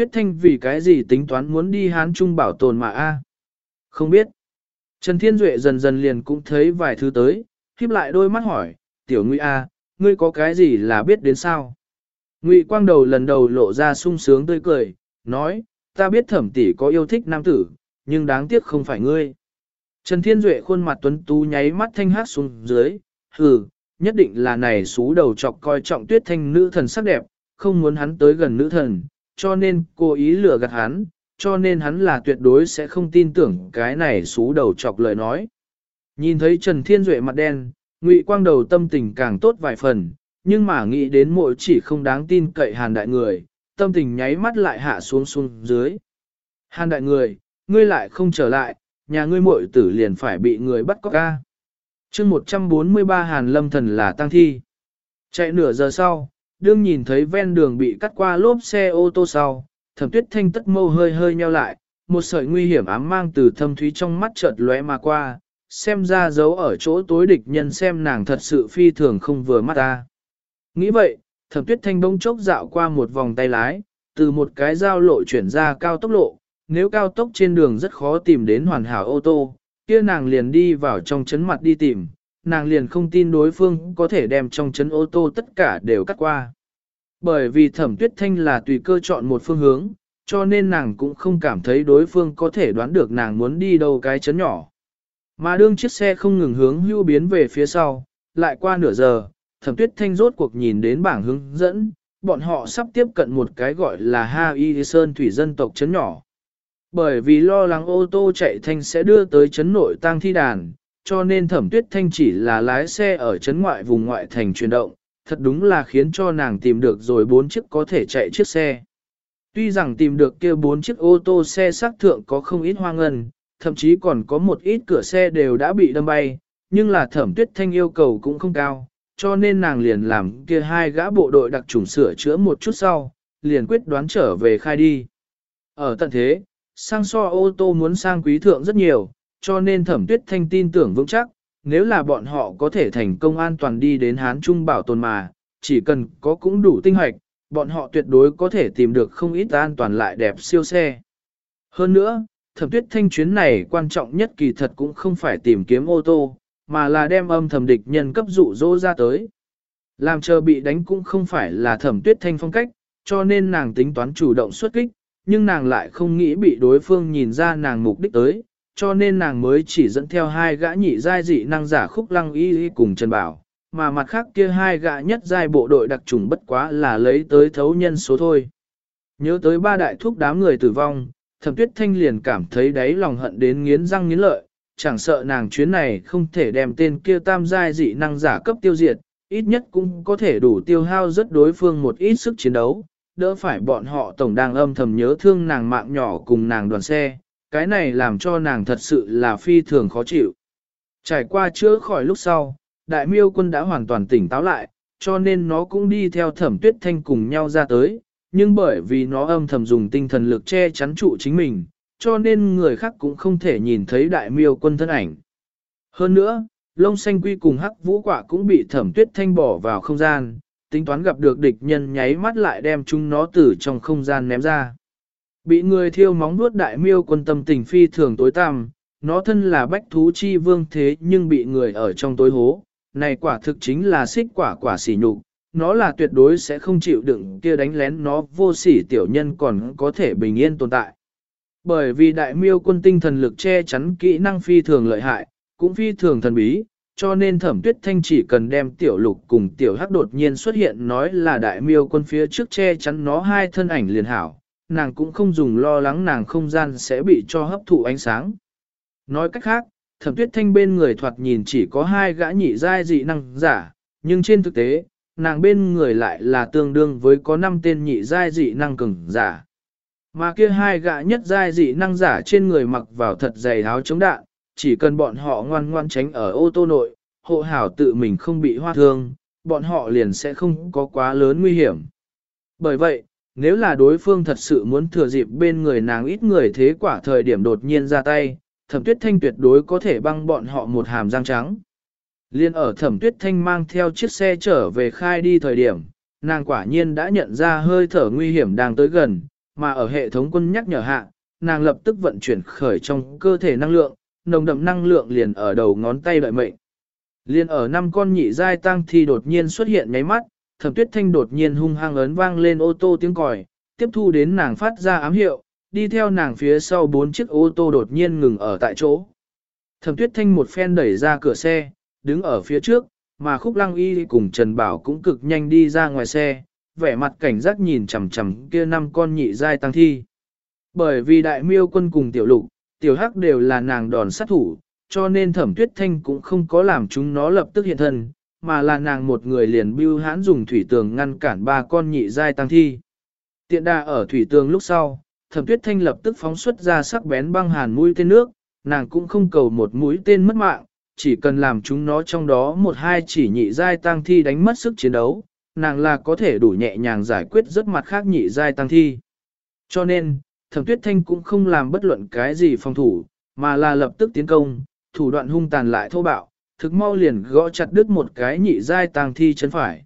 Tuyết Thanh vì cái gì tính toán muốn đi Hán Trung bảo tồn mà a? Không biết. Trần Thiên Duệ dần dần liền cũng thấy vài thứ tới, khiếp lại đôi mắt hỏi, tiểu Ngụy a, ngươi có cái gì là biết đến sao? Ngụy Quang đầu lần đầu lộ ra sung sướng tươi cười, nói, ta biết thẩm tỷ có yêu thích nam tử, nhưng đáng tiếc không phải ngươi. Trần Thiên Duệ khuôn mặt tuấn tú nháy mắt thanh hát xuống dưới, hừ, nhất định là này xú đầu chọc coi trọng tuyết thanh nữ thần sắc đẹp, không muốn hắn tới gần nữ thần, cho nên cô ý lừa gạt hắn, cho nên hắn là tuyệt đối sẽ không tin tưởng cái này xú đầu chọc lời nói. Nhìn thấy Trần Thiên Duệ mặt đen, Ngụy Quang đầu tâm tình càng tốt vài phần, nhưng mà nghĩ đến mỗi chỉ không đáng tin cậy hàn đại người, tâm tình nháy mắt lại hạ xuống xuống dưới. Hàn đại người, ngươi lại không trở lại, nhà ngươi muội tử liền phải bị người bắt cóc ca. chương 143 Hàn Lâm Thần là tăng thi. Chạy nửa giờ sau, đương nhìn thấy ven đường bị cắt qua lốp xe ô tô sau, thẩm tuyết thanh tất mâu hơi hơi nheo lại, một sợi nguy hiểm ám mang từ thâm thúy trong mắt chợt lóe mà qua, xem ra giấu ở chỗ tối địch nhân xem nàng thật sự phi thường không vừa mắt ta. Nghĩ vậy, thẩm tuyết thanh bông chốc dạo qua một vòng tay lái, từ một cái giao lộ chuyển ra cao tốc lộ, nếu cao tốc trên đường rất khó tìm đến hoàn hảo ô tô, kia nàng liền đi vào trong chấn mặt đi tìm, nàng liền không tin đối phương có thể đem trong chấn ô tô tất cả đều cắt qua. Bởi vì thẩm tuyết thanh là tùy cơ chọn một phương hướng, cho nên nàng cũng không cảm thấy đối phương có thể đoán được nàng muốn đi đâu cái chấn nhỏ. Mà đương chiếc xe không ngừng hướng hưu biến về phía sau, lại qua nửa giờ, thẩm tuyết thanh rốt cuộc nhìn đến bảng hướng dẫn, bọn họ sắp tiếp cận một cái gọi là Ha Y Sơn thủy dân tộc chấn nhỏ. Bởi vì lo lắng ô tô chạy thanh sẽ đưa tới chấn nội tang thi đàn, cho nên thẩm tuyết thanh chỉ là lái xe ở chấn ngoại vùng ngoại thành chuyển động, thật đúng là khiến cho nàng tìm được rồi bốn chiếc có thể chạy chiếc xe. Tuy rằng tìm được kia bốn chiếc ô tô xe xác thượng có không ít hoa ngân, thậm chí còn có một ít cửa xe đều đã bị đâm bay, nhưng là thẩm tuyết thanh yêu cầu cũng không cao, cho nên nàng liền làm kia hai gã bộ đội đặc trùng sửa chữa một chút sau, liền quyết đoán trở về khai đi. Ở tận thế, sang so ô tô muốn sang quý thượng rất nhiều, cho nên thẩm tuyết thanh tin tưởng vững chắc, nếu là bọn họ có thể thành công an toàn đi đến Hán Trung bảo tồn mà, chỉ cần có cũng đủ tinh hoạch, bọn họ tuyệt đối có thể tìm được không ít an toàn lại đẹp siêu xe. Hơn nữa, thẩm tuyết thanh chuyến này quan trọng nhất kỳ thật cũng không phải tìm kiếm ô tô, mà là đem âm thầm địch nhân cấp dụ dỗ ra tới. Làm chờ bị đánh cũng không phải là thẩm tuyết thanh phong cách, cho nên nàng tính toán chủ động xuất kích, nhưng nàng lại không nghĩ bị đối phương nhìn ra nàng mục đích tới, cho nên nàng mới chỉ dẫn theo hai gã nhị giai dị năng giả khúc lăng y y cùng Trần Bảo, mà mặt khác kia hai gã nhất giai bộ đội đặc trùng bất quá là lấy tới thấu nhân số thôi. Nhớ tới ba đại thuốc đám người tử vong, thẩm tuyết thanh liền cảm thấy đáy lòng hận đến nghiến răng nghiến lợi, chẳng sợ nàng chuyến này không thể đem tên kia tam giai dị năng giả cấp tiêu diệt, ít nhất cũng có thể đủ tiêu hao rất đối phương một ít sức chiến đấu, đỡ phải bọn họ tổng đang âm thầm nhớ thương nàng mạng nhỏ cùng nàng đoàn xe, cái này làm cho nàng thật sự là phi thường khó chịu. Trải qua chữa khỏi lúc sau, đại miêu quân đã hoàn toàn tỉnh táo lại, cho nên nó cũng đi theo thẩm tuyết thanh cùng nhau ra tới, nhưng bởi vì nó âm thầm dùng tinh thần lực che chắn trụ chính mình, cho nên người khác cũng không thể nhìn thấy đại miêu quân thân ảnh. Hơn nữa, lông xanh quy cùng hắc vũ quả cũng bị thẩm tuyết thanh bỏ vào không gian, tính toán gặp được địch nhân nháy mắt lại đem chúng nó từ trong không gian ném ra. Bị người thiêu móng vuốt đại miêu quân tâm tình phi thường tối tăm, nó thân là bách thú chi vương thế nhưng bị người ở trong tối hố, này quả thực chính là xích quả quả xỉ nhục, nó là tuyệt đối sẽ không chịu đựng kia đánh lén nó vô sỉ tiểu nhân còn có thể bình yên tồn tại. Bởi vì đại miêu quân tinh thần lực che chắn kỹ năng phi thường lợi hại, cũng phi thường thần bí, cho nên thẩm tuyết thanh chỉ cần đem tiểu lục cùng tiểu hắc đột nhiên xuất hiện nói là đại miêu quân phía trước che chắn nó hai thân ảnh liền hảo, nàng cũng không dùng lo lắng nàng không gian sẽ bị cho hấp thụ ánh sáng. Nói cách khác, thẩm tuyết thanh bên người thoạt nhìn chỉ có hai gã nhị giai dị năng giả, nhưng trên thực tế, nàng bên người lại là tương đương với có năm tên nhị giai dị năng cường giả. Mà kia hai gã nhất giai dị năng giả trên người mặc vào thật dày áo chống đạn, chỉ cần bọn họ ngoan ngoan tránh ở ô tô nội, hộ hảo tự mình không bị hoa thương, bọn họ liền sẽ không có quá lớn nguy hiểm. Bởi vậy, nếu là đối phương thật sự muốn thừa dịp bên người nàng ít người thế quả thời điểm đột nhiên ra tay, thẩm tuyết thanh tuyệt đối có thể băng bọn họ một hàm răng trắng. Liên ở thẩm tuyết thanh mang theo chiếc xe trở về khai đi thời điểm, nàng quả nhiên đã nhận ra hơi thở nguy hiểm đang tới gần, mà ở hệ thống quân nhắc nhở hạ, nàng lập tức vận chuyển khởi trong cơ thể năng lượng, nồng đậm năng lượng liền ở đầu ngón tay đợi mệnh. Liên ở năm con nhị giai tăng thì đột nhiên xuất hiện nháy mắt, thẩm tuyết thanh đột nhiên hung hăng ấn vang lên ô tô tiếng còi, tiếp thu đến nàng phát ra ám hiệu, đi theo nàng phía sau bốn chiếc ô tô đột nhiên ngừng ở tại chỗ. Thẩm tuyết thanh một phen đẩy ra cửa xe, đứng ở phía trước, mà khúc lăng y cùng Trần Bảo cũng cực nhanh đi ra ngoài xe, vẻ mặt cảnh giác nhìn chằm chằm kia năm con nhị giai tăng thi. Bởi vì đại miêu quân cùng tiểu lục, tiểu hắc đều là nàng đòn sát thủ, cho nên thẩm tuyết thanh cũng không có làm chúng nó lập tức hiện thân, mà là nàng một người liền bưu hãn dùng thủy tường ngăn cản ba con nhị giai tăng thi. Tiện đà ở thủy tường lúc sau, thẩm tuyết thanh lập tức phóng xuất ra sắc bén băng hàn mũi tên nước, nàng cũng không cầu một mũi tên mất mạng, chỉ cần làm chúng nó trong đó một hai chỉ nhị giai tăng thi đánh mất sức chiến đấu, nàng là có thể đủ nhẹ nhàng giải quyết rất mặt khác nhị giai tăng thi. Cho nên, thẩm tuyết thanh cũng không làm bất luận cái gì phòng thủ, mà là lập tức tiến công, thủ đoạn hung tàn lại thô bạo, thực mau liền gõ chặt đứt một cái nhị giai tang thi chân phải.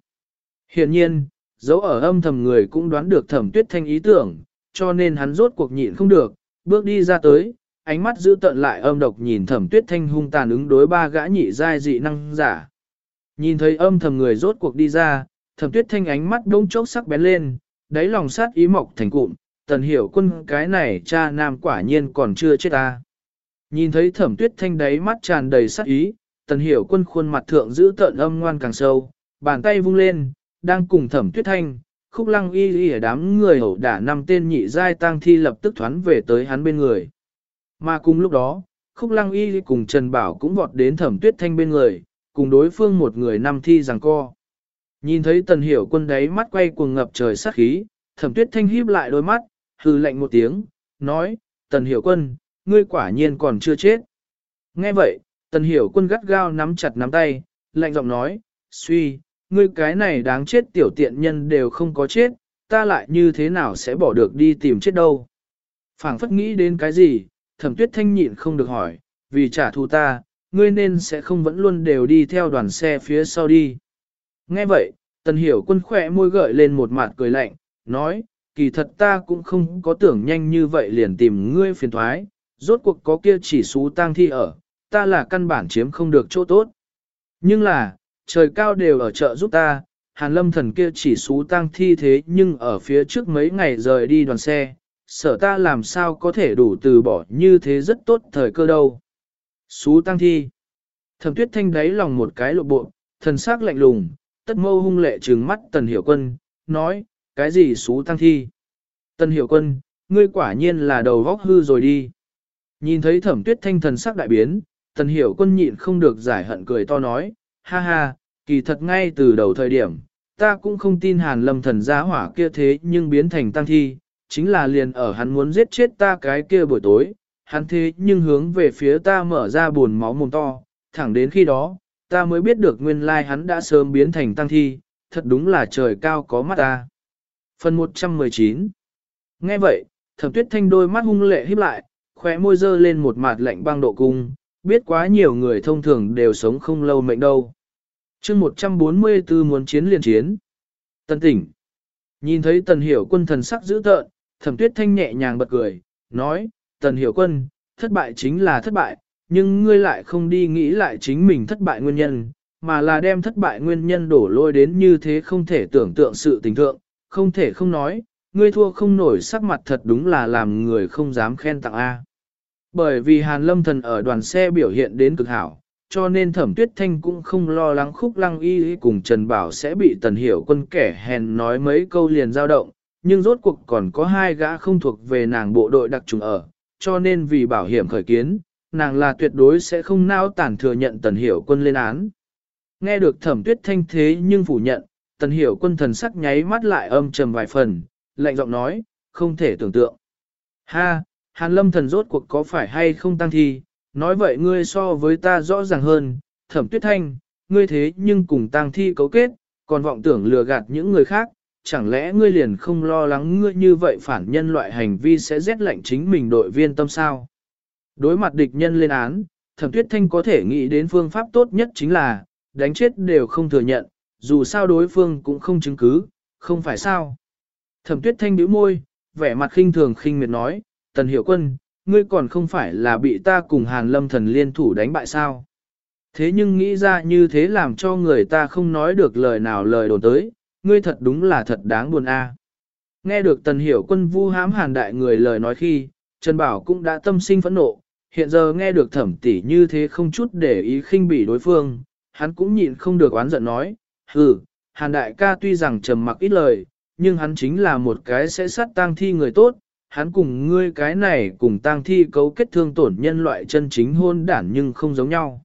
Hiện nhiên, dấu ở âm thầm người cũng đoán được thẩm tuyết thanh ý tưởng, cho nên hắn rốt cuộc nhịn không được, bước đi ra tới, ánh mắt giữ tận lại âm độc nhìn thẩm tuyết thanh hung tàn ứng đối ba gã nhị giai dị năng giả. Nhìn thấy âm thầm người rốt cuộc đi ra, thẩm tuyết thanh ánh mắt đông chốc sắc bén lên, đáy lòng sát ý mọc thành cụm, tần hiểu quân cái này cha nam quả nhiên còn chưa chết ta. Nhìn thấy thẩm tuyết thanh đáy mắt tràn đầy sát ý, tần hiểu quân khuôn mặt thượng giữ tợn âm ngoan càng sâu, bàn tay vung lên, đang cùng thẩm tuyết thanh, khúc lăng y y ở đám người hậu đả năm tên nhị giai tang thi lập tức thoán về tới hắn bên người. Mà cùng lúc đó, khúc lăng y cùng Trần Bảo cũng vọt đến thẩm tuyết thanh bên người, cùng đối phương một người năm thi rằng co. Nhìn thấy tần hiểu quân đấy mắt quay cuồng ngập trời sát khí, thẩm tuyết thanh híp lại đôi mắt, hư lạnh một tiếng, nói, tần hiểu quân, ngươi quả nhiên còn chưa chết. Nghe vậy, tần hiểu quân gắt gao nắm chặt nắm tay, lạnh giọng nói, suy, ngươi cái này đáng chết tiểu tiện nhân đều không có chết, ta lại như thế nào sẽ bỏ được đi tìm chết đâu. phảng phất nghĩ đến cái gì, thẩm tuyết thanh nhịn không được hỏi, vì trả thù ta, ngươi nên sẽ không vẫn luôn đều đi theo đoàn xe phía sau đi. Nghe vậy, tần hiểu quân khỏe môi gợi lên một mặt cười lạnh, nói, kỳ thật ta cũng không có tưởng nhanh như vậy liền tìm ngươi phiền thoái, rốt cuộc có kia chỉ xú tang thi ở, ta là căn bản chiếm không được chỗ tốt. Nhưng là, trời cao đều ở chợ giúp ta, hàn lâm thần kia chỉ xú tăng thi thế nhưng ở phía trước mấy ngày rời đi đoàn xe, sợ ta làm sao có thể đủ từ bỏ như thế rất tốt thời cơ đâu. Xú tăng thi. Thẩm tuyết thanh đáy lòng một cái lộ bộ, thần sắc lạnh lùng, tất mâu hung lệ trừng mắt tần hiểu quân, nói, cái gì xú tăng thi? Tần hiểu quân, ngươi quả nhiên là đầu vóc hư rồi đi. Nhìn thấy thẩm tuyết thanh thần sắc đại biến, tần hiểu quân nhịn không được giải hận cười to nói, ha ha, kỳ thật ngay từ đầu thời điểm, ta cũng không tin hàn lâm thần giá hỏa kia thế nhưng biến thành tăng thi, chính là liền ở hắn muốn giết chết ta cái kia buổi tối, hắn thế nhưng hướng về phía ta mở ra buồn máu mồm to, thẳng đến khi đó, ta mới biết được nguyên lai hắn đã sớm biến thành tăng thi, thật đúng là trời cao có mắt ta. Phần 119 Nghe vậy, thẩm tuyết thanh đôi mắt hung lệ híp lại, khóe môi dơ lên một mặt lạnh băng độ cung, biết quá nhiều người thông thường đều sống không lâu mệnh đâu. chương 144 muốn chiến liền chiến. Tân tỉnh. Nhìn thấy tần hiểu quân thần sắc dữ tợn, thẩm tuyết thanh nhẹ nhàng bật cười, nói, tần hiểu quân, thất bại chính là thất bại, nhưng ngươi lại không đi nghĩ lại chính mình thất bại nguyên nhân, mà là đem thất bại nguyên nhân đổ lôi đến như thế không thể tưởng tượng sự tình thượng, không thể không nói, ngươi thua không nổi sắc mặt thật đúng là làm người không dám khen tặng A. Bởi vì Hàn Lâm Thần ở đoàn xe biểu hiện đến cực hảo, cho nên Thẩm Tuyết Thanh cũng không lo lắng khúc lăng y cùng Trần Bảo sẽ bị Tần Hiểu quân kẻ hèn nói mấy câu liền dao động, nhưng rốt cuộc còn có hai gã không thuộc về nàng bộ đội đặc trùng ở, cho nên vì bảo hiểm khởi kiến, nàng là tuyệt đối sẽ không nao tản thừa nhận Tần Hiểu quân lên án. Nghe được Thẩm Tuyết Thanh thế nhưng phủ nhận, Tần Hiểu quân thần sắc nháy mắt lại âm trầm vài phần, lạnh giọng nói, không thể tưởng tượng. Ha, Hàn lâm thần rốt cuộc có phải hay không tăng thi, nói vậy ngươi so với ta rõ ràng hơn, thẩm tuyết thanh, ngươi thế nhưng cùng tăng thi cấu kết, còn vọng tưởng lừa gạt những người khác, chẳng lẽ ngươi liền không lo lắng ngươi như vậy phản nhân loại hành vi sẽ rét lạnh chính mình đội viên tâm sao? Đối mặt địch nhân lên án, thẩm tuyết thanh có thể nghĩ đến phương pháp tốt nhất chính là, đánh chết đều không thừa nhận, dù sao đối phương cũng không chứng cứ, không phải sao? Thẩm tuyết thanh bĩu môi, vẻ mặt khinh thường khinh miệt nói, Tần Hiểu Quân, ngươi còn không phải là bị ta cùng Hàn Lâm thần liên thủ đánh bại sao? Thế nhưng nghĩ ra như thế làm cho người ta không nói được lời nào lời đồn tới, ngươi thật đúng là thật đáng buồn a. Nghe được Tần Hiểu Quân vu hãm Hàn đại người lời nói khi, Trần Bảo cũng đã tâm sinh phẫn nộ, hiện giờ nghe được thẩm tỷ như thế không chút để ý khinh bỉ đối phương, hắn cũng nhịn không được oán giận nói, hừ, Hàn đại ca tuy rằng trầm mặc ít lời, nhưng hắn chính là một cái sẽ sát tang thi người tốt, hắn cùng ngươi cái này cùng tang thi cấu kết thương tổn nhân loại chân chính hôn đản nhưng không giống nhau.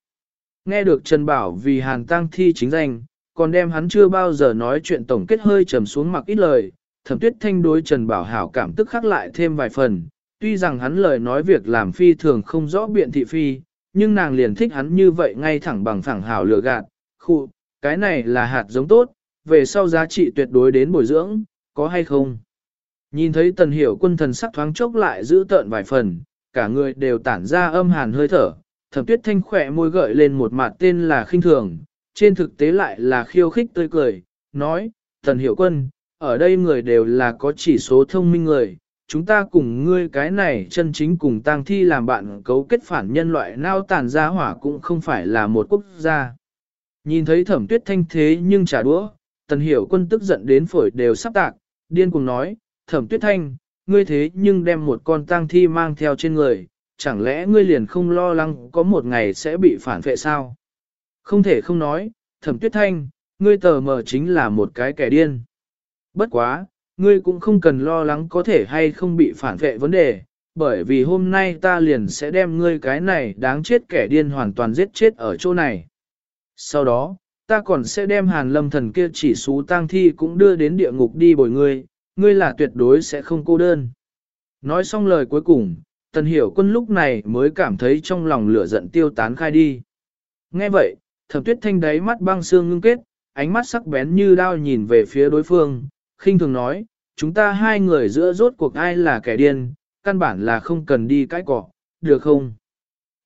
Nghe được Trần Bảo vì hàn tang thi chính danh, còn đem hắn chưa bao giờ nói chuyện tổng kết hơi trầm xuống mặc ít lời, thẩm tuyết thanh đối Trần Bảo hảo cảm tức khắc lại thêm vài phần, tuy rằng hắn lời nói việc làm phi thường không rõ biện thị phi, nhưng nàng liền thích hắn như vậy ngay thẳng bằng phẳng hảo lừa gạt, khu, cái này là hạt giống tốt, về sau giá trị tuyệt đối đến bồi dưỡng, có hay không? Nhìn thấy tần hiểu quân thần sắc thoáng chốc lại giữ tợn vài phần, cả người đều tản ra âm hàn hơi thở, thẩm tuyết thanh khỏe môi gợi lên một mặt tên là khinh thường, trên thực tế lại là khiêu khích tươi cười, nói, tần hiểu quân, ở đây người đều là có chỉ số thông minh người, chúng ta cùng ngươi cái này chân chính cùng tang thi làm bạn cấu kết phản nhân loại nao tàn ra hỏa cũng không phải là một quốc gia. Nhìn thấy thẩm tuyết thanh thế nhưng trả đũa, tần hiểu quân tức giận đến phổi đều sắp tạc, điên cùng nói, thẩm tuyết thanh, ngươi thế nhưng đem một con tang thi mang theo trên người, chẳng lẽ ngươi liền không lo lắng có một ngày sẽ bị phản vệ sao? Không thể không nói, thẩm tuyết thanh, ngươi tờ mờ chính là một cái kẻ điên. Bất quá, ngươi cũng không cần lo lắng có thể hay không bị phản vệ vấn đề, bởi vì hôm nay ta liền sẽ đem ngươi cái này đáng chết kẻ điên hoàn toàn giết chết ở chỗ này. Sau đó, ta còn sẽ đem hàn lâm thần kia chỉ xú tang thi cũng đưa đến địa ngục đi bồi ngươi, ngươi là tuyệt đối sẽ không cô đơn. Nói xong lời cuối cùng, tần hiểu quân lúc này mới cảm thấy trong lòng lửa giận tiêu tán khai đi. Nghe vậy, thẩm tuyết thanh đáy mắt băng xương ngưng kết, ánh mắt sắc bén như đao nhìn về phía đối phương, khinh thường nói, chúng ta hai người giữa rốt cuộc ai là kẻ điên, căn bản là không cần đi cãi cọ, được không?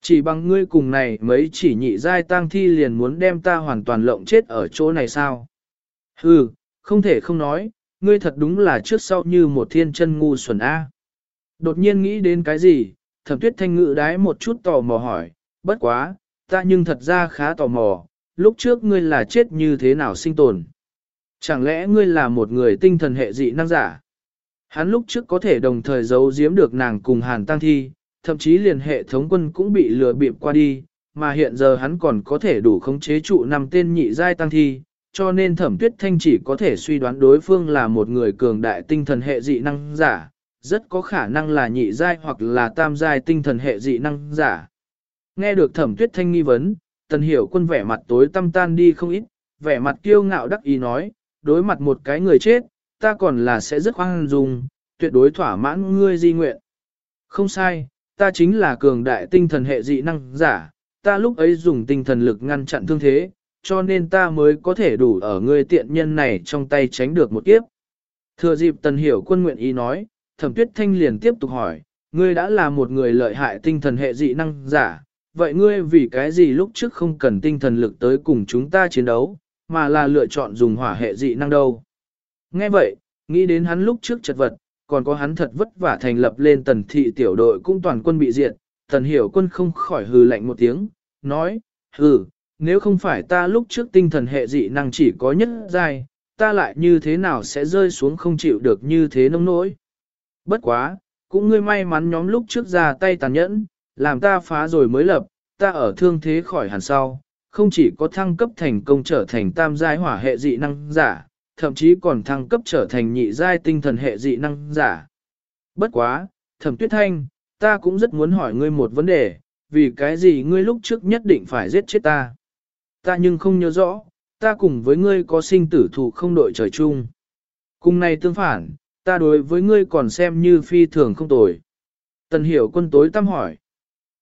Chỉ bằng ngươi cùng này mấy chỉ nhị giai tang thi liền muốn đem ta hoàn toàn lộng chết ở chỗ này sao? Hừ, không thể không nói, ngươi thật đúng là trước sau như một thiên chân ngu xuẩn A. Đột nhiên nghĩ đến cái gì, thẩm tuyết thanh ngự đái một chút tò mò hỏi, bất quá, ta nhưng thật ra khá tò mò, lúc trước ngươi là chết như thế nào sinh tồn. Chẳng lẽ ngươi là một người tinh thần hệ dị năng giả? Hắn lúc trước có thể đồng thời giấu giếm được nàng cùng hàn tăng thi, thậm chí liền hệ thống quân cũng bị lừa bịp qua đi, mà hiện giờ hắn còn có thể đủ khống chế trụ năm tên nhị giai tăng thi, cho nên thẩm tuyết thanh chỉ có thể suy đoán đối phương là một người cường đại tinh thần hệ dị năng giả, rất có khả năng là nhị giai hoặc là tam giai tinh thần hệ dị năng giả. Nghe được thẩm tuyết thanh nghi vấn, tần hiểu quân vẻ mặt tối tăm tan đi không ít, vẻ mặt kiêu ngạo đắc ý nói, đối mặt một cái người chết, ta còn là sẽ rất khoan dung, tuyệt đối thỏa mãn ngươi di nguyện. Không sai, ta chính là cường đại tinh thần hệ dị năng giả, ta lúc ấy dùng tinh thần lực ngăn chặn thương thế, cho nên ta mới có thể đủ ở ngươi tiện nhân này trong tay tránh được một kiếp. Thừa dịp tần hiểu quân nguyện ý nói, thẩm tuyết thanh liền tiếp tục hỏi, ngươi đã là một người lợi hại tinh thần hệ dị năng giả, vậy ngươi vì cái gì lúc trước không cần tinh thần lực tới cùng chúng ta chiến đấu, mà là lựa chọn dùng hỏa hệ dị năng đâu? Nghe vậy, nghĩ đến hắn lúc trước chật vật, còn có hắn thật vất vả thành lập lên tần thị tiểu đội cũng toàn quân bị diệt, tần hiểu quân không khỏi hừ lạnh một tiếng, nói, hừ, nếu không phải ta lúc trước tinh thần hệ dị năng chỉ có nhất giai, ta lại như thế nào sẽ rơi xuống không chịu được như thế nông nỗi. Bất quá, cũng ngươi may mắn nhóm lúc trước ra tay tàn nhẫn, làm ta phá rồi mới lập, ta ở thương thế khỏi hẳn sau, không chỉ có thăng cấp thành công trở thành tam giai hỏa hệ dị năng giả, thậm chí còn thăng cấp trở thành nhị giai tinh thần hệ dị năng giả. Bất quá, thẩm tuyết thanh, ta cũng rất muốn hỏi ngươi một vấn đề, vì cái gì ngươi lúc trước nhất định phải giết chết ta? Ta nhưng không nhớ rõ, ta cùng với ngươi có sinh tử thù không đội trời chung. Cùng này tương phản, ta đối với ngươi còn xem như phi thường không tồi. Tần hiểu quân tối tâm hỏi.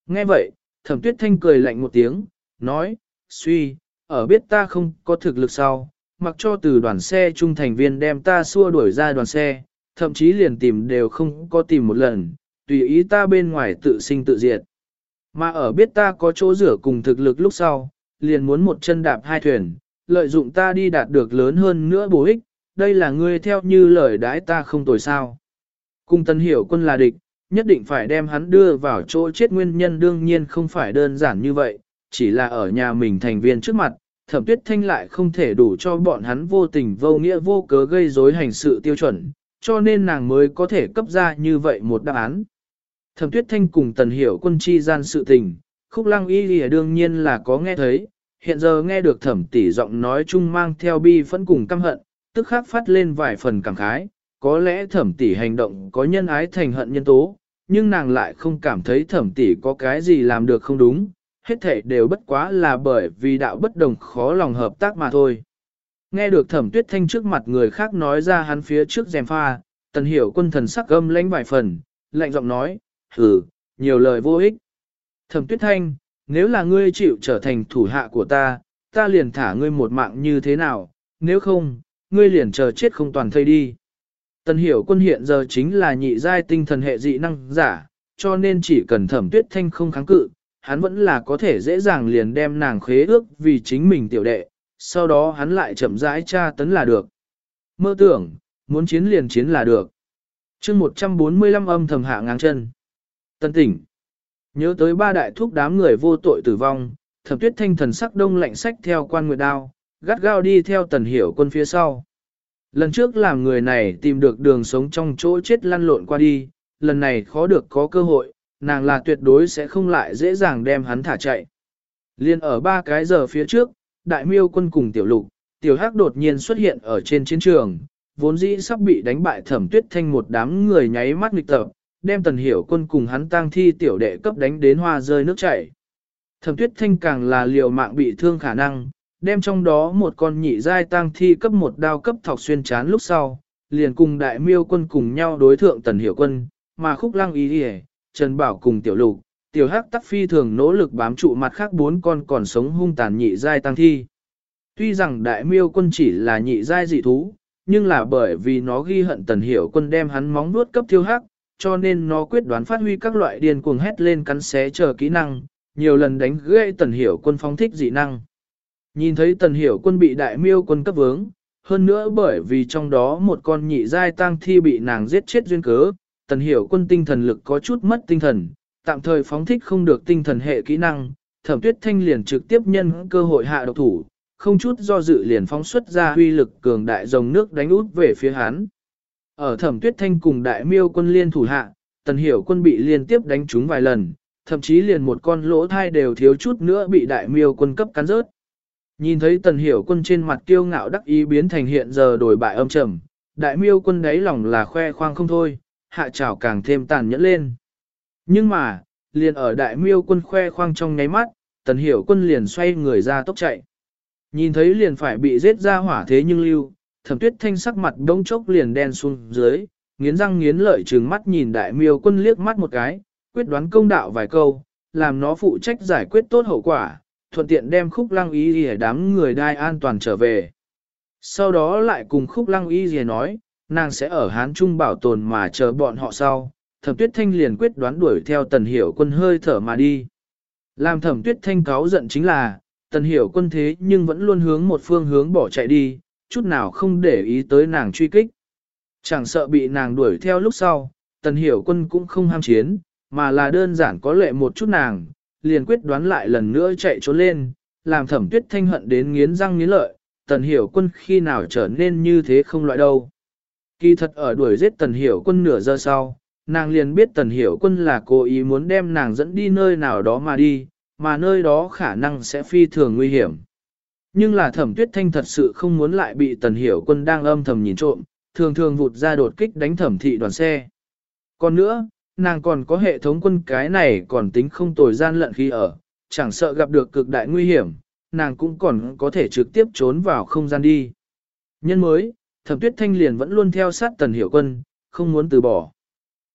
Nghe vậy, thẩm tuyết thanh cười lạnh một tiếng, nói, suy, ở biết ta không có thực lực sau, mặc cho từ đoàn xe trung thành viên đem ta xua đuổi ra đoàn xe, thậm chí liền tìm đều không có tìm một lần, tùy ý ta bên ngoài tự sinh tự diệt. Mà ở biết ta có chỗ rửa cùng thực lực lúc sau, liền muốn một chân đạp hai thuyền, lợi dụng ta đi đạt được lớn hơn nữa bổ ích, đây là ngươi theo như lời đãi ta không tồi sao. Cung tân hiểu quân là địch, nhất định phải đem hắn đưa vào chỗ chết nguyên nhân đương nhiên không phải đơn giản như vậy, chỉ là ở nhà mình thành viên trước mặt, thẩm tuyết thanh lại không thể đủ cho bọn hắn vô tình vô nghĩa vô cớ gây rối hành sự tiêu chuẩn, cho nên nàng mới có thể cấp ra như vậy một đáp án. Thẩm tuyết thanh cùng tần hiểu quân chi gian sự tình, khúc lăng y lìa đương nhiên là có nghe thấy, hiện giờ nghe được thẩm tỷ giọng nói chung mang theo bi phẫn cùng căm hận, tức khắc phát lên vài phần cảm khái, có lẽ thẩm tỷ hành động có nhân ái thành hận nhân tố, nhưng nàng lại không cảm thấy thẩm tỷ có cái gì làm được không đúng, hết thể đều bất quá là bởi vì đạo bất đồng khó lòng hợp tác mà thôi. Nghe được thẩm tuyết thanh trước mặt người khác nói ra hắn phía trước dèm pha, tần hiểu quân thần sắc âm lãnh vài phần, lạnh giọng nói, hừ, nhiều lời vô ích. Thẩm tuyết thanh, nếu là ngươi chịu trở thành thủ hạ của ta, ta liền thả ngươi một mạng như thế nào, nếu không, ngươi liền chờ chết không toàn thây đi. Tần hiểu quân hiện giờ chính là nhị giai tinh thần hệ dị năng giả, cho nên chỉ cần thẩm tuyết thanh không kháng cự, hắn vẫn là có thể dễ dàng liền đem nàng khế ước vì chính mình tiểu đệ, sau đó hắn lại chậm rãi tra tấn là được. Mơ tưởng, muốn chiến liền chiến là được. chương 145 âm thầm hạ ngang chân. Tân tỉnh. Nhớ tới ba đại thúc đám người vô tội tử vong, thẩm tuyết thanh thần sắc đông lạnh sách theo quan nguyệt đao, gắt gao đi theo tần hiểu quân phía sau. Lần trước làm người này tìm được đường sống trong chỗ chết lăn lộn qua đi, lần này khó được có cơ hội, nàng là tuyệt đối sẽ không lại dễ dàng đem hắn thả chạy. Liên ở ba cái giờ phía trước, đại miêu quân cùng tiểu lục, tiểu hắc đột nhiên xuất hiện ở trên chiến trường, vốn dĩ sắp bị đánh bại thẩm tuyết thanh một đám người nháy mắt nghịch tập, đem tần hiểu quân cùng hắn tang thi tiểu đệ cấp đánh đến hoa rơi nước chảy. Thẩm tuyết thanh càng là liều mạng bị thương khả năng, đem trong đó một con nhị giai tang thi cấp một đao cấp thọc xuyên chán lúc sau, liền cùng đại miêu quân cùng nhau đối thượng tần hiểu quân, mà khúc lăng ý hề Trần Bảo cùng tiểu lục, tiểu hắc tắc phi thường nỗ lực bám trụ mặt khác bốn con còn sống hung tàn nhị giai tăng thi. Tuy rằng đại miêu quân chỉ là nhị giai dị thú, nhưng là bởi vì nó ghi hận tần hiểu quân đem hắn móng nuốt cấp thiêu hắc, cho nên nó quyết đoán phát huy các loại điên cuồng hét lên cắn xé chờ kỹ năng, nhiều lần đánh gãy tần hiểu quân phóng thích dị năng. Nhìn thấy tần hiểu quân bị đại miêu quân cấp vướng, hơn nữa bởi vì trong đó một con nhị giai tăng thi bị nàng giết chết duyên cớ, tần hiểu quân tinh thần lực có chút mất tinh thần, tạm thời phóng thích không được tinh thần hệ kỹ năng, thẩm tuyết thanh liền trực tiếp nhân cơ hội hạ độc thủ, không chút do dự liền phóng xuất ra huy lực cường đại dòng nước đánh út về phía hắn. Ở thẩm tuyết thanh cùng đại miêu quân liên thủ hạ, tần hiểu quân bị liên tiếp đánh trúng vài lần, thậm chí liền một con lỗ thai đều thiếu chút nữa bị đại miêu quân cấp cắn rớt. Nhìn thấy tần hiểu quân trên mặt kiêu ngạo đắc ý biến thành hiện giờ đổi bại âm trầm, đại miêu quân đấy lòng là khoe khoang không thôi, hạ trảo càng thêm tàn nhẫn lên. Nhưng mà, liền ở đại miêu quân khoe khoang trong nháy mắt, tần hiểu quân liền xoay người ra tốc chạy. Nhìn thấy liền phải bị giết ra hỏa thế nhưng lưu, thẩm tuyết thanh sắc mặt bỗng chốc liền đen xuống dưới, nghiến răng nghiến lợi trừng mắt nhìn đại miêu quân liếc mắt một cái, quyết đoán công đạo vài câu, làm nó phụ trách giải quyết tốt hậu quả, thuận tiện đem khúc lăng Y để đám người đai an toàn trở về. Sau đó lại cùng khúc lăng y gì nói, nàng sẽ ở Hán Trung bảo tồn mà chờ bọn họ sau. Thẩm tuyết thanh liền quyết đoán đuổi theo tần hiểu quân hơi thở mà đi. Làm thẩm tuyết thanh cáo giận chính là, tần hiểu quân thế nhưng vẫn luôn hướng một phương hướng bỏ chạy đi, chút nào không để ý tới nàng truy kích. Chẳng sợ bị nàng đuổi theo lúc sau, tần hiểu quân cũng không ham chiến, mà là đơn giản có lệ một chút nàng, liền quyết đoán lại lần nữa chạy trốn lên, làm thẩm tuyết thanh hận đến nghiến răng nghiến lợi, tần hiểu quân khi nào trở nên như thế không loại đâu. Kỳ thật ở đuổi giết tần hiểu quân nửa giờ sau, nàng liền biết tần hiểu quân là cố ý muốn đem nàng dẫn đi nơi nào đó mà đi, mà nơi đó khả năng sẽ phi thường nguy hiểm. Nhưng là thẩm tuyết thanh thật sự không muốn lại bị tần hiểu quân đang âm thầm nhìn trộm, thường thường vụt ra đột kích đánh thẩm thị đoàn xe. Còn nữa, nàng còn có hệ thống quân cái này còn tính không tồi gian lận khi ở, chẳng sợ gặp được cực đại nguy hiểm, nàng cũng còn có thể trực tiếp trốn vào không gian đi. Nhân mới, thẩm tuyết thanh liền vẫn luôn theo sát tần hiểu quân, không muốn từ bỏ.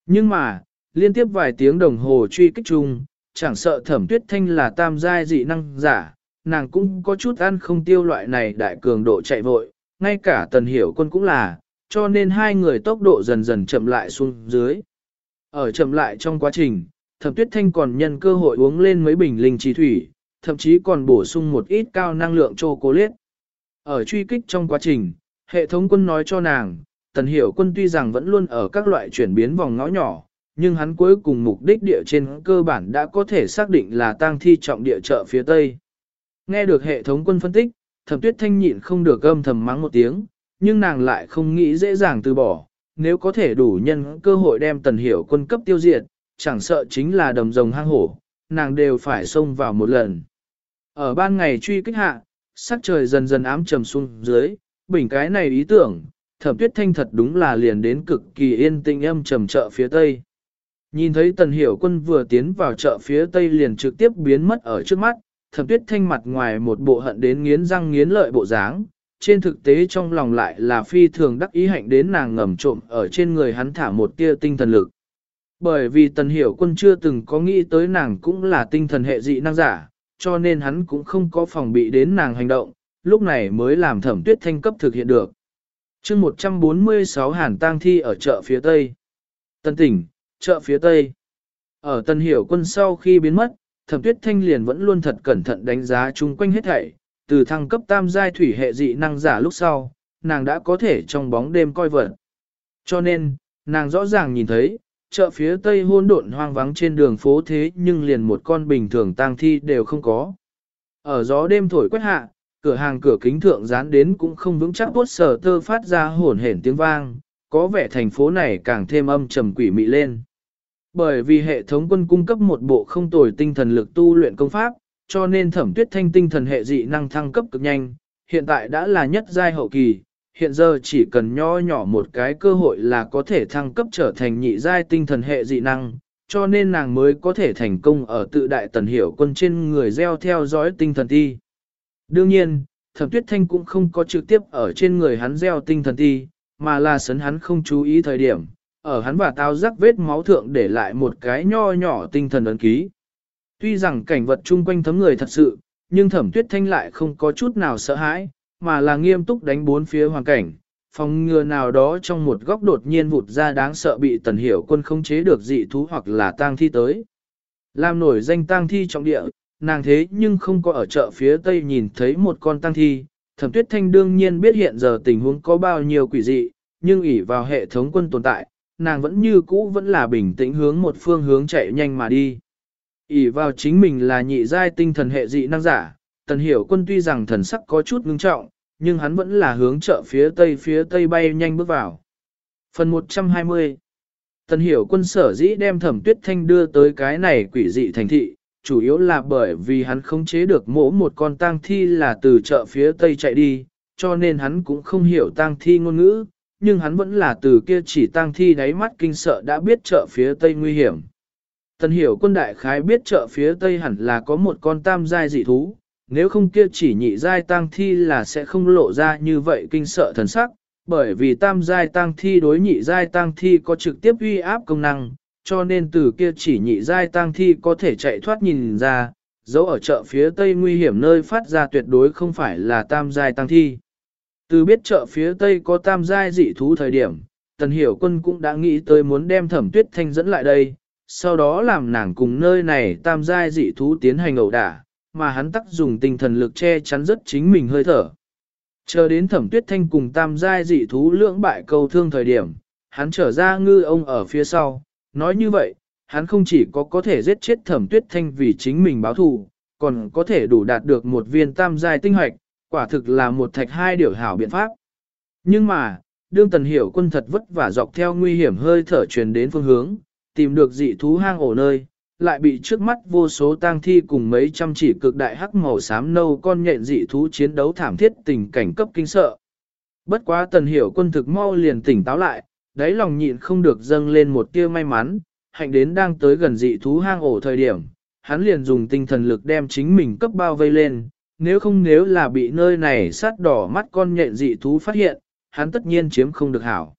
Nhưng mà, liên tiếp vài tiếng đồng hồ truy kích chung, chẳng sợ thẩm tuyết thanh là tam giai dị năng giả, nàng cũng có chút ăn không tiêu loại này đại cường độ chạy vội, ngay cả tần hiểu quân cũng là, cho nên hai người tốc độ dần dần chậm lại xuống dưới. Ở chậm lại trong quá trình, thẩm tuyết thanh còn nhân cơ hội uống lên mấy bình linh trí thủy, thậm chí còn bổ sung một ít cao năng lượng chocolate. Ở truy kích trong quá trình, hệ thống quân nói cho nàng, tần hiểu quân tuy rằng vẫn luôn ở các loại chuyển biến vòng ngõ nhỏ, nhưng hắn cuối cùng mục đích địa trên cơ bản đã có thể xác định là tang thi trọng địa chợ phía Tây. Nghe được hệ thống quân phân tích, thẩm tuyết thanh nhịn không được âm thầm mắng một tiếng, nhưng nàng lại không nghĩ dễ dàng từ bỏ, nếu có thể đủ nhân cơ hội đem tần hiểu quân cấp tiêu diệt, chẳng sợ chính là đầm rồng hang hổ, nàng đều phải xông vào một lần. Ở ban ngày truy kích hạ, sắc trời dần dần ám trầm xuống dưới, bình cái này ý tưởng, thẩm tuyết thanh thật đúng là liền đến cực kỳ yên tĩnh âm trầm chợ phía tây. Nhìn thấy tần hiểu quân vừa tiến vào chợ phía tây liền trực tiếp biến mất ở trước mắt, thẩm tuyết thanh mặt ngoài một bộ hận đến nghiến răng nghiến lợi bộ dáng, trên thực tế trong lòng lại là phi thường đắc ý hạnh đến nàng ngầm trộm ở trên người hắn thả một tia tinh thần lực. Bởi vì tần hiểu quân chưa từng có nghĩ tới nàng cũng là tinh thần hệ dị năng giả, cho nên hắn cũng không có phòng bị đến nàng hành động, lúc này mới làm thẩm tuyết thanh cấp thực hiện được. chương 146 hàn tang thi ở chợ phía Tây. Tân tỉnh, chợ phía Tây. Ở Tần Hiểu quân sau khi biến mất, thẩm tuyết thanh liền vẫn luôn thật cẩn thận đánh giá chung quanh hết thảy, từ thăng cấp tam giai thủy hệ dị năng giả lúc sau, nàng đã có thể trong bóng đêm coi vật. Cho nên, nàng rõ ràng nhìn thấy, chợ phía tây hôn độn hoang vắng trên đường phố thế nhưng liền một con bình thường tang thi đều không có. Ở gió đêm thổi quét hạ, cửa hàng cửa kính thượng dán đến cũng không vững chắc bốt sở tơ phát ra hồn hển tiếng vang, có vẻ thành phố này càng thêm âm trầm quỷ mị lên. Bởi vì hệ thống quân cung cấp một bộ không tồi tinh thần lực tu luyện công pháp, cho nên thẩm tuyết thanh tinh thần hệ dị năng thăng cấp cực nhanh, hiện tại đã là nhất giai hậu kỳ, hiện giờ chỉ cần nho nhỏ một cái cơ hội là có thể thăng cấp trở thành nhị giai tinh thần hệ dị năng, cho nên nàng mới có thể thành công ở tự đại tần hiểu quân trên người gieo theo dõi tinh thần ti. Đương nhiên, thẩm tuyết thanh cũng không có trực tiếp ở trên người hắn gieo tinh thần ti, mà là sấn hắn không chú ý thời điểm, ở hắn và tao rắc vết máu thượng để lại một cái nho nhỏ tinh thần ấn ký. Tuy rằng cảnh vật chung quanh thấm người thật sự, nhưng thẩm tuyết thanh lại không có chút nào sợ hãi, mà là nghiêm túc đánh bốn phía hoàn cảnh, phòng ngừa nào đó trong một góc đột nhiên vụt ra đáng sợ bị tần hiểu quân không chế được dị thú hoặc là tang thi tới. Làm nổi danh tang thi trong địa, nàng thế nhưng không có ở chợ phía tây nhìn thấy một con tang thi, thẩm tuyết thanh đương nhiên biết hiện giờ tình huống có bao nhiêu quỷ dị, nhưng ỷ vào hệ thống quân tồn tại, nàng vẫn như cũ vẫn là bình tĩnh hướng một phương hướng chạy nhanh mà đi. ỉ vào chính mình là nhị giai tinh thần hệ dị năng giả, tần hiểu quân tuy rằng thần sắc có chút ngưng trọng, nhưng hắn vẫn là hướng chợ phía tây phía tây bay nhanh bước vào. Phần 120 Tần hiểu quân sở dĩ đem thẩm tuyết thanh đưa tới cái này quỷ dị thành thị, chủ yếu là bởi vì hắn không chế được mỗ một con tang thi là từ chợ phía tây chạy đi, cho nên hắn cũng không hiểu tang thi ngôn ngữ, nhưng hắn vẫn là từ kia chỉ tang thi đáy mắt kinh sợ đã biết chợ phía tây nguy hiểm. Tần hiểu quân đại khái biết chợ phía tây hẳn là có một con tam giai dị thú, nếu không kia chỉ nhị giai tang thi là sẽ không lộ ra như vậy kinh sợ thần sắc, bởi vì tam giai tang thi đối nhị giai tang thi có trực tiếp uy áp công năng, cho nên từ kia chỉ nhị giai tang thi có thể chạy thoát nhìn ra, dấu ở chợ phía tây nguy hiểm nơi phát ra tuyệt đối không phải là tam giai tang thi. Từ biết chợ phía tây có tam giai dị thú thời điểm, Tần Hiểu Quân cũng đã nghĩ tới muốn đem Thẩm Tuyết Thanh dẫn lại đây, sau đó làm nàng cùng nơi này tam giai dị thú tiến hành ẩu đả, mà hắn tắc dùng tinh thần lực che chắn rất chính mình hơi thở. Chờ đến thẩm tuyết thanh cùng tam giai dị thú lưỡng bại câu thương thời điểm, hắn trở ra ngư ông ở phía sau, nói như vậy, hắn không chỉ có có thể giết chết thẩm tuyết thanh vì chính mình báo thù, còn có thể đủ đạt được một viên tam giai tinh hoạch, quả thực là một thạch hai điều hảo biện pháp. Nhưng mà, đương tần hiểu quân thật vất vả dọc theo nguy hiểm hơi thở truyền đến phương hướng, tìm được dị thú hang ổ nơi, lại bị trước mắt vô số tang thi cùng mấy trăm chỉ cực đại hắc màu xám nâu con nhện dị thú chiến đấu thảm thiết tình cảnh cấp kinh sợ. Bất quá tần hiểu quân thực mau liền tỉnh táo lại, đáy lòng nhịn không được dâng lên một tia may mắn, hạnh đến đang tới gần dị thú hang ổ thời điểm, hắn liền dùng tinh thần lực đem chính mình cấp bao vây lên, nếu không nếu là bị nơi này sát đỏ mắt con nhện dị thú phát hiện, hắn tất nhiên chiếm không được hảo.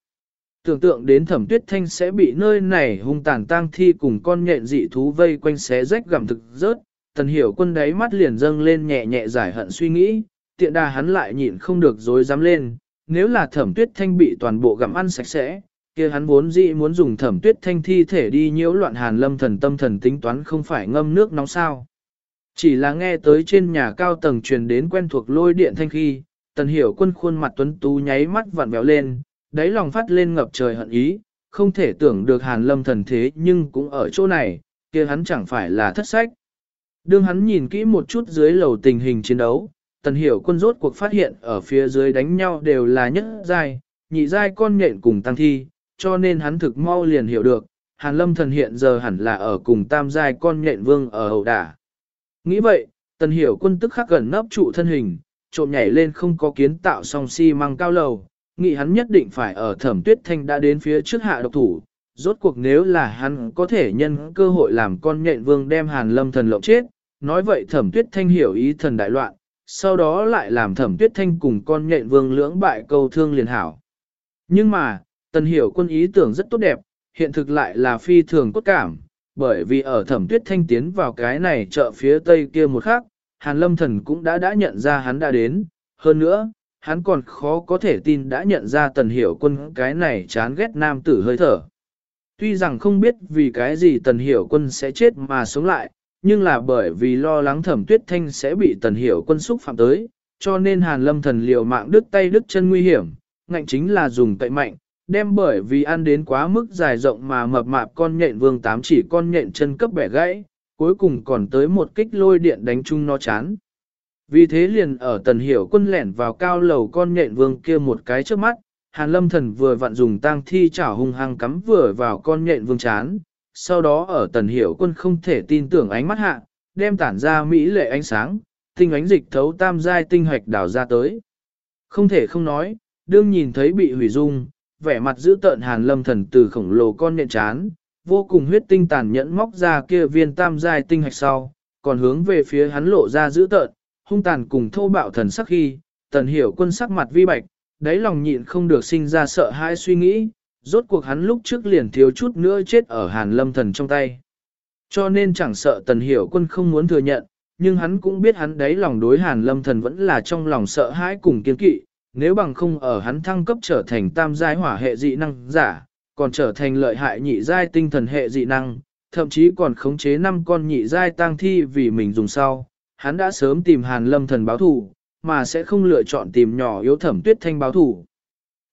Tưởng tượng đến thẩm tuyết thanh sẽ bị nơi này hung tàn tang thi cùng con nhện dị thú vây quanh xé rách gặm thực rớt, tần hiểu quân đáy mắt liền dâng lên nhẹ nhẹ giải hận suy nghĩ, tiện đà hắn lại nhịn không được dối dám lên, nếu là thẩm tuyết thanh bị toàn bộ gặm ăn sạch sẽ, kia hắn vốn dĩ muốn dùng thẩm tuyết thanh thi thể đi nhiễu loạn hàn lâm thần tâm thần tính toán không phải ngâm nước nóng sao. Chỉ là nghe tới trên nhà cao tầng truyền đến quen thuộc lôi điện thanh khi, tần hiểu quân khuôn mặt tuấn tú nháy mắt vặn béo lên, đáy lòng phát lên ngập trời hận ý, không thể tưởng được hàn lâm thần thế nhưng cũng ở chỗ này, kia hắn chẳng phải là thất sách. Đương hắn nhìn kỹ một chút dưới lầu tình hình chiến đấu, tần hiểu quân rốt cuộc phát hiện ở phía dưới đánh nhau đều là nhất giai, nhị giai con nhện cùng tăng thi, cho nên hắn thực mau liền hiểu được, hàn lâm thần hiện giờ hẳn là ở cùng tam giai con nhện vương ở hậu đả. Nghĩ vậy, tần hiểu quân tức khắc gần nấp trụ thân hình, trộm nhảy lên không có kiến tạo song xi si măng cao lầu, nghĩ hắn nhất định phải ở thẩm tuyết thanh đã đến phía trước hạ độc thủ. Rốt cuộc nếu là hắn có thể nhân cơ hội làm con nhện vương đem hàn lâm thần lộng chết, nói vậy thẩm tuyết thanh hiểu ý thần đại loạn, sau đó lại làm thẩm tuyết thanh cùng con nhện vương lưỡng bại câu thương liền hảo. Nhưng mà, tần hiểu quân ý tưởng rất tốt đẹp, hiện thực lại là phi thường cốt cảm, bởi vì ở thẩm tuyết thanh tiến vào cái này chợ phía tây kia một khắc, hàn lâm thần cũng đã đã nhận ra hắn đã đến, hơn nữa, hắn còn khó có thể tin đã nhận ra tần hiểu quân cái này chán ghét nam tử hơi thở. Tuy rằng không biết vì cái gì tần hiểu quân sẽ chết mà sống lại, nhưng là bởi vì lo lắng thẩm tuyết thanh sẽ bị tần hiểu quân xúc phạm tới, cho nên hàn lâm thần liều mạng đứt tay đứt chân nguy hiểm, ngạnh chính là dùng cậy mạnh, đem bởi vì ăn đến quá mức dài rộng mà mập mạp con nhện vương tám chỉ con nhện chân cấp bẻ gãy, cuối cùng còn tới một kích lôi điện đánh chung nó chán. Vì thế liền ở tần hiểu quân lẻn vào cao lầu con nhện vương kia một cái trước mắt, hàn lâm thần vừa vặn dùng tang thi chảo hung hăng cắm vừa vào con nhện vương chán, sau đó ở tần hiểu quân không thể tin tưởng ánh mắt hạ, đem tản ra mỹ lệ ánh sáng, tinh ánh dịch thấu tam giai tinh hoạch đảo ra tới. Không thể không nói, đương nhìn thấy bị hủy dung, vẻ mặt giữ tợn hàn lâm thần từ khổng lồ con nhện chán, vô cùng huyết tinh tàn nhẫn móc ra kia viên tam giai tinh hạch sau, còn hướng về phía hắn lộ ra giữ tợn, hung tàn cùng thô bạo thần sắc khi, tần hiểu quân sắc mặt vi bạch, đáy lòng nhịn không được sinh ra sợ hãi suy nghĩ, rốt cuộc hắn lúc trước liền thiếu chút nữa chết ở hàn lâm thần trong tay. Cho nên chẳng sợ tần hiểu quân không muốn thừa nhận, nhưng hắn cũng biết hắn đáy lòng đối hàn lâm thần vẫn là trong lòng sợ hãi cùng kiên kỵ, nếu bằng không ở hắn thăng cấp trở thành tam giai hỏa hệ dị năng giả, còn trở thành lợi hại nhị giai tinh thần hệ dị năng, thậm chí còn khống chế năm con nhị giai tang thi vì mình dùng sau, hắn đã sớm tìm hàn lâm thần báo thủ, mà sẽ không lựa chọn tìm nhỏ yếu thẩm tuyết thanh báo thủ.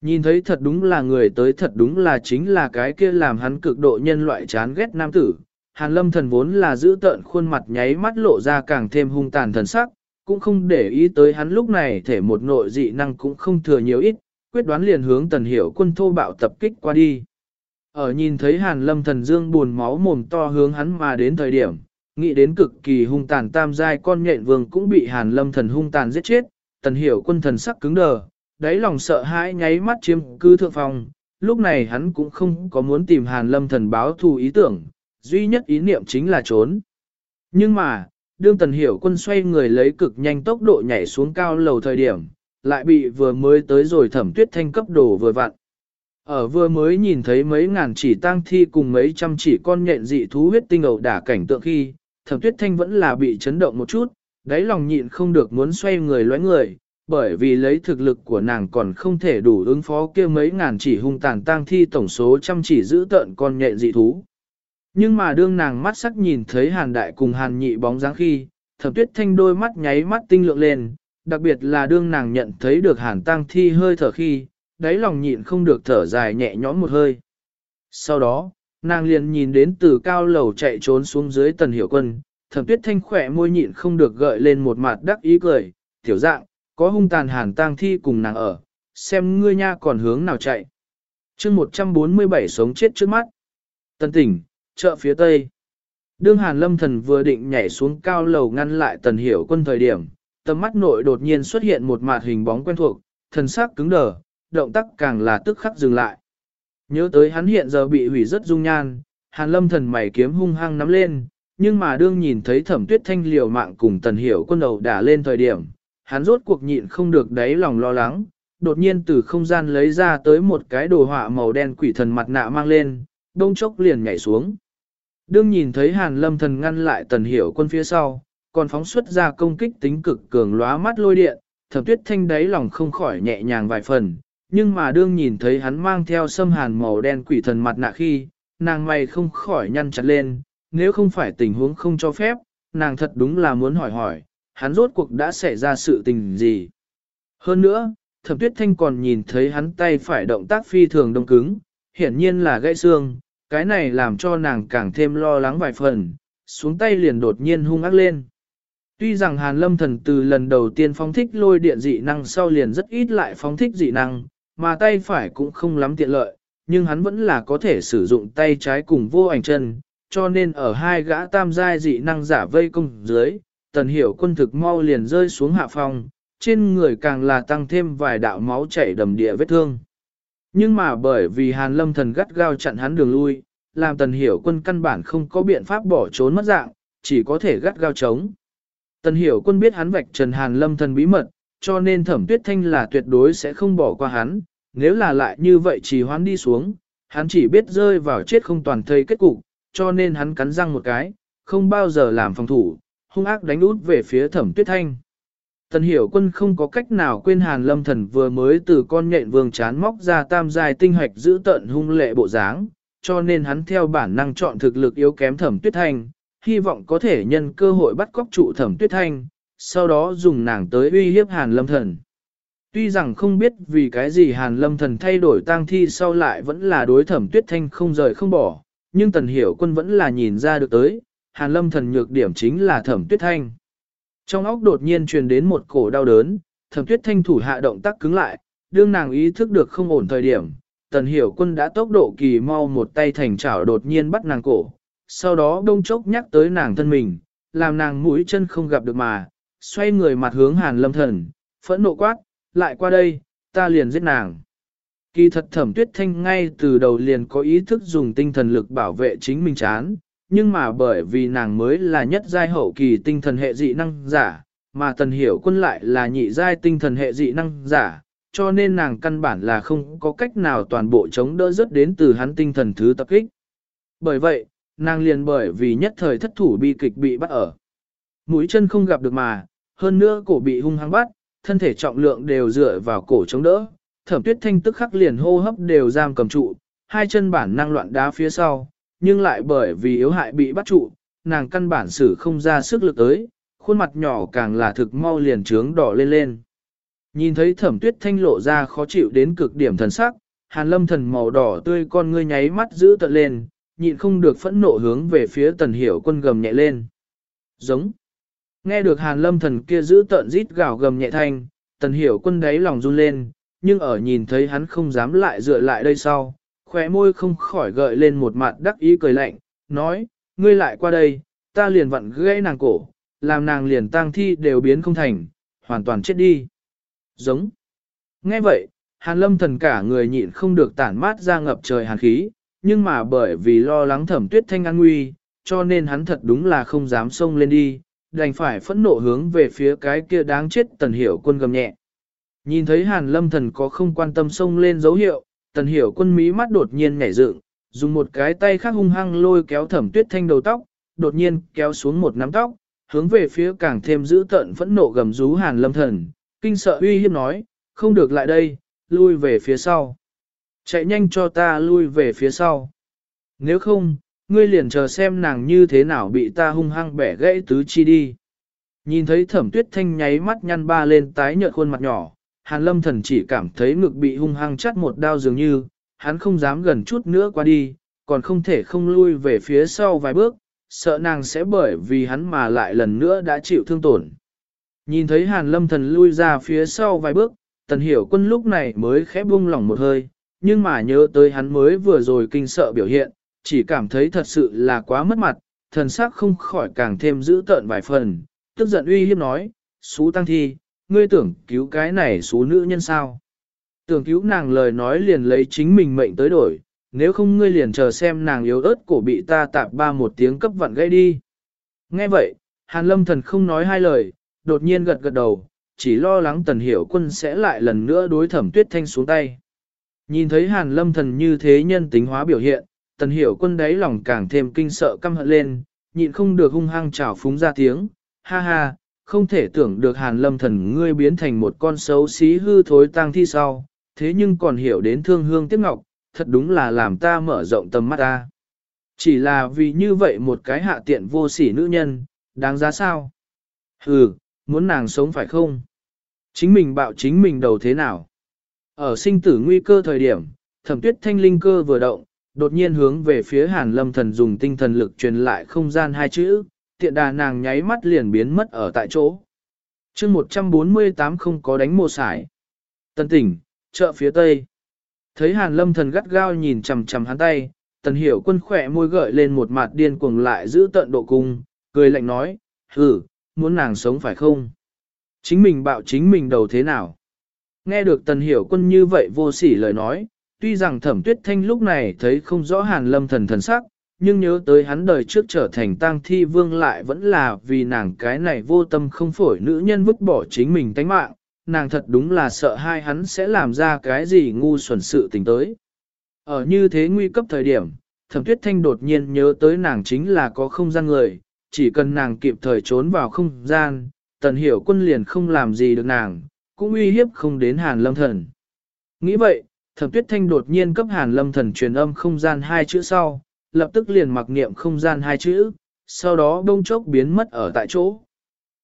Nhìn thấy thật đúng là người tới thật đúng là chính là cái kia làm hắn cực độ nhân loại chán ghét nam tử. Hàn lâm thần vốn là giữ tợn khuôn mặt nháy mắt lộ ra càng thêm hung tàn thần sắc, cũng không để ý tới hắn lúc này thể một nội dị năng cũng không thừa nhiều ít, quyết đoán liền hướng tần hiểu quân thô bạo tập kích qua đi. Ở nhìn thấy hàn lâm thần dương buồn máu mồm to hướng hắn mà đến thời điểm, nghĩ đến cực kỳ hung tàn tam giai con nhện vương cũng bị hàn lâm thần hung tàn giết chết, tần hiểu quân thần sắc cứng đờ, đáy lòng sợ hãi nháy mắt chiếm cư thượng phòng, lúc này hắn cũng không có muốn tìm hàn lâm thần báo thù ý tưởng, duy nhất ý niệm chính là trốn. Nhưng mà, đương tần hiểu quân xoay người lấy cực nhanh tốc độ nhảy xuống cao lầu thời điểm, lại bị vừa mới tới rồi thẩm tuyết thanh cấp đổ vừa vặn. Ở vừa mới nhìn thấy mấy ngàn chỉ tang thi cùng mấy trăm chỉ con nhện dị thú huyết tinh ẩu đả cảnh tượng khi, thẩm tuyết thanh vẫn là bị chấn động một chút, đáy lòng nhịn không được muốn xoay người lóe người, bởi vì lấy thực lực của nàng còn không thể đủ ứng phó kia mấy ngàn chỉ hung tàn tang thi tổng số trăm chỉ giữ tợn con nhện dị thú. Nhưng mà đương nàng mắt sắc nhìn thấy hàn đại cùng hàn nhị bóng dáng khi, thẩm tuyết thanh đôi mắt nháy mắt tinh lượng lên, đặc biệt là đương nàng nhận thấy được hàn tang thi hơi thở khi, đáy lòng nhịn không được thở dài nhẹ nhõm một hơi. Sau đó, nàng liền nhìn đến từ cao lầu chạy trốn xuống dưới tần hiểu quân, thẩm tuyết thanh khỏe môi nhịn không được gợi lên một mặt đắc ý cười, tiểu dạng, có hung tàn hàn tang thi cùng nàng ở, xem ngươi nha còn hướng nào chạy. chương 147 sống chết trước mắt. Tần tỉnh, chợ phía tây. Đương hàn lâm thần vừa định nhảy xuống cao lầu ngăn lại tần hiểu quân thời điểm, tầm mắt nội đột nhiên xuất hiện một mạt hình bóng quen thuộc, thần sắc cứng đờ, động tác càng là tức khắc dừng lại. Nhớ tới hắn hiện giờ bị hủy rất dung nhan, hàn lâm thần mày kiếm hung hăng nắm lên, nhưng mà đương nhìn thấy thẩm tuyết thanh liều mạng cùng tần hiểu quân đầu đả lên thời điểm, hắn rốt cuộc nhịn không được đáy lòng lo lắng, đột nhiên từ không gian lấy ra tới một cái đồ họa màu đen quỷ thần mặt nạ mang lên, đông chốc liền nhảy xuống. Đương nhìn thấy hàn lâm thần ngăn lại tần hiểu quân phía sau, còn phóng xuất ra công kích tính cực cường lóa mắt lôi điện, thẩm tuyết thanh đáy lòng không khỏi nhẹ nhàng vài phần, nhưng mà đương nhìn thấy hắn mang theo sâm hàn màu đen quỷ thần mặt nạ khi, nàng mày không khỏi nhăn chặt lên, nếu không phải tình huống không cho phép, nàng thật đúng là muốn hỏi hỏi, hắn rốt cuộc đã xảy ra sự tình gì. Hơn nữa, thẩm tuyết thanh còn nhìn thấy hắn tay phải động tác phi thường đông cứng, hiển nhiên là gãy xương, cái này làm cho nàng càng thêm lo lắng vài phần, xuống tay liền đột nhiên hung ác lên. Tuy rằng Hàn Lâm Thần từ lần đầu tiên phóng thích lôi điện dị năng sau liền rất ít lại phóng thích dị năng, mà tay phải cũng không lắm tiện lợi, nhưng hắn vẫn là có thể sử dụng tay trái cùng vô ảnh chân, cho nên ở hai gã tam giai dị năng giả vây công dưới, tần hiểu quân thực mau liền rơi xuống hạ phòng, trên người càng là tăng thêm vài đạo máu chảy đầm địa vết thương. Nhưng mà bởi vì Hàn Lâm Thần gắt gao chặn hắn đường lui, làm tần hiểu quân căn bản không có biện pháp bỏ trốn mất dạng, chỉ có thể gắt gao chống. Tần hiểu quân biết hắn vạch trần Hàn Lâm Thần bí mật, cho nên thẩm tuyết thanh là tuyệt đối sẽ không bỏ qua hắn, nếu là lại như vậy chỉ hoán đi xuống, hắn chỉ biết rơi vào chết không toàn thây kết cục, cho nên hắn cắn răng một cái, không bao giờ làm phòng thủ, hung ác đánh út về phía thẩm tuyết thanh. Tần hiểu quân không có cách nào quên hàn lâm thần vừa mới từ con nhện vương chán móc ra tam dài tinh hạch giữ tận hung lệ bộ dáng, cho nên hắn theo bản năng chọn thực lực yếu kém thẩm tuyết thanh, hy vọng có thể nhân cơ hội bắt cóc trụ thẩm tuyết thanh, sau đó dùng nàng tới uy hiếp hàn lâm thần. Tuy rằng không biết vì cái gì hàn lâm thần thay đổi tang thi sau lại vẫn là đối thẩm tuyết thanh không rời không bỏ, nhưng tần hiểu quân vẫn là nhìn ra được tới, hàn lâm thần nhược điểm chính là thẩm tuyết thanh. Trong óc đột nhiên truyền đến một cổ đau đớn, thẩm tuyết thanh thủ hạ động tác cứng lại, đương nàng ý thức được không ổn thời điểm, tần hiểu quân đã tốc độ kỳ mau một tay thành chảo đột nhiên bắt nàng cổ, sau đó đông chốc nhắc tới nàng thân mình, làm nàng mũi chân không gặp được mà, xoay người mặt hướng hàn lâm thần, phẫn nộ quát, lại qua đây, ta liền giết nàng. Kỳ thật thẩm tuyết thanh ngay từ đầu liền có ý thức dùng tinh thần lực bảo vệ chính mình chán, nhưng mà bởi vì nàng mới là nhất giai hậu kỳ tinh thần hệ dị năng giả, mà tần hiểu quân lại là nhị giai tinh thần hệ dị năng giả, cho nên nàng căn bản là không có cách nào toàn bộ chống đỡ rất đến từ hắn tinh thần thứ tập kích. Bởi vậy, nàng liền bởi vì nhất thời thất thủ bi kịch bị bắt ở. Mũi chân không gặp được mà, hơn nữa cổ bị hung hăng bắt, thân thể trọng lượng đều dựa vào cổ chống đỡ, thẩm tuyết thanh tức khắc liền hô hấp đều giam cầm trụ, hai chân bản năng loạn đá phía sau, nhưng lại bởi vì yếu hại bị bắt trụ, nàng căn bản sử không ra sức lực tới, khuôn mặt nhỏ càng là thực mau liền trướng đỏ lên lên. Nhìn thấy thẩm tuyết thanh lộ ra khó chịu đến cực điểm thần sắc, hàn lâm thần màu đỏ tươi con ngươi nháy mắt giữ tận lên, nhịn không được phẫn nộ hướng về phía tần hiểu quân gầm nhẹ lên. Giống. Nghe được hàn lâm thần kia giữ tận rít gào gầm nhẹ thanh, tần hiểu quân đáy lòng run lên, nhưng ở nhìn thấy hắn không dám lại dựa lại đây sau, khóe môi không khỏi gợi lên một mặt đắc ý cười lạnh, nói, ngươi lại qua đây, ta liền vặn gãy nàng cổ, làm nàng liền tang thi đều biến không thành, hoàn toàn chết đi. Giống. Nghe vậy, hàn lâm thần cả người nhịn không được tản mát ra ngập trời hàn khí, nhưng mà bởi vì lo lắng thẩm tuyết thanh an nguy, cho nên hắn thật đúng là không dám xông lên đi, đành phải phẫn nộ hướng về phía cái kia đáng chết tần hiểu quân gầm nhẹ. Nhìn thấy hàn lâm thần có không quan tâm xông lên dấu hiệu, tần hiểu quân mí mắt đột nhiên nhảy dựng, dùng một cái tay khác hung hăng lôi kéo thẩm tuyết thanh đầu tóc, đột nhiên kéo xuống một nắm tóc, hướng về phía càng thêm giữ tận phẫn nộ gầm rú hàn lâm thần, kinh sợ uy hiếp nói, không được lại đây, lui về phía sau. Chạy nhanh cho ta lui về phía sau. Nếu không, ngươi liền chờ xem nàng như thế nào bị ta hung hăng bẻ gãy tứ chi đi. Nhìn thấy thẩm tuyết thanh nháy mắt nhăn ba lên tái nhợt khuôn mặt nhỏ, hàn lâm thần chỉ cảm thấy ngực bị hung hăng chắt một đao dường như, hắn không dám gần chút nữa qua đi, còn không thể không lui về phía sau vài bước, sợ nàng sẽ bởi vì hắn mà lại lần nữa đã chịu thương tổn. Nhìn thấy hàn lâm thần lui ra phía sau vài bước, tần hiểu quân lúc này mới khẽ buông lỏng một hơi, nhưng mà nhớ tới hắn mới vừa rồi kinh sợ biểu hiện, chỉ cảm thấy thật sự là quá mất mặt, thần sắc không khỏi càng thêm dữ tợn vài phần, tức giận uy hiếp nói, xú tăng thi, ngươi tưởng cứu cái này số nữ nhân sao? Tưởng cứu nàng lời nói liền lấy chính mình mệnh tới đổi, nếu không ngươi liền chờ xem nàng yếu ớt cổ bị ta tạp ba một tiếng cấp vặn gây đi. Nghe vậy, Hàn Lâm Thần không nói hai lời, đột nhiên gật gật đầu, chỉ lo lắng Tần Hiểu Quân sẽ lại lần nữa đối thẩm tuyết thanh xuống tay. Nhìn thấy Hàn Lâm Thần như thế nhân tính hóa biểu hiện, Tần Hiểu Quân đáy lòng càng thêm kinh sợ căm hận lên, nhịn không được hung hăng chảo phúng ra tiếng, ha ha, không thể tưởng được hàn lâm thần ngươi biến thành một con xấu xí hư thối tang thi sau, thế nhưng còn hiểu đến thương hương tiếc ngọc, thật đúng là làm ta mở rộng tầm mắt ta. Chỉ là vì như vậy một cái hạ tiện vô sỉ nữ nhân, đáng giá sao? Hừ, muốn nàng sống phải không? Chính mình bạo chính mình đầu thế nào? Ở sinh tử nguy cơ thời điểm, thẩm tuyết thanh linh cơ vừa động, đột nhiên hướng về phía hàn lâm thần dùng tinh thần lực truyền lại không gian hai chữ, tiện đà nàng nháy mắt liền biến mất ở tại chỗ. chương 148 không có đánh mồ sải. Tân tỉnh, chợ phía tây. Thấy hàn lâm thần gắt gao nhìn chầm chầm hắn tay, tần hiểu quân khỏe môi gợi lên một mặt điên cuồng lại giữ tận độ cung, cười lạnh nói, hừ, muốn nàng sống phải không? Chính mình bạo chính mình đầu thế nào? Nghe được tần hiểu quân như vậy vô sỉ lời nói, tuy rằng thẩm tuyết thanh lúc này thấy không rõ hàn lâm thần thần sắc, nhưng nhớ tới hắn đời trước trở thành tang thi vương lại vẫn là vì nàng cái này vô tâm không phổi nữ nhân vứt bỏ chính mình tánh mạng, nàng thật đúng là sợ hai hắn sẽ làm ra cái gì ngu xuẩn sự tình tới. Ở như thế nguy cấp thời điểm, thẩm tuyết thanh đột nhiên nhớ tới nàng chính là có không gian người, chỉ cần nàng kịp thời trốn vào không gian, tần hiểu quân liền không làm gì được nàng, cũng uy hiếp không đến hàn lâm thần. Nghĩ vậy, thẩm tuyết thanh đột nhiên cấp hàn lâm thần truyền âm không gian hai chữ sau, lập tức liền mặc niệm không gian hai chữ, sau đó đông chốc biến mất ở tại chỗ.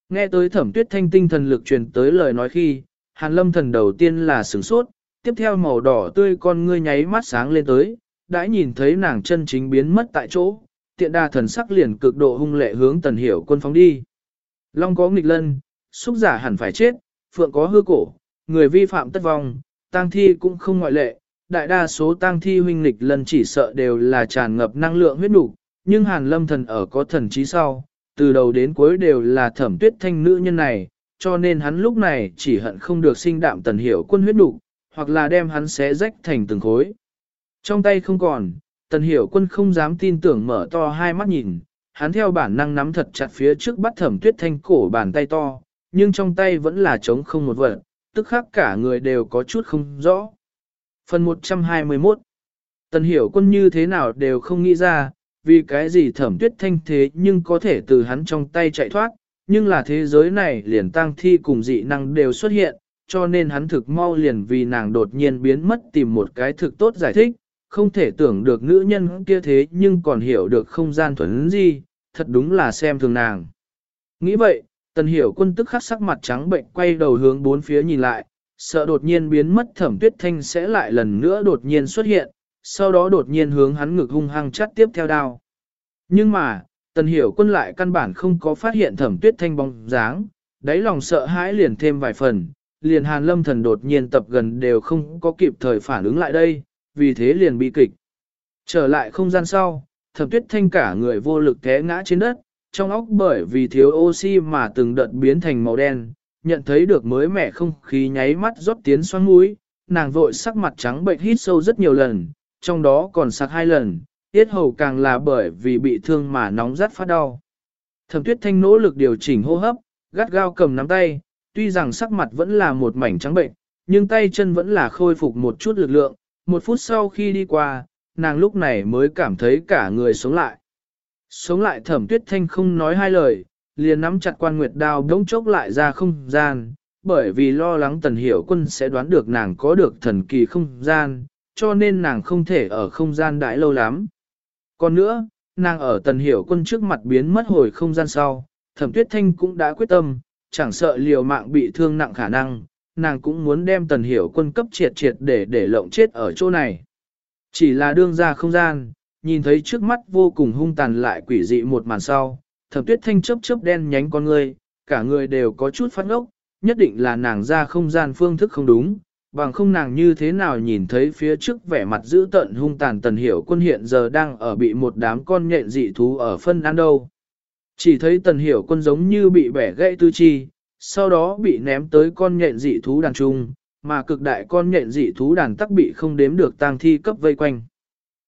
Nghe tới thẩm tuyết thanh tinh thần lực truyền tới lời nói khi, hàn lâm thần đầu tiên là sửng sốt, tiếp theo màu đỏ tươi con ngươi nháy mắt sáng lên tới, đã nhìn thấy nàng chân chính biến mất tại chỗ, tiện đa thần sắc liền cực độ hung lệ hướng tần hiểu quân phóng đi. Long có nghịch lân, xúc giả hẳn phải chết, phượng có hư cổ, người vi phạm tất vong, tang thi cũng không ngoại lệ, đại đa số tang thi huynh nghịch lần chỉ sợ đều là tràn ngập năng lượng huyết đủ, nhưng hàn lâm thần ở có thần trí sau, từ đầu đến cuối đều là thẩm tuyết thanh nữ nhân này, cho nên hắn lúc này chỉ hận không được sinh đạm tần hiểu quân huyết đủ, hoặc là đem hắn xé rách thành từng khối. Trong tay không còn, tần hiểu quân không dám tin tưởng mở to hai mắt nhìn, hắn theo bản năng nắm thật chặt phía trước bắt thẩm tuyết thanh cổ bàn tay to, nhưng trong tay vẫn là trống không một vật, tức khắc cả người đều có chút không rõ. Phần 121 Tần hiểu quân như thế nào đều không nghĩ ra, vì cái gì thẩm tuyết thanh thế nhưng có thể từ hắn trong tay chạy thoát, nhưng là thế giới này liền tăng thi cùng dị năng đều xuất hiện, cho nên hắn thực mau liền vì nàng đột nhiên biến mất tìm một cái thực tốt giải thích, không thể tưởng được nữ nhân kia thế nhưng còn hiểu được không gian thuần gì, thật đúng là xem thường nàng. Nghĩ vậy, tần hiểu quân tức khắc sắc mặt trắng bệnh quay đầu hướng bốn phía nhìn lại, sợ đột nhiên biến mất thẩm tuyết thanh sẽ lại lần nữa đột nhiên xuất hiện, sau đó đột nhiên hướng hắn ngực hung hăng chắt tiếp theo đao. Nhưng mà, tần hiểu quân lại căn bản không có phát hiện thẩm tuyết thanh bóng dáng, đáy lòng sợ hãi liền thêm vài phần, liền hàn lâm thần đột nhiên tập gần đều không có kịp thời phản ứng lại đây, vì thế liền bị kịch. Trở lại không gian sau, thẩm tuyết thanh cả người vô lực té ngã trên đất, trong óc bởi vì thiếu oxy mà từng đợt biến thành màu đen, nhận thấy được mới mẻ không khí nháy mắt rót tiến xoắn mũi, nàng vội sắc mặt trắng bệnh hít sâu rất nhiều lần, trong đó còn sặc hai lần, tiết hầu càng là bởi vì bị thương mà nóng rát phát đau. Thẩm tuyết thanh nỗ lực điều chỉnh hô hấp, gắt gao cầm nắm tay, tuy rằng sắc mặt vẫn là một mảnh trắng bệnh, nhưng tay chân vẫn là khôi phục một chút lực lượng, một phút sau khi đi qua, nàng lúc này mới cảm thấy cả người sống lại. Sống lại thẩm tuyết thanh không nói hai lời, liền nắm chặt quan nguyệt đao đống chốc lại ra không gian, bởi vì lo lắng tần hiểu quân sẽ đoán được nàng có được thần kỳ không gian, cho nên nàng không thể ở không gian đãi lâu lắm. Còn nữa, nàng ở tần hiểu quân trước mặt biến mất hồi không gian sau, thẩm tuyết thanh cũng đã quyết tâm, chẳng sợ liều mạng bị thương nặng khả năng, nàng cũng muốn đem tần hiểu quân cấp triệt triệt để để lộng chết ở chỗ này. Chỉ là đương ra không gian, nhìn thấy trước mắt vô cùng hung tàn lại quỷ dị một màn sau, thẩm tuyết thanh chớp chớp đen nhánh con người, cả người đều có chút phát ngốc, nhất định là nàng ra không gian phương thức không đúng, bằng không nàng như thế nào nhìn thấy phía trước vẻ mặt dữ tợn hung tàn tần hiểu quân hiện giờ đang ở bị một đám con nhện dị thú ở phân ăn đâu. Chỉ thấy tần hiểu quân giống như bị bẻ gãy tư chi, sau đó bị ném tới con nhện dị thú đàn trung, mà cực đại con nhện dị thú đàn tắc bị không đếm được tang thi cấp vây quanh.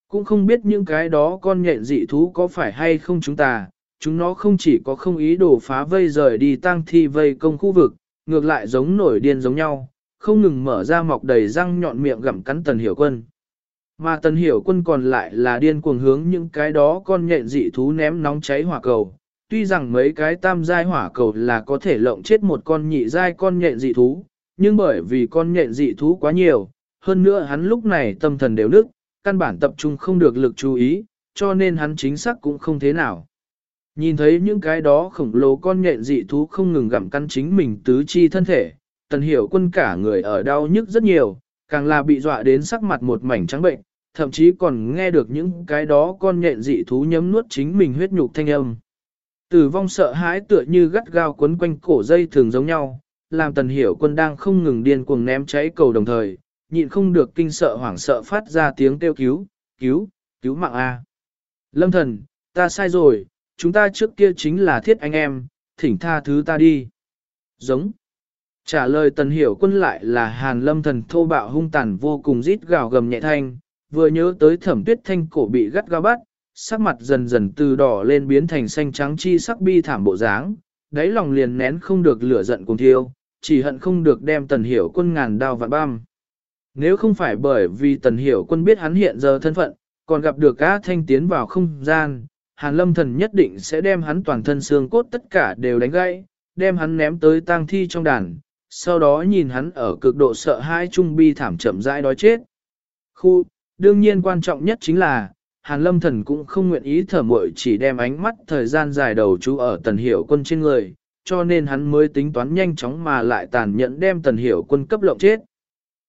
Cũng không biết những cái đó con nhện dị thú có phải hay không chúng ta, chúng nó không chỉ có không ý đồ phá vây rời đi tang thi vây công khu vực, ngược lại giống nổi điên giống nhau, không ngừng mở ra mọc đầy răng nhọn miệng gặm cắn tần hiểu quân. Mà tần hiểu quân còn lại là điên cuồng hướng những cái đó con nhện dị thú ném nóng cháy hỏa cầu. Tuy rằng mấy cái tam giai hỏa cầu là có thể lộng chết một con nhị giai con nhện dị thú, nhưng bởi vì con nhện dị thú quá nhiều, hơn nữa hắn lúc này tâm thần đều nức, căn bản tập trung không được lực chú ý, cho nên hắn chính xác cũng không thế nào. Nhìn thấy những cái đó khổng lồ con nhện dị thú không ngừng gặm cắn chính mình tứ chi thân thể, tần hiểu quân cả người ở đau nhức rất nhiều, càng là bị dọa đến sắc mặt một mảnh trắng bệnh, thậm chí còn nghe được những cái đó con nhện dị thú nhấm nuốt chính mình huyết nhục thanh âm. Tử vong sợ hãi tựa như gắt gao quấn quanh cổ dây thường giống nhau, làm tần hiểu quân đang không ngừng điên cuồng ném cháy cầu đồng thời, nhịn không được kinh sợ hoảng sợ phát ra tiếng kêu cứu, cứu, cứu mạng A. Lâm thần, ta sai rồi, chúng ta trước kia chính là thiết anh em, thỉnh tha thứ ta đi. Giống. Trả lời tần hiểu quân lại là hàn lâm thần thô bạo hung tàn vô cùng rít gào gầm nhẹ thanh, vừa nhớ tới thẩm tuyết thanh cổ bị gắt gao bắt, sắc mặt dần dần từ đỏ lên biến thành xanh trắng chi sắc bi thảm bộ dáng, đáy lòng liền nén không được lửa giận cùng thiêu, chỉ hận không được đem tần hiểu quân ngàn đao vạn băm. Nếu không phải bởi vì tần hiểu quân biết hắn hiện giờ thân phận, còn gặp được á thanh tiến vào không gian, hàn lâm thần nhất định sẽ đem hắn toàn thân xương cốt tất cả đều đánh gãy, đem hắn ném tới tang thi trong đàn, sau đó nhìn hắn ở cực độ sợ hãi trung bi thảm chậm rãi đói chết. Khu, đương nhiên quan trọng nhất chính là, Hàn Lâm Thần cũng không nguyện ý thở muội chỉ đem ánh mắt thời gian dài đầu chú ở tần hiểu quân trên người, cho nên hắn mới tính toán nhanh chóng mà lại tàn nhẫn đem tần hiểu quân cấp lộng chết.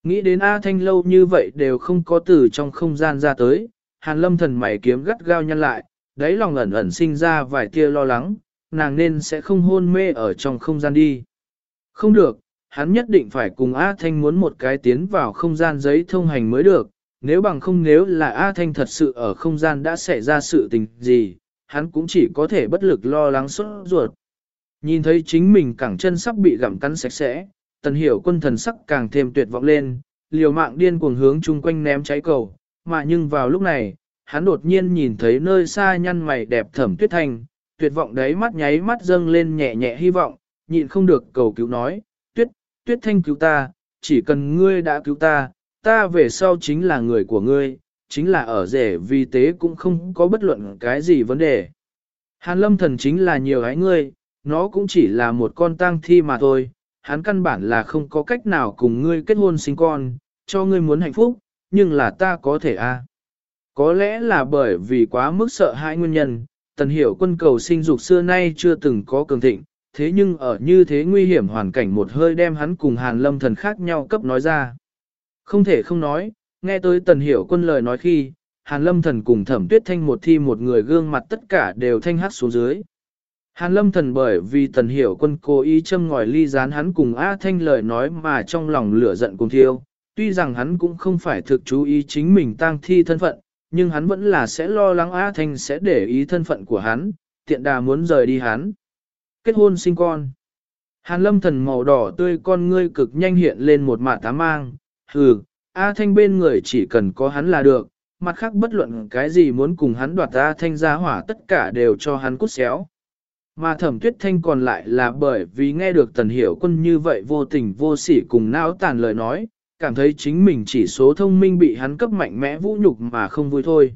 Nghĩ đến A Thanh lâu như vậy đều không có từ trong không gian ra tới, Hàn Lâm Thần mày kiếm gắt gao nhăn lại, đáy lòng ẩn ẩn sinh ra vài tia lo lắng, nàng nên sẽ không hôn mê ở trong không gian đi. Không được, hắn nhất định phải cùng A Thanh muốn một cái tiến vào không gian giấy thông hành mới được, nếu bằng không nếu là A Thanh thật sự ở không gian đã xảy ra sự tình gì, hắn cũng chỉ có thể bất lực lo lắng suốt ruột. Nhìn thấy chính mình cẳng chân sắp bị gặm cắn sạch sẽ, tần hiểu quân thần sắc càng thêm tuyệt vọng lên, liều mạng điên cuồng hướng chung quanh ném trái cầu, mà nhưng vào lúc này, hắn đột nhiên nhìn thấy nơi xa nhăn mày đẹp thẩm tuyết thanh, tuyệt vọng đấy mắt nháy mắt dâng lên nhẹ nhẹ hy vọng, nhịn không được cầu cứu nói, tuyết, tuyết thanh cứu ta, chỉ cần ngươi đã cứu ta, ta về sau chính là người của ngươi, chính là ở rể vì tế cũng không có bất luận cái gì vấn đề. Hàn lâm thần chính là nhiều gái ngươi, nó cũng chỉ là một con tang thi mà thôi, hắn căn bản là không có cách nào cùng ngươi kết hôn sinh con, cho ngươi muốn hạnh phúc, nhưng là ta có thể a. À. Có lẽ là bởi vì quá mức sợ hãi nguyên nhân, tần hiểu quân cầu sinh dục xưa nay chưa từng có cường thịnh, thế nhưng ở như thế nguy hiểm hoàn cảnh một hơi đem hắn cùng hàn lâm thần khác nhau cấp nói ra. Không thể không nói, nghe tới tần hiểu quân lời nói khi, hàn lâm thần cùng thẩm tuyết thanh một thi một người gương mặt tất cả đều thanh hát xuống dưới. Hàn lâm thần bởi vì tần hiểu quân cố ý châm ngòi ly gián hắn cùng A Thanh lời nói mà trong lòng lửa giận cùng thiêu, tuy rằng hắn cũng không phải thực chú ý chính mình tang thi thân phận, nhưng hắn vẫn là sẽ lo lắng A Thanh sẽ để ý thân phận của hắn, tiện đà muốn rời đi hắn. Kết hôn sinh con. Hàn lâm thần màu đỏ tươi con ngươi cực nhanh hiện lên một mạ tá mang, hừ, A Thanh bên người chỉ cần có hắn là được, mặt khác bất luận cái gì muốn cùng hắn đoạt A Thanh ra hỏa tất cả đều cho hắn cút xéo. Mà thẩm tuyết thanh còn lại là bởi vì nghe được tần hiểu quân như vậy vô tình vô sỉ cùng não tàn lời nói, cảm thấy chính mình chỉ số thông minh bị hắn cấp mạnh mẽ vũ nhục mà không vui thôi.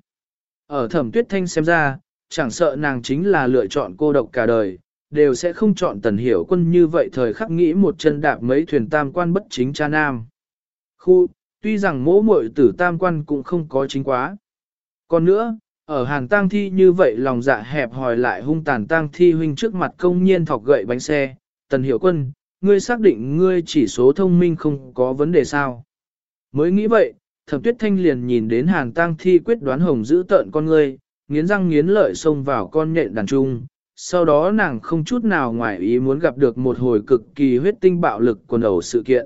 Ở thẩm tuyết thanh xem ra, chẳng sợ nàng chính là lựa chọn cô độc cả đời, đều sẽ không chọn tần hiểu quân như vậy thời khắc nghĩ một chân đạp mấy thuyền tam quan bất chính cha nam. Khu, tuy rằng mỗ muội tử tam quan cũng không có chính quá. Còn nữa, ở hàng tang thi như vậy lòng dạ hẹp hòi lại hung tàn tang thi huynh trước mặt công nhiên thọc gậy bánh xe, tần hiểu quân, ngươi xác định ngươi chỉ số thông minh không có vấn đề sao. Mới nghĩ vậy, thẩm tuyết thanh liền nhìn đến hàng tang thi quyết đoán hồng giữ tợn con ngươi, nghiến răng nghiến lợi xông vào con nhện đàn trung. Sau đó nàng không chút nào ngoài ý muốn gặp được một hồi cực kỳ huyết tinh bạo lực quần đầu sự kiện.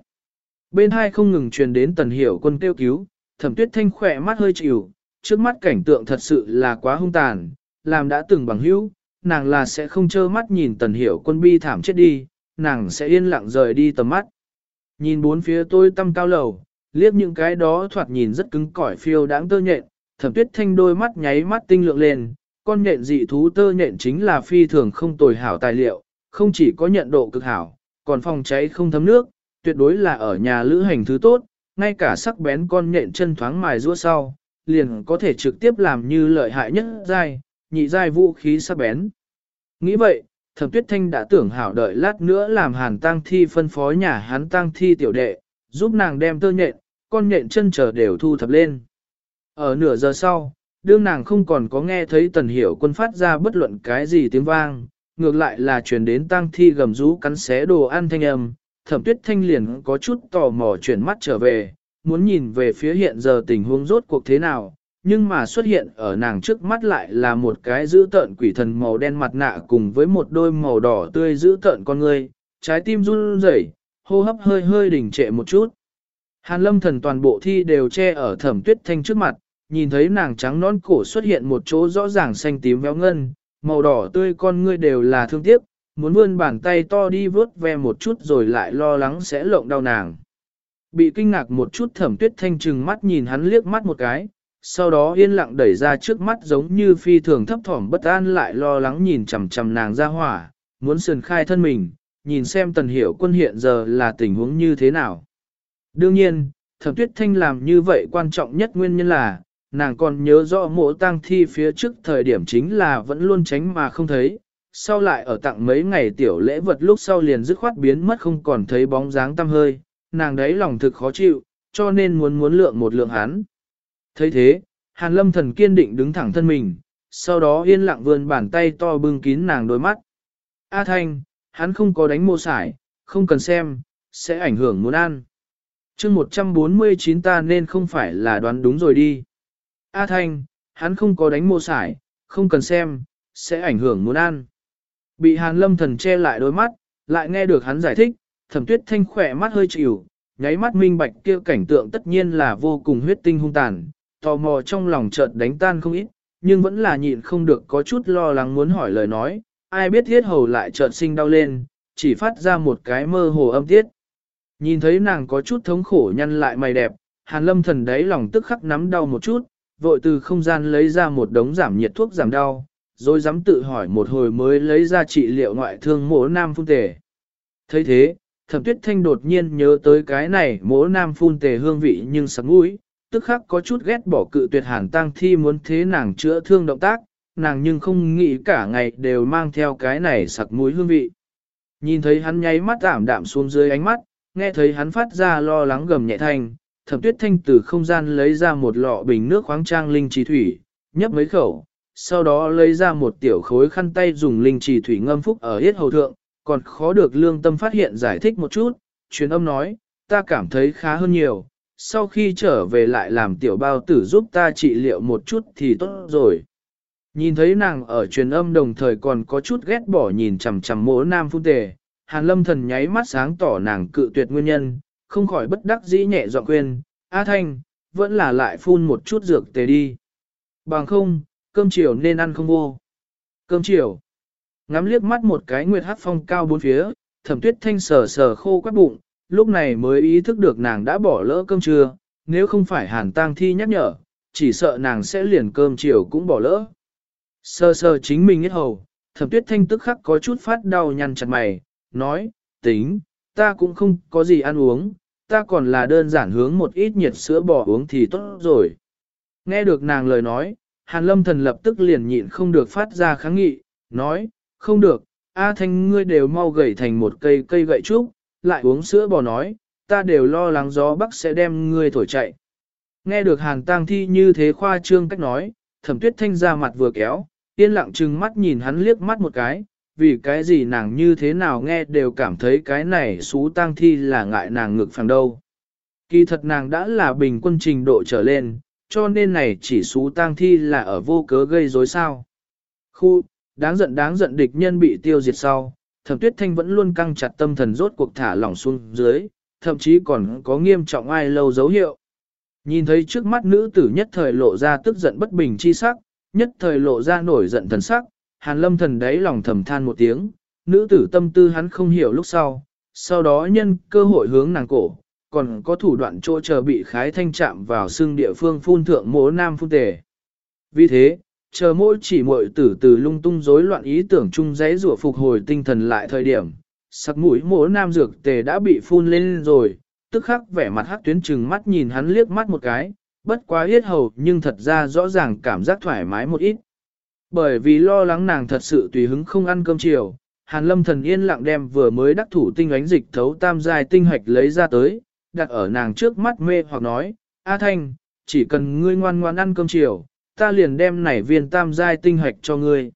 Bên hai không ngừng truyền đến tần hiểu quân kêu cứu, thẩm tuyết thanh khỏe mắt hơi chịu, trước mắt cảnh tượng thật sự là quá hung tàn, làm đã từng bằng hữu, nàng là sẽ không trơ mắt nhìn tần hiểu quân bi thảm chết đi, nàng sẽ yên lặng rời đi tầm mắt. Nhìn bốn phía tôi tâm cao lầu, liếc những cái đó thoạt nhìn rất cứng cỏi phiêu đáng tơ nhện, thẩm tuyết thanh đôi mắt nháy mắt tinh lượng lên, con nhện dị thú tơ nhện chính là phi thường không tồi hảo tài liệu, không chỉ có nhận độ cực hảo, còn phòng cháy không thấm nước, tuyệt đối là ở nhà lữ hành thứ tốt, ngay cả sắc bén con nhện chân thoáng mài rua sau, liền có thể trực tiếp làm như lợi hại nhất giai, nhị giai vũ khí sắc bén. Nghĩ vậy, thẩm tuyết thanh đã tưởng hảo đợi lát nữa làm hàn tang thi phân phó nhà hắn tang thi tiểu đệ, giúp nàng đem tơ nhện, con nhện chân chờ đều thu thập lên. Ở nửa giờ sau, đương nàng không còn có nghe thấy tần hiểu quân phát ra bất luận cái gì tiếng vang, ngược lại là truyền đến tang thi gầm rú cắn xé đồ ăn thanh âm, thẩm tuyết thanh liền có chút tò mò chuyển mắt trở về, muốn nhìn về phía hiện giờ tình huống rốt cuộc thế nào, nhưng mà xuất hiện ở nàng trước mắt lại là một cái dữ tợn quỷ thần màu đen mặt nạ cùng với một đôi màu đỏ tươi dữ tợn con người, trái tim run rẩy, hô hấp hơi hơi đỉnh trệ một chút. Hàn lâm thần toàn bộ thi đều che ở thẩm tuyết thanh trước mặt, nhìn thấy nàng trắng non cổ xuất hiện một chỗ rõ ràng xanh tím véo ngân, màu đỏ tươi con ngươi đều là thương tiếc, muốn vươn bàn tay to đi vớt ve một chút rồi lại lo lắng sẽ lộng đau nàng. Bị kinh ngạc một chút thẩm tuyết thanh trừng mắt nhìn hắn liếc mắt một cái, sau đó yên lặng đẩy ra trước mắt giống như phi thường thấp thỏm bất an lại lo lắng nhìn chằm chằm nàng ra hỏa, muốn sườn khai thân mình, nhìn xem tần hiểu quân hiện giờ là tình huống như thế nào. Đương nhiên, thẩm tuyết thanh làm như vậy quan trọng nhất nguyên nhân là, nàng còn nhớ rõ mộ tang thi phía trước thời điểm chính là vẫn luôn tránh mà không thấy, sau lại ở tặng mấy ngày tiểu lễ vật lúc sau liền dứt khoát biến mất không còn thấy bóng dáng tăm hơi, nàng đấy lòng thực khó chịu, cho nên muốn muốn lượng một lượng hắn thấy thế, hàn lâm thần kiên định đứng thẳng thân mình, sau đó yên lặng vươn bàn tay to bưng kín nàng đôi mắt. A Thanh, hắn không có đánh mô sải, không cần xem, sẽ ảnh hưởng muốn ăn. chương 149 ta nên không phải là đoán đúng rồi đi. A Thanh, hắn không có đánh mô sải, không cần xem, sẽ ảnh hưởng muốn ăn. Bị hàn lâm thần che lại đôi mắt, lại nghe được hắn giải thích, thẩm tuyết thanh khỏe mắt hơi chịu, nháy mắt minh bạch kia cảnh tượng tất nhiên là vô cùng huyết tinh hung tàn, tò mò trong lòng chợt đánh tan không ít, nhưng vẫn là nhịn không được có chút lo lắng muốn hỏi lời nói, ai biết thiết hầu lại chợt sinh đau lên, chỉ phát ra một cái mơ hồ âm tiết. Nhìn thấy nàng có chút thống khổ nhăn lại mày đẹp, hàn lâm thần đấy lòng tức khắc nắm đau một chút, vội từ không gian lấy ra một đống giảm nhiệt thuốc giảm đau, rồi dám tự hỏi một hồi mới lấy ra trị liệu ngoại thương mỗ nam phun tề. thấy thế, thẩm tuyết thanh đột nhiên nhớ tới cái này mỗ nam phun tề hương vị nhưng sặc mũi, tức khắc có chút ghét bỏ cự tuyệt hàn tang thi muốn thế nàng chữa thương động tác, nàng nhưng không nghĩ cả ngày đều mang theo cái này sặc mũi hương vị. Nhìn thấy hắn nháy mắt ảm đạm xuống dưới ánh mắt, nghe thấy hắn phát ra lo lắng gầm nhẹ thanh, thẩm tuyết thanh từ không gian lấy ra một lọ bình nước khoáng trang linh trì thủy, nhấp mấy khẩu, sau đó lấy ra một tiểu khối khăn tay dùng linh trì thủy ngâm phúc ở hết hầu thượng, còn khó được lương tâm phát hiện giải thích một chút, truyền âm nói, ta cảm thấy khá hơn nhiều, sau khi trở về lại làm tiểu bao tử giúp ta trị liệu một chút thì tốt rồi. Nhìn thấy nàng ở truyền âm đồng thời còn có chút ghét bỏ nhìn chằm chằm mỗ nam phun tề, hàn lâm thần nháy mắt sáng tỏ nàng cự tuyệt nguyên nhân, không khỏi bất đắc dĩ nhẹ dọa khuyên, A Thanh, vẫn là lại phun một chút dược tề đi. Bằng không, cơm chiều nên ăn không vô. Cơm chiều. Ngắm liếc mắt một cái nguyệt hát phong cao bốn phía, thẩm tuyết thanh sờ sờ khô quát bụng, lúc này mới ý thức được nàng đã bỏ lỡ cơm trưa, nếu không phải hàn tang thi nhắc nhở, chỉ sợ nàng sẽ liền cơm chiều cũng bỏ lỡ. sơ sơ chính mình ít hầu, thẩm tuyết thanh tức khắc có chút phát đau nhăn chặt mày, nói, tính, ta cũng không có gì ăn uống, ta còn là đơn giản hướng một ít nhiệt sữa bò uống thì tốt rồi. Nghe được nàng lời nói, Hàn lâm thần lập tức liền nhịn không được phát ra kháng nghị, nói, không được, A Thanh ngươi đều mau gầy thành một cây cây gậy trúc, lại uống sữa bò nói, ta đều lo lắng gió bắc sẽ đem ngươi thổi chạy. Nghe được hàng tang thi như thế khoa trương cách nói, thẩm tuyết thanh ra mặt vừa kéo, yên lặng trừng mắt nhìn hắn liếc mắt một cái, vì cái gì nàng như thế nào nghe đều cảm thấy cái này xú tang thi là ngại nàng ngực phẳng đâu. Kỳ thật nàng đã là bình quân trình độ trở lên, cho nên này chỉ xú tang thi là ở vô cớ gây rối sao. Khu, đáng giận đáng giận địch nhân bị tiêu diệt sau, thẩm tuyết thanh vẫn luôn căng chặt tâm thần rốt cuộc thả lỏng xuống dưới, thậm chí còn có nghiêm trọng ai lâu dấu hiệu. Nhìn thấy trước mắt nữ tử nhất thời lộ ra tức giận bất bình chi sắc, nhất thời lộ ra nổi giận thần sắc, hàn lâm thần đáy lòng thầm than một tiếng, nữ tử tâm tư hắn không hiểu lúc sau, sau đó nhân cơ hội hướng nàng cổ, còn có thủ đoạn chỗ chờ bị khái thanh chạm vào xương địa phương phun thượng mố nam phun tề. Vì thế, chờ mỗi chỉ muội tử từ lung tung rối loạn ý tưởng chung giấy rủa phục hồi tinh thần lại thời điểm, sặc mũi mỗ nam dược tề đã bị phun lên rồi, tức khắc vẻ mặt hắc tuyến chừng mắt nhìn hắn liếc mắt một cái, bất quá yết hầu nhưng thật ra rõ ràng cảm giác thoải mái một ít. Bởi vì lo lắng nàng thật sự tùy hứng không ăn cơm chiều, Hàn Lâm thần yên lặng đem vừa mới đắc thủ tinh ánh dịch thấu tam giai tinh hạch lấy ra tới, đặt ở nàng trước mắt mê hoặc nói, A Thanh, chỉ cần ngươi ngoan ngoan ăn cơm chiều, ta liền đem nảy viên tam giai tinh hạch cho ngươi.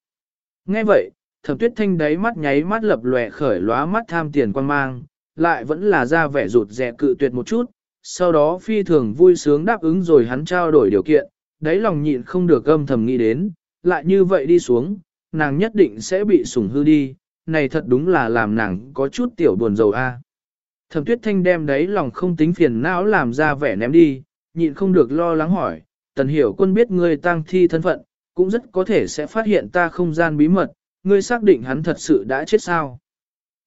Nghe vậy, thẩm tuyết thanh đáy mắt nháy mắt lập lòe khởi lóa mắt tham tiền quan mang, lại vẫn là ra vẻ rụt rè cự tuyệt một chút, sau đó phi thường vui sướng đáp ứng rồi hắn trao đổi điều kiện, đáy lòng nhịn không được âm thầm nghĩ đến, lại như vậy đi xuống, nàng nhất định sẽ bị sủng hư đi, này thật đúng là làm nàng có chút tiểu buồn rầu a. Thẩm tuyết thanh đem đáy lòng không tính phiền não làm ra vẻ ném đi, nhịn không được lo lắng hỏi, tần hiểu quân biết ngươi tang thi thân phận, cũng rất có thể sẽ phát hiện ta không gian bí mật, ngươi xác định hắn thật sự đã chết sao.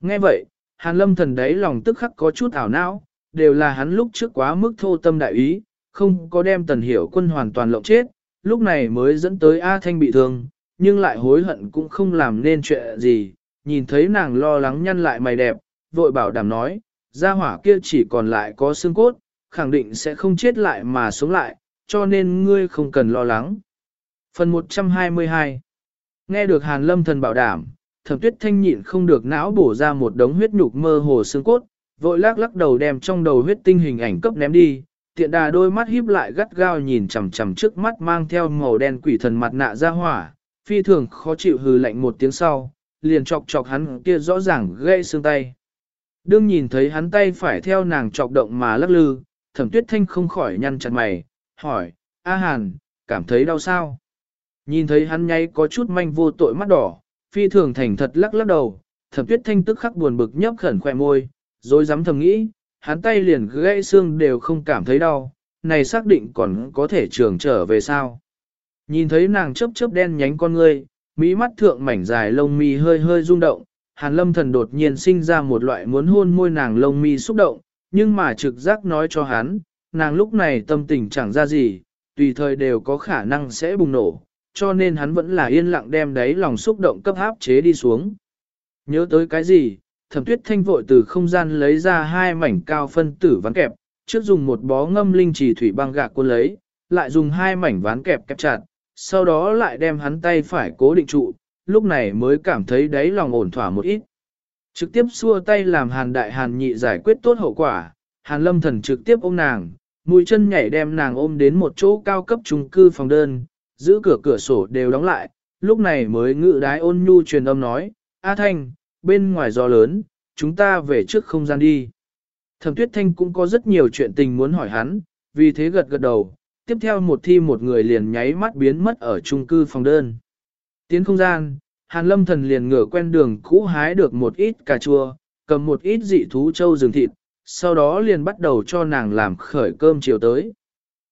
Nghe vậy, hàn lâm thần đáy lòng tức khắc có chút ảo não, đều là hắn lúc trước quá mức thô tâm đại ý, không có đem tần hiểu quân hoàn toàn lộng chết, lúc này mới dẫn tới A Thanh bị thương, nhưng lại hối hận cũng không làm nên chuyện gì, nhìn thấy nàng lo lắng nhăn lại mày đẹp, vội bảo đảm nói, gia hỏa kia chỉ còn lại có xương cốt, khẳng định sẽ không chết lại mà sống lại, cho nên ngươi không cần lo lắng. Phần 122 Nghe được Hàn Lâm thần bảo đảm, thẩm tuyết thanh nhịn không được não bổ ra một đống huyết nhục mơ hồ xương cốt, vội lắc lắc đầu đem trong đầu huyết tinh hình ảnh cấp ném đi, tiện đà đôi mắt híp lại gắt gao nhìn chằm chằm trước mắt mang theo màu đen quỷ thần mặt nạ ra hỏa, phi thường khó chịu hừ lạnh một tiếng sau, liền chọc chọc hắn kia rõ ràng gây xương tay. Đương nhìn thấy hắn tay phải theo nàng chọc động mà lắc lư, thẩm tuyết thanh không khỏi nhăn chặt mày, hỏi, A Hàn, cảm thấy đau sao? Nhìn thấy hắn nháy có chút manh vô tội mắt đỏ, phi thường thành thật lắc lắc đầu, thẩm tuyết thanh tức khắc buồn bực nhấp khẩn khỏe môi, rồi dám thầm nghĩ, hắn tay liền gãy xương đều không cảm thấy đau, này xác định còn có thể trường trở về sao. Nhìn thấy nàng chớp chớp đen nhánh con ngươi, mỹ mắt thượng mảnh dài lông mi hơi hơi rung động, hàn lâm thần đột nhiên sinh ra một loại muốn hôn môi nàng lông mi xúc động, nhưng mà trực giác nói cho hắn, nàng lúc này tâm tình chẳng ra gì, tùy thời đều có khả năng sẽ bùng nổ, cho nên hắn vẫn là yên lặng đem đấy lòng xúc động cấp áp chế đi xuống. Nhớ tới cái gì, thẩm tuyết thanh vội từ không gian lấy ra hai mảnh cao phân tử ván kẹp, trước dùng một bó ngâm linh trì thủy băng gạc cuốn lấy, lại dùng hai mảnh ván kẹp kẹp chặt, sau đó lại đem hắn tay phải cố định trụ, lúc này mới cảm thấy đáy lòng ổn thỏa một ít. Trực tiếp xua tay làm hàn đại hàn nhị giải quyết tốt hậu quả, hàn lâm thần trực tiếp ôm nàng, mũi chân nhảy đem nàng ôm đến một chỗ cao cấp trung cư phòng đơn, giữ cửa cửa sổ đều đóng lại, lúc này mới ngự đái ôn nhu truyền âm nói, A Thanh, bên ngoài gió lớn, chúng ta về trước không gian đi. Thẩm Tuyết Thanh cũng có rất nhiều chuyện tình muốn hỏi hắn, vì thế gật gật đầu, tiếp theo một thi một người liền nháy mắt biến mất ở trung cư phòng đơn. Tiến không gian, Hàn Lâm Thần liền ngửa quen đường cũ hái được một ít cà chua, cầm một ít dị thú châu rừng thịt, sau đó liền bắt đầu cho nàng làm khởi cơm chiều tới.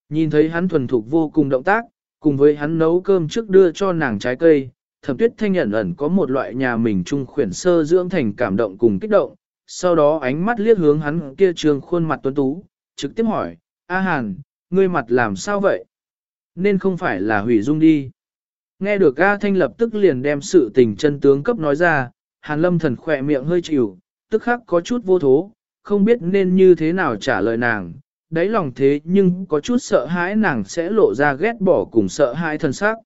Nhìn thấy hắn thuần thục vô cùng động tác, cùng với hắn nấu cơm trước đưa cho nàng trái cây, thẩm tuyết thanh nhận ẩn có một loại nhà mình trung khuyển sơ dưỡng thành cảm động cùng kích động, sau đó ánh mắt liếc hướng hắn kia trường khuôn mặt tuấn tú, trực tiếp hỏi, A Hàn, ngươi mặt làm sao vậy? Nên không phải là hủy dung đi. Nghe được A Thanh lập tức liền đem sự tình chân tướng cấp nói ra, Hàn Lâm thần khỏe miệng hơi chịu, tức khắc có chút vô thố, không biết nên như thế nào trả lời nàng, đáy lòng thế nhưng có chút sợ hãi nàng sẽ lộ ra ghét bỏ cùng sợ hãi thân sắc.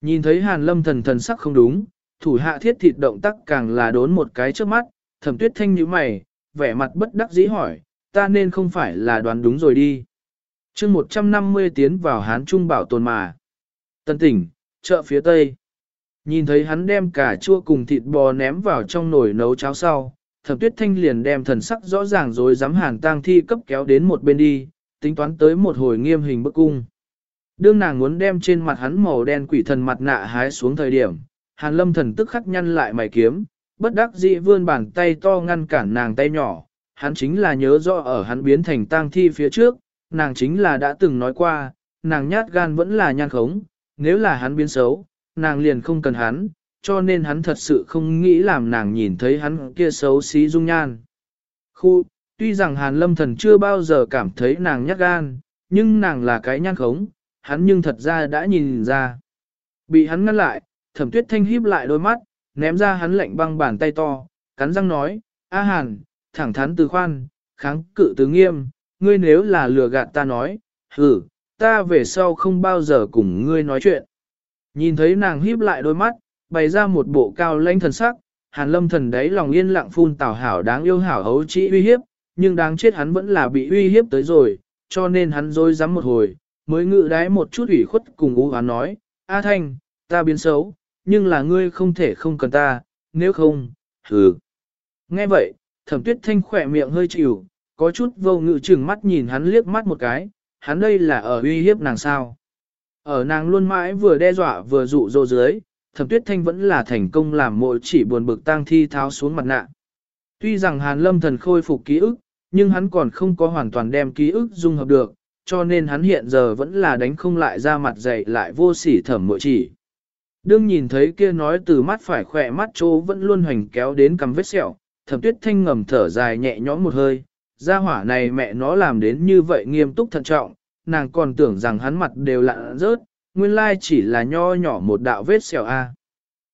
Nhìn thấy hàn lâm thần thần sắc không đúng, thủ hạ thiết thịt động tác càng là đốn một cái trước mắt, thẩm tuyết thanh như mày, vẻ mặt bất đắc dĩ hỏi, ta nên không phải là đoán đúng rồi đi. chương 150 tiến vào hán trung bảo tồn mà. Tân tỉnh, chợ phía tây. Nhìn thấy hắn đem cả chua cùng thịt bò ném vào trong nồi nấu cháo sau, thẩm tuyết thanh liền đem thần sắc rõ ràng rồi dám hàn tang thi cấp kéo đến một bên đi, tính toán tới một hồi nghiêm hình bức cung. Đương nàng muốn đem trên mặt hắn màu đen quỷ thần mặt nạ hái xuống thời điểm, hàn lâm thần tức khắc nhăn lại mày kiếm, bất đắc dĩ vươn bàn tay to ngăn cản nàng tay nhỏ, hắn chính là nhớ rõ ở hắn biến thành tang thi phía trước, nàng chính là đã từng nói qua, nàng nhát gan vẫn là nhan khống, nếu là hắn biến xấu, nàng liền không cần hắn, cho nên hắn thật sự không nghĩ làm nàng nhìn thấy hắn kia xấu xí dung nhan. Khu, tuy rằng Hàn Lâm Thần chưa bao giờ cảm thấy nàng nhát gan, nhưng nàng là cái nhan khống, hắn nhưng thật ra đã nhìn ra. Bị hắn ngăn lại, thẩm tuyết thanh híp lại đôi mắt, ném ra hắn lạnh băng bàn tay to, cắn răng nói, A Hàn, thẳng thắn từ khoan, kháng cự từ nghiêm, ngươi nếu là lừa gạt ta nói, hử, ta về sau không bao giờ cùng ngươi nói chuyện. Nhìn thấy nàng híp lại đôi mắt, bày ra một bộ cao lãnh thần sắc, hàn lâm thần đấy lòng yên lặng phun tào hảo đáng yêu hảo hấu chỉ uy hiếp, nhưng đáng chết hắn vẫn là bị uy hiếp tới rồi, cho nên hắn dối dám một hồi, mới ngự đái một chút ủy khuất cùng ú hắn nói, A Thanh, ta biến xấu, nhưng là ngươi không thể không cần ta, nếu không, hừ. Nghe vậy, thẩm tuyết thanh khỏe miệng hơi chịu, có chút vô ngự chừng mắt nhìn hắn liếc mắt một cái, hắn đây là ở uy hiếp nàng sao. Ở nàng luôn mãi vừa đe dọa vừa dụ dỗ dưới, thẩm tuyết thanh vẫn là thành công làm mội chỉ buồn bực tang thi tháo xuống mặt nạ. Tuy rằng hàn lâm thần khôi phục ký ức, nhưng hắn còn không có hoàn toàn đem ký ức dung hợp được, cho nên hắn hiện giờ vẫn là đánh không lại ra mặt dày lại vô sỉ thẩm mội chỉ. Đương nhìn thấy kia nói từ mắt phải khỏe mắt chỗ vẫn luôn hoành kéo đến cầm vết sẹo, thẩm tuyết thanh ngầm thở dài nhẹ nhõm một hơi, gia hỏa này mẹ nó làm đến như vậy nghiêm túc thận trọng, nàng còn tưởng rằng hắn mặt đều lặn rớt, nguyên lai chỉ là nho nhỏ một đạo vết xẻo A.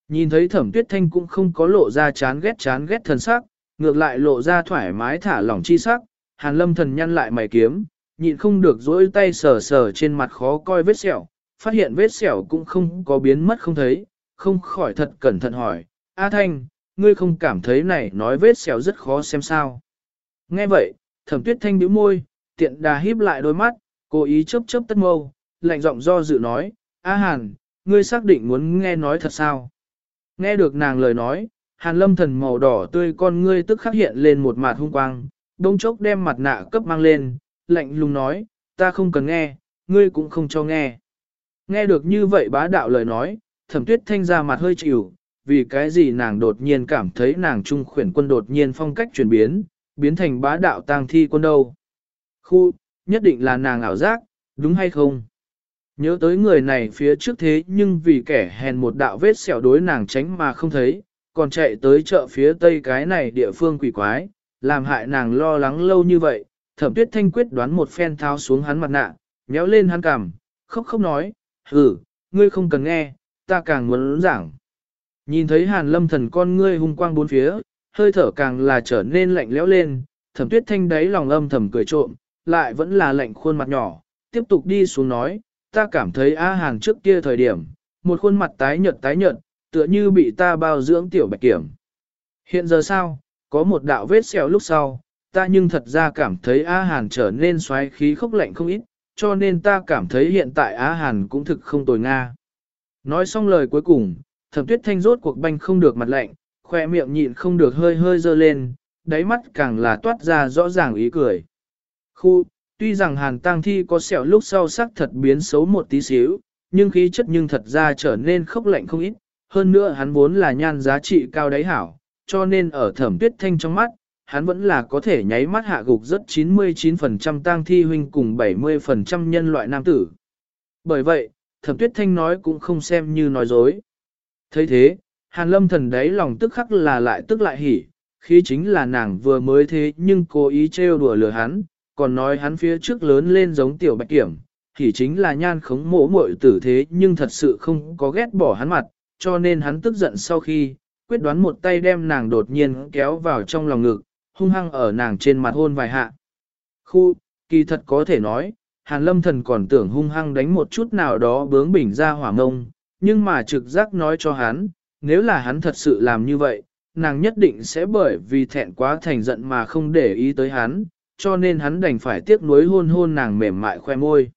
Nhìn thấy thẩm tuyết thanh cũng không có lộ ra chán ghét chán ghét thần sắc, ngược lại lộ ra thoải mái thả lỏng chi sắc, hàn lâm thần nhăn lại mày kiếm, nhịn không được dỗi tay sờ sờ trên mặt khó coi vết sẹo, phát hiện vết sẹo cũng không có biến mất không thấy, không khỏi thật cẩn thận hỏi, A Thanh, ngươi không cảm thấy này nói vết sẹo rất khó xem sao. Nghe vậy, thẩm tuyết thanh bĩu môi, tiện đà híp lại đôi mắt, cố ý chớp chớp tất mâu, lạnh giọng do dự nói, A Hàn, ngươi xác định muốn nghe nói thật sao? Nghe được nàng lời nói, Hàn lâm thần màu đỏ tươi con ngươi tức khắc hiện lên một mặt hung quang, đông chốc đem mặt nạ cấp mang lên, lạnh lùng nói, ta không cần nghe, ngươi cũng không cho nghe. Nghe được như vậy bá đạo lời nói, thẩm tuyết thanh ra mặt hơi chịu, vì cái gì nàng đột nhiên cảm thấy nàng trung khuyển quân đột nhiên phong cách chuyển biến, biến thành bá đạo tang thi quân đâu. Khu, nhất định là nàng ảo giác, đúng hay không? Nhớ tới người này phía trước thế nhưng vì kẻ hèn một đạo vết sẹo đối nàng tránh mà không thấy, còn chạy tới chợ phía tây cái này địa phương quỷ quái, làm hại nàng lo lắng lâu như vậy, thẩm tuyết thanh quyết đoán một phen tháo xuống hắn mặt nạ, nhéo lên hắn cằm, khóc khóc nói, ừ, ngươi không cần nghe, ta càng muốn giảng. Nhìn thấy hàn lâm thần con ngươi hung quang bốn phía, hơi thở càng là trở nên lạnh lẽo lên, thẩm tuyết thanh đáy lòng âm thầm cười trộm, lại vẫn là lạnh khuôn mặt nhỏ, tiếp tục đi xuống nói, ta cảm thấy A Hàn trước kia thời điểm, một khuôn mặt tái nhợt tái nhợt, tựa như bị ta bao dưỡng tiểu bạch kiểm. Hiện giờ sao, có một đạo vết sẹo lúc sau, ta nhưng thật ra cảm thấy A Hàn trở nên xoáy khí khốc lạnh không ít, cho nên ta cảm thấy hiện tại Á Hàn cũng thực không tồi Nga. Nói xong lời cuối cùng, thẩm tuyết thanh rốt cuộc banh không được mặt lạnh, khoe miệng nhịn không được hơi hơi dơ lên, đáy mắt càng là toát ra rõ ràng ý cười. Khu, tuy rằng hàn tang thi có sẹo lúc sau sắc thật biến xấu một tí xíu, nhưng khí chất nhưng thật ra trở nên khốc lạnh không ít, hơn nữa hắn vốn là nhan giá trị cao đáy hảo, cho nên ở thẩm tuyết thanh trong mắt, hắn vẫn là có thể nháy mắt hạ gục rất 99% tang thi huynh cùng 70% nhân loại nam tử. Bởi vậy, thẩm tuyết thanh nói cũng không xem như nói dối. thấy thế, hàn lâm thần đấy lòng tức khắc là lại tức lại hỉ, khi chính là nàng vừa mới thế nhưng cố ý trêu đùa lừa hắn, còn nói hắn phía trước lớn lên giống tiểu bạch kiểm, thì chính là nhan khống mỗ muội tử thế nhưng thật sự không có ghét bỏ hắn mặt, cho nên hắn tức giận sau khi, quyết đoán một tay đem nàng đột nhiên kéo vào trong lòng ngực, hung hăng ở nàng trên mặt hôn vài hạ. Khu, kỳ thật có thể nói, Hàn Lâm Thần còn tưởng hung hăng đánh một chút nào đó bướng bỉnh ra hỏa ngông, nhưng mà trực giác nói cho hắn, nếu là hắn thật sự làm như vậy, nàng nhất định sẽ bởi vì thẹn quá thành giận mà không để ý tới hắn, cho nên hắn đành phải tiếc nuối hôn hôn nàng mềm mại khoe môi.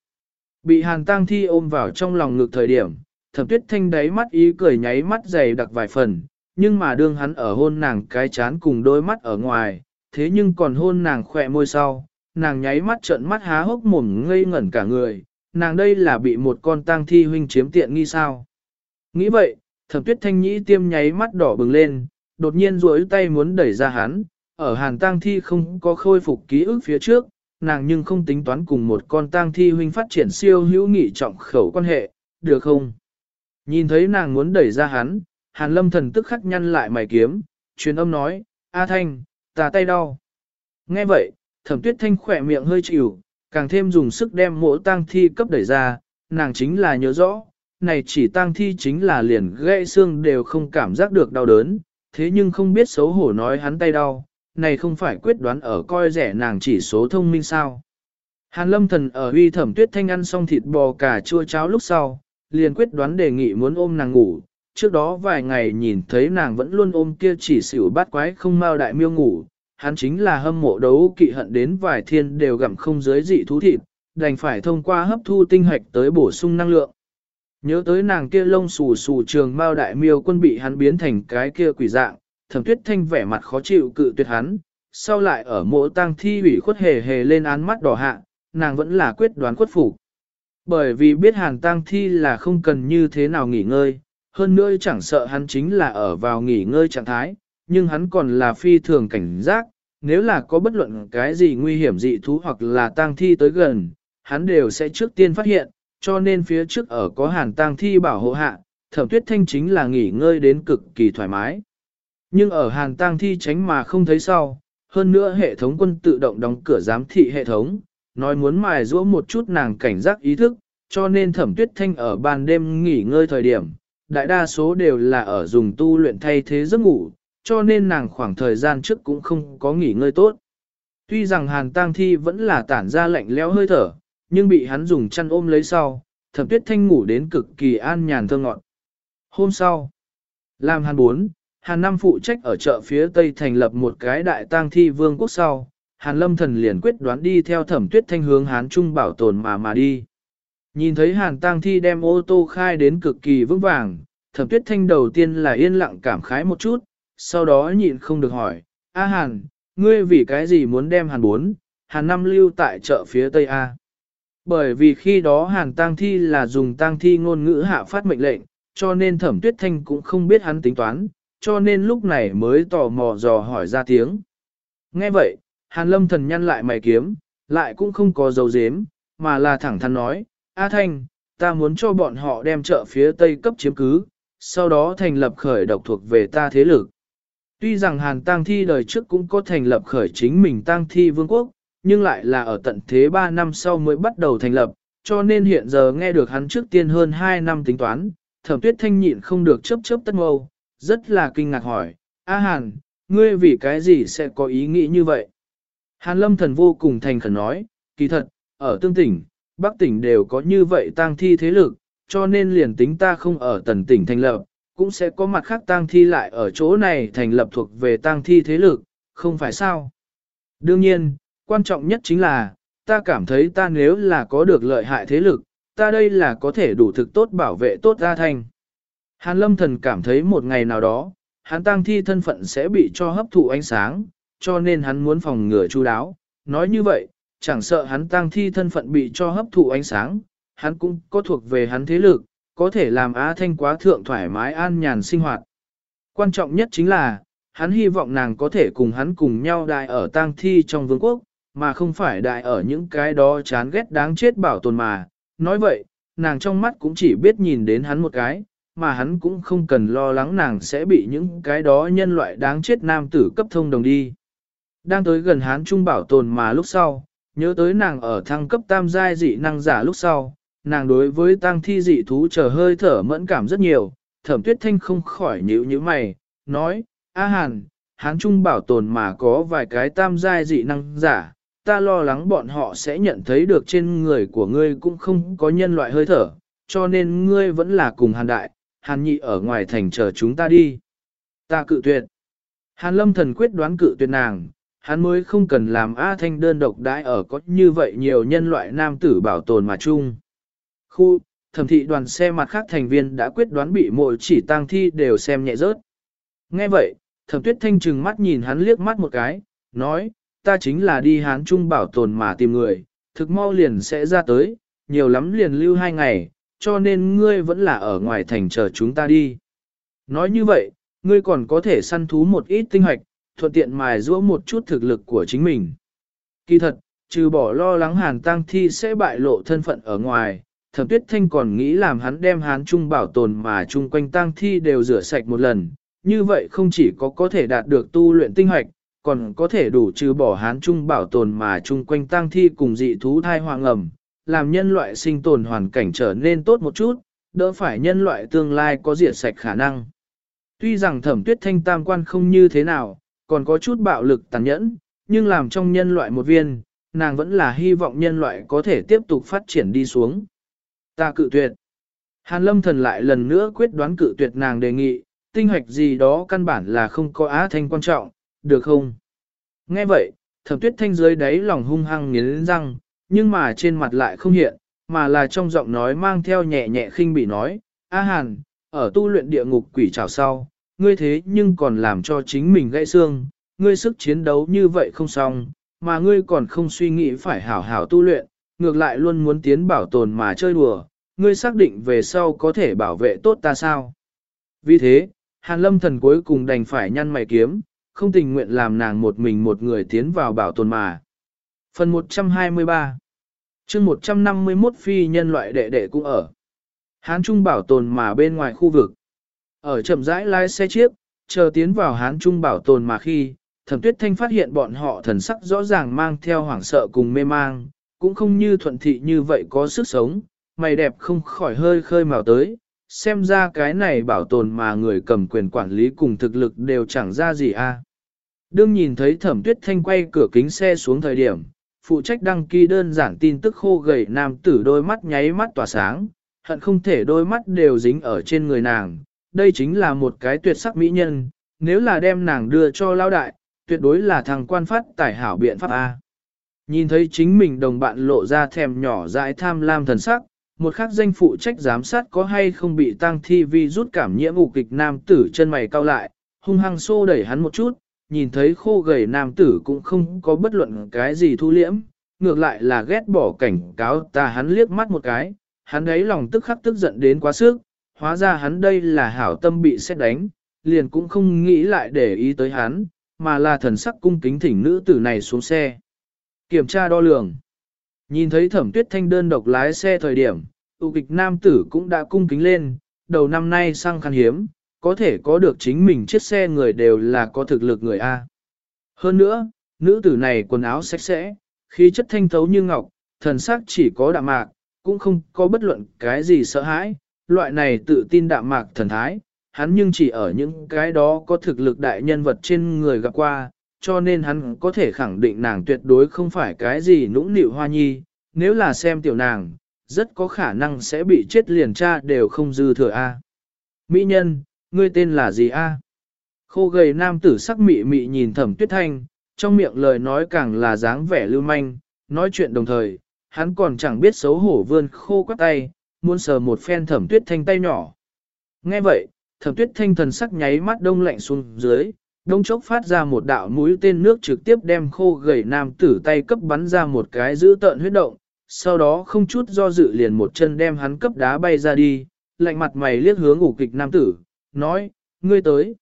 Bị Hàn tang Thi ôm vào trong lòng ngực thời điểm, thẩm tuyết thanh đáy mắt ý cười nháy mắt dày đặc vài phần, nhưng mà đương hắn ở hôn nàng cái chán cùng đôi mắt ở ngoài, thế nhưng còn hôn nàng khoe môi sau, nàng nháy mắt trợn mắt há hốc mồm ngây ngẩn cả người, nàng đây là bị một con tang thi huynh chiếm tiện nghi sao. Nghĩ vậy, thẩm tuyết thanh nhĩ tiêm nháy mắt đỏ bừng lên, đột nhiên duỗi tay muốn đẩy ra hắn, ở hàn tang thi không có khôi phục ký ức phía trước, nàng nhưng không tính toán cùng một con tang thi huynh phát triển siêu hữu nghị trọng khẩu quan hệ, được không? Nhìn thấy nàng muốn đẩy ra hắn, hàn lâm thần tức khắc nhăn lại mày kiếm, truyền âm nói, A Thanh, ta tay đau. Nghe vậy, thẩm tuyết thanh khỏe miệng hơi chịu, càng thêm dùng sức đem mỗ tang thi cấp đẩy ra, nàng chính là nhớ rõ, này chỉ tang thi chính là liền gãy xương đều không cảm giác được đau đớn, thế nhưng không biết xấu hổ nói hắn tay đau, này không phải quyết đoán ở coi rẻ nàng chỉ số thông minh sao. Hàn lâm thần ở huy thẩm tuyết thanh ăn xong thịt bò cà chua cháo lúc sau, liền quyết đoán đề nghị muốn ôm nàng ngủ, trước đó vài ngày nhìn thấy nàng vẫn luôn ôm kia chỉ xỉu bát quái không mau đại miêu ngủ, hắn chính là hâm mộ đấu kỵ hận đến vài thiên đều gặm không giới dị thú thịt, đành phải thông qua hấp thu tinh hạch tới bổ sung năng lượng. Nhớ tới nàng kia lông xù xù trường mao đại miêu quân bị hắn biến thành cái kia quỷ dạng, thẩm tuyết thanh vẻ mặt khó chịu cự tuyệt hắn, sau lại ở mộ tang thi ủy khuất hề hề lên án mắt đỏ hạ, nàng vẫn là quyết đoán khuất phục. Bởi vì biết hàn tang thi là không cần như thế nào nghỉ ngơi, hơn nữa chẳng sợ hắn chính là ở vào nghỉ ngơi trạng thái, nhưng hắn còn là phi thường cảnh giác, nếu là có bất luận cái gì nguy hiểm dị thú hoặc là tang thi tới gần, hắn đều sẽ trước tiên phát hiện, cho nên phía trước ở có hàn tang thi bảo hộ hạ, thẩm tuyết thanh chính là nghỉ ngơi đến cực kỳ thoải mái. Nhưng ở hàn tang thi tránh mà không thấy sau, hơn nữa hệ thống quân tự động đóng cửa giám thị hệ thống, nói muốn mài rũa một chút nàng cảnh giác ý thức, cho nên thẩm tuyết thanh ở ban đêm nghỉ ngơi thời điểm, đại đa số đều là ở dùng tu luyện thay thế giấc ngủ, cho nên nàng khoảng thời gian trước cũng không có nghỉ ngơi tốt. Tuy rằng hàn tang thi vẫn là tản ra lạnh lẽo hơi thở, nhưng bị hắn dùng chăn ôm lấy sau, thẩm tuyết thanh ngủ đến cực kỳ an nhàn thơ ngọn. Hôm sau, làm hàn bốn, hàn Nam phụ trách ở chợ phía tây thành lập một cái đại tang thi vương quốc sau, hàn lâm thần liền quyết đoán đi theo thẩm tuyết thanh hướng hán trung bảo tồn mà mà đi. Nhìn thấy hàn tang thi đem ô tô khai đến cực kỳ vững vàng, thẩm tuyết thanh đầu tiên là yên lặng cảm khái một chút, sau đó nhịn không được hỏi, A hàn, ngươi vì cái gì muốn đem hàn bốn, hàn Nam lưu tại chợ phía tây A? Bởi vì khi đó hàn tang thi là dùng tang thi ngôn ngữ hạ phát mệnh lệnh, cho nên thẩm tuyết thanh cũng không biết hắn tính toán, cho nên lúc này mới tò mò dò hỏi ra tiếng. Nghe vậy, hàn lâm thần nhăn lại mày kiếm, lại cũng không có dấu dếm, mà là thẳng thắn nói, A Thanh, ta muốn cho bọn họ đem chợ phía tây cấp chiếm cứ, sau đó thành lập khởi độc thuộc về ta thế lực. Tuy rằng Hàn Tăng Thi đời trước cũng có thành lập khởi chính mình Tăng Thi Vương quốc, nhưng lại là ở tận thế 3 năm sau mới bắt đầu thành lập, cho nên hiện giờ nghe được hắn trước tiên hơn 2 năm tính toán, thẩm tuyết thanh nhịn không được chấp chấp tất mâu, rất là kinh ngạc hỏi, A Hàn, ngươi vì cái gì sẽ có ý nghĩ như vậy? Hàn lâm thần vô cùng thành khẩn nói, kỳ thật, ở tương tỉnh, Bắc tỉnh đều có như vậy tang thi thế lực, cho nên liền tính ta không ở tần tỉnh thành lập, cũng sẽ có mặt khác tang thi lại ở chỗ này thành lập thuộc về tang thi thế lực, không phải sao? Đương nhiên, quan trọng nhất chính là, ta cảm thấy ta nếu là có được lợi hại thế lực, ta đây là có thể đủ thực tốt bảo vệ tốt gia thành. Hàn lâm thần cảm thấy một ngày nào đó, hắn tang thi thân phận sẽ bị cho hấp thụ ánh sáng, cho nên hắn muốn phòng ngừa chu đáo. Nói như vậy, chẳng sợ hắn tang thi thân phận bị cho hấp thụ ánh sáng, hắn cũng có thuộc về hắn thế lực, có thể làm Á Thanh quá thượng thoải mái an nhàn sinh hoạt. Quan trọng nhất chính là, hắn hy vọng nàng có thể cùng hắn cùng nhau đại ở tang thi trong vương quốc, mà không phải đại ở những cái đó chán ghét đáng chết bảo tồn mà. Nói vậy, nàng trong mắt cũng chỉ biết nhìn đến hắn một cái, mà hắn cũng không cần lo lắng nàng sẽ bị những cái đó nhân loại đáng chết nam tử cấp thông đồng đi. Đang tới gần hắn trung bảo tồn mà lúc sau, nhớ tới nàng ở thăng cấp tam giai dị năng giả lúc sau, nàng đối với tăng thi dị thú trở hơi thở mẫn cảm rất nhiều, thẩm tuyết thanh không khỏi nhíu như mày, nói, A Hàn, hán trung bảo tồn mà có vài cái tam giai dị năng giả, ta lo lắng bọn họ sẽ nhận thấy được trên người của ngươi cũng không có nhân loại hơi thở, cho nên ngươi vẫn là cùng hàn đại, hàn nhị ở ngoài thành chờ chúng ta đi. Ta cự tuyệt. Hàn lâm thần quyết đoán cự tuyệt nàng, hắn mới không cần làm A Thanh đơn độc đãi ở có như vậy nhiều nhân loại nam tử bảo tồn mà chung. Khu, thẩm thị đoàn xe mặt khác thành viên đã quyết đoán bị mỗi chỉ tang thi đều xem nhẹ rớt. Nghe vậy, thẩm tuyết thanh trừng mắt nhìn hắn liếc mắt một cái, nói, ta chính là đi hán trung bảo tồn mà tìm người, thực mau liền sẽ ra tới, nhiều lắm liền lưu hai ngày, cho nên ngươi vẫn là ở ngoài thành chờ chúng ta đi. Nói như vậy, ngươi còn có thể săn thú một ít tinh hoạch, thuận tiện mài giũa một chút thực lực của chính mình. Kỳ thật, trừ bỏ lo lắng hàn tang thi sẽ bại lộ thân phận ở ngoài, thẩm tuyết thanh còn nghĩ làm hắn đem hán trung bảo tồn mà chung quanh tang thi đều rửa sạch một lần, như vậy không chỉ có có thể đạt được tu luyện tinh hoạch, còn có thể đủ trừ bỏ hán trung bảo tồn mà chung quanh tang thi cùng dị thú thai hoàng ẩm, làm nhân loại sinh tồn hoàn cảnh trở nên tốt một chút, đỡ phải nhân loại tương lai có diệt sạch khả năng. Tuy rằng thẩm tuyết thanh tam quan không như thế nào, còn có chút bạo lực tàn nhẫn, nhưng làm trong nhân loại một viên, nàng vẫn là hy vọng nhân loại có thể tiếp tục phát triển đi xuống. Ta cự tuyệt. Hàn lâm thần lại lần nữa quyết đoán cự tuyệt nàng đề nghị, tinh hoạch gì đó căn bản là không có á thanh quan trọng, được không? Nghe vậy, thẩm tuyết thanh dưới đáy lòng hung hăng nghiến răng, nhưng mà trên mặt lại không hiện, mà là trong giọng nói mang theo nhẹ nhẹ khinh bị nói, A Hàn, ở tu luyện địa ngục quỷ trào sau, ngươi thế nhưng còn làm cho chính mình gãy xương, ngươi sức chiến đấu như vậy không xong, mà ngươi còn không suy nghĩ phải hảo hảo tu luyện, ngược lại luôn muốn tiến bảo tồn mà chơi đùa, ngươi xác định về sau có thể bảo vệ tốt ta sao. Vì thế, Hàn lâm thần cuối cùng đành phải nhăn mày kiếm, không tình nguyện làm nàng một mình một người tiến vào bảo tồn mà. Phần 123 chương 151 phi nhân loại đệ đệ cũng ở. Hán Trung bảo tồn mà bên ngoài khu vực. Ở chậm rãi lái xe chiếc, chờ tiến vào Hán Trung bảo tồn mà khi, thẩm tuyết thanh phát hiện bọn họ thần sắc rõ ràng mang theo hoảng sợ cùng mê mang, cũng không như thuận thị như vậy có sức sống, mày đẹp không khỏi hơi khơi màu tới, xem ra cái này bảo tồn mà người cầm quyền quản lý cùng thực lực đều chẳng ra gì a. Đương nhìn thấy thẩm tuyết thanh quay cửa kính xe xuống thời điểm, phụ trách đăng ký đơn giản tin tức khô gầy nam tử đôi mắt nháy mắt tỏa sáng, hận không thể đôi mắt đều dính ở trên người nàng. Đây chính là một cái tuyệt sắc mỹ nhân, nếu là đem nàng đưa cho lao đại, tuyệt đối là thằng quan phát tài hảo biện pháp A. Nhìn thấy chính mình đồng bạn lộ ra thèm nhỏ dãi tham lam thần sắc, một khắc danh phụ trách giám sát có hay không bị tăng thi vi rút cảm nhiễm ủ kịch nam tử chân mày cau lại, hung hăng xô đẩy hắn một chút, nhìn thấy khô gầy nam tử cũng không có bất luận cái gì thu liễm, ngược lại là ghét bỏ cảnh cáo ta hắn liếc mắt một cái, hắn ấy lòng tức khắc tức giận đến quá sức, hóa ra hắn đây là hảo tâm bị xét đánh, liền cũng không nghĩ lại để ý tới hắn, mà là thần sắc cung kính thỉnh nữ tử này xuống xe. Kiểm tra đo lường. Nhìn thấy thẩm tuyết thanh đơn độc lái xe thời điểm, tụ kịch nam tử cũng đã cung kính lên, đầu năm nay sang khan hiếm, có thể có được chính mình chiếc xe người đều là có thực lực người A. Hơn nữa, nữ tử này quần áo sạch sẽ, khí chất thanh thấu như ngọc, thần sắc chỉ có đạm mạc, cũng không có bất luận cái gì sợ hãi, loại này tự tin đạm mạc thần thái, hắn nhưng chỉ ở những cái đó có thực lực đại nhân vật trên người gặp qua, cho nên hắn có thể khẳng định nàng tuyệt đối không phải cái gì nũng nịu hoa nhi, nếu là xem tiểu nàng, rất có khả năng sẽ bị chết liền cha đều không dư thừa a. Mỹ nhân, ngươi tên là gì a? Khô gầy nam tử sắc mị mị nhìn thẩm tuyết thanh, trong miệng lời nói càng là dáng vẻ lưu manh, nói chuyện đồng thời, hắn còn chẳng biết xấu hổ vươn khô quắt tay, muốn sờ một phen thẩm tuyết thanh tay nhỏ. Nghe vậy, thẩm tuyết thanh thần sắc nháy mắt đông lạnh xuống dưới, đông chốc phát ra một đạo mũi tên nước trực tiếp đem khô gầy nam tử tay cấp bắn ra một cái giữ tợn huyết động, sau đó không chút do dự liền một chân đem hắn cấp đá bay ra đi, lạnh mặt mày liếc hướng ủ kịch nam tử, nói, ngươi tới.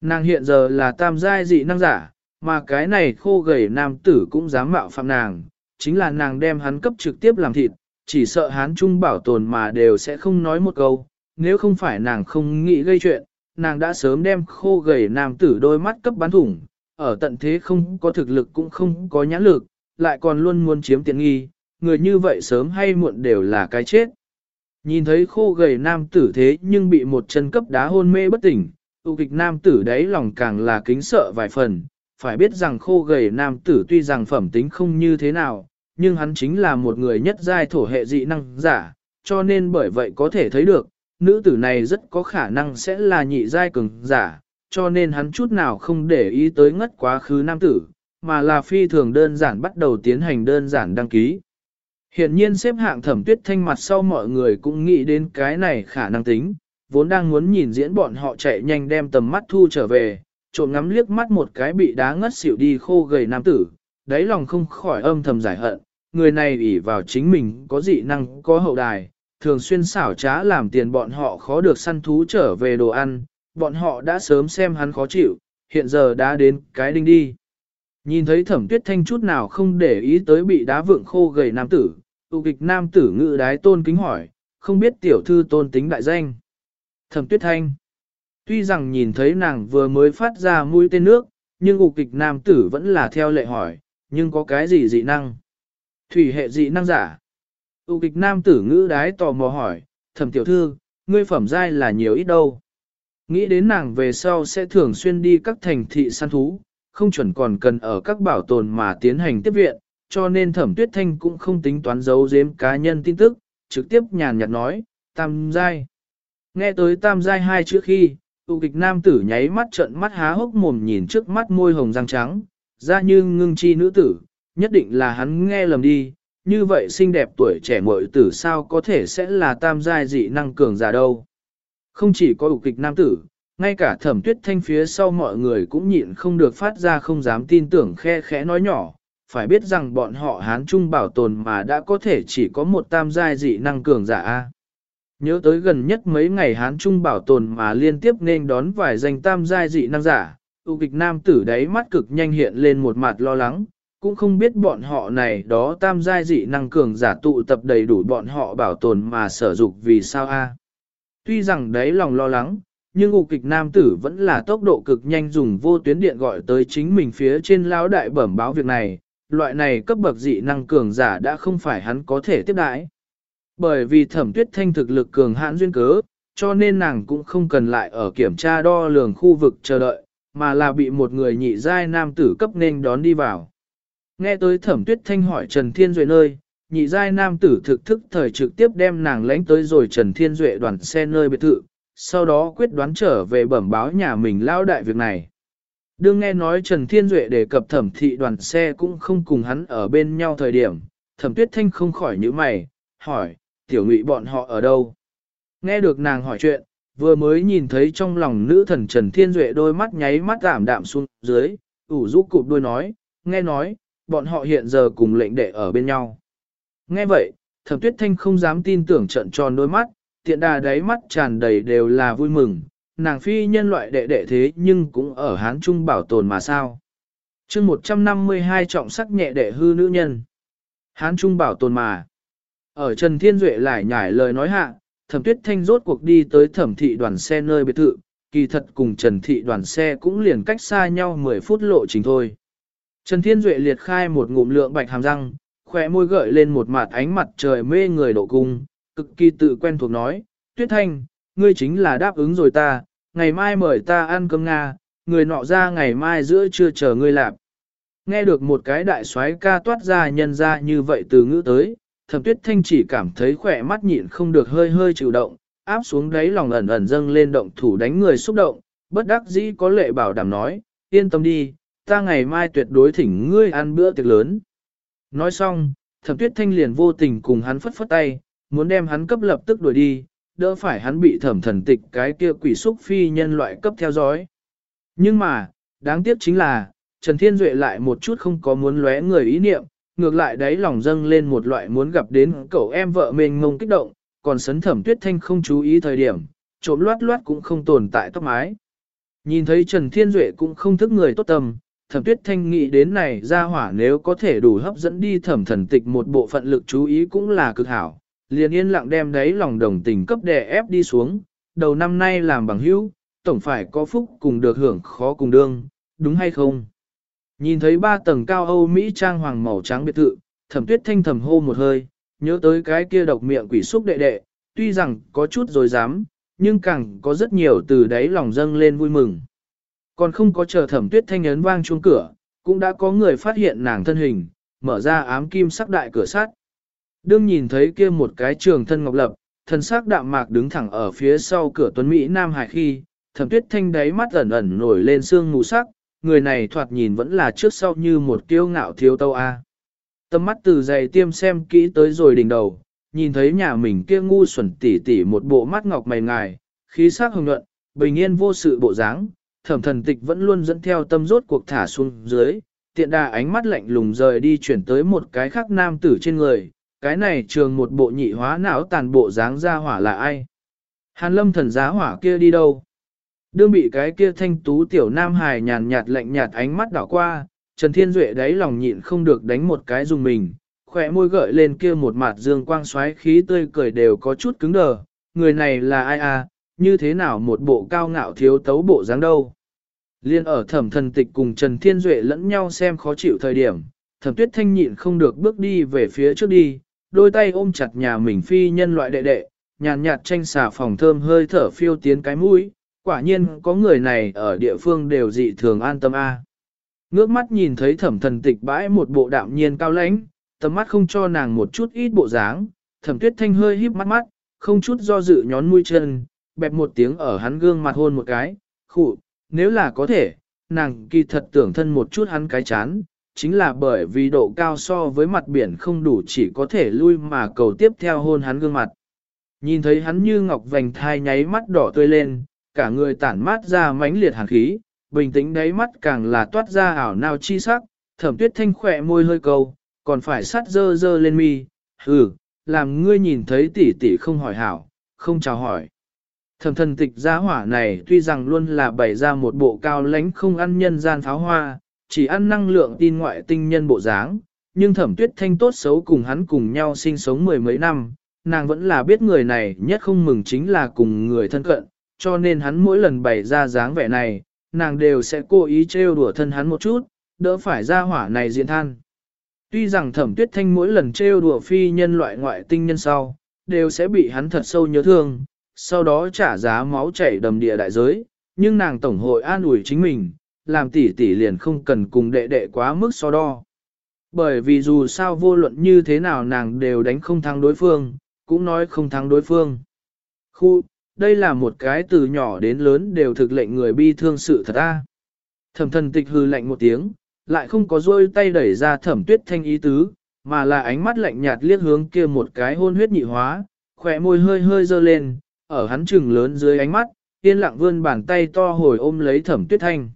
Nàng hiện giờ là tam giai dị năng giả, mà cái này khô gầy nam tử cũng dám mạo phạm nàng, chính là nàng đem hắn cấp trực tiếp làm thịt, chỉ sợ hắn trung bảo tồn mà đều sẽ không nói một câu, nếu không phải nàng không nghĩ gây chuyện, nàng đã sớm đem khô gầy nam tử đôi mắt cấp bán thủng, ở tận thế không có thực lực cũng không có nhãn lực, lại còn luôn muốn chiếm tiện nghi, người như vậy sớm hay muộn đều là cái chết. Nhìn thấy khô gầy nam tử thế nhưng bị một chân cấp đá hôn mê bất tỉnh, tụ kịch nam tử đấy lòng càng là kính sợ vài phần, phải biết rằng khô gầy nam tử tuy rằng phẩm tính không như thế nào, nhưng hắn chính là một người nhất giai thổ hệ dị năng giả, cho nên bởi vậy có thể thấy được, nữ tử này rất có khả năng sẽ là nhị giai cường giả, cho nên hắn chút nào không để ý tới ngất quá khứ nam tử, mà là phi thường đơn giản bắt đầu tiến hành đơn giản đăng ký. Hiện nhiên xếp hạng thẩm tuyết thanh mặt sau mọi người cũng nghĩ đến cái này khả năng tính, vốn đang muốn nhìn diễn bọn họ chạy nhanh đem tầm mắt thu trở về, trộm ngắm liếc mắt một cái bị đá ngất xỉu đi khô gầy nam tử, đáy lòng không khỏi âm thầm giải hận, người này ỷ vào chính mình có dị năng, có hậu đài, thường xuyên xảo trá làm tiền bọn họ khó được săn thú trở về đồ ăn, bọn họ đã sớm xem hắn khó chịu, hiện giờ đã đến cái đinh đi. Nhìn thấy thẩm tuyết thanh chút nào không để ý tới bị đá vượng khô gầy nam tử, tụ kịch nam tử ngự đái tôn kính hỏi, không biết tiểu thư tôn tính đại danh. Thẩm tuyết thanh. Tuy rằng nhìn thấy nàng vừa mới phát ra mũi tên nước, nhưng ụ kịch nam tử vẫn là theo lệ hỏi, nhưng có cái gì dị năng? Thủy hệ dị năng giả. ụ kịch nam tử ngữ đái tò mò hỏi, thẩm tiểu thư, ngươi phẩm giai là nhiều ít đâu? Nghĩ đến nàng về sau sẽ thường xuyên đi các thành thị săn thú, không chuẩn còn cần ở các bảo tồn mà tiến hành tiếp viện, cho nên thẩm tuyết thanh cũng không tính toán giấu giếm cá nhân tin tức, trực tiếp nhàn nhạt nói, tam giai. Nghe tới tam giai hai chữ khi, tụ kịch nam tử nháy mắt trận mắt há hốc mồm nhìn trước mắt môi hồng răng trắng, ra như ngưng chi nữ tử, nhất định là hắn nghe lầm đi, như vậy xinh đẹp tuổi trẻ muội tử sao có thể sẽ là tam giai dị năng cường giả đâu. Không chỉ có ủ kịch nam tử, ngay cả thẩm tuyết thanh phía sau mọi người cũng nhịn không được phát ra không dám tin tưởng khe khẽ nói nhỏ, phải biết rằng bọn họ hán trung bảo tồn mà đã có thể chỉ có một tam giai dị năng cường giả A. Nhớ tới gần nhất mấy ngày hán trung bảo tồn mà liên tiếp nên đón vài danh tam giai dị năng giả, ưu kịch nam tử đấy mắt cực nhanh hiện lên một mặt lo lắng, cũng không biết bọn họ này đó tam giai dị năng cường giả tụ tập đầy đủ bọn họ bảo tồn mà sở dục vì sao a. Tuy rằng đấy lòng lo lắng, nhưng ưu kịch nam tử vẫn là tốc độ cực nhanh dùng vô tuyến điện gọi tới chính mình phía trên lão đại bẩm báo việc này, loại này cấp bậc dị năng cường giả đã không phải hắn có thể tiếp đãi. Bởi vì thẩm tuyết thanh thực lực cường hãn duyên cớ, cho nên nàng cũng không cần lại ở kiểm tra đo lường khu vực chờ đợi, mà là bị một người nhị giai nam tử cấp nên đón đi vào. Nghe tới thẩm tuyết thanh hỏi Trần Thiên Duệ nơi, nhị giai nam tử thực thức thời trực tiếp đem nàng lánh tới rồi Trần Thiên Duệ đoàn xe nơi biệt thự, sau đó quyết đoán trở về bẩm báo nhà mình lao đại việc này. Đương nghe nói Trần Thiên Duệ đề cập thẩm thị đoàn xe cũng không cùng hắn ở bên nhau thời điểm, thẩm tuyết thanh không khỏi nhíu mày, hỏi, tiểu ngụy bọn họ ở đâu? Nghe được nàng hỏi chuyện, vừa mới nhìn thấy trong lòng nữ thần Trần Thiên Duệ đôi mắt nháy mắt giảm đạm xuống dưới, ủ rũ cụp đôi nói, nghe nói, bọn họ hiện giờ cùng lệnh đệ ở bên nhau. Nghe vậy, thẩm tuyết thanh không dám tin tưởng trận tròn đôi mắt, tiện đà đáy mắt tràn đầy đều là vui mừng, nàng phi nhân loại đệ đệ thế nhưng cũng ở Hán Trung bảo tồn mà sao. chương 152 trọng sắc nhẹ đệ hư nữ nhân. Hán Trung bảo tồn mà. Ở Trần Thiên Duệ lại nhải lời nói hạ, thẩm tuyết thanh rốt cuộc đi tới thẩm thị đoàn xe nơi biệt thự, kỳ thật cùng Trần Thị đoàn xe cũng liền cách xa nhau 10 phút lộ trình thôi. Trần Thiên Duệ liệt khai một ngụm lượng bạch hàm răng, khỏe môi gợi lên một mặt ánh mặt trời mê người độ cung, cực kỳ tự quen thuộc nói, Tuyết Thanh, ngươi chính là đáp ứng rồi ta, ngày mai mời ta ăn cơm Nga, người nọ ra ngày mai giữa trưa chờ ngươi lạp. Nghe được một cái đại soái ca toát ra nhân ra như vậy từ ngữ tới, thẩm tuyết thanh chỉ cảm thấy khỏe mắt nhịn không được hơi hơi chịu động, áp xuống đáy lòng ẩn ẩn dâng lên động thủ đánh người xúc động, bất đắc dĩ có lệ bảo đảm nói, yên tâm đi, ta ngày mai tuyệt đối thỉnh ngươi ăn bữa tiệc lớn. Nói xong, thẩm tuyết thanh liền vô tình cùng hắn phất phất tay, muốn đem hắn cấp lập tức đuổi đi, đỡ phải hắn bị thẩm thần tịch cái kia quỷ xúc phi nhân loại cấp theo dõi. Nhưng mà, đáng tiếc chính là, Trần Thiên Duệ lại một chút không có muốn lóe người ý niệm, ngược lại đấy lòng dâng lên một loại muốn gặp đến cậu em vợ mình ngông kích động, còn sấn thẩm tuyết thanh không chú ý thời điểm, trộm loát loát cũng không tồn tại tóc mái. Nhìn thấy Trần Thiên Duệ cũng không thức người tốt tâm, thẩm tuyết thanh nghĩ đến này ra hỏa nếu có thể đủ hấp dẫn đi thẩm thần tịch một bộ phận lực chú ý cũng là cực hảo, liền yên lặng đem đấy lòng đồng tình cấp đè ép đi xuống, đầu năm nay làm bằng hữu, tổng phải có phúc cùng được hưởng khó cùng đương, đúng hay không? Nhìn thấy ba tầng cao Âu Mỹ trang hoàng màu trắng biệt thự, thẩm tuyết thanh thầm hô một hơi, nhớ tới cái kia độc miệng quỷ xúc đệ đệ, tuy rằng có chút rồi dám, nhưng càng có rất nhiều từ đáy lòng dâng lên vui mừng. Còn không có chờ thẩm tuyết thanh ấn vang chuông cửa, cũng đã có người phát hiện nàng thân hình, mở ra ám kim sắc đại cửa sắt. Đương nhìn thấy kia một cái trường thân ngọc lập, thân sắc đạm mạc đứng thẳng ở phía sau cửa tuấn Mỹ Nam Hải khi, thẩm tuyết thanh đáy mắt ẩn ẩn nổi lên sương mù sắc, người này thoạt nhìn vẫn là trước sau như một kiêu ngạo thiếu tâu A. Tâm mắt từ dày tiêm xem kỹ tới rồi đỉnh đầu, nhìn thấy nhà mình kia ngu xuẩn tỉ tỉ một bộ mắt ngọc mày ngài, khí sắc hồng nhuận, bình yên vô sự bộ dáng, thẩm thần tịch vẫn luôn dẫn theo tâm rốt cuộc thả xuống dưới, tiện đà ánh mắt lạnh lùng rời đi chuyển tới một cái khác nam tử trên người, cái này trường một bộ nhị hóa não tàn bộ dáng ra hỏa là ai? Hàn lâm thần giá hỏa kia đi đâu? Đương bị cái kia thanh tú tiểu nam hài nhàn nhạt lạnh nhạt ánh mắt đảo qua, Trần Thiên Duệ đáy lòng nhịn không được đánh một cái dùng mình, khỏe môi gợi lên kia một mặt dương quang xoáy khí tươi cười đều có chút cứng đờ, người này là ai à, như thế nào một bộ cao ngạo thiếu tấu bộ dáng đâu. Liên ở thẩm thần tịch cùng Trần Thiên Duệ lẫn nhau xem khó chịu thời điểm, thẩm tuyết thanh nhịn không được bước đi về phía trước đi, đôi tay ôm chặt nhà mình phi nhân loại đệ đệ, nhàn nhạt tranh xà phòng thơm hơi thở phiêu tiến cái mũi, quả nhiên có người này ở địa phương đều dị thường an tâm a. Ngước mắt nhìn thấy thẩm thần tịch bãi một bộ đạm nhiên cao lãnh, tầm mắt không cho nàng một chút ít bộ dáng, thẩm tuyết thanh hơi híp mắt mắt, không chút do dự nhón mũi chân, bẹp một tiếng ở hắn gương mặt hôn một cái, khụ, nếu là có thể, nàng kỳ thật tưởng thân một chút hắn cái chán, chính là bởi vì độ cao so với mặt biển không đủ chỉ có thể lui mà cầu tiếp theo hôn hắn gương mặt. Nhìn thấy hắn như ngọc vành thai nháy mắt đỏ tươi lên, cả người tản mát ra mãnh liệt hàn khí, bình tĩnh đáy mắt càng là toát ra ảo nào chi sắc, thẩm tuyết thanh khỏe môi hơi câu, còn phải sát dơ dơ lên mi, hừ, làm ngươi nhìn thấy tỷ tỷ không hỏi hảo, không chào hỏi. Thẩm thần tịch gia hỏa này tuy rằng luôn là bày ra một bộ cao lãnh không ăn nhân gian pháo hoa, chỉ ăn năng lượng tin ngoại tinh nhân bộ dáng, nhưng thẩm tuyết thanh tốt xấu cùng hắn cùng nhau sinh sống mười mấy năm, nàng vẫn là biết người này nhất không mừng chính là cùng người thân cận, cho nên hắn mỗi lần bày ra dáng vẻ này, nàng đều sẽ cố ý trêu đùa thân hắn một chút, đỡ phải ra hỏa này diện than. Tuy rằng thẩm tuyết thanh mỗi lần trêu đùa phi nhân loại ngoại tinh nhân sau, đều sẽ bị hắn thật sâu nhớ thương, sau đó trả giá máu chảy đầm địa đại giới, nhưng nàng tổng hội an ủi chính mình, làm tỷ tỷ liền không cần cùng đệ đệ quá mức so đo. Bởi vì dù sao vô luận như thế nào nàng đều đánh không thắng đối phương, cũng nói không thắng đối phương. Khu, đây là một cái từ nhỏ đến lớn đều thực lệnh người bi thương sự thật a. Thẩm thần tịch hư lạnh một tiếng, lại không có rôi tay đẩy ra thẩm tuyết thanh ý tứ, mà là ánh mắt lạnh nhạt liếc hướng kia một cái hôn huyết nhị hóa, khỏe môi hơi hơi dơ lên, ở hắn trừng lớn dưới ánh mắt, yên lặng vươn bàn tay to hồi ôm lấy thẩm tuyết thanh.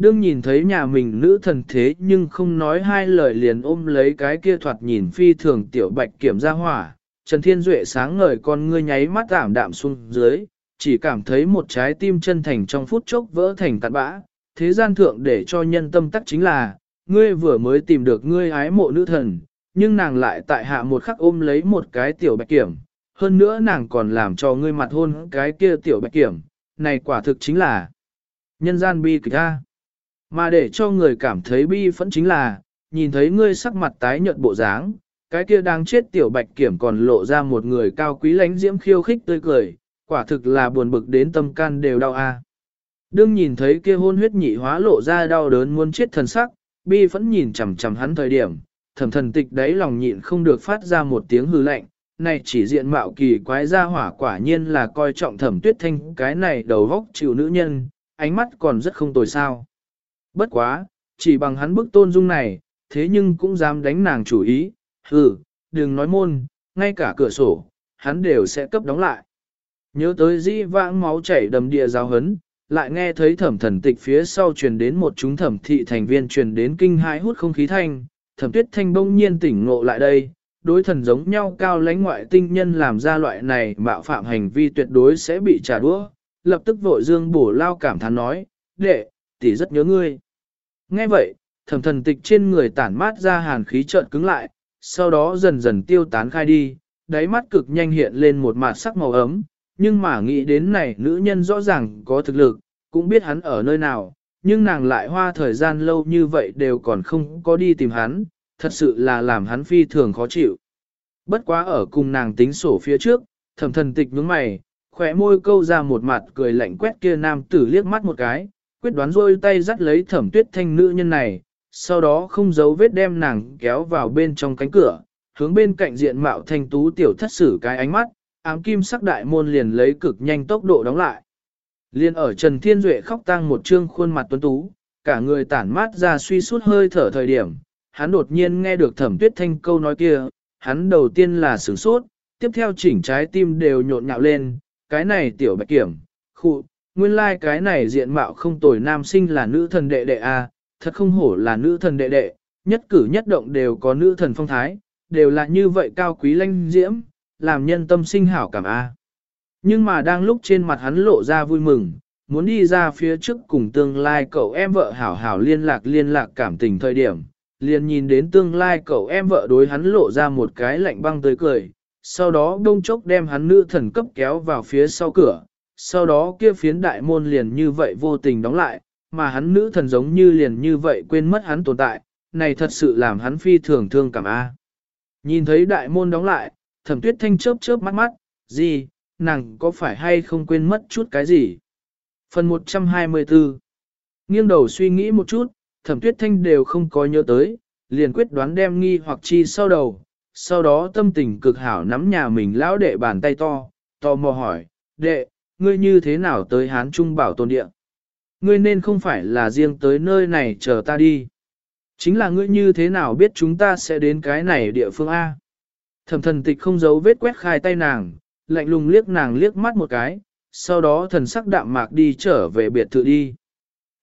Đương nhìn thấy nhà mình nữ thần thế nhưng không nói hai lời liền ôm lấy cái kia thoạt nhìn phi thường tiểu bạch kiểm ra hỏa, Trần Thiên Duệ sáng ngời con ngươi nháy mắt ảm đạm xuống dưới, chỉ cảm thấy một trái tim chân thành trong phút chốc vỡ thành tạt bã. Thế gian thượng để cho nhân tâm tắc chính là, ngươi vừa mới tìm được ngươi ái mộ nữ thần, nhưng nàng lại tại hạ một khắc ôm lấy một cái tiểu bạch kiểm, hơn nữa nàng còn làm cho ngươi mặt hôn cái kia tiểu bạch kiểm, này quả thực chính là nhân gian bi kịch ta. Mà để cho người cảm thấy bi phẫn chính là, nhìn thấy ngươi sắc mặt tái nhợt bộ dáng, cái kia đang chết tiểu bạch kiểm còn lộ ra một người cao quý lánh diễm khiêu khích tươi cười, quả thực là buồn bực đến tâm can đều đau a. À. Đương nhìn thấy kia hôn huyết nhị hóa lộ ra đau đớn muốn chết thần sắc, bi phẫn nhìn chằm chằm hắn thời điểm, thẩm thần tịch đấy lòng nhịn không được phát ra một tiếng hư lạnh, này chỉ diện mạo kỳ quái ra hỏa quả nhiên là coi trọng thẩm tuyết thanh cái này đầu vóc chịu nữ nhân, ánh mắt còn rất không tồi sao. Bất quá, chỉ bằng hắn bức tôn dung này, thế nhưng cũng dám đánh nàng chủ ý, hừ, đừng nói môn, ngay cả cửa sổ, hắn đều sẽ cấp đóng lại. Nhớ tới dĩ vãng máu chảy đầm địa giáo hấn, lại nghe thấy thẩm thần tịch phía sau truyền đến một chúng thẩm thị thành viên truyền đến kinh hãi hút không khí thanh, thẩm tuyết thanh bỗng nhiên tỉnh ngộ lại đây, đối thần giống nhau cao lãnh ngoại tinh nhân làm ra loại này mạo phạm hành vi tuyệt đối sẽ bị trả đũa, lập tức vội dương bổ lao cảm thán nói, đệ, tỷ rất nhớ ngươi. Nghe vậy, thẩm thần tịch trên người tản mát ra hàn khí trợn cứng lại, sau đó dần dần tiêu tán khai đi, đáy mắt cực nhanh hiện lên một mạt sắc màu ấm, nhưng mà nghĩ đến này nữ nhân rõ ràng có thực lực, cũng biết hắn ở nơi nào, nhưng nàng lại hoa thời gian lâu như vậy đều còn không có đi tìm hắn, thật sự là làm hắn phi thường khó chịu. Bất quá ở cùng nàng tính sổ phía trước, thẩm thần tịch nhướng mày, khỏe môi câu ra một mặt cười lạnh quét kia nam tử liếc mắt một cái, quyết đoán rôi tay dắt lấy thẩm tuyết thanh nữ nhân này, sau đó không giấu vết đem nàng kéo vào bên trong cánh cửa, hướng bên cạnh diện mạo thanh tú tiểu thất sử cái ánh mắt, ám kim sắc đại môn liền lấy cực nhanh tốc độ đóng lại. Liên ở Trần Thiên Duệ khóc tăng một trương khuôn mặt tuấn tú, cả người tản mát ra suy suốt hơi thở thời điểm, hắn đột nhiên nghe được thẩm tuyết thanh câu nói kia, hắn đầu tiên là sửng sốt, tiếp theo chỉnh trái tim đều nhộn nhạo lên, cái này tiểu bạch kiểm, khu, nguyên lai like cái này diện mạo không tồi nam sinh là nữ thần đệ đệ a, thật không hổ là nữ thần đệ đệ, nhất cử nhất động đều có nữ thần phong thái, đều là như vậy cao quý lanh diễm, làm nhân tâm sinh hảo cảm a. Nhưng mà đang lúc trên mặt hắn lộ ra vui mừng, muốn đi ra phía trước cùng tương lai cậu em vợ hảo hảo liên lạc liên lạc cảm tình thời điểm, liền nhìn đến tương lai cậu em vợ đối hắn lộ ra một cái lạnh băng tới cười, sau đó đông chốc đem hắn nữ thần cấp kéo vào phía sau cửa, sau đó kia phiến đại môn liền như vậy vô tình đóng lại, mà hắn nữ thần giống như liền như vậy quên mất hắn tồn tại, này thật sự làm hắn phi thường thương cảm a. Nhìn thấy đại môn đóng lại, thẩm tuyết thanh chớp chớp mắt mắt, gì, nàng có phải hay không quên mất chút cái gì? Phần 124 Nghiêng đầu suy nghĩ một chút, thẩm tuyết thanh đều không có nhớ tới, liền quyết đoán đem nghi hoặc chi sau đầu, sau đó tâm tình cực hảo nắm nhà mình lão đệ bàn tay to, to mò hỏi, đệ, ngươi như thế nào tới hán trung bảo tồn địa? Ngươi nên không phải là riêng tới nơi này chờ ta đi. Chính là ngươi như thế nào biết chúng ta sẽ đến cái này địa phương A. Thẩm thần tịch không giấu vết quét khai tay nàng, lạnh lùng liếc nàng liếc mắt một cái, sau đó thần sắc đạm mạc đi trở về biệt thự đi.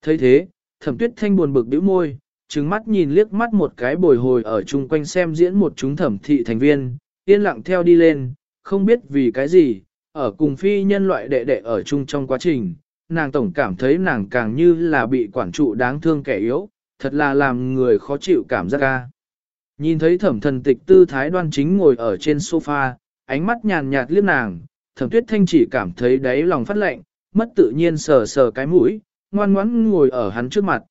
thấy thế, thẩm tuyết thanh buồn bực bĩu môi, trừng mắt nhìn liếc mắt một cái bồi hồi ở chung quanh xem diễn một chúng thẩm thị thành viên, yên lặng theo đi lên, không biết vì cái gì, ở cùng phi nhân loại đệ đệ ở chung trong quá trình, nàng tổng cảm thấy nàng càng như là bị quản trụ đáng thương kẻ yếu, thật là làm người khó chịu cảm giác ca. Nhìn thấy thẩm thần tịch tư thái đoan chính ngồi ở trên sofa, ánh mắt nhàn nhạt liếc nàng, thẩm tuyết thanh chỉ cảm thấy đáy lòng phát lạnh, mất tự nhiên sờ sờ cái mũi, ngoan ngoãn ngồi ở hắn trước mặt.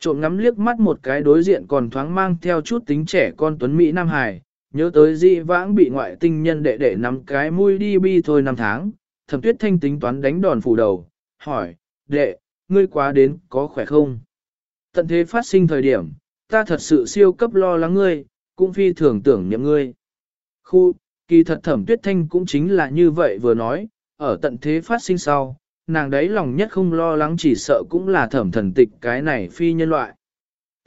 Trộm ngắm liếc mắt một cái đối diện còn thoáng mang theo chút tính trẻ con tuấn Mỹ Nam Hải, nhớ tới di vãng bị ngoại tinh nhân đệ đệ nắm cái mũi đi bi thôi năm tháng, thẩm tuyết thanh tính toán đánh đòn phủ đầu, hỏi, đệ, ngươi quá đến có khỏe không? Tận thế phát sinh thời điểm, ta thật sự siêu cấp lo lắng ngươi, cũng phi thường tưởng niệm ngươi. Khu, kỳ thật thẩm tuyết thanh cũng chính là như vậy vừa nói, ở tận thế phát sinh sau, nàng đấy lòng nhất không lo lắng chỉ sợ cũng là thẩm thần tịch cái này phi nhân loại.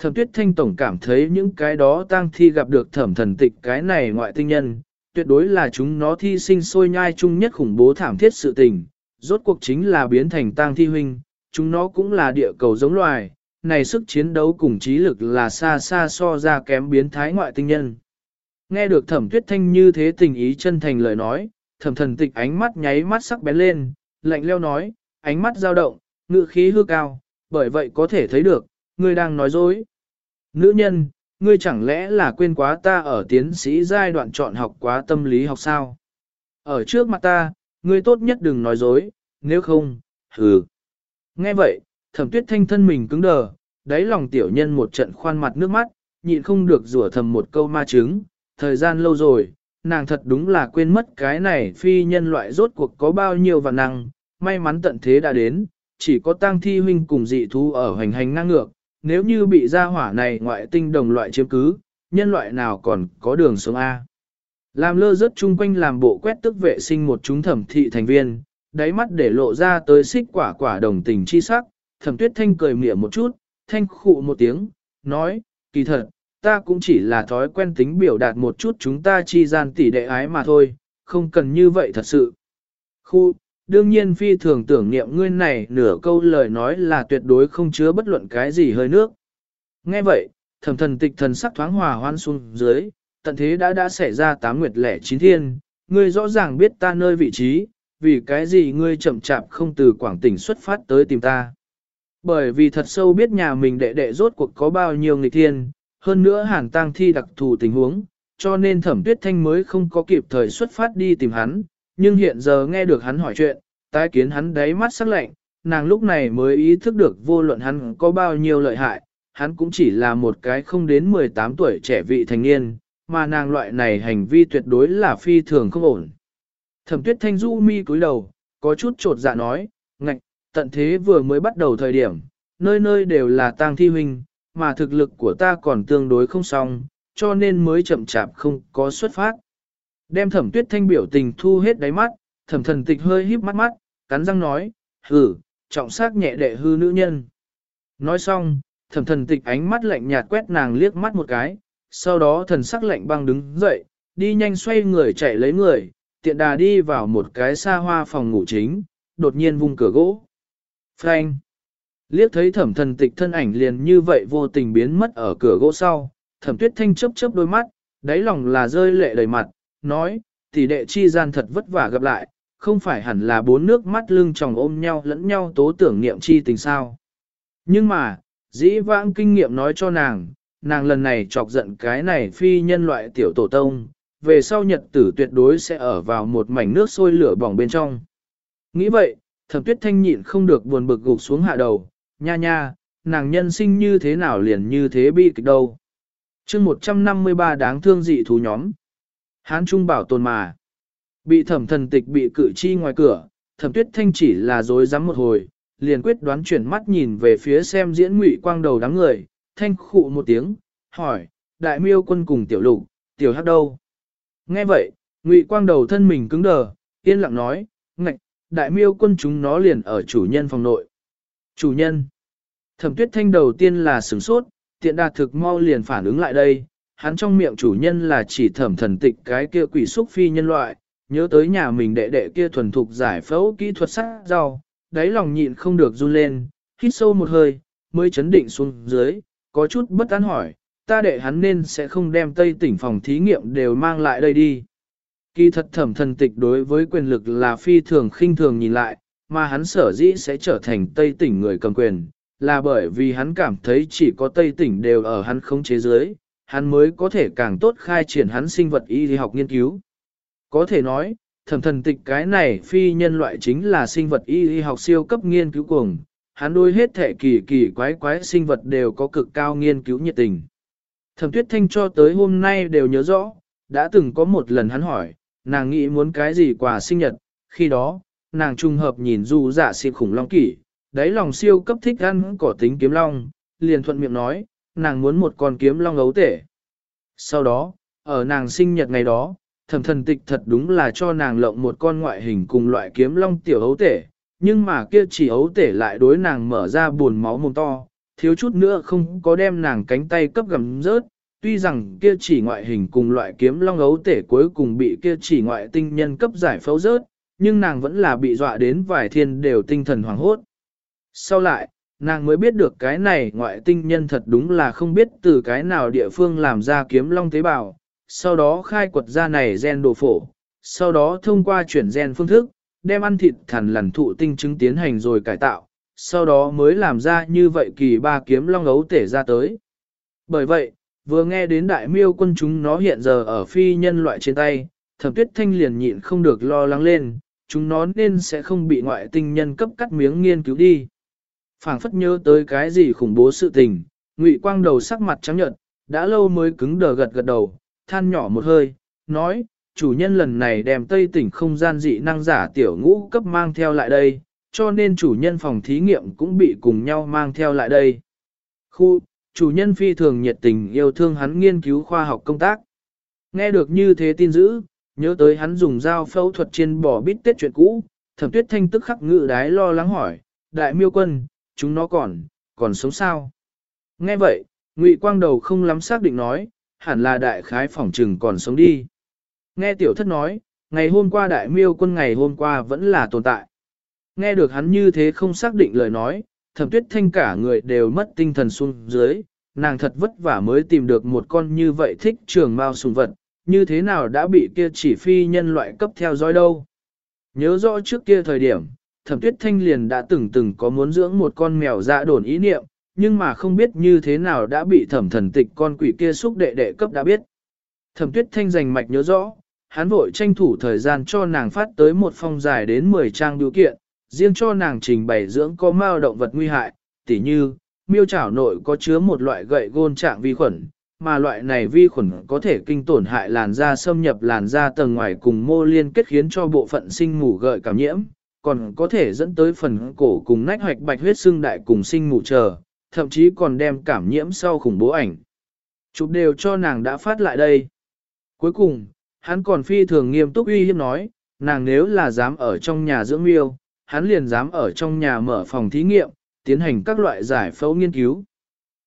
Thẩm tuyết thanh tổng cảm thấy những cái đó tang thi gặp được thẩm thần tịch cái này ngoại tinh nhân, tuyệt đối là chúng nó thi sinh sôi nhai chung nhất khủng bố thảm thiết sự tình, rốt cuộc chính là biến thành tang thi huynh, chúng nó cũng là địa cầu giống loài, này sức chiến đấu cùng trí lực là xa xa so ra kém biến thái ngoại tinh nhân. Nghe được thẩm tuyết thanh như thế tình ý chân thành lời nói, thẩm thần tịch ánh mắt nháy mắt sắc bén lên, lạnh leo nói, ánh mắt dao động, ngự khí hư cao, bởi vậy có thể thấy được, ngươi đang nói dối. Nữ nhân, ngươi chẳng lẽ là quên quá ta ở tiến sĩ giai đoạn chọn học quá tâm lý học sao? Ở trước mặt ta, ngươi tốt nhất đừng nói dối, nếu không, hừ. Nghe vậy, thẩm tuyết thanh thân mình cứng đờ, đáy lòng tiểu nhân một trận khoan mặt nước mắt, nhịn không được rủa thầm một câu ma chứng, thời gian lâu rồi, nàng thật đúng là quên mất cái này phi nhân loại rốt cuộc có bao nhiêu và năng, may mắn tận thế đã đến, chỉ có tang thi huynh cùng dị thú ở hành hành ngang ngược, nếu như bị gia hỏa này ngoại tinh đồng loại chiếm cứ, nhân loại nào còn có đường sống A. Làm lơ rớt chung quanh làm bộ quét tức vệ sinh một chúng thẩm thị thành viên, đáy mắt để lộ ra tới xích quả quả đồng tình chi sắc, thẩm tuyết thanh cười mỉa một chút, thanh khụ một tiếng, nói, kỳ thật, ta cũng chỉ là thói quen tính biểu đạt một chút chúng ta chi gian tỷ đệ ái mà thôi, không cần như vậy thật sự. Khu, đương nhiên phi thường tưởng niệm ngươi này nửa câu lời nói là tuyệt đối không chứa bất luận cái gì hơi nước. Nghe vậy, thẩm thần tịch thần sắc thoáng hòa hoan xuống dưới, tận thế đã đã xảy ra tám nguyệt lẻ chín thiên, ngươi rõ ràng biết ta nơi vị trí, vì cái gì ngươi chậm chạp không từ Quảng tỉnh xuất phát tới tìm ta. Bởi vì thật sâu biết nhà mình đệ đệ rốt cuộc có bao nhiêu nghịch thiên, hơn nữa hàn tang thi đặc thù tình huống, cho nên thẩm tuyết thanh mới không có kịp thời xuất phát đi tìm hắn, nhưng hiện giờ nghe được hắn hỏi chuyện, tái kiến hắn đáy mắt sắc lạnh, nàng lúc này mới ý thức được vô luận hắn có bao nhiêu lợi hại, hắn cũng chỉ là một cái không đến 18 tuổi trẻ vị thành niên, mà nàng loại này hành vi tuyệt đối là phi thường không ổn. Thẩm tuyết thanh du mi cúi đầu, có chút trột dạ nói, ngạch, tận thế vừa mới bắt đầu thời điểm, nơi nơi đều là tang thi huynh, mà thực lực của ta còn tương đối không xong, cho nên mới chậm chạp không có xuất phát. Đem thẩm tuyết thanh biểu tình thu hết đáy mắt, thẩm thần tịch hơi híp mắt mắt, cắn răng nói, hử, trọng sắc nhẹ đệ hư nữ nhân. Nói xong, thẩm thần tịch ánh mắt lạnh nhạt quét nàng liếc mắt một cái, sau đó thần sắc lạnh băng đứng dậy, đi nhanh xoay người chạy lấy người, tiện đà đi vào một cái xa hoa phòng ngủ chính, đột nhiên vung cửa gỗ. Frank! Liếc thấy thẩm thần tịch thân ảnh liền như vậy vô tình biến mất ở cửa gỗ sau, thẩm tuyết thanh chớp chớp đôi mắt, đáy lòng là rơi lệ đầy mặt, nói, tỷ đệ chi gian thật vất vả gặp lại, không phải hẳn là bốn nước mắt lưng tròng ôm nhau lẫn nhau tố tưởng niệm chi tình sao. Nhưng mà, dĩ vãng kinh nghiệm nói cho nàng, nàng lần này chọc giận cái này phi nhân loại tiểu tổ tông, về sau nhật tử tuyệt đối sẽ ở vào một mảnh nước sôi lửa bỏng bên trong. Nghĩ vậy, thẩm tuyết thanh nhịn không được buồn bực gục xuống hạ đầu, nha nha, nàng nhân sinh như thế nào liền như thế bi kịch đâu. chương 153 đáng thương dị thú nhóm. Hán Trung bảo tồn mà. Bị thẩm thần tịch bị cử chi ngoài cửa, thẩm tuyết thanh chỉ là dối rắm một hồi, liền quyết đoán chuyển mắt nhìn về phía xem diễn ngụy quang đầu đám người, thanh khụ một tiếng, hỏi, đại miêu quân cùng tiểu lục, tiểu hát đâu? Nghe vậy, ngụy quang đầu thân mình cứng đờ, yên lặng nói, ngạch, đại miêu quân chúng nó liền ở chủ nhân phòng nội. Chủ nhân. Thẩm tuyết thanh đầu tiên là sửng sốt, tiện đạt thực mau liền phản ứng lại đây, hắn trong miệng chủ nhân là chỉ thẩm thần tịch cái kia quỷ xúc phi nhân loại, nhớ tới nhà mình đệ đệ kia thuần thục giải phẫu kỹ thuật sắc rau, đáy lòng nhịn không được run lên, hít sâu một hơi, mới chấn định xuống dưới, có chút bất an hỏi, ta đệ hắn nên sẽ không đem tây tỉnh phòng thí nghiệm đều mang lại đây đi. Kỳ thật thẩm thần tịch đối với quyền lực là phi thường khinh thường nhìn lại, mà hắn sở dĩ sẽ trở thành tây tỉnh người cầm quyền, là bởi vì hắn cảm thấy chỉ có tây tỉnh đều ở hắn không chế giới, hắn mới có thể càng tốt khai triển hắn sinh vật y học nghiên cứu. Có thể nói, thẩm thần tịch cái này phi nhân loại chính là sinh vật y học siêu cấp nghiên cứu cuồng, hắn đối hết thể kỳ kỳ quái quái sinh vật đều có cực cao nghiên cứu nhiệt tình. Thẩm tuyết thanh cho tới hôm nay đều nhớ rõ, đã từng có một lần hắn hỏi, nàng nghĩ muốn cái gì quà sinh nhật, khi đó, nàng trùng hợp nhìn du giả dạ xịp khủng long kỷ, đáy lòng siêu cấp thích ăn cỏ tính kiếm long, liền thuận miệng nói, nàng muốn một con kiếm long ấu tể. Sau đó, ở nàng sinh nhật ngày đó, thẩm thần tịch thật đúng là cho nàng lộng một con ngoại hình cùng loại kiếm long tiểu ấu tể, nhưng mà kia chỉ ấu tể lại đối nàng mở ra buồn máu mồm to, thiếu chút nữa không có đem nàng cánh tay cấp gầm rớt, tuy rằng kia chỉ ngoại hình cùng loại kiếm long ấu tể cuối cùng bị kia chỉ ngoại tinh nhân cấp giải phẫu rớt, nhưng nàng vẫn là bị dọa đến vài thiên đều tinh thần hoảng hốt. Sau lại, nàng mới biết được cái này ngoại tinh nhân thật đúng là không biết từ cái nào địa phương làm ra kiếm long tế bào, sau đó khai quật ra này gen đồ phổ, sau đó thông qua chuyển gen phương thức, đem ăn thịt thằn lằn thụ tinh chứng tiến hành rồi cải tạo, sau đó mới làm ra như vậy kỳ ba kiếm long ấu tể ra tới. Bởi vậy, vừa nghe đến đại miêu quân chúng nó hiện giờ ở phi nhân loại trên tay, thẩm tuyết thanh liền nhịn không được lo lắng lên, chúng nó nên sẽ không bị ngoại tinh nhân cấp cắt miếng nghiên cứu đi phảng phất nhớ tới cái gì khủng bố sự tình, ngụy quang đầu sắc mặt trắng nhợt, đã lâu mới cứng đờ gật gật đầu, than nhỏ một hơi, nói, chủ nhân lần này đem tây tỉnh không gian dị năng giả tiểu ngũ cấp mang theo lại đây, cho nên chủ nhân phòng thí nghiệm cũng bị cùng nhau mang theo lại đây. Khu, chủ nhân phi thường nhiệt tình yêu thương hắn nghiên cứu khoa học công tác. Nghe được như thế tin dữ, nhớ tới hắn dùng dao phẫu thuật trên bò bít tết chuyện cũ, thẩm tuyết thanh tức khắc ngự đái lo lắng hỏi, đại miêu quân, chúng nó còn, còn sống sao? Nghe vậy, ngụy quang đầu không lắm xác định nói, hẳn là đại khái phỏng trừng còn sống đi. Nghe tiểu thất nói, ngày hôm qua đại miêu quân ngày hôm qua vẫn là tồn tại. Nghe được hắn như thế không xác định lời nói, thẩm tuyết thanh cả người đều mất tinh thần xuống dưới, nàng thật vất vả mới tìm được một con như vậy thích trường mao sùng vật, như thế nào đã bị kia chỉ phi nhân loại cấp theo dõi đâu. Nhớ rõ trước kia thời điểm, thẩm tuyết thanh liền đã từng từng có muốn dưỡng một con mèo dạ đồn ý niệm, nhưng mà không biết như thế nào đã bị thẩm thần tịch con quỷ kia xúc đệ đệ cấp đã biết. Thẩm tuyết thanh giành mạch nhớ rõ, hắn vội tranh thủ thời gian cho nàng phát tới một phong dài đến 10 trang điều kiện, riêng cho nàng trình bày dưỡng có mao động vật nguy hại, tỉ như, miêu chảo nội có chứa một loại gậy gôn trạng vi khuẩn, mà loại này vi khuẩn có thể kinh tổn hại làn da xâm nhập làn da tầng ngoài cùng mô liên kết khiến cho bộ phận sinh mù gợi cảm nhiễm, còn có thể dẫn tới phần cổ cùng nách hoạch bạch huyết xương đại cùng sinh mù chờ, thậm chí còn đem cảm nhiễm sau khủng bố ảnh. Chụp đều cho nàng đã phát lại đây. Cuối cùng, hắn còn phi thường nghiêm túc uy hiếp nói, nàng nếu là dám ở trong nhà dưỡng miêu, hắn liền dám ở trong nhà mở phòng thí nghiệm, tiến hành các loại giải phẫu nghiên cứu.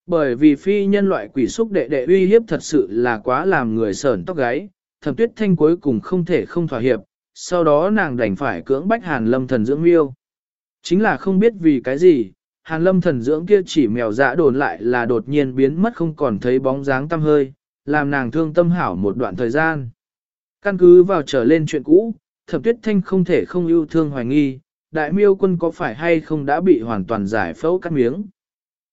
Bởi vì phi nhân loại quỷ xúc đệ đệ uy hiếp thật sự là quá làm người sởn tóc gáy, thẩm tuyết thanh cuối cùng không thể không thỏa hiệp, sau đó nàng đành phải cưỡng bách hàn lâm thần dưỡng miêu. Chính là không biết vì cái gì, hàn lâm thần dưỡng kia chỉ mèo dạ đồn lại là đột nhiên biến mất không còn thấy bóng dáng tăm hơi, làm nàng thương tâm hảo một đoạn thời gian. Căn cứ vào trở lên chuyện cũ, thẩm tuyết thanh không thể không yêu thương hoài nghi, đại miêu quân có phải hay không đã bị hoàn toàn giải phẫu cắt miếng.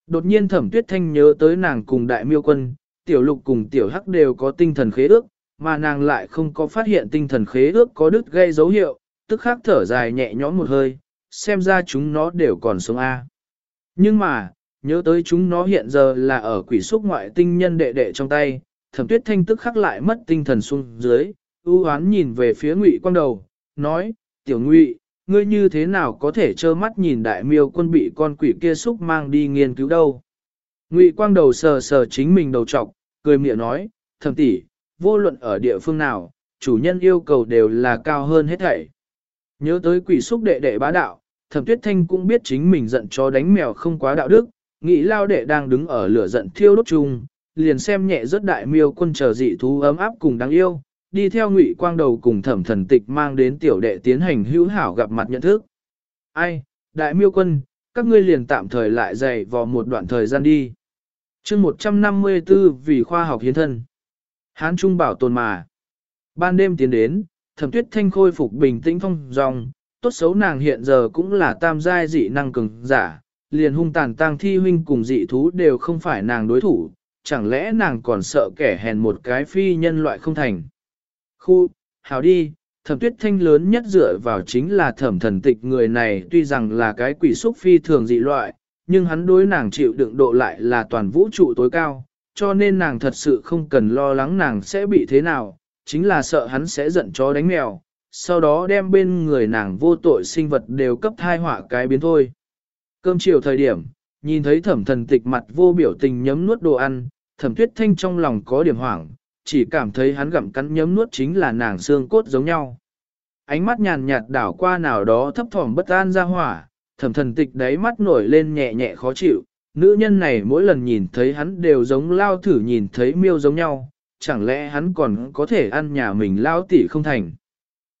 Đột nhiên thẩm tuyết thanh nhớ tới nàng cùng đại miêu quân, tiểu lục cùng tiểu hắc đều có tinh thần khế ước, mà nàng lại không có phát hiện tinh thần khế ước có đứt gây dấu hiệu, tức khắc thở dài nhẹ nhõm một hơi, xem ra chúng nó đều còn sống A. Nhưng mà, nhớ tới chúng nó hiện giờ là ở quỷ xúc ngoại tinh nhân đệ đệ trong tay, thẩm tuyết thanh tức khắc lại mất tinh thần xuống dưới, ưu hoán nhìn về phía ngụy quang đầu, nói, tiểu ngụy, ngươi như thế nào có thể trơ mắt nhìn đại miêu quân bị con quỷ kia xúc mang đi nghiên cứu đâu. Ngụy quang đầu sờ sờ chính mình đầu trọc, cười miệng nói, thẩm tỷ, vô luận ở địa phương nào, chủ nhân yêu cầu đều là cao hơn hết thảy. Nhớ tới quỷ xúc đệ đệ bá đạo, thẩm tuyết thanh cũng biết chính mình giận cho đánh mèo không quá đạo đức, nghĩ lao đệ đang đứng ở lửa giận thiêu đốt chung, liền xem nhẹ rất đại miêu quân chờ dị thú ấm áp cùng đáng yêu, đi theo ngụy quang đầu cùng thẩm thần tịch mang đến tiểu đệ tiến hành hữu hảo gặp mặt nhận thức. Ai, đại miêu quân, các ngươi liền tạm thời lại dày vào một đoạn thời gian đi. chương 154 vì khoa học hiến thân. Hán Trung bảo tồn mà. Ban đêm tiến đến, thẩm tuyết thanh khôi phục bình tĩnh phong dòng, tốt xấu nàng hiện giờ cũng là tam giai dị năng cường giả, liền hung tàn tang thi huynh cùng dị thú đều không phải nàng đối thủ, chẳng lẽ nàng còn sợ kẻ hèn một cái phi nhân loại không thành. Khu, hào đi, thẩm tuyết thanh lớn nhất dựa vào chính là thẩm thần tịch người này tuy rằng là cái quỷ xúc phi thường dị loại, nhưng hắn đối nàng chịu đựng độ lại là toàn vũ trụ tối cao, cho nên nàng thật sự không cần lo lắng nàng sẽ bị thế nào, chính là sợ hắn sẽ giận chó đánh mèo, sau đó đem bên người nàng vô tội sinh vật đều cấp thai họa cái biến thôi. Cơm chiều thời điểm, nhìn thấy thẩm thần tịch mặt vô biểu tình nhấm nuốt đồ ăn, thẩm tuyết thanh trong lòng có điểm hoảng, chỉ cảm thấy hắn gặm cắn nhấm nuốt chính là nàng xương cốt giống nhau. Ánh mắt nhàn nhạt đảo qua nào đó thấp thỏm bất an ra hỏa, thẩm thần tịch đáy mắt nổi lên nhẹ nhẹ khó chịu, nữ nhân này mỗi lần nhìn thấy hắn đều giống lao thử nhìn thấy miêu giống nhau, chẳng lẽ hắn còn có thể ăn nhà mình lao tỉ không thành.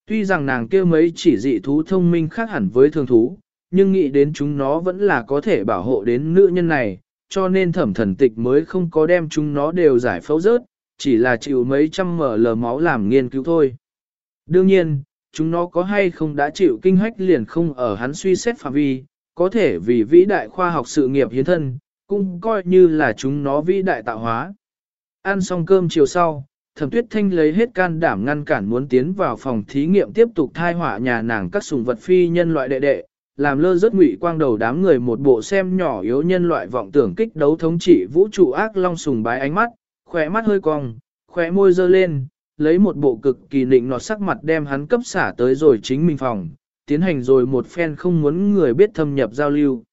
Tuy rằng nàng kia mấy chỉ dị thú thông minh khác hẳn với thường thú, nhưng nghĩ đến chúng nó vẫn là có thể bảo hộ đến nữ nhân này, cho nên thẩm thần tịch mới không có đem chúng nó đều giải phẫu rớt, chỉ là chịu mấy trăm mở lờ máu làm nghiên cứu thôi. Đương nhiên, chúng nó có hay không đã chịu kinh hách liền không ở hắn suy xét phạm vi, có thể vì vĩ đại khoa học sự nghiệp hiến thân, cũng coi như là chúng nó vĩ đại tạo hóa. Ăn xong cơm chiều sau, thẩm tuyết thanh lấy hết can đảm ngăn cản muốn tiến vào phòng thí nghiệm tiếp tục thai họa nhà nàng các sùng vật phi nhân loại đệ đệ, làm lơ rất ngụy quang đầu đám người một bộ xem nhỏ yếu nhân loại vọng tưởng kích đấu thống trị vũ trụ ác long sùng bái ánh mắt, khỏe mắt hơi cong, khỏe môi dơ lên, lấy một bộ cực kỳ nịnh nọt sắc mặt đem hắn cấp xả tới rồi chính mình phòng, tiến hành rồi một phen không muốn người biết thâm nhập giao lưu.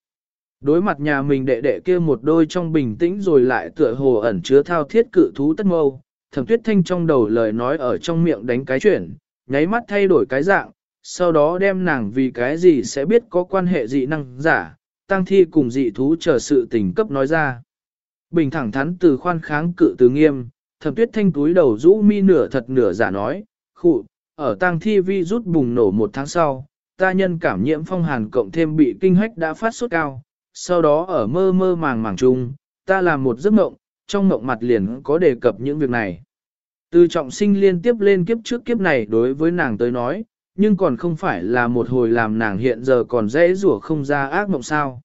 Đối mặt nhà mình đệ đệ kia một đôi trong bình tĩnh rồi lại tựa hồ ẩn chứa thao thiết cự thú tất mâu, thẩm tuyết thanh trong đầu lời nói ở trong miệng đánh cái chuyển, nháy mắt thay đổi cái dạng, sau đó đem nàng vì cái gì sẽ biết có quan hệ dị năng giả, tăng thi cùng dị thú chờ sự tình cấp nói ra. Bình thẳng thắn từ khoan kháng cự từ nghiêm, thẩm tuyết thanh túi đầu rũ mi nửa thật nửa giả nói, khụ, ở tăng thi vi rút bùng nổ một tháng sau, ta nhân cảm nhiễm phong hàn cộng thêm bị kinh hách đã phát sốt cao, sau đó ở mơ mơ màng màng chung, ta làm một giấc mộng, trong mộng mặt liền có đề cập những việc này. Từ trọng sinh liên tiếp lên kiếp trước kiếp này đối với nàng tới nói, nhưng còn không phải là một hồi làm nàng hiện giờ còn dễ rủa không ra ác mộng sao.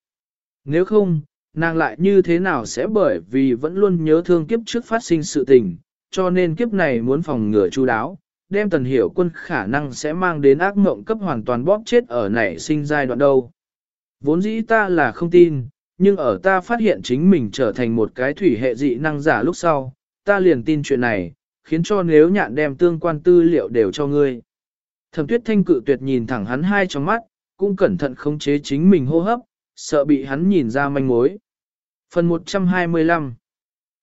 Nếu không, nàng lại như thế nào sẽ bởi vì vẫn luôn nhớ thương kiếp trước phát sinh sự tình, cho nên kiếp này muốn phòng ngừa chu đáo, đem tần hiểu quân khả năng sẽ mang đến ác mộng cấp hoàn toàn bóp chết ở nảy sinh giai đoạn đâu. Vốn dĩ ta là không tin, nhưng ở ta phát hiện chính mình trở thành một cái thủy hệ dị năng giả lúc sau, ta liền tin chuyện này, khiến cho nếu nhạn đem tương quan tư liệu đều cho ngươi. Thẩm tuyết thanh cự tuyệt nhìn thẳng hắn hai trong mắt, cũng cẩn thận khống chế chính mình hô hấp, sợ bị hắn nhìn ra manh mối. Phần 125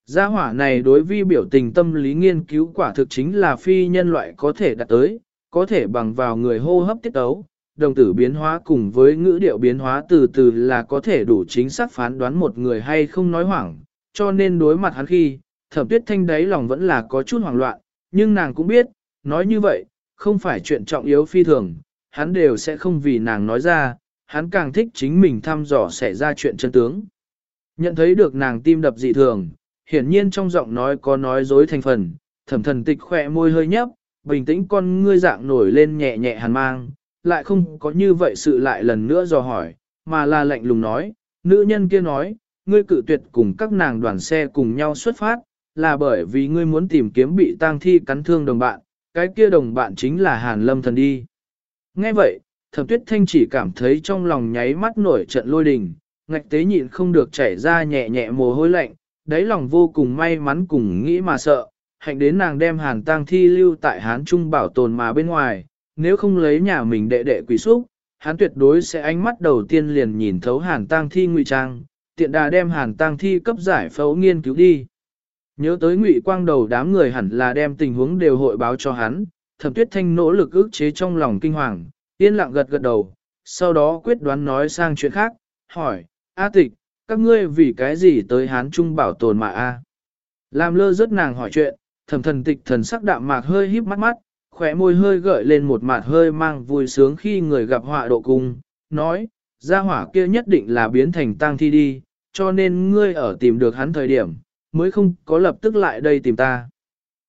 Gia hỏa này đối vi biểu tình tâm lý nghiên cứu quả thực chính là phi nhân loại có thể đạt tới, có thể bằng vào người hô hấp tiết tấu, đồng tử biến hóa cùng với ngữ điệu biến hóa từ từ là có thể đủ chính xác phán đoán một người hay không nói hoảng, cho nên đối mặt hắn khi, thẩm tuyết thanh đáy lòng vẫn là có chút hoảng loạn, nhưng nàng cũng biết, nói như vậy, không phải chuyện trọng yếu phi thường, hắn đều sẽ không vì nàng nói ra, hắn càng thích chính mình thăm dò xảy ra chuyện chân tướng. Nhận thấy được nàng tim đập dị thường, hiển nhiên trong giọng nói có nói dối thành phần, thẩm thần tịch khỏe môi hơi nhấp, bình tĩnh con ngươi dạng nổi lên nhẹ nhẹ hàn mang, lại không có như vậy sự lại lần nữa dò hỏi, mà là lạnh lùng nói, nữ nhân kia nói, ngươi cự tuyệt cùng các nàng đoàn xe cùng nhau xuất phát, là bởi vì ngươi muốn tìm kiếm bị tang thi cắn thương đồng bạn, cái kia đồng bạn chính là Hàn Lâm thần đi. Nghe vậy, thẩm tuyết thanh chỉ cảm thấy trong lòng nháy mắt nổi trận lôi đình, ngạch tế nhịn không được chảy ra nhẹ nhẹ mồ hôi lạnh, đáy lòng vô cùng may mắn cùng nghĩ mà sợ, hạnh đến nàng đem hàn tang thi lưu tại hán trung bảo tồn mà bên ngoài, nếu không lấy nhà mình đệ đệ quỷ xúc, hắn tuyệt đối sẽ ánh mắt đầu tiên liền nhìn thấu hàn tang thi ngụy trang, tiện đà đem hàn tang thi cấp giải phẫu nghiên cứu đi. Nhớ tới ngụy quang đầu đám người hẳn là đem tình huống đều hội báo cho hắn, thẩm tuyết thanh nỗ lực ức chế trong lòng kinh hoàng, yên lặng gật gật đầu, sau đó quyết đoán nói sang chuyện khác, hỏi, A tịch, các ngươi vì cái gì tới hán trung bảo tồn mà A? Làm lơ rất nàng hỏi chuyện, thẩm thần tịch thần sắc đạm mạc hơi híp mắt mắt, khỏe môi hơi gợi lên một mặt hơi mang vui sướng khi người gặp họa độ cung, nói, gia hỏa kia nhất định là biến thành tang thi đi, cho nên ngươi ở tìm được hắn thời điểm, mới không có lập tức lại đây tìm ta.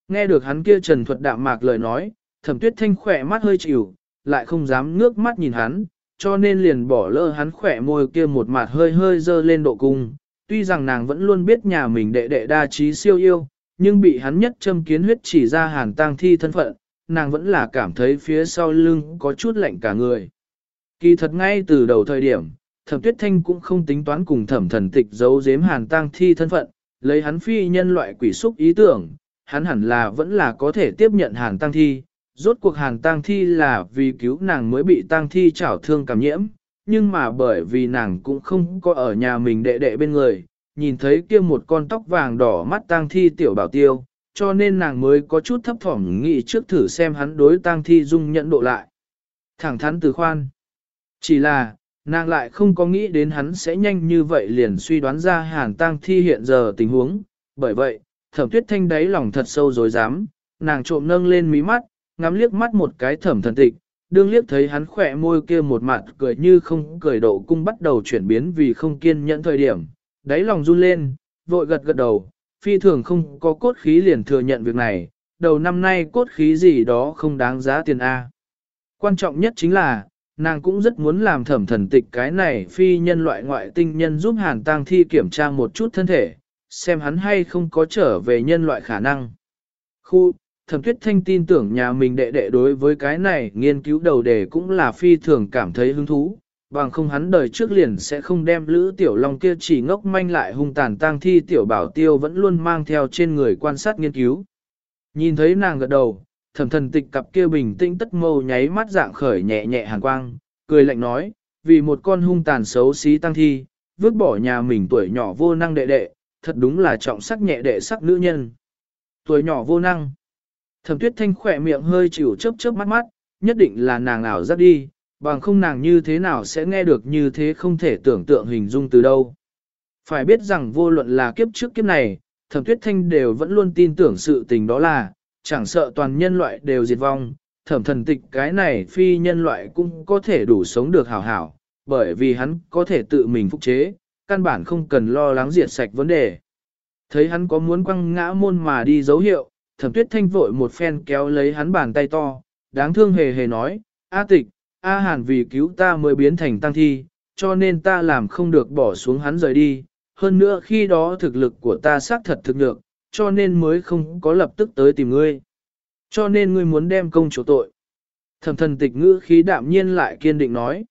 Nghe được hắn kia trần thuật đạm mạc lời nói, thẩm tuyết thanh khỏe mắt hơi chịu, lại không dám ngước mắt nhìn hắn, cho nên liền bỏ lỡ hắn khỏe môi kia một mặt hơi hơi dơ lên độ cung. Tuy rằng nàng vẫn luôn biết nhà mình đệ đệ đa trí siêu yêu, nhưng bị hắn nhất châm kiến huyết chỉ ra hàn tang thi thân phận, nàng vẫn là cảm thấy phía sau lưng có chút lạnh cả người. Kỳ thật ngay từ đầu thời điểm, thẩm tuyết thanh cũng không tính toán cùng thẩm thần tịch giấu giếm hàn tang thi thân phận, lấy hắn phi nhân loại quỷ xúc ý tưởng, hắn hẳn là vẫn là có thể tiếp nhận hàn tang thi. Rốt cuộc hàn tang thi là vì cứu nàng mới bị tang thi chảo thương cảm nhiễm, nhưng mà bởi vì nàng cũng không có ở nhà mình đệ đệ bên người, nhìn thấy kia một con tóc vàng đỏ mắt tang thi tiểu bảo tiêu, cho nên nàng mới có chút thấp thỏm nghĩ trước thử xem hắn đối tang thi dung nhận độ lại. Thẳng thắn từ khoan. Chỉ là, nàng lại không có nghĩ đến hắn sẽ nhanh như vậy liền suy đoán ra hàn tang thi hiện giờ tình huống. Bởi vậy, thẩm tuyết thanh đáy lòng thật sâu dối dám, nàng trộm nâng lên mí mắt, ngắm liếc mắt một cái thẩm thần tịch, đương liếc thấy hắn khỏe môi kia một mặt cười như không cười độ cung bắt đầu chuyển biến vì không kiên nhẫn thời điểm, đáy lòng run lên, vội gật gật đầu, phi thường không có cốt khí liền thừa nhận việc này, đầu năm nay cốt khí gì đó không đáng giá tiền A. Quan trọng nhất chính là, nàng cũng rất muốn làm thẩm thần tịch cái này phi nhân loại ngoại tinh nhân giúp hàn tang thi kiểm tra một chút thân thể, xem hắn hay không có trở về nhân loại khả năng. Khu, thẩm tuyết thanh tin tưởng nhà mình đệ đệ đối với cái này nghiên cứu đầu đề cũng là phi thường cảm thấy hứng thú, bằng không hắn đời trước liền sẽ không đem lữ tiểu long kia chỉ ngốc manh lại hung tàn tang thi tiểu bảo tiêu vẫn luôn mang theo trên người quan sát nghiên cứu. Nhìn thấy nàng gật đầu, thẩm thần tịch cặp kia bình tĩnh tất mâu nháy mắt dạng khởi nhẹ nhẹ hàn quang, cười lạnh nói, vì một con hung tàn xấu xí tăng thi, vứt bỏ nhà mình tuổi nhỏ vô năng đệ đệ, thật đúng là trọng sắc nhẹ đệ sắc nữ nhân. Tuổi nhỏ vô năng. Thẩm tuyết thanh khỏe miệng hơi chịu chớp chớp mắt mắt, nhất định là nàng ảo giác đi, bằng không nàng như thế nào sẽ nghe được như thế không thể tưởng tượng hình dung từ đâu. Phải biết rằng vô luận là kiếp trước kiếp này, thẩm tuyết thanh đều vẫn luôn tin tưởng sự tình đó là, chẳng sợ toàn nhân loại đều diệt vong, thẩm thần tịch cái này phi nhân loại cũng có thể đủ sống được hảo hảo, bởi vì hắn có thể tự mình phục chế, căn bản không cần lo lắng diệt sạch vấn đề. Thấy hắn có muốn quăng ngã môn mà đi dấu hiệu, thẩm tuyết thanh vội một phen kéo lấy hắn bàn tay to, đáng thương hề hề nói, A tịch, A hàn vì cứu ta mới biến thành tăng thi, cho nên ta làm không được bỏ xuống hắn rời đi, hơn nữa khi đó thực lực của ta xác thật thực được, cho nên mới không có lập tức tới tìm ngươi. Cho nên ngươi muốn đem công chỗ tội. Thẩm thần tịch ngữ khí đạm nhiên lại kiên định nói.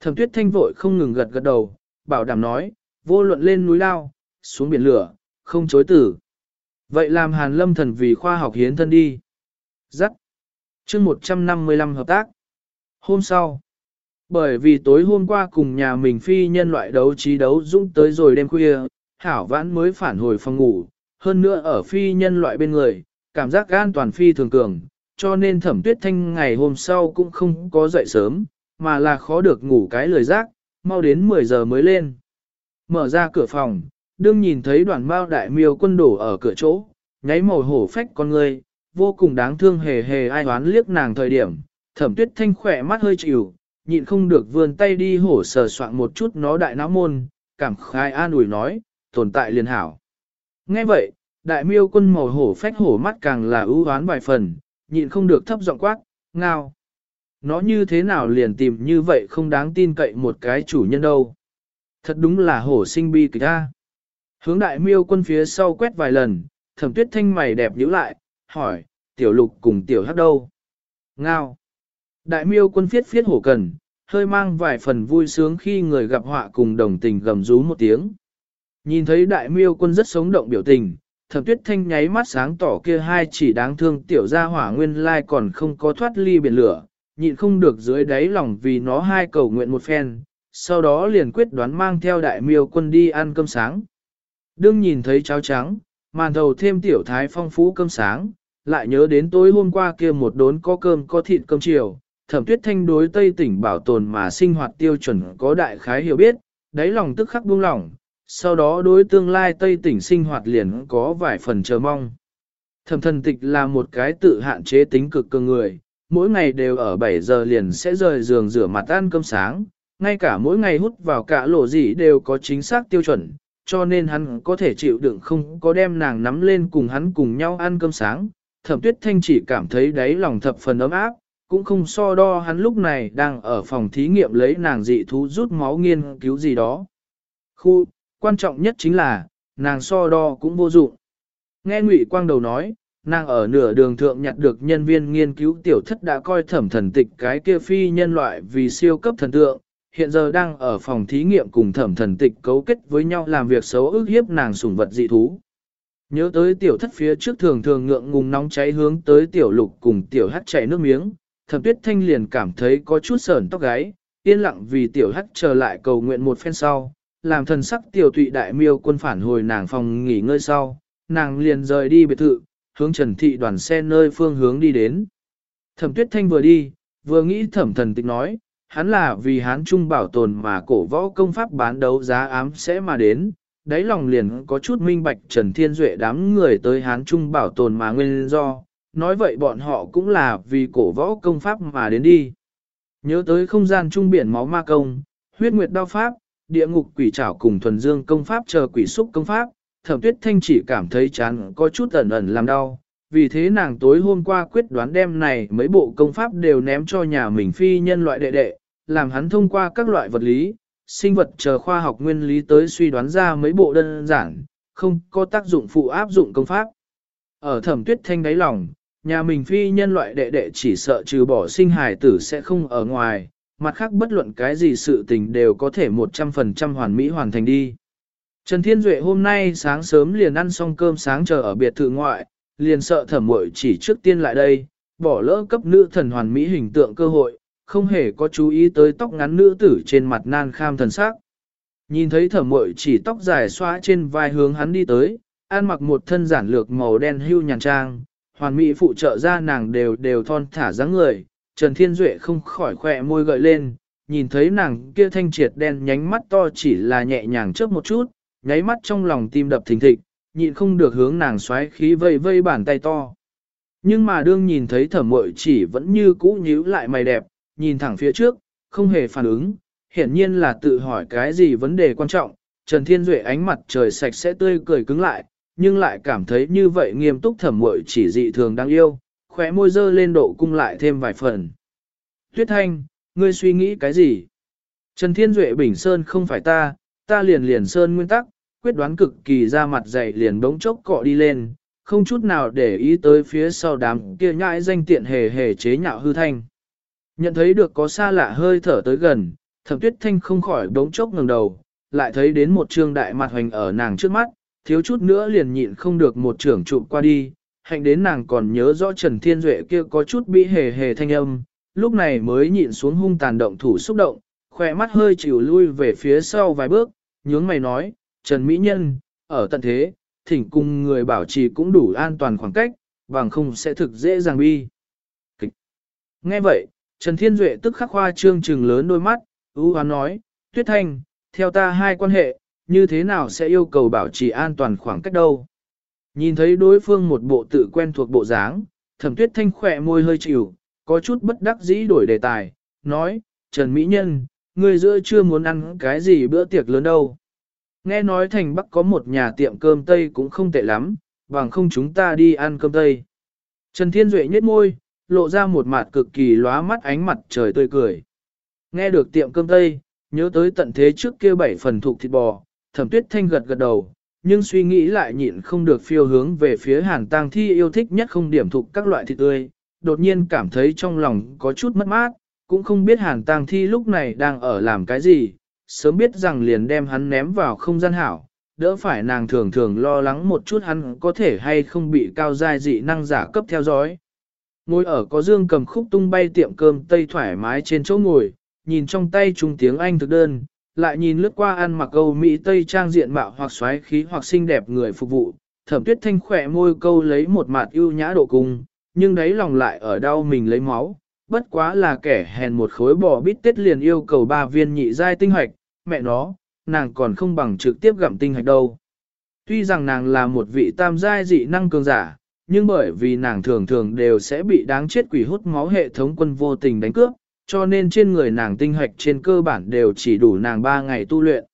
Thẩm tuyết thanh vội không ngừng gật gật đầu, bảo đảm nói, vô luận lên núi lao, xuống biển lửa, không chối tử. Vậy làm hàn lâm thần vì khoa học hiến thân đi. Giắc. chương 155 hợp tác. Hôm sau. Bởi vì tối hôm qua cùng nhà mình phi nhân loại đấu trí đấu dũng tới rồi đêm khuya, hảo vãn mới phản hồi phòng ngủ, hơn nữa ở phi nhân loại bên người, cảm giác gan toàn phi thường cường, cho nên thẩm tuyết thanh ngày hôm sau cũng không có dậy sớm, mà là khó được ngủ cái lời giác, mau đến 10 giờ mới lên. Mở ra cửa phòng, đương nhìn thấy đoàn bao đại miêu quân đổ ở cửa chỗ, nháy màu hổ phách con người, vô cùng đáng thương hề hề ai oán liếc nàng thời điểm, thẩm tuyết thanh khỏe mắt hơi chịu, nhịn không được vươn tay đi hổ sờ soạn một chút nó đại não môn, cảm khai an ủi nói, tồn tại liền hảo. Nghe vậy, đại miêu quân màu hổ phách hổ mắt càng là ưu oán vài phần, nhịn không được thấp giọng quát, ngao. Nó như thế nào liền tìm như vậy không đáng tin cậy một cái chủ nhân đâu. Thật đúng là hổ sinh bi kỳ ta. Hướng đại miêu quân phía sau quét vài lần, thẩm tuyết thanh mày đẹp nhíu lại, hỏi, tiểu lục cùng tiểu hắc đâu? Ngao. Đại miêu quân phiết phiết hổ cần, hơi mang vài phần vui sướng khi người gặp họa cùng đồng tình gầm rú một tiếng. Nhìn thấy đại miêu quân rất sống động biểu tình, thẩm tuyết thanh nháy mắt sáng tỏ kia hai chỉ đáng thương tiểu gia hỏa nguyên lai còn không có thoát ly biển lửa, nhịn không được dưới đáy lòng vì nó hai cầu nguyện một phen, sau đó liền quyết đoán mang theo đại miêu quân đi ăn cơm sáng. Đương nhìn thấy cháo trắng, màn thầu thêm tiểu thái phong phú cơm sáng, lại nhớ đến tối hôm qua kia một đốn có cơm có thịt cơm chiều, thẩm tuyết thanh đối Tây tỉnh bảo tồn mà sinh hoạt tiêu chuẩn có đại khái hiểu biết, đáy lòng tức khắc buông lỏng, sau đó đối tương lai Tây tỉnh sinh hoạt liền có vài phần chờ mong. Thẩm thần tịch là một cái tự hạn chế tính cực cường người, mỗi ngày đều ở 7 giờ liền sẽ rời giường rửa mặt ăn cơm sáng, ngay cả mỗi ngày hút vào cả lộ gì đều có chính xác tiêu chuẩn, cho nên hắn có thể chịu đựng không có đem nàng nắm lên cùng hắn cùng nhau ăn cơm sáng. Thẩm tuyết thanh chỉ cảm thấy đáy lòng thập phần ấm áp, cũng không so đo hắn lúc này đang ở phòng thí nghiệm lấy nàng dị thú rút máu nghiên cứu gì đó. Khu, quan trọng nhất chính là, nàng so đo cũng vô dụng. Nghe Ngụy Quang Đầu nói, nàng ở nửa đường thượng nhặt được nhân viên nghiên cứu tiểu thất đã coi thẩm thần tịch cái kia phi nhân loại vì siêu cấp thần tượng, hiện giờ đang ở phòng thí nghiệm cùng thẩm thần tịch cấu kết với nhau làm việc xấu ức hiếp nàng sủng vật dị thú. Nhớ tới tiểu thất phía trước thường thường ngượng ngùng nóng cháy hướng tới tiểu lục cùng tiểu hắt chảy nước miếng, thẩm tuyết thanh liền cảm thấy có chút sờn tóc gáy, yên lặng vì tiểu hắt trở lại cầu nguyện một phen sau, làm thần sắc tiểu tụy đại miêu quân phản hồi nàng phòng nghỉ ngơi sau, nàng liền rời đi biệt thự, hướng trần thị đoàn xe nơi phương hướng đi đến. Thẩm tuyết thanh vừa đi, vừa nghĩ thẩm thần tịch nói, hắn là vì hán trung bảo tồn mà cổ võ công pháp bán đấu giá ám sẽ mà đến, đáy lòng liền có chút minh bạch Trần Thiên Duệ đám người tới hán trung bảo tồn mà nguyên do, nói vậy bọn họ cũng là vì cổ võ công pháp mà đến đi. Nhớ tới không gian trung biển máu ma công, huyết nguyệt đao pháp, địa ngục quỷ trảo cùng thuần dương công pháp chờ quỷ xúc công pháp, thẩm tuyết thanh chỉ cảm thấy chán có chút ẩn ẩn làm đau. Vì thế nàng tối hôm qua quyết đoán đem này mấy bộ công pháp đều ném cho nhà mình phi nhân loại đệ đệ, làm hắn thông qua các loại vật lý, sinh vật chờ khoa học nguyên lý tới suy đoán ra mấy bộ đơn giản, không có tác dụng phụ áp dụng công pháp. Ở thẩm tuyết thanh đáy lòng, nhà mình phi nhân loại đệ đệ chỉ sợ trừ bỏ sinh hài tử sẽ không ở ngoài, mặt khác bất luận cái gì sự tình đều có thể 100% hoàn mỹ hoàn thành đi. Trần Thiên Duệ hôm nay sáng sớm liền ăn xong cơm sáng chờ ở biệt thự ngoại, liền sợ thẩm muội chỉ trước tiên lại đây, bỏ lỡ cấp nữ thần hoàn mỹ hình tượng cơ hội, không hề có chú ý tới tóc ngắn nữ tử trên mặt nan kham thần sắc. Nhìn thấy thẩm muội chỉ tóc dài xóa trên vai hướng hắn đi tới, ăn mặc một thân giản lược màu đen hưu nhàn trang, hoàn mỹ phụ trợ ra nàng đều đều thon thả dáng người, Trần Thiên Duệ không khỏi khỏe môi gợi lên, nhìn thấy nàng kia thanh triệt đen nhánh mắt to chỉ là nhẹ nhàng chớp một chút, nháy mắt trong lòng tim đập thình thịch, nhịn không được hướng nàng xoáy khí vây vây bàn tay to. Nhưng mà đương nhìn thấy thẩm mội chỉ vẫn như cũ nhíu lại mày đẹp, nhìn thẳng phía trước, không hề phản ứng, hiển nhiên là tự hỏi cái gì vấn đề quan trọng, Trần Thiên Duệ ánh mặt trời sạch sẽ tươi cười cứng lại, nhưng lại cảm thấy như vậy nghiêm túc thẩm muội chỉ dị thường đáng yêu, khóe môi dơ lên độ cung lại thêm vài phần. Tuyết Thanh, ngươi suy nghĩ cái gì? Trần Thiên Duệ Bình Sơn không phải ta, ta liền liền Sơn nguyên tắc, quyết đoán cực kỳ ra mặt dày liền bỗng chốc cọ đi lên, không chút nào để ý tới phía sau đám kia nhãi danh tiện hề hề chế nhạo hư thanh. Nhận thấy được có xa lạ hơi thở tới gần, thẩm tuyết thanh không khỏi bỗng chốc ngẩng đầu, lại thấy đến một trương đại mặt hoành ở nàng trước mắt, thiếu chút nữa liền nhịn không được một trưởng trụ qua đi, hạnh đến nàng còn nhớ rõ Trần Thiên Duệ kia có chút bị hề hề thanh âm, lúc này mới nhịn xuống hung tàn động thủ xúc động, khỏe mắt hơi chịu lui về phía sau vài bước, nhướng mày nói, Trần Mỹ Nhân, ở tận thế, thỉnh cùng người bảo trì cũng đủ an toàn khoảng cách, bằng không sẽ thực dễ dàng bi. Kịch. Nghe vậy, Trần Thiên Duệ tức khắc khoa trương trừng lớn đôi mắt, ưu hoán nói, Tuyết Thanh, theo ta hai quan hệ, như thế nào sẽ yêu cầu bảo trì an toàn khoảng cách đâu. Nhìn thấy đối phương một bộ tự quen thuộc bộ dáng, thẩm tuyết thanh khỏe môi hơi chịu, có chút bất đắc dĩ đổi đề tài, nói, Trần Mỹ Nhân, người giữa chưa muốn ăn cái gì bữa tiệc lớn đâu. Nghe nói thành Bắc có một nhà tiệm cơm Tây cũng không tệ lắm, bằng không chúng ta đi ăn cơm Tây. Trần Thiên Duệ nhếch môi, lộ ra một mặt cực kỳ lóa mắt ánh mặt trời tươi cười. Nghe được tiệm cơm Tây, nhớ tới tận thế trước kia bảy phần thuộc thịt bò, thẩm tuyết thanh gật gật đầu, nhưng suy nghĩ lại nhịn không được phiêu hướng về phía hàn tang thi yêu thích nhất không điểm thuộc các loại thịt tươi, đột nhiên cảm thấy trong lòng có chút mất mát, cũng không biết hàn tang thi lúc này đang ở làm cái gì, sớm biết rằng liền đem hắn ném vào không gian hảo, đỡ phải nàng thường thường lo lắng một chút hắn có thể hay không bị cao giai dị năng giả cấp theo dõi. Ngồi ở có dương cầm khúc tung bay tiệm cơm tây thoải mái trên chỗ ngồi, nhìn trong tay trung tiếng Anh thực đơn, lại nhìn lướt qua ăn mặc câu Mỹ Tây trang diện mạo hoặc xoáy khí hoặc xinh đẹp người phục vụ, thẩm tuyết thanh khỏe môi câu lấy một mặt ưu nhã độ cung, nhưng đấy lòng lại ở đau mình lấy máu, bất quá là kẻ hèn một khối bò bít tết liền yêu cầu ba viên nhị giai tinh hoạch, mẹ nó, nàng còn không bằng trực tiếp gặm tinh hạch đâu. Tuy rằng nàng là một vị tam giai dị năng cường giả, nhưng bởi vì nàng thường thường đều sẽ bị đáng chết quỷ hút máu hệ thống quân vô tình đánh cướp, cho nên trên người nàng tinh hạch trên cơ bản đều chỉ đủ nàng 3 ngày tu luyện.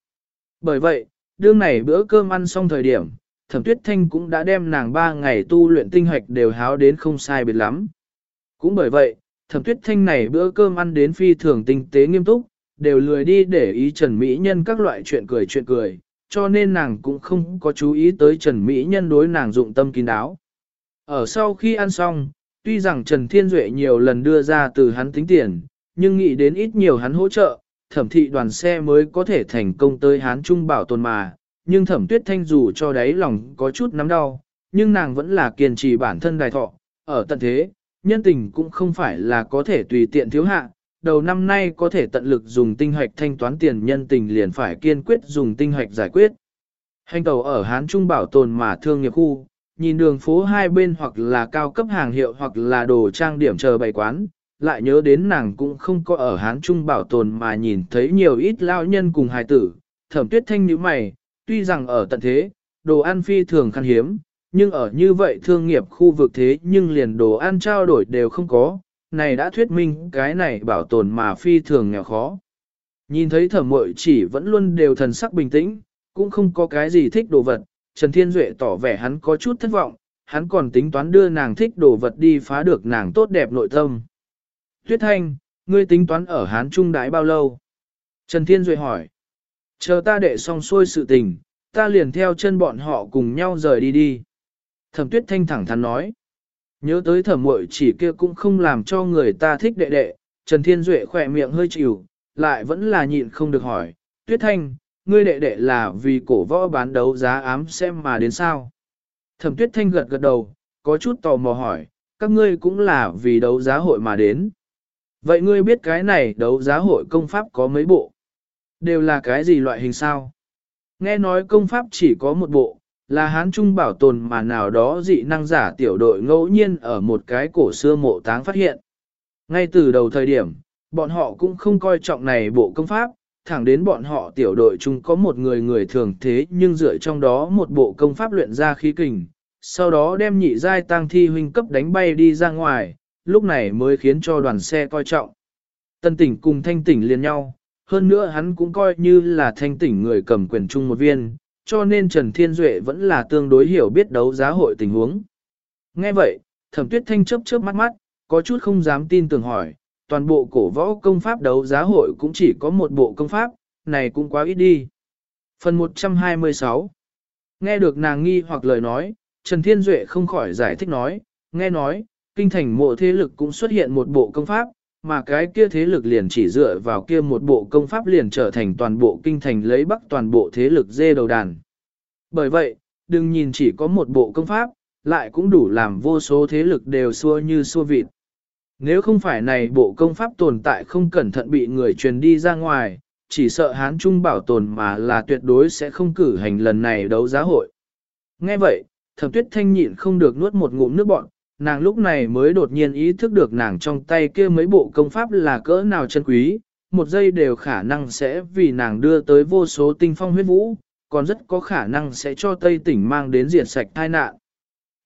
Bởi vậy, đương này bữa cơm ăn xong thời điểm, thẩm tuyết thanh cũng đã đem nàng 3 ngày tu luyện tinh hạch đều háo đến không sai biệt lắm. Cũng bởi vậy, thẩm tuyết thanh này bữa cơm ăn đến phi thường tinh tế nghiêm túc, đều lười đi để ý Trần Mỹ Nhân các loại chuyện cười chuyện cười, cho nên nàng cũng không có chú ý tới Trần Mỹ Nhân đối nàng dụng tâm kín đáo. Ở sau khi ăn xong, tuy rằng Trần Thiên Duệ nhiều lần đưa ra từ hắn tính tiền, nhưng nghĩ đến ít nhiều hắn hỗ trợ, thẩm thị đoàn xe mới có thể thành công tới hán trung bảo tồn mà, nhưng thẩm tuyết thanh dù cho đáy lòng có chút nắm đau, nhưng nàng vẫn là kiên trì bản thân đài thọ, ở tận thế, nhân tình cũng không phải là có thể tùy tiện thiếu hạ, đầu năm nay có thể tận lực dùng tinh hoạch thanh toán tiền nhân tình liền phải kiên quyết dùng tinh hoạch giải quyết. Hành tàu ở Hán Trung bảo tồn mà thương nghiệp khu, nhìn đường phố hai bên hoặc là cao cấp hàng hiệu hoặc là đồ trang điểm chờ bày quán, lại nhớ đến nàng cũng không có ở Hán Trung bảo tồn mà nhìn thấy nhiều ít lao nhân cùng hài tử, thẩm tuyết thanh như mày, tuy rằng ở tận thế, đồ ăn phi thường khan hiếm, nhưng ở như vậy thương nghiệp khu vực thế nhưng liền đồ ăn trao đổi đều không có, này đã thuyết minh cái này bảo tồn mà phi thường nghèo khó. Nhìn thấy thẩm mội chỉ vẫn luôn đều thần sắc bình tĩnh, cũng không có cái gì thích đồ vật, Trần Thiên Duệ tỏ vẻ hắn có chút thất vọng, hắn còn tính toán đưa nàng thích đồ vật đi phá được nàng tốt đẹp nội tâm. Tuyết Thanh, ngươi tính toán ở Hán Trung đái bao lâu? Trần Thiên Duệ hỏi. Chờ ta đệ xong xuôi sự tình, ta liền theo chân bọn họ cùng nhau rời đi đi. Thẩm Tuyết Thanh thẳng thắn nói. Nhớ tới thẩm muội chỉ kia cũng không làm cho người ta thích đệ đệ, Trần Thiên Duệ khỏe miệng hơi chịu, lại vẫn là nhịn không được hỏi. Tuyết Thanh, ngươi đệ đệ là vì cổ võ bán đấu giá ám xem mà đến sao? Thẩm Tuyết Thanh gật gật đầu, có chút tò mò hỏi, các ngươi cũng là vì đấu giá hội mà đến. Vậy ngươi biết cái này đấu giá hội công pháp có mấy bộ? Đều là cái gì loại hình sao? Nghe nói công pháp chỉ có một bộ, là hán trung bảo tồn mà nào đó dị năng giả tiểu đội ngẫu nhiên ở một cái cổ xưa mộ táng phát hiện. Ngay từ đầu thời điểm, bọn họ cũng không coi trọng này bộ công pháp, thẳng đến bọn họ tiểu đội chung có một người người thường thế nhưng dựa trong đó một bộ công pháp luyện ra khí kình, sau đó đem nhị giai tăng thi huynh cấp đánh bay đi ra ngoài, lúc này mới khiến cho đoàn xe coi trọng. Tân tỉnh cùng thanh tỉnh liền nhau, hơn nữa hắn cũng coi như là thanh tỉnh người cầm quyền chung một viên, cho nên Trần Thiên Duệ vẫn là tương đối hiểu biết đấu giá hội tình huống. Nghe vậy, thẩm tuyết thanh chớp chớp mắt mắt, có chút không dám tin tưởng hỏi, toàn bộ cổ võ công pháp đấu giá hội cũng chỉ có một bộ công pháp, này cũng quá ít đi. Phần 126 Nghe được nàng nghi hoặc lời nói, Trần Thiên Duệ không khỏi giải thích nói, nghe nói, kinh thành mộ thế lực cũng xuất hiện một bộ công pháp, mà cái kia thế lực liền chỉ dựa vào kia một bộ công pháp liền trở thành toàn bộ kinh thành lấy bắc toàn bộ thế lực dê đầu đàn. Bởi vậy, đừng nhìn chỉ có một bộ công pháp, lại cũng đủ làm vô số thế lực đều xua như xua vịt. Nếu không phải này bộ công pháp tồn tại không cẩn thận bị người truyền đi ra ngoài, chỉ sợ hán trung bảo tồn mà là tuyệt đối sẽ không cử hành lần này đấu giá hội. Nghe vậy, thẩm tuyết thanh nhịn không được nuốt một ngụm nước bọn, nàng lúc này mới đột nhiên ý thức được nàng trong tay kia mấy bộ công pháp là cỡ nào chân quý, một giây đều khả năng sẽ vì nàng đưa tới vô số tinh phong huyết vũ, còn rất có khả năng sẽ cho Tây tỉnh mang đến diệt sạch tai nạn.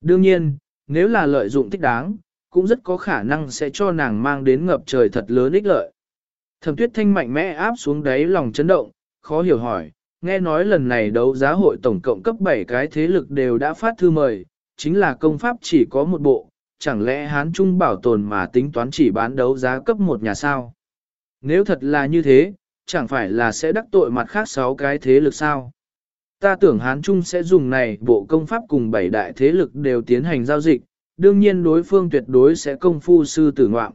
Đương nhiên, nếu là lợi dụng thích đáng, cũng rất có khả năng sẽ cho nàng mang đến ngập trời thật lớn ích lợi. Thẩm tuyết thanh mạnh mẽ áp xuống đáy lòng chấn động, khó hiểu hỏi, nghe nói lần này đấu giá hội tổng cộng cấp 7 cái thế lực đều đã phát thư mời, chính là công pháp chỉ có một bộ, chẳng lẽ hán trung bảo tồn mà tính toán chỉ bán đấu giá cấp một nhà sao? Nếu thật là như thế, chẳng phải là sẽ đắc tội mặt khác sáu cái thế lực sao? Ta tưởng hán trung sẽ dùng này bộ công pháp cùng bảy đại thế lực đều tiến hành giao dịch, đương nhiên đối phương tuyệt đối sẽ công phu sư tử ngoạm.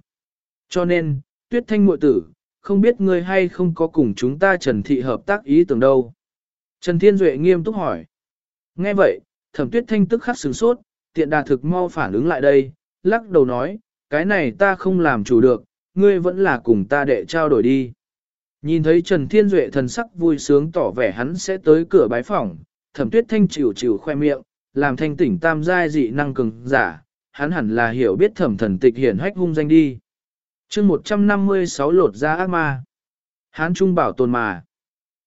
Cho nên, tuyết thanh muội tử, không biết ngươi hay không có cùng chúng ta Trần Thị hợp tác ý tưởng đâu. Trần Thiên Duệ nghiêm túc hỏi. Nghe vậy, thẩm tuyết thanh tức khắc sửng sốt, tiện đà thực mau phản ứng lại đây, lắc đầu nói, cái này ta không làm chủ được, ngươi vẫn là cùng ta đệ trao đổi đi. Nhìn thấy Trần Thiên Duệ thần sắc vui sướng tỏ vẻ hắn sẽ tới cửa bái phòng, thẩm tuyết thanh chịu chịu khoe miệng, làm thanh tỉnh tam giai dị năng cường giả, hắn hẳn là hiểu biết thẩm thần tịch hiển hách hung danh đi. chương 156 lột ra ác ma. Hán Trung bảo tồn mà.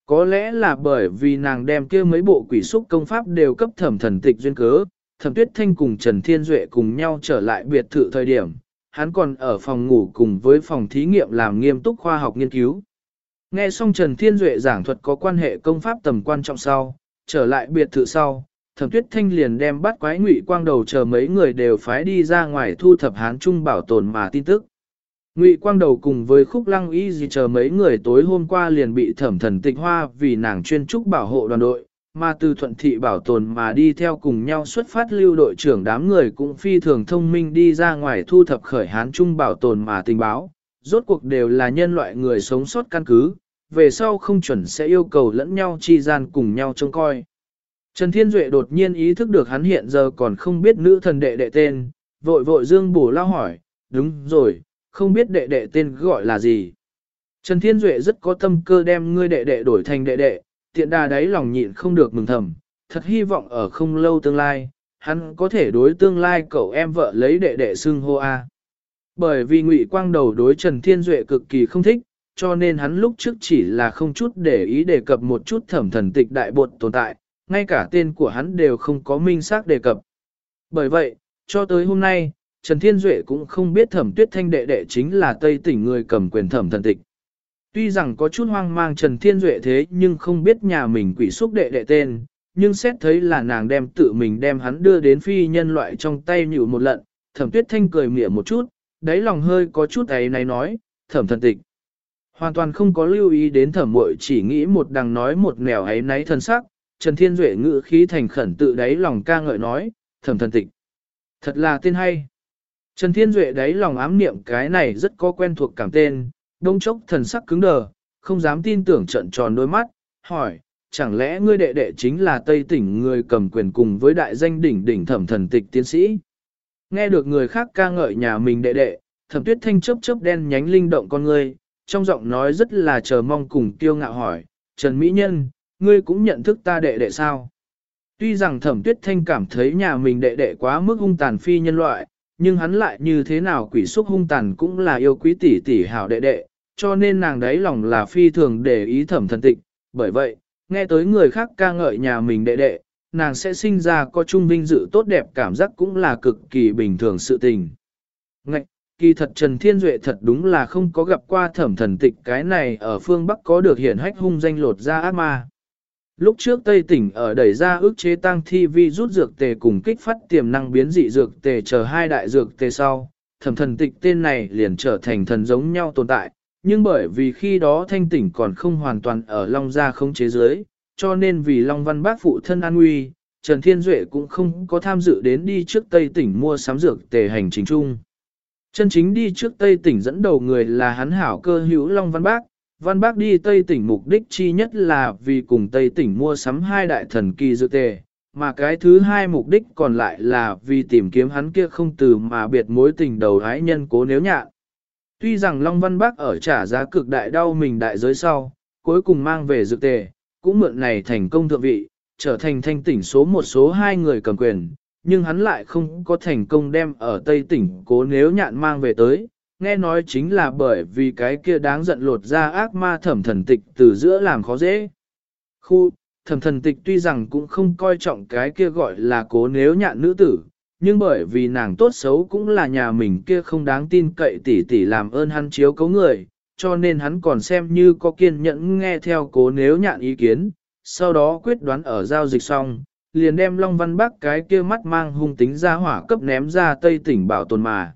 Có lẽ là bởi vì nàng đem kia mấy bộ quỷ xúc công pháp đều cấp thẩm thần tịch duyên cớ, Thẩm Tuyết Thanh cùng Trần Thiên Duệ cùng nhau trở lại biệt thự thời điểm, hắn còn ở phòng ngủ cùng với phòng thí nghiệm làm nghiêm túc khoa học nghiên cứu. Nghe xong Trần Thiên Duệ giảng thuật có quan hệ công pháp tầm quan trọng sau, trở lại biệt thự sau, Thẩm Tuyết Thanh liền đem bắt quái ngụy quang đầu chờ mấy người đều phái đi ra ngoài thu thập hán trung bảo tồn mà tin tức. Ngụy Quang Đầu cùng với Khúc Lăng Y gì chờ mấy người tối hôm qua liền bị thẩm thần tịch hoa vì nàng chuyên trúc bảo hộ đoàn đội, mà từ thuận thị bảo tồn mà đi theo cùng nhau xuất phát lưu đội trưởng đám người cũng phi thường thông minh đi ra ngoài thu thập khởi hán trung bảo tồn mà tình báo, rốt cuộc đều là nhân loại người sống sót căn cứ, về sau không chuẩn sẽ yêu cầu lẫn nhau chi gian cùng nhau trông coi. Trần Thiên Duệ đột nhiên ý thức được hắn hiện giờ còn không biết nữ thần đệ đệ tên, vội vội dương bổ lao hỏi, đúng rồi, không biết đệ đệ tên gọi là gì. Trần Thiên Duệ rất có tâm cơ đem ngươi đệ đệ đổi thành đệ đệ, tiện đà đấy lòng nhịn không được mừng thầm, thật hy vọng ở không lâu tương lai, hắn có thể đối tương lai cậu em vợ lấy đệ đệ xưng hô A. Bởi vì Ngụy Quang Đầu đối Trần Thiên Duệ cực kỳ không thích, cho nên hắn lúc trước chỉ là không chút để ý đề cập một chút thẩm thần tịch đại bột tồn tại, ngay cả tên của hắn đều không có minh xác đề cập. Bởi vậy, cho tới hôm nay, Trần Thiên Duệ cũng không biết thẩm tuyết thanh đệ đệ chính là Tây tỉnh người cầm quyền thẩm thần tịch. Tuy rằng có chút hoang mang Trần Thiên Duệ thế nhưng không biết nhà mình quỷ xúc đệ đệ tên, nhưng xét thấy là nàng đem tự mình đem hắn đưa đến phi nhân loại trong tay nhịu một lần, thẩm tuyết thanh cười mỉa một chút, đáy lòng hơi có chút ấy này nói, thẩm thần tịch. Hoàn toàn không có lưu ý đến thẩm muội chỉ nghĩ một đằng nói một nẻo ấy náy thân sắc, Trần Thiên Duệ ngữ khí thành khẩn tự đáy lòng ca ngợi nói, thẩm thần tịch. Thật là tên hay. Trần Thiên Duệ đáy lòng ám niệm cái này rất có quen thuộc cảm tên, đông chốc thần sắc cứng đờ, không dám tin tưởng trận tròn đôi mắt, hỏi, chẳng lẽ ngươi đệ đệ chính là Tây tỉnh người cầm quyền cùng với đại danh đỉnh đỉnh thẩm thần tịch tiến sĩ? Nghe được người khác ca ngợi nhà mình đệ đệ, thẩm tuyết thanh chớp chớp đen nhánh linh động con ngươi, trong giọng nói rất là chờ mong cùng tiêu ngạo hỏi, Trần Mỹ Nhân, ngươi cũng nhận thức ta đệ đệ sao? Tuy rằng thẩm tuyết thanh cảm thấy nhà mình đệ đệ quá mức hung tàn phi nhân loại, nhưng hắn lại như thế nào quỷ xúc hung tàn cũng là yêu quý tỷ tỷ hảo đệ đệ, cho nên nàng đấy lòng là phi thường để ý thẩm thần tịch, bởi vậy, nghe tới người khác ca ngợi nhà mình đệ đệ, nàng sẽ sinh ra có trung vinh dự tốt đẹp cảm giác cũng là cực kỳ bình thường sự tình. Ngạch, kỳ thật Trần Thiên Duệ thật đúng là không có gặp qua thẩm thần tịch cái này ở phương Bắc có được hiển hách hung danh lột ra ác ma. Lúc trước Tây tỉnh ở đẩy ra ước chế tăng thi vi rút dược tề cùng kích phát tiềm năng biến dị dược tề chờ hai đại dược tề sau, thẩm thần tịch tên này liền trở thành thần giống nhau tồn tại, nhưng bởi vì khi đó thanh tỉnh còn không hoàn toàn ở Long Gia không chế giới, cho nên vì Long Văn bác phụ thân an nguy, Trần Thiên Duệ cũng không có tham dự đến đi trước Tây tỉnh mua sắm dược tề hành chính chung. Chân chính đi trước Tây tỉnh dẫn đầu người là hắn hảo cơ hữu Long Văn Bác, Văn Bác đi Tây tỉnh mục đích chi nhất là vì cùng Tây tỉnh mua sắm hai đại thần kỳ dược tề, mà cái thứ hai mục đích còn lại là vì tìm kiếm hắn kia không từ mà biệt mối tình đầu hái nhân cố nếu nhạn. Tuy rằng Long Văn Bác ở trả giá cực đại đau mình đại giới sau, cuối cùng mang về dược tề, cũng mượn này thành công thượng vị, trở thành thanh tỉnh số một số hai người cầm quyền, nhưng hắn lại không có thành công đem ở Tây tỉnh cố nếu nhạn mang về tới, nghe nói chính là bởi vì cái kia đáng giận lột ra ác ma thẩm thần tịch từ giữa làm khó dễ. Khu, thẩm thần tịch tuy rằng cũng không coi trọng cái kia gọi là cố nếu nhạn nữ tử, nhưng bởi vì nàng tốt xấu cũng là nhà mình kia không đáng tin cậy tỉ tỉ làm ơn hắn chiếu cấu người, cho nên hắn còn xem như có kiên nhẫn nghe theo cố nếu nhạn ý kiến, sau đó quyết đoán ở giao dịch xong, liền đem Long Văn Bắc cái kia mắt mang hung tính ra hỏa cấp ném ra Tây tỉnh bảo tồn mà.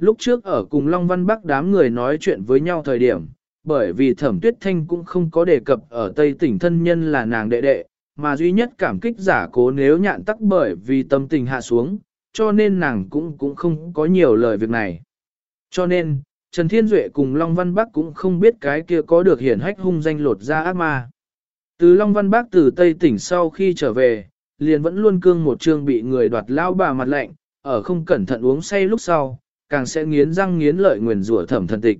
Lúc trước ở cùng Long Văn Bắc đám người nói chuyện với nhau thời điểm, bởi vì thẩm tuyết thanh cũng không có đề cập ở Tây tỉnh thân nhân là nàng đệ đệ, mà duy nhất cảm kích giả cố nếu nhạn tắc bởi vì tâm tình hạ xuống, cho nên nàng cũng cũng không có nhiều lời việc này. Cho nên, Trần Thiên Duệ cùng Long Văn Bắc cũng không biết cái kia có được hiển hách hung danh lột ra ác ma. Từ Long Văn Bắc từ Tây tỉnh sau khi trở về, liền vẫn luôn cương một trương bị người đoạt lao bà mặt lạnh, ở không cẩn thận uống say lúc sau, càng sẽ nghiến răng nghiến lợi nguyền rủa thẩm thần tịch.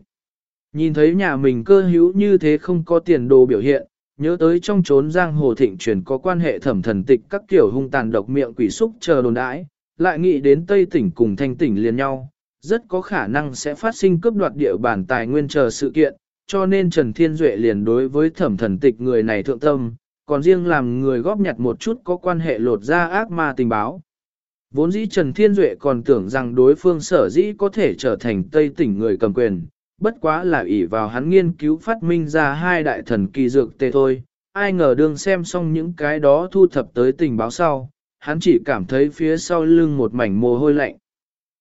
Nhìn thấy nhà mình cơ hữu như thế không có tiền đồ biểu hiện, nhớ tới trong trốn giang hồ thịnh truyền có quan hệ thẩm thần tịch các kiểu hung tàn độc miệng quỷ xúc chờ đồn đãi, lại nghĩ đến Tây tỉnh cùng thanh tỉnh liền nhau, rất có khả năng sẽ phát sinh cướp đoạt địa bản tài nguyên chờ sự kiện, cho nên Trần Thiên Duệ liền đối với thẩm thần tịch người này thượng tâm, còn riêng làm người góp nhặt một chút có quan hệ lột ra ác ma tình báo. Vốn dĩ Trần Thiên Duệ còn tưởng rằng đối phương sở dĩ có thể trở thành Tây tỉnh người cầm quyền, bất quá là ỷ vào hắn nghiên cứu phát minh ra hai đại thần kỳ dược tê thôi. Ai ngờ đương xem xong những cái đó thu thập tới tình báo sau, hắn chỉ cảm thấy phía sau lưng một mảnh mồ hôi lạnh.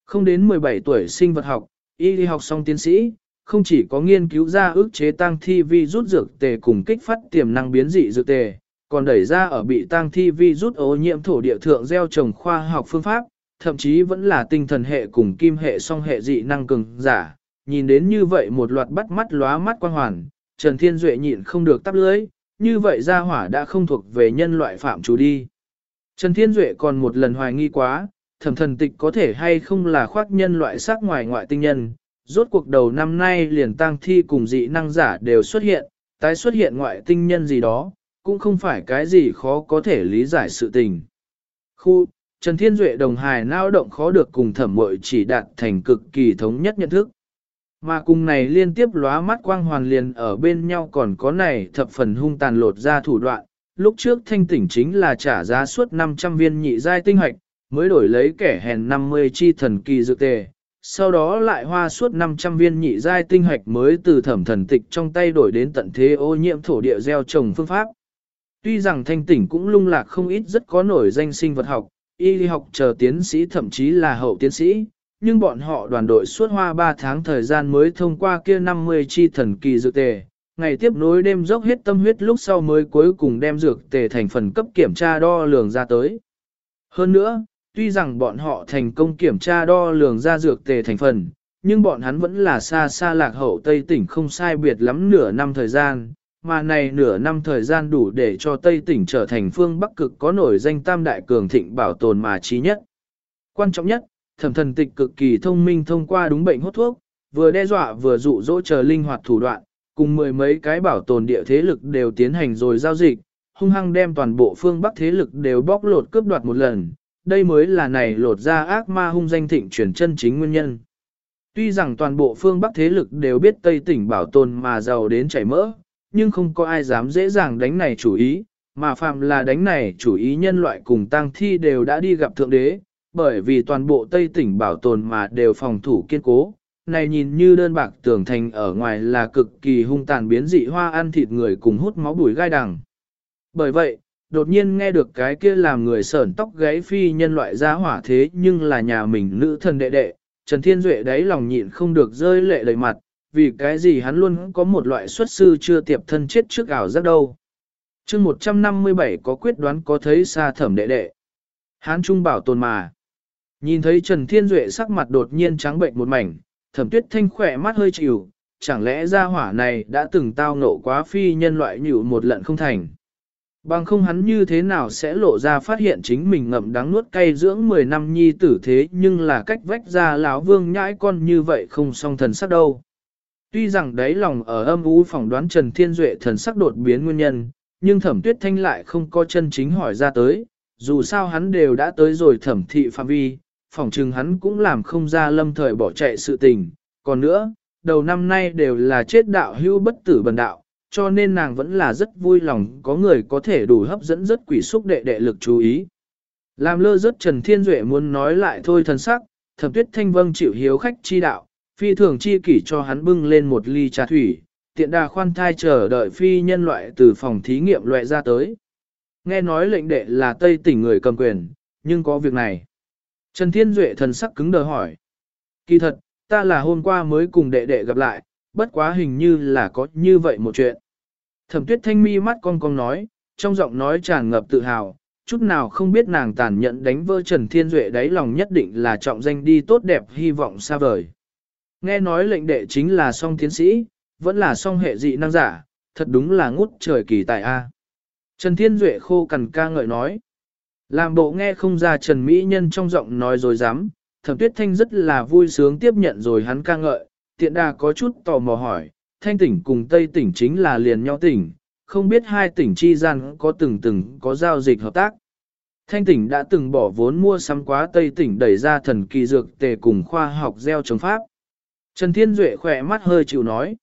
Không đến 17 tuổi sinh vật học, y đi học xong tiến sĩ, không chỉ có nghiên cứu ra ước chế tăng thi vi rút dược tề cùng kích phát tiềm năng biến dị dược tề, còn đẩy ra ở bị tang thi vi rút ô nhiễm thổ địa thượng gieo trồng khoa học phương pháp, thậm chí vẫn là tinh thần hệ cùng kim hệ song hệ dị năng cường giả. Nhìn đến như vậy một loạt bắt mắt lóa mắt quang hoàn, Trần Thiên Duệ nhịn không được tắp lưới, như vậy gia hỏa đã không thuộc về nhân loại phạm chủ đi. Trần Thiên Duệ còn một lần hoài nghi quá, thẩm thần tịch có thể hay không là khoác nhân loại sắc ngoài ngoại tinh nhân, rốt cuộc đầu năm nay liền tang thi cùng dị năng giả đều xuất hiện, tái xuất hiện ngoại tinh nhân gì đó, cũng không phải cái gì khó có thể lý giải sự tình. Khu, Trần Thiên Duệ đồng hài nao động khó được cùng thẩm mội chỉ đạt thành cực kỳ thống nhất nhận thức. Mà cùng này liên tiếp lóa mắt quang hoàn liền ở bên nhau còn có này thập phần hung tàn lột ra thủ đoạn, lúc trước thanh tỉnh chính là trả giá suốt 500 viên nhị giai tinh hoạch, mới đổi lấy kẻ hèn 50 chi thần kỳ dự tề, sau đó lại hoa suốt 500 viên nhị giai tinh hoạch mới từ thẩm thần tịch trong tay đổi đến tận thế ô nhiễm thổ địa gieo trồng phương pháp. Tuy rằng thanh tỉnh cũng lung lạc không ít rất có nổi danh sinh vật học, y học chờ tiến sĩ thậm chí là hậu tiến sĩ, nhưng bọn họ đoàn đội suốt hoa 3 tháng thời gian mới thông qua kia 50 chi thần kỳ dược tề. Ngày tiếp nối đêm dốc hết tâm huyết lúc sau mới cuối cùng đem dược tề thành phần cấp kiểm tra đo lường ra tới. Hơn nữa, tuy rằng bọn họ thành công kiểm tra đo lường ra dược tề thành phần, nhưng bọn hắn vẫn là xa xa lạc hậu Tây tỉnh không sai biệt lắm nửa năm thời gian, mà này nửa năm thời gian đủ để cho Tây tỉnh trở thành phương Bắc cực có nổi danh tam đại cường thịnh bảo tồn mà trí nhất. Quan trọng nhất, thẩm thần tịch cực kỳ thông minh thông qua đúng bệnh hốt thuốc, vừa đe dọa vừa dụ dỗ chờ linh hoạt thủ đoạn, cùng mười mấy cái bảo tồn địa thế lực đều tiến hành rồi giao dịch, hung hăng đem toàn bộ phương Bắc thế lực đều bóc lột cướp đoạt một lần, đây mới là này lột ra ác ma hung danh thịnh chuyển chân chính nguyên nhân. Tuy rằng toàn bộ phương Bắc thế lực đều biết Tây tỉnh bảo tồn mà giàu đến chảy mỡ, nhưng không có ai dám dễ dàng đánh này chủ ý, mà phạm là đánh này chủ ý nhân loại cùng tang thi đều đã đi gặp thượng đế, bởi vì toàn bộ Tây tỉnh bảo tồn mà đều phòng thủ kiên cố. Này nhìn như đơn bạc tưởng thành ở ngoài là cực kỳ hung tàn biến dị hoa ăn thịt người cùng hút máu bùi gai đằng. Bởi vậy, đột nhiên nghe được cái kia làm người sởn tóc gáy phi nhân loại ra hỏa thế nhưng là nhà mình nữ thần đệ đệ, Trần Thiên Duệ đáy lòng nhịn không được rơi lệ đầy mặt, vì cái gì hắn luôn có một loại xuất sư chưa tiệp thân chết trước ảo giác đâu. chương 157 có quyết đoán có thấy xa thẩm đệ đệ. Hán Trung bảo tồn mà. Nhìn thấy Trần Thiên Duệ sắc mặt đột nhiên trắng bệnh một mảnh, thẩm tuyết thanh khỏe mắt hơi chịu, chẳng lẽ gia hỏa này đã từng tao nộ quá phi nhân loại nhịu một lần không thành. Bằng không hắn như thế nào sẽ lộ ra phát hiện chính mình ngậm đắng nuốt cay dưỡng 10 năm nhi tử thế nhưng là cách vách ra lão vương nhãi con như vậy không song thần sắc đâu. Tuy rằng đáy lòng ở âm u phỏng đoán Trần Thiên Duệ thần sắc đột biến nguyên nhân, nhưng thẩm tuyết thanh lại không có chân chính hỏi ra tới, dù sao hắn đều đã tới rồi thẩm thị phạm vi, phỏng chừng hắn cũng làm không ra lâm thời bỏ chạy sự tình. Còn nữa, đầu năm nay đều là chết đạo hưu bất tử bần đạo, cho nên nàng vẫn là rất vui lòng có người có thể đủ hấp dẫn rất quỷ xúc đệ đệ lực chú ý. Làm lơ rất Trần Thiên Duệ muốn nói lại thôi thần sắc, thẩm tuyết thanh vâng chịu hiếu khách chi đạo, phi thường chi kỷ cho hắn bưng lên một ly trà thủy, tiện đà khoan thai chờ đợi phi nhân loại từ phòng thí nghiệm loại ra tới. Nghe nói lệnh đệ là Tây tỉnh người cầm quyền, nhưng có việc này. Trần Thiên Duệ thần sắc cứng đờ hỏi. Kỳ thật, ta là hôm qua mới cùng đệ đệ gặp lại, bất quá hình như là có như vậy một chuyện. Thẩm tuyết thanh mi mắt con con nói, trong giọng nói tràn ngập tự hào, chút nào không biết nàng tàn nhẫn đánh vỡ Trần Thiên Duệ đáy lòng nhất định là trọng danh đi tốt đẹp hy vọng xa vời. Nghe nói lệnh đệ chính là song tiến sĩ, vẫn là song hệ dị năng giả, thật đúng là ngút trời kỳ tài A. Trần Thiên Duệ khô cằn ca ngợi nói. Làm bộ nghe không ra Trần Mỹ Nhân trong giọng nói rồi dám, thẩm tuyết thanh rất là vui sướng tiếp nhận rồi hắn ca ngợi, tiện đà có chút tò mò hỏi, thanh tỉnh cùng tây tỉnh chính là liền nhau tỉnh, không biết hai tỉnh chi gian có từng từng có giao dịch hợp tác. Thanh tỉnh đã từng bỏ vốn mua sắm quá tây tỉnh đẩy ra thần kỳ dược tề cùng khoa học gieo chống pháp. Trần Thiên Duệ khỏe mắt hơi chịu nói.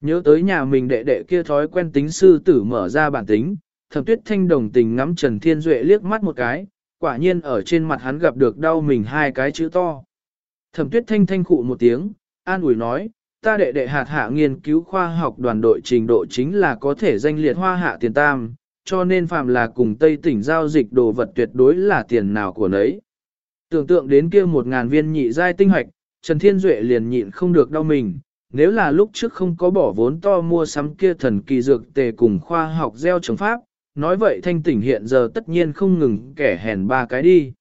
Nhớ tới nhà mình đệ đệ kia thói quen tính sư tử mở ra bản tính, thẩm tuyết thanh đồng tình ngắm Trần Thiên Duệ liếc mắt một cái, quả nhiên ở trên mặt hắn gặp được đau mình hai cái chữ to. Thẩm tuyết thanh thanh khụ một tiếng, an ủi nói, ta đệ đệ hạt hạ nghiên cứu khoa học đoàn đội trình độ chính là có thể danh liệt hoa hạ tiền tam, cho nên phạm là cùng Tây tỉnh giao dịch đồ vật tuyệt đối là tiền nào của nấy. Tưởng tượng đến kia một ngàn viên nhị giai tinh hoạch, Trần Thiên Duệ liền nhịn không được đau mình, nếu là lúc trước không có bỏ vốn to mua sắm kia thần kỳ dược tề cùng khoa học gieo trồng pháp, nói vậy thanh tỉnh hiện giờ tất nhiên không ngừng kẻ hèn ba cái đi.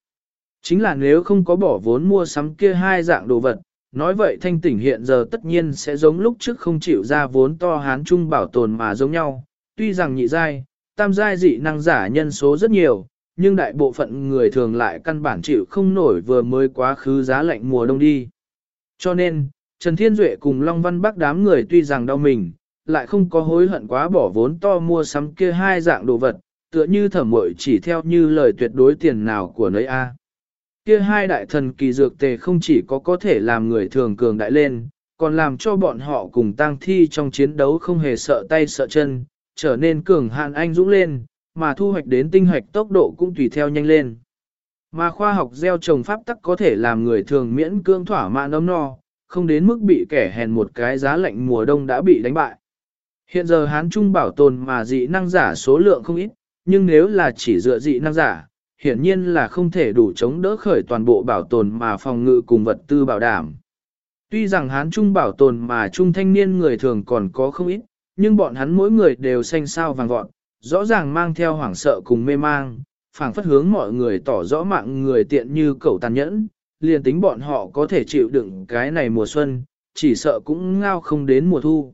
Chính là nếu không có bỏ vốn mua sắm kia hai dạng đồ vật, nói vậy thanh tỉnh hiện giờ tất nhiên sẽ giống lúc trước không chịu ra vốn to hán trung bảo tồn mà giống nhau, tuy rằng nhị giai, tam giai dị năng giả nhân số rất nhiều, nhưng đại bộ phận người thường lại căn bản chịu không nổi vừa mới quá khứ giá lạnh mùa đông đi. Cho nên, Trần Thiên Duệ cùng Long Văn Bắc đám người tuy rằng đau mình, lại không có hối hận quá bỏ vốn to mua sắm kia hai dạng đồ vật, tựa như thẩm mội chỉ theo như lời tuyệt đối tiền nào của nơi A. Kia hai đại thần kỳ dược tề không chỉ có có thể làm người thường cường đại lên, còn làm cho bọn họ cùng tang thi trong chiến đấu không hề sợ tay sợ chân, trở nên cường hạn anh dũng lên, mà thu hoạch đến tinh hoạch tốc độ cũng tùy theo nhanh lên. Mà khoa học gieo trồng pháp tắc có thể làm người thường miễn cương thỏa mãn ấm no, không đến mức bị kẻ hèn một cái giá lạnh mùa đông đã bị đánh bại. Hiện giờ Hán Trung bảo tồn mà dị năng giả số lượng không ít, nhưng nếu là chỉ dựa dị năng giả, hiển nhiên là không thể đủ chống đỡ khởi toàn bộ bảo tồn mà phòng ngự cùng vật tư bảo đảm. Tuy rằng Hán Trung bảo tồn mà Trung thanh niên người thường còn có không ít, nhưng bọn hắn mỗi người đều xanh sao vàng vọt, rõ ràng mang theo hoảng sợ cùng mê mang, phảng phất hướng mọi người tỏ rõ mạng người tiện như cẩu tàn nhẫn, liền tính bọn họ có thể chịu đựng cái này mùa xuân, chỉ sợ cũng ngao không đến mùa thu.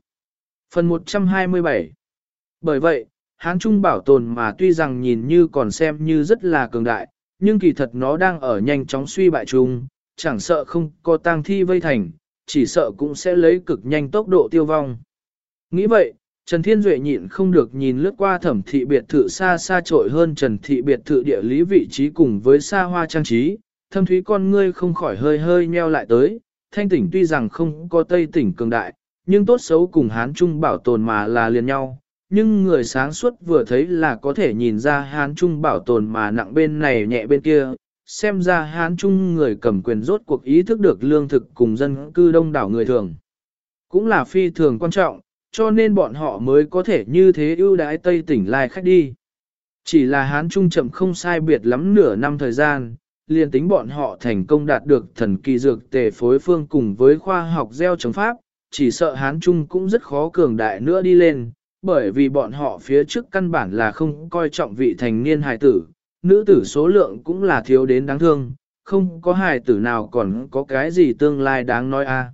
Phần 127 Bởi vậy, Hán Trung bảo tồn mà tuy rằng nhìn như còn xem như rất là cường đại, nhưng kỳ thật nó đang ở nhanh chóng suy bại chung, chẳng sợ không có tang thi vây thành, chỉ sợ cũng sẽ lấy cực nhanh tốc độ tiêu vong. Nghĩ vậy, Trần Thiên Duệ nhịn không được nhìn lướt qua thẩm thị biệt thự xa xa trội hơn Trần thị biệt thự địa lý vị trí cùng với xa hoa trang trí, thâm thúy con ngươi không khỏi hơi hơi nheo lại tới, thanh tỉnh tuy rằng không có tây tỉnh cường đại, nhưng tốt xấu cùng hán trung bảo tồn mà là liền nhau. Nhưng người sáng suốt vừa thấy là có thể nhìn ra hán trung bảo tồn mà nặng bên này nhẹ bên kia, xem ra hán trung người cầm quyền rốt cuộc ý thức được lương thực cùng dân cư đông đảo người thường. Cũng là phi thường quan trọng, cho nên bọn họ mới có thể như thế ưu đãi Tây tỉnh lai khách đi. Chỉ là hán trung chậm không sai biệt lắm nửa năm thời gian, liền tính bọn họ thành công đạt được thần kỳ dược tề phối phương cùng với khoa học gieo trồng pháp, chỉ sợ hán trung cũng rất khó cường đại nữa đi lên, bởi vì bọn họ phía trước căn bản là không coi trọng vị thành niên hài tử, nữ tử số lượng cũng là thiếu đến đáng thương, không có hài tử nào còn có cái gì tương lai đáng nói a.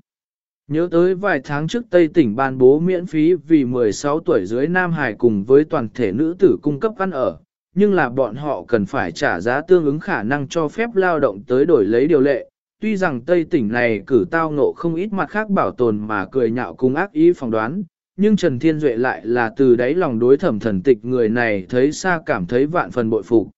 Nhớ tới vài tháng trước Tây tỉnh ban bố miễn phí vì 16 tuổi dưới Nam Hải cùng với toàn thể nữ tử cung cấp ăn ở, nhưng là bọn họ cần phải trả giá tương ứng khả năng cho phép lao động tới đổi lấy điều lệ. Tuy rằng Tây tỉnh này cử tao ngộ không ít mặt khác bảo tồn mà cười nhạo cung ác ý phỏng đoán, nhưng Trần Thiên Duệ lại là từ đáy lòng đối thẩm thần tịch người này thấy xa cảm thấy vạn phần bội phục.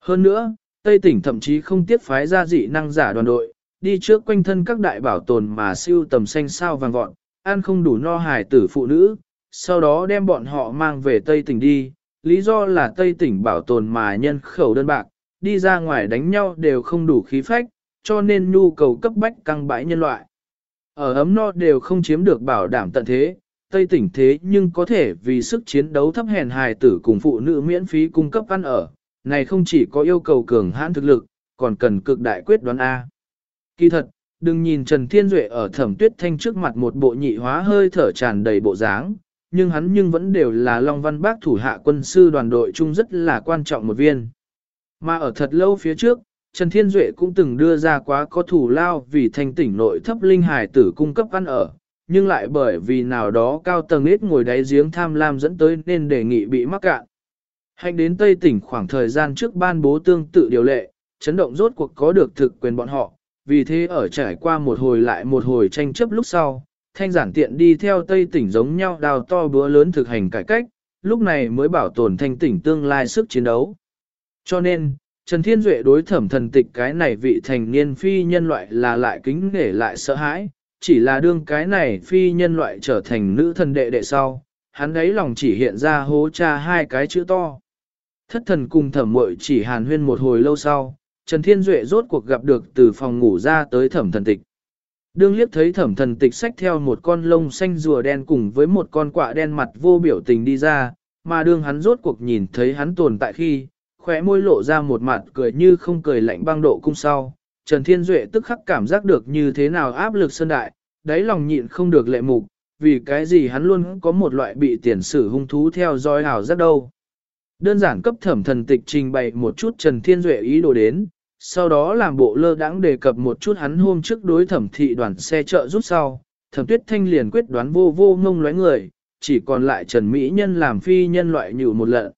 Hơn nữa, Tây tỉnh thậm chí không tiếc phái ra dị năng giả đoàn đội, đi trước quanh thân các đại bảo tồn mà siêu tầm xanh sao vàng vọt, ăn không đủ no hài tử phụ nữ, sau đó đem bọn họ mang về Tây tỉnh đi, lý do là Tây tỉnh bảo tồn mà nhân khẩu đơn bạc, đi ra ngoài đánh nhau đều không đủ khí phách, cho nên nhu cầu cấp bách căng bãi nhân loại. Ở ấm no đều không chiếm được bảo đảm tận thế, Tây tỉnh thế nhưng có thể vì sức chiến đấu thấp hèn hài tử cùng phụ nữ miễn phí cung cấp ăn ở, này không chỉ có yêu cầu cường hãn thực lực, còn cần cực đại quyết đoán A. Kỳ thật, đừng nhìn Trần Thiên Duệ ở thẩm tuyết thanh trước mặt một bộ nhị hóa hơi thở tràn đầy bộ dáng, nhưng hắn nhưng vẫn đều là Long Văn Bác thủ hạ quân sư đoàn đội chung rất là quan trọng một viên. Mà ở thật lâu phía trước, Trần Thiên Duệ cũng từng đưa ra quá có thủ lao vì thanh tỉnh nội thấp linh hải tử cung cấp ăn ở, nhưng lại bởi vì nào đó cao tầng ít ngồi đáy giếng tham lam dẫn tới nên đề nghị bị mắc cạn. Hành đến Tây tỉnh khoảng thời gian trước ban bố tương tự điều lệ, chấn động rốt cuộc có được thực quyền bọn họ, vì thế ở trải qua một hồi lại một hồi tranh chấp lúc sau, thanh giản tiện đi theo Tây tỉnh giống nhau đào to bữa lớn thực hành cải cách, lúc này mới bảo tồn thanh tỉnh tương lai sức chiến đấu. Cho nên, Trần Thiên Duệ đối thẩm thần tịch cái này vị thành niên phi nhân loại là lại kính nể lại sợ hãi, chỉ là đương cái này phi nhân loại trở thành nữ thần đệ đệ sau, hắn ấy lòng chỉ hiện ra hố cha hai cái chữ to. Thất thần cùng thẩm mội chỉ hàn huyên một hồi lâu sau, Trần Thiên Duệ rốt cuộc gặp được từ phòng ngủ ra tới thẩm thần tịch. Đương liếc thấy thẩm thần tịch xách theo một con lông xanh rùa đen cùng với một con quạ đen mặt vô biểu tình đi ra, mà đương hắn rốt cuộc nhìn thấy hắn tồn tại khi, khóe môi lộ ra một mặt cười như không cười lạnh băng độ cung sau. Trần Thiên Duệ tức khắc cảm giác được như thế nào áp lực sơn đại, đáy lòng nhịn không được lệ mục, vì cái gì hắn luôn có một loại bị tiền sử hung thú theo dõi hào rất đâu. Đơn giản cấp thẩm thần tịch trình bày một chút Trần Thiên Duệ ý đồ đến, sau đó làm bộ lơ đãng đề cập một chút hắn hôm trước đối thẩm thị đoàn xe chợ rút sau, thẩm tuyết thanh liền quyết đoán vô vô ngông lóe người, chỉ còn lại Trần Mỹ Nhân làm phi nhân loại nhử một lợn.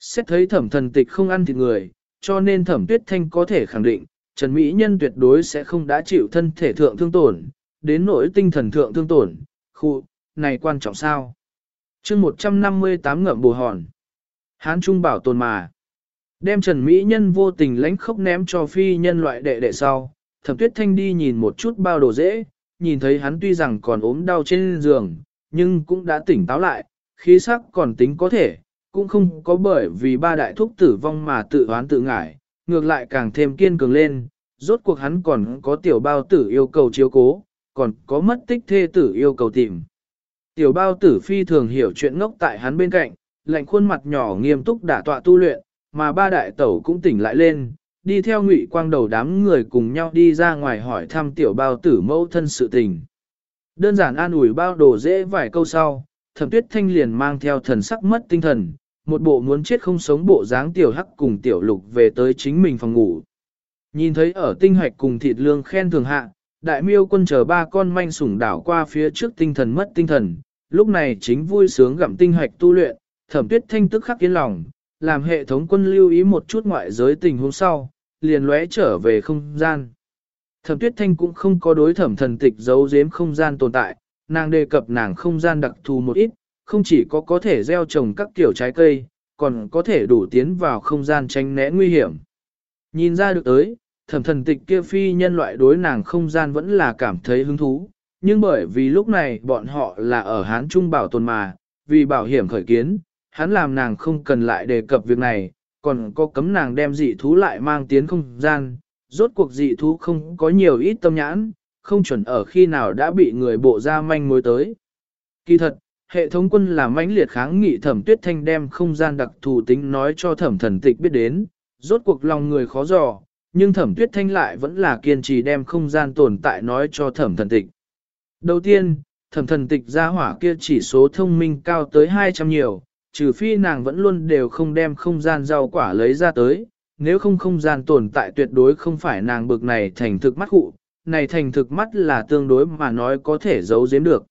Xét thấy thẩm thần tịch không ăn thịt người, cho nên thẩm tuyết thanh có thể khẳng định, Trần Mỹ Nhân tuyệt đối sẽ không đã chịu thân thể thượng thương tổn, đến nỗi tinh thần thượng thương tổn, khu, này quan trọng sao? chương 158 ngậm bù hòn. Hán Trung bảo tồn mà. Đem Trần Mỹ Nhân vô tình lánh khốc ném cho phi nhân loại đệ đệ sau, thẩm tuyết thanh đi nhìn một chút bao đồ dễ, nhìn thấy hắn tuy rằng còn ốm đau trên giường, nhưng cũng đã tỉnh táo lại, khí sắc còn tính có thể, cũng không có bởi vì ba đại thúc tử vong mà tự hoán tự ngại, ngược lại càng thêm kiên cường lên, rốt cuộc hắn còn có tiểu bao tử yêu cầu chiếu cố, còn có mất tích thê tử yêu cầu tìm. Tiểu bao tử phi thường hiểu chuyện ngốc tại hắn bên cạnh, lạnh khuôn mặt nhỏ nghiêm túc đả tọa tu luyện, mà ba đại tẩu cũng tỉnh lại lên, đi theo ngụy quang đầu đám người cùng nhau đi ra ngoài hỏi thăm tiểu bao tử mẫu thân sự tình. Đơn giản an ủi bao đồ dễ vài câu sau, thẩm tuyết thanh liền mang theo thần sắc mất tinh thần, một bộ muốn chết không sống bộ dáng tiểu hắc cùng tiểu lục về tới chính mình phòng ngủ. Nhìn thấy ở tinh hoạch cùng thịt lương khen thường hạ, đại miêu quân chờ ba con manh sủng đảo qua phía trước tinh thần mất tinh thần, lúc này chính vui sướng gặm tinh hoạch tu luyện, thẩm tuyết thanh tức khắc yên lòng, làm hệ thống quân lưu ý một chút ngoại giới tình huống sau, liền lóe trở về không gian. Thẩm tuyết thanh cũng không có đối thẩm thần tịch giấu giếm không gian tồn tại, nàng đề cập nàng không gian đặc thù một ít, không chỉ có có thể gieo trồng các kiểu trái cây, còn có thể đủ tiến vào không gian tránh né nguy hiểm. Nhìn ra được tới, thẩm thần tịch kia phi nhân loại đối nàng không gian vẫn là cảm thấy hứng thú, nhưng bởi vì lúc này bọn họ là ở Hán Trung bảo tồn mà, vì bảo hiểm khởi kiến, hắn làm nàng không cần lại đề cập việc này, còn có cấm nàng đem dị thú lại mang tiến không gian, rốt cuộc dị thú không có nhiều ít tâm nhãn, không chuẩn ở khi nào đã bị người bộ ra manh mối tới. Kỳ thật, hệ thống quân là mãnh liệt kháng nghị thẩm tuyết thanh đem không gian đặc thù tính nói cho thẩm thần tịch biết đến, rốt cuộc lòng người khó dò, nhưng thẩm tuyết thanh lại vẫn là kiên trì đem không gian tồn tại nói cho thẩm thần tịch. Đầu tiên, thẩm thần tịch ra hỏa kia chỉ số thông minh cao tới 200 nhiều, trừ phi nàng vẫn luôn đều không đem không gian rau quả lấy ra tới, nếu không không gian tồn tại tuyệt đối không phải nàng bực này thành thực mắt cụ, này thành thực mắt là tương đối mà nói có thể giấu giếm được.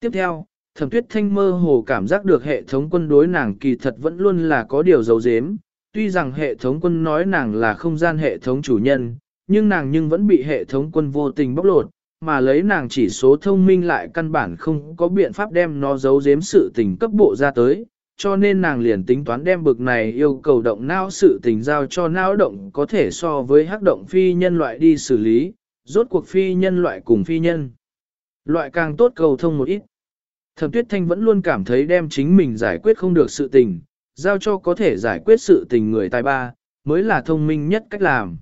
Tiếp theo, thẩm tuyết thanh mơ hồ cảm giác được hệ thống quân đối nàng kỳ thật vẫn luôn là có điều giấu giếm, tuy rằng hệ thống quân nói nàng là không gian hệ thống chủ nhân, nhưng nàng nhưng vẫn bị hệ thống quân vô tình bóc lột, mà lấy nàng chỉ số thông minh lại căn bản không có biện pháp đem nó giấu giếm sự tình cấp bộ ra tới, cho nên nàng liền tính toán đem bực này yêu cầu động não sự tình giao cho não động có thể so với hắc động phi nhân loại đi xử lý, rốt cuộc phi nhân loại cùng phi nhân. Loại càng tốt cầu thông một ít. Thẩm tuyết thanh vẫn luôn cảm thấy đem chính mình giải quyết không được sự tình, giao cho có thể giải quyết sự tình người tài ba, mới là thông minh nhất cách làm.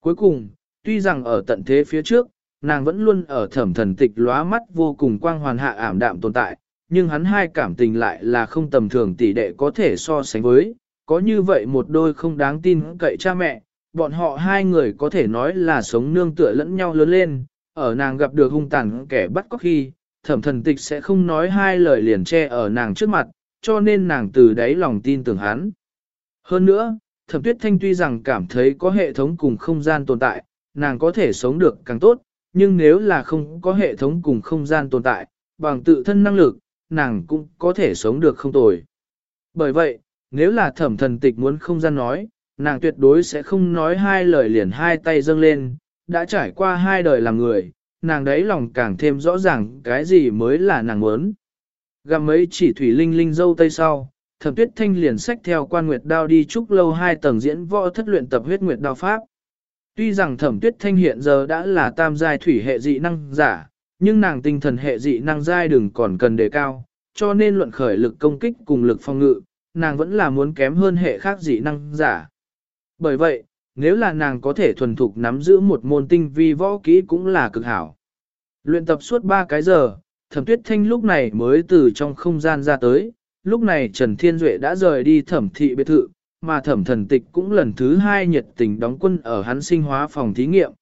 Cuối cùng, tuy rằng ở tận thế phía trước, nàng vẫn luôn ở thẩm thần tịch lóa mắt vô cùng quang hoàn hạ ảm đạm tồn tại, nhưng hắn hai cảm tình lại là không tầm thường tỷ đệ có thể so sánh với, có như vậy một đôi không đáng tin cậy cha mẹ, bọn họ hai người có thể nói là sống nương tựa lẫn nhau lớn lên, ở nàng gặp được hung tàn kẻ bắt có khi, thẩm thần tịch sẽ không nói hai lời liền che ở nàng trước mặt, cho nên nàng từ đáy lòng tin tưởng hắn. Hơn nữa, thẩm tuyết thanh tuy rằng cảm thấy có hệ thống cùng không gian tồn tại, nàng có thể sống được càng tốt, nhưng nếu là không có hệ thống cùng không gian tồn tại, bằng tự thân năng lực, nàng cũng có thể sống được không tồi. Bởi vậy, nếu là thẩm thần tịch muốn không gian nói, nàng tuyệt đối sẽ không nói hai lời liền hai tay dâng lên, đã trải qua hai đời làm người, nàng đấy lòng càng thêm rõ ràng cái gì mới là nàng muốn. Gặp mấy chỉ thủy linh linh dâu tây sau, thẩm tuyết thanh liền sách theo quan nguyệt đao đi trúc lâu hai tầng diễn võ thất luyện tập huyết nguyệt đao pháp. Tuy rằng thẩm tuyết thanh hiện giờ đã là tam giai thủy hệ dị năng giả, nhưng nàng tinh thần hệ dị năng giai đừng còn cần đề cao, cho nên luận khởi lực công kích cùng lực phòng ngự, nàng vẫn là muốn kém hơn hệ khác dị năng giả. Bởi vậy, nếu là nàng có thể thuần thục nắm giữ một môn tinh vi võ kỹ cũng là cực hảo. Luyện tập suốt 3 cái giờ, thẩm tuyết thanh lúc này mới từ trong không gian ra tới, lúc này Trần Thiên Duệ đã rời đi thẩm thị biệt thự, mà thẩm thần tịch cũng lần thứ hai nhiệt tình đóng quân ở hắn sinh hóa phòng thí nghiệm.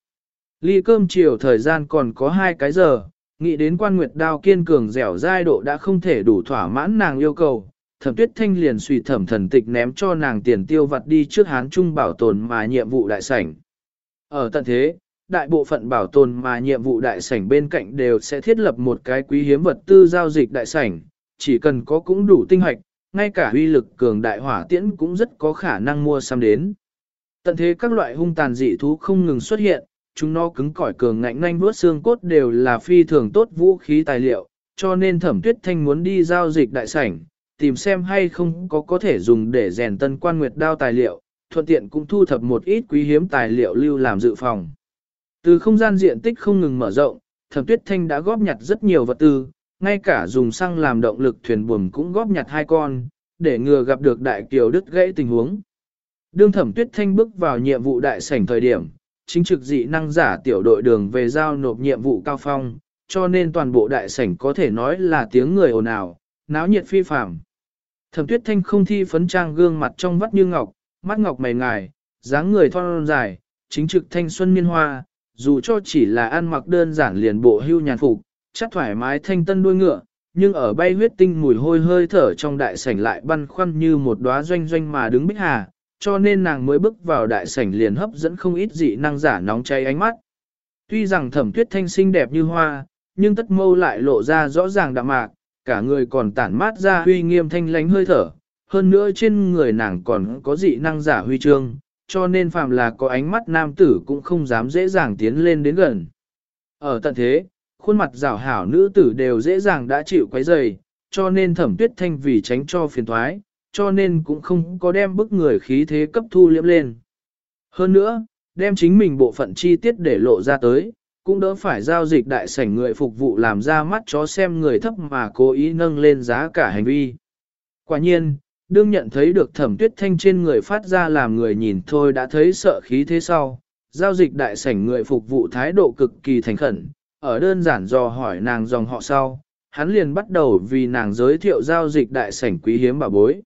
Ly cơm chiều thời gian còn có 2 cái giờ, nghĩ đến quan nguyệt đao kiên cường dẻo dai độ đã không thể đủ thỏa mãn nàng yêu cầu. Thẩm tuyết thanh liền suy thẩm thần tịch ném cho nàng tiền tiêu vặt đi trước hán trung bảo tồn mà nhiệm vụ đại sảnh. Ở tận thế, đại bộ phận bảo tồn mà nhiệm vụ đại sảnh bên cạnh đều sẽ thiết lập một cái quý hiếm vật tư giao dịch đại sảnh, chỉ cần có cũng đủ tinh hoạch, ngay cả uy lực cường đại hỏa tiễn cũng rất có khả năng mua xăm đến. Tận thế các loại hung tàn dị thú không ngừng xuất hiện, chúng nó cứng cỏi cường ngạnh nhanh vuốt xương cốt đều là phi thường tốt vũ khí tài liệu, cho nên thẩm tuyết thanh muốn đi giao dịch đại sảnh, tìm xem hay không có có thể dùng để rèn tân quan nguyệt đao tài liệu, thuận tiện cũng thu thập một ít quý hiếm tài liệu lưu làm dự phòng. Từ không gian diện tích không ngừng mở rộng, thẩm tuyết thanh đã góp nhặt rất nhiều vật tư, ngay cả dùng xăng làm động lực thuyền buồm cũng góp nhặt hai con, để ngừa gặp được đại kiều đứt gãy tình huống. Đương thẩm tuyết thanh bước vào nhiệm vụ đại sảnh thời điểm, chính trực dị năng giả tiểu đội đường về giao nộp nhiệm vụ cao phong, cho nên toàn bộ đại sảnh có thể nói là tiếng người ồn ào, náo nhiệt phi phàm. Thẩm tuyết thanh không thi phấn trang gương mặt trong vắt như ngọc, mắt ngọc mày ngài, dáng người thon dài, chính trực thanh xuân miên hoa, dù cho chỉ là ăn mặc đơn giản liền bộ hưu nhàn phục, chắc thoải mái thanh tân đuôi ngựa, nhưng ở bay huyết tinh mùi hôi hơi thở trong đại sảnh lại băn khoăn như một đóa doanh doanh mà đứng bích hà, cho nên nàng mới bước vào đại sảnh liền hấp dẫn không ít dị năng giả nóng cháy ánh mắt. Tuy rằng thẩm tuyết thanh xinh đẹp như hoa, nhưng tất mâu lại lộ ra rõ ràng đạm mạc, cả người còn tản mát ra huy nghiêm thanh lánh hơi thở, hơn nữa trên người nàng còn có dị năng giả huy chương, cho nên phàm là có ánh mắt nam tử cũng không dám dễ dàng tiến lên đến gần. Ở tận thế, khuôn mặt rảo hảo nữ tử đều dễ dàng đã chịu quấy rầy, cho nên thẩm tuyết thanh vì tránh cho phiền thoái, cho nên cũng không có đem bức người khí thế cấp thu liễm lên. Hơn nữa, đem chính mình bộ phận chi tiết để lộ ra tới, cũng đỡ phải giao dịch đại sảnh người phục vụ làm ra mắt chó xem người thấp mà cố ý nâng lên giá cả hành vi. Quả nhiên, đương nhận thấy được thẩm tuyết thanh trên người phát ra làm người nhìn thôi đã thấy sợ khí thế sau, giao dịch đại sảnh người phục vụ thái độ cực kỳ thành khẩn, ở đơn giản dò hỏi nàng dòng họ sau, hắn liền bắt đầu vì nàng giới thiệu giao dịch đại sảnh quý hiếm bà bối.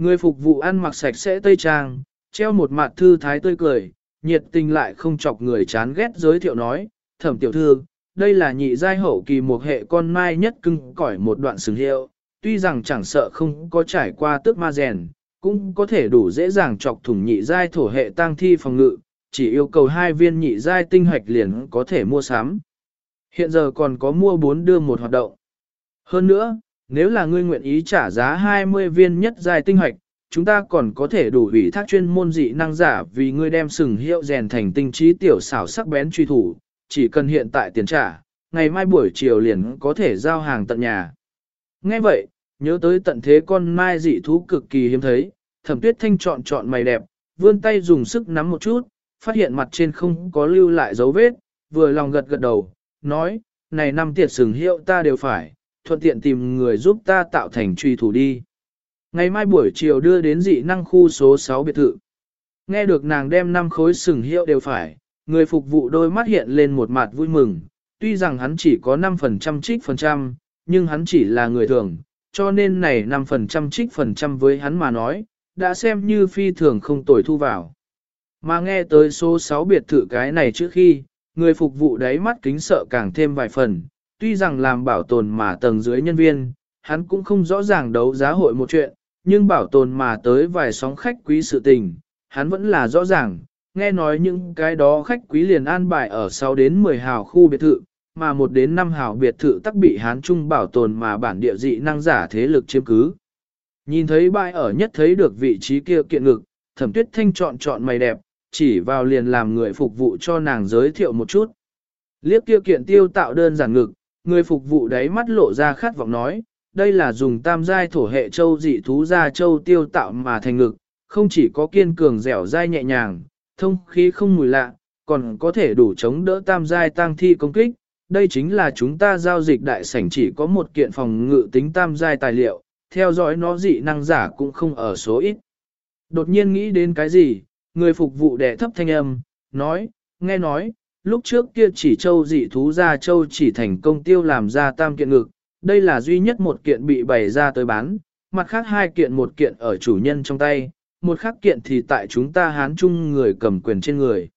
Người phục vụ ăn mặc sạch sẽ tây trang, treo một mặt thư thái tươi cười, nhiệt tình lại không chọc người chán ghét giới thiệu nói, thẩm tiểu thư, đây là nhị giai hậu kỳ một hệ con mai nhất cưng cỏi một đoạn sừng hiệu, tuy rằng chẳng sợ không có trải qua tước ma rèn, cũng có thể đủ dễ dàng chọc thủng nhị giai thổ hệ tăng thi phòng ngự, chỉ yêu cầu hai viên nhị giai tinh hoạch liền có thể mua sắm. Hiện giờ còn có mua bốn đưa một hoạt động. Hơn nữa, nếu là ngươi nguyện ý trả giá 20 viên nhất giai tinh hoạch, chúng ta còn có thể đủ ủy thác chuyên môn dị năng giả vì ngươi đem sừng hiệu rèn thành tinh trí tiểu xảo sắc bén truy thủ, chỉ cần hiện tại tiền trả, ngày mai buổi chiều liền có thể giao hàng tận nhà. Nghe vậy, nhớ tới tận thế con mai dị thú cực kỳ hiếm thấy, thẩm tuyết thanh chọn chọn mày đẹp, vươn tay dùng sức nắm một chút, phát hiện mặt trên không có lưu lại dấu vết, vừa lòng gật gật đầu, nói, này năm tiệt sừng hiệu ta đều phải, thuận tiện tìm người giúp ta tạo thành truy thủ đi. Ngày mai buổi chiều đưa đến dị năng khu số 6 biệt thự. Nghe được nàng đem năm khối sừng hiệu đều phải, người phục vụ đôi mắt hiện lên một mặt vui mừng, tuy rằng hắn chỉ có 5% trích phần trăm, nhưng hắn chỉ là người thường, cho nên này 5% trích phần trăm với hắn mà nói, đã xem như phi thường không tồi thu vào. Mà nghe tới số 6 biệt thự cái này trước khi, người phục vụ đáy mắt kính sợ càng thêm vài phần, tuy rằng làm bảo tồn mà tầng dưới nhân viên, hắn cũng không rõ ràng đấu giá hội một chuyện, nhưng bảo tồn mà tới vài sóng khách quý sự tình, hắn vẫn là rõ ràng, nghe nói những cái đó khách quý liền an bài ở 6 đến 10 hào khu biệt thự, mà một đến 5 hào biệt thự tắc bị hán trung bảo tồn mà bản địa dị năng giả thế lực chiếm cứ. Nhìn thấy bãi ở nhất thấy được vị trí kia kiện ngực, thẩm tuyết thanh chọn chọn mày đẹp, chỉ vào liền làm người phục vụ cho nàng giới thiệu một chút. Liếc kia kiện tiêu tạo đơn giản ngực, người phục vụ đáy mắt lộ ra khát vọng nói, đây là dùng tam giai thổ hệ châu dị thú ra châu tiêu tạo mà thành ngực, không chỉ có kiên cường dẻo dai nhẹ nhàng, thông khí không mùi lạ, còn có thể đủ chống đỡ tam giai tăng thi công kích. Đây chính là chúng ta giao dịch đại sảnh chỉ có một kiện phòng ngự tính tam giai tài liệu, theo dõi nó dị năng giả cũng không ở số ít. Đột nhiên nghĩ đến cái gì, người phục vụ đẻ thấp thanh âm, nói, nghe nói, lúc trước kia chỉ châu dị thú ra châu chỉ thành công tiêu làm ra tam kiện ngực, đây là duy nhất một kiện bị bày ra tới bán, mặt khác hai kiện một kiện ở chủ nhân trong tay, một khác kiện thì tại chúng ta hán chung người cầm quyền trên người.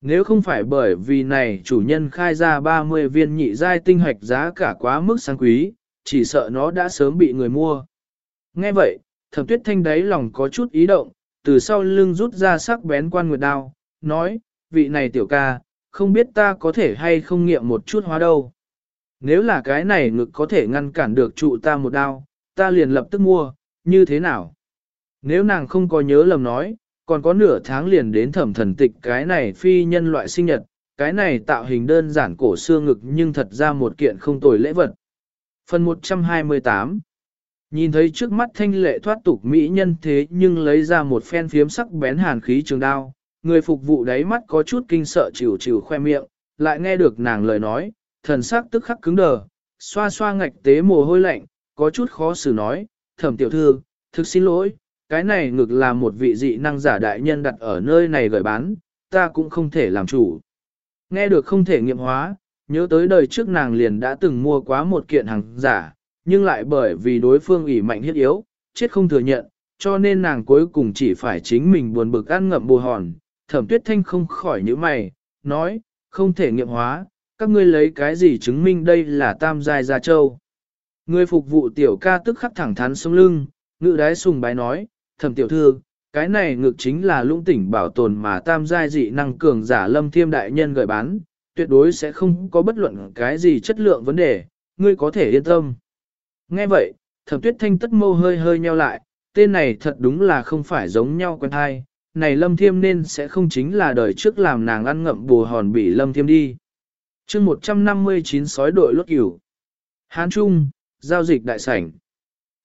Nếu không phải bởi vì này chủ nhân khai ra 30 viên nhị giai tinh hạch giá cả quá mức sang quý, chỉ sợ nó đã sớm bị người mua. Nghe vậy, thẩm tuyết thanh đáy lòng có chút ý động, từ sau lưng rút ra sắc bén quan nguyệt đao, nói, vị này tiểu ca, không biết ta có thể hay không nghiệm một chút hóa đâu. Nếu là cái này ngực có thể ngăn cản được trụ ta một đao, ta liền lập tức mua, như thế nào? Nếu nàng không có nhớ lầm nói, còn có nửa tháng liền đến thẩm thần tịch cái này phi nhân loại sinh nhật, cái này tạo hình đơn giản cổ xưa ngực nhưng thật ra một kiện không tồi lễ vật. Phần 128 Nhìn thấy trước mắt thanh lệ thoát tục mỹ nhân thế nhưng lấy ra một phen phiếm sắc bén hàn khí trường đao, người phục vụ đáy mắt có chút kinh sợ chịu chịu khoe miệng, lại nghe được nàng lời nói, thần sắc tức khắc cứng đờ, xoa xoa ngạch tế mồ hôi lạnh, có chút khó xử nói, thẩm tiểu thư, thực xin lỗi, cái này ngược là một vị dị năng giả đại nhân đặt ở nơi này gửi bán, ta cũng không thể làm chủ. Nghe được không thể nghiệm hóa, nhớ tới đời trước nàng liền đã từng mua quá một kiện hàng giả, nhưng lại bởi vì đối phương ủy mạnh hiết yếu, chết không thừa nhận, cho nên nàng cuối cùng chỉ phải chính mình buồn bực ăn ngậm bù hòn. Thẩm tuyết thanh không khỏi những mày, nói, không thể nghiệm hóa, các ngươi lấy cái gì chứng minh đây là tam giai gia châu. Người phục vụ tiểu ca tức khắc thẳng thắn sông lưng, ngự đái sùng bái nói, thẩm tiểu thư, cái này ngược chính là lũng tỉnh bảo tồn mà tam giai dị năng cường giả lâm thiêm đại nhân gợi bán, tuyệt đối sẽ không có bất luận cái gì chất lượng vấn đề, ngươi có thể yên tâm. Nghe vậy, thẩm tuyết thanh tất mâu hơi hơi nheo lại, tên này thật đúng là không phải giống nhau quen hai, này lâm thiêm nên sẽ không chính là đời trước làm nàng ăn ngậm bù hòn bị lâm thiêm đi. chương 159 sói đội lốt cửu. Hán Trung, giao dịch đại sảnh.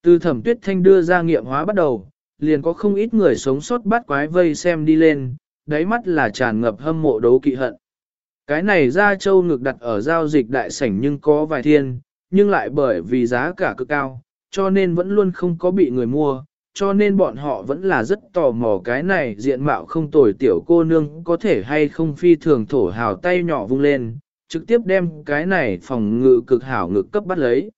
Từ thẩm tuyết thanh đưa ra nghiệm hóa bắt đầu, liền có không ít người sống sót bắt quái vây xem đi lên, đáy mắt là tràn ngập hâm mộ đấu kỵ hận. Cái này ra châu ngực đặt ở giao dịch đại sảnh nhưng có vài thiên, nhưng lại bởi vì giá cả cực cao, cho nên vẫn luôn không có bị người mua, cho nên bọn họ vẫn là rất tò mò cái này diện mạo không tồi tiểu cô nương có thể hay không phi thường thổ hào tay nhỏ vung lên, trực tiếp đem cái này phòng ngự cực hảo ngực cấp bắt lấy.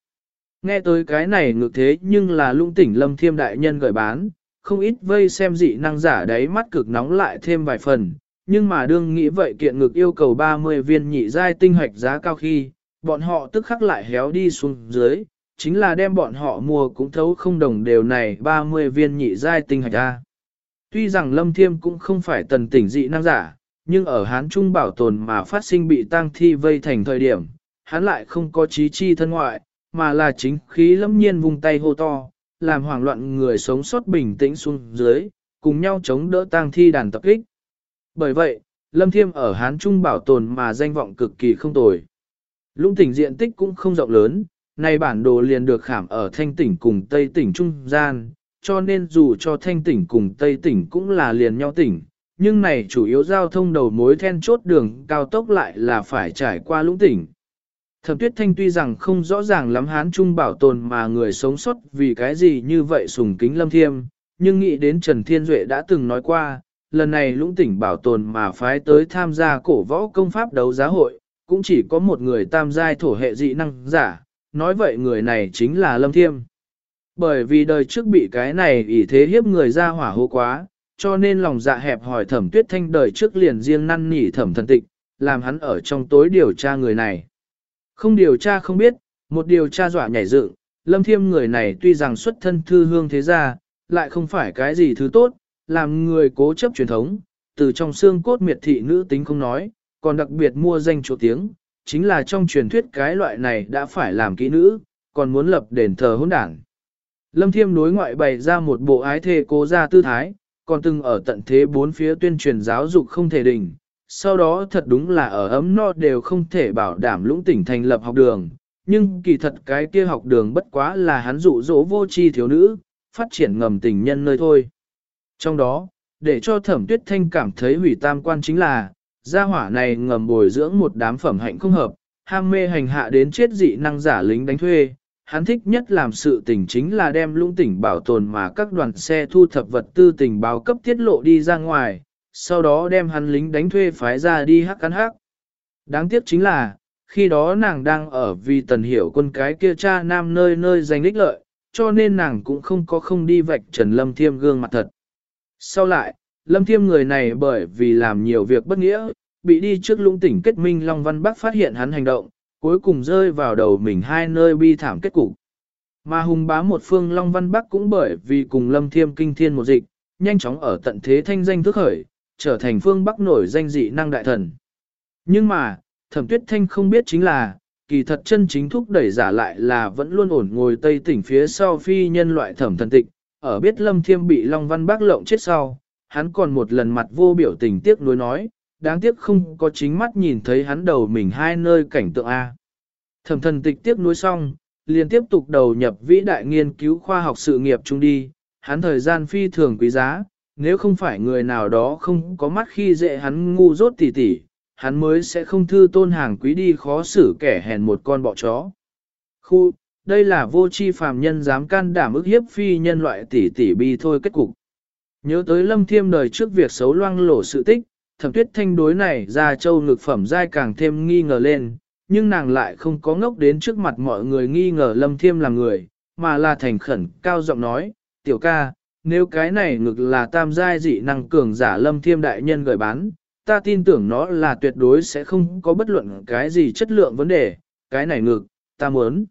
Nghe tới cái này ngược thế nhưng là lung tỉnh lâm thiêm đại nhân gửi bán, không ít vây xem dị năng giả đấy mắt cực nóng lại thêm vài phần, nhưng mà đương nghĩ vậy kiện ngực yêu cầu 30 viên nhị giai tinh hoạch giá cao khi, bọn họ tức khắc lại héo đi xuống dưới, chính là đem bọn họ mua cũng thấu không đồng đều này 30 viên nhị giai tinh hạch ra. Tuy rằng lâm thiêm cũng không phải tần tỉnh dị năng giả, nhưng ở Hán Trung bảo tồn mà phát sinh bị tang thi vây thành thời điểm, hắn lại không có trí chi thân ngoại, mà là chính khí lâm nhiên vùng tay hô to, làm hoảng loạn người sống sót bình tĩnh xuống dưới, cùng nhau chống đỡ tang thi đàn tập kích. Bởi vậy, Lâm Thiêm ở Hán Trung bảo tồn mà danh vọng cực kỳ không tồi. Lũng tỉnh diện tích cũng không rộng lớn, này bản đồ liền được khảm ở thanh tỉnh cùng tây tỉnh trung gian, cho nên dù cho thanh tỉnh cùng tây tỉnh cũng là liền nhau tỉnh, nhưng này chủ yếu giao thông đầu mối then chốt đường cao tốc lại là phải trải qua lũng tỉnh. Thẩm tuyết thanh tuy rằng không rõ ràng lắm hán trung bảo tồn mà người sống sót vì cái gì như vậy sùng kính lâm thiêm, nhưng nghĩ đến Trần Thiên Duệ đã từng nói qua, lần này lũng tỉnh bảo tồn mà phái tới tham gia cổ võ công pháp đấu giá hội, cũng chỉ có một người tam giai thổ hệ dị năng giả, nói vậy người này chính là lâm thiêm. Bởi vì đời trước bị cái này ỷ thế hiếp người ra hỏa hô quá, cho nên lòng dạ hẹp hỏi thẩm tuyết thanh đời trước liền riêng năn nỉ thẩm thần tịch, làm hắn ở trong tối điều tra người này. Không điều tra không biết, một điều tra dọa nhảy dựng, lâm thiêm người này tuy rằng xuất thân thư hương thế gia, lại không phải cái gì thứ tốt, làm người cố chấp truyền thống, từ trong xương cốt miệt thị nữ tính không nói, còn đặc biệt mua danh chỗ tiếng, chính là trong truyền thuyết cái loại này đã phải làm kỹ nữ, còn muốn lập đền thờ hỗn đảng. Lâm Thiêm đối ngoại bày ra một bộ ái thê cố gia tư thái, còn từng ở tận thế bốn phía tuyên truyền giáo dục không thể đỉnh, sau đó thật đúng là ở ấm no đều không thể bảo đảm lũng tỉnh thành lập học đường, nhưng kỳ thật cái kia học đường bất quá là hắn dụ dỗ vô tri thiếu nữ, phát triển ngầm tình nhân nơi thôi. Trong đó, để cho thẩm tuyết thanh cảm thấy hủy tam quan chính là, gia hỏa này ngầm bồi dưỡng một đám phẩm hạnh không hợp, ham mê hành hạ đến chết dị năng giả lính đánh thuê, hắn thích nhất làm sự tình chính là đem lũng tỉnh bảo tồn mà các đoàn xe thu thập vật tư tình báo cấp tiết lộ đi ra ngoài, sau đó đem hắn lính đánh thuê phái ra đi hắc cắn hắc. Đáng tiếc chính là, khi đó nàng đang ở vì tần hiểu quân cái kia cha nam nơi nơi giành ích lợi, cho nên nàng cũng không có không đi vạch trần lâm thiêm gương mặt thật. Sau lại, lâm thiêm người này bởi vì làm nhiều việc bất nghĩa, bị đi trước lũng tỉnh kết minh Long Văn Bắc phát hiện hắn hành động, cuối cùng rơi vào đầu mình hai nơi bi thảm kết cục. Mà hùng bá một phương Long Văn Bắc cũng bởi vì cùng lâm thiêm kinh thiên một dịch, nhanh chóng ở tận thế thanh danh thức khởi, trở thành phương Bắc nổi danh dị năng đại thần. Nhưng mà, thẩm tuyết thanh không biết chính là, kỳ thật chân chính thúc đẩy giả lại là vẫn luôn ổn ngồi tây tỉnh phía sau phi nhân loại thẩm thần tịch, ở biết lâm thiêm bị Long Văn Bắc lộng chết sau, hắn còn một lần mặt vô biểu tình tiếc nuối nói, đáng tiếc không có chính mắt nhìn thấy hắn đầu mình hai nơi cảnh tượng A. Thẩm thần tịch tiếc nuối xong, liền tiếp tục đầu nhập vĩ đại nghiên cứu khoa học sự nghiệp chung đi, hắn thời gian phi thường quý giá, nếu không phải người nào đó không có mắt khi dễ hắn ngu dốt tỉ tỉ, hắn mới sẽ không thư tôn hàng quý đi khó xử kẻ hèn một con bọ chó. Khu, đây là vô chi phàm nhân dám can đảm ức hiếp phi nhân loại tỉ tỉ bi thôi kết cục. Nhớ tới lâm thiêm đời trước việc xấu loang lổ sự tích, thẩm tuyết thanh đối này ra châu ngực phẩm dai càng thêm nghi ngờ lên, nhưng nàng lại không có ngốc đến trước mặt mọi người nghi ngờ lâm thiêm là người, mà là thành khẩn cao giọng nói, tiểu ca, nếu cái này ngực là tam giai dị năng cường giả lâm thiêm đại nhân gửi bán, ta tin tưởng nó là tuyệt đối sẽ không có bất luận cái gì chất lượng vấn đề, cái này ngực, ta muốn.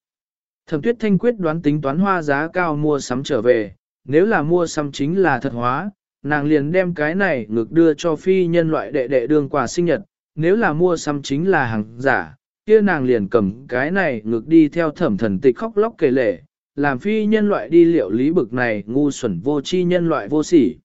Thẩm tuyết thanh quyết đoán tính toán hoa giá cao mua sắm trở về, nếu là mua xăm chính là thật hóa, nàng liền đem cái này ngược đưa cho phi nhân loại đệ đệ đương quà sinh nhật, nếu là mua xăm chính là hàng giả, kia nàng liền cầm cái này ngược đi theo thẩm thần tịch khóc lóc kể lể, làm phi nhân loại đi liệu lý bực này ngu xuẩn vô chi nhân loại vô sỉ.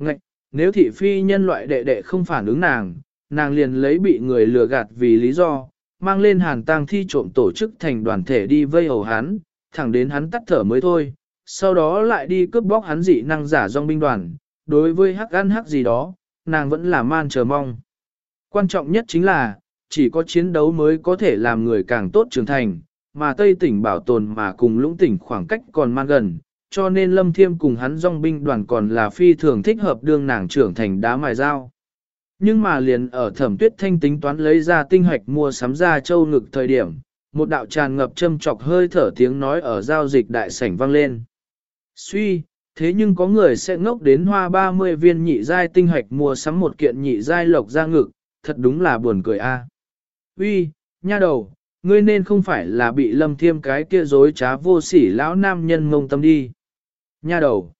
Ngạch, nếu thị phi nhân loại đệ đệ không phản ứng nàng, nàng liền lấy bị người lừa gạt vì lý do, mang lên hàn tang thi trộm tổ chức thành đoàn thể đi vây hầu hắn, thẳng đến hắn tắt thở mới thôi, sau đó lại đi cướp bóc hắn dị năng giả dòng binh đoàn, đối với hắc ăn hắc gì đó, nàng vẫn là man chờ mong. Quan trọng nhất chính là, chỉ có chiến đấu mới có thể làm người càng tốt trưởng thành, mà Tây tỉnh bảo tồn mà cùng lũng tỉnh khoảng cách còn man gần, cho nên Lâm Thiêm cùng hắn dòng binh đoàn còn là phi thường thích hợp đương nàng trưởng thành đá mài dao. Nhưng mà liền ở thẩm tuyết thanh tính toán lấy ra tinh hoạch mua sắm ra châu ngực thời điểm, một đạo tràn ngập châm chọc hơi thở tiếng nói ở giao dịch đại sảnh vang lên. Suy, thế nhưng có người sẽ ngốc đến hoa 30 viên nhị giai tinh hoạch mua sắm một kiện nhị giai lộc ra ngực, thật đúng là buồn cười a. Uy, nha đầu, ngươi nên không phải là bị lâm thiêm cái kia dối trá vô sỉ lão nam nhân ngông tâm đi. Nha đầu.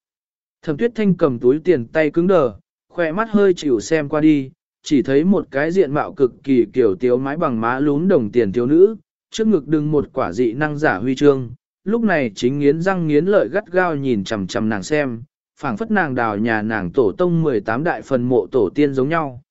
Thẩm tuyết thanh cầm túi tiền tay cứng đờ, khỏe mắt hơi chịu xem qua đi, chỉ thấy một cái diện mạo cực kỳ kiểu tiếu mái bằng má lún đồng tiền thiếu nữ, trước ngực đừng một quả dị năng giả huy chương, lúc này chính nghiến răng nghiến lợi gắt gao nhìn chằm chằm nàng xem, phảng phất nàng đào nhà nàng tổ tông 18 đại phần mộ tổ tiên giống nhau.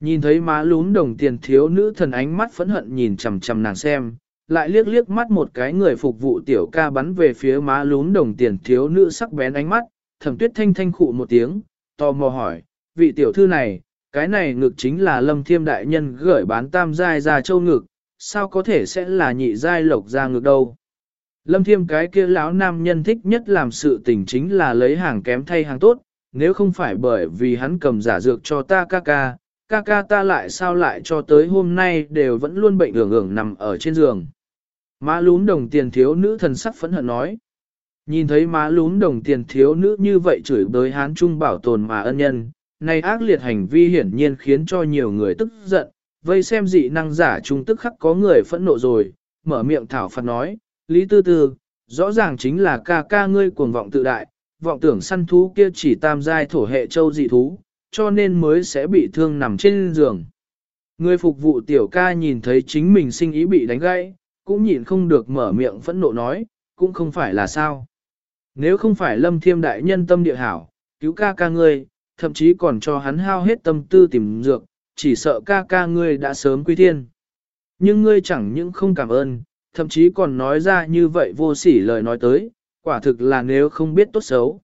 Nhìn thấy má lún đồng tiền thiếu nữ thần ánh mắt phẫn hận nhìn chằm chằm nàng xem, lại liếc liếc mắt một cái người phục vụ tiểu ca bắn về phía má lún đồng tiền thiếu nữ sắc bén ánh mắt, thẩm tuyết thanh thanh khụ một tiếng, tò mò hỏi, vị tiểu thư này, cái này ngực chính là lâm thiêm đại nhân gửi bán tam giai ra châu ngực, sao có thể sẽ là nhị giai lộc ra ngực đâu. Lâm thiêm cái kia lão nam nhân thích nhất làm sự tình chính là lấy hàng kém thay hàng tốt, nếu không phải bởi vì hắn cầm giả dược cho ta ca ca, ca ca ta lại sao lại cho tới hôm nay đều vẫn luôn bệnh hưởng hưởng nằm ở trên giường. Má lún đồng tiền thiếu nữ thần sắc phẫn hận nói. Nhìn thấy má lún đồng tiền thiếu nữ như vậy chửi bới hán trung bảo tồn mà ân nhân, này ác liệt hành vi hiển nhiên khiến cho nhiều người tức giận, vây xem dị năng giả trung tức khắc có người phẫn nộ rồi, mở miệng thảo phạt nói, Lý Tư Tư, rõ ràng chính là ca ca ngươi cuồng vọng tự đại, vọng tưởng săn thú kia chỉ tam giai thổ hệ châu dị thú, cho nên mới sẽ bị thương nằm trên giường. Người phục vụ tiểu ca nhìn thấy chính mình sinh ý bị đánh gãy, cũng nhịn không được mở miệng phẫn nộ nói, cũng không phải là sao. Nếu không phải lâm thiêm đại nhân tâm địa hảo, cứu ca ca ngươi, thậm chí còn cho hắn hao hết tâm tư tìm dược, chỉ sợ ca ca ngươi đã sớm quy thiên. Nhưng ngươi chẳng những không cảm ơn, thậm chí còn nói ra như vậy vô sỉ lời nói tới, quả thực là nếu không biết tốt xấu.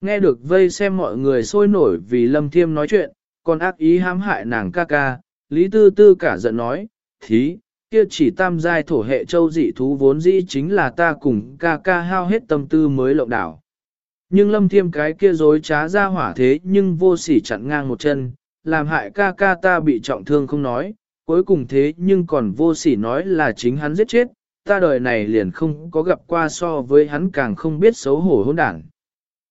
Nghe được vây xem mọi người sôi nổi vì lâm thiêm nói chuyện, còn ác ý hãm hại nàng ca ca, Lý Tư Tư cả giận nói, thí, Kia chỉ tam giai thổ hệ châu dị thú vốn dĩ chính là ta cùng ca ca hao hết tâm tư mới lộng đảo. Nhưng lâm thiêm cái kia dối trá ra hỏa thế nhưng vô sỉ chặn ngang một chân, làm hại ca ca ta bị trọng thương không nói, cuối cùng thế nhưng còn vô sỉ nói là chính hắn giết chết, ta đời này liền không có gặp qua so với hắn càng không biết xấu hổ hỗn đảng.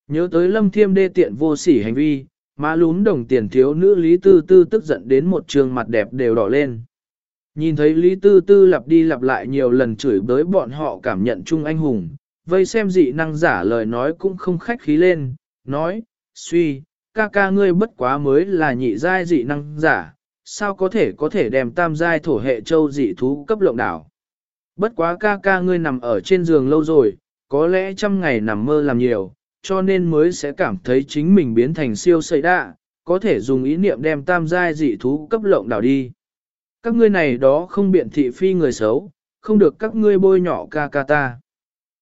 Nhớ tới lâm thiêm đê tiện vô sỉ hành vi, má lún đồng tiền thiếu nữ Lý Tư Tư tức giận đến một trường mặt đẹp đều đỏ lên. Nhìn thấy Lý Tư Tư lặp đi lặp lại nhiều lần chửi bới bọn họ cảm nhận chung anh hùng, vây xem dị năng giả lời nói cũng không khách khí lên, nói, suy, ca ca ngươi bất quá mới là nhị giai dị năng giả, sao có thể có thể đem tam giai thổ hệ châu dị thú cấp lộng đảo. Bất quá ca ca ngươi nằm ở trên giường lâu rồi, có lẽ trăm ngày nằm mơ làm nhiều, cho nên mới sẽ cảm thấy chính mình biến thành siêu sợi đạ, có thể dùng ý niệm đem tam giai dị thú cấp lộng đảo đi. Các ngươi này đó không biện thị phi người xấu, không được các ngươi bôi nhỏ ca ca ta.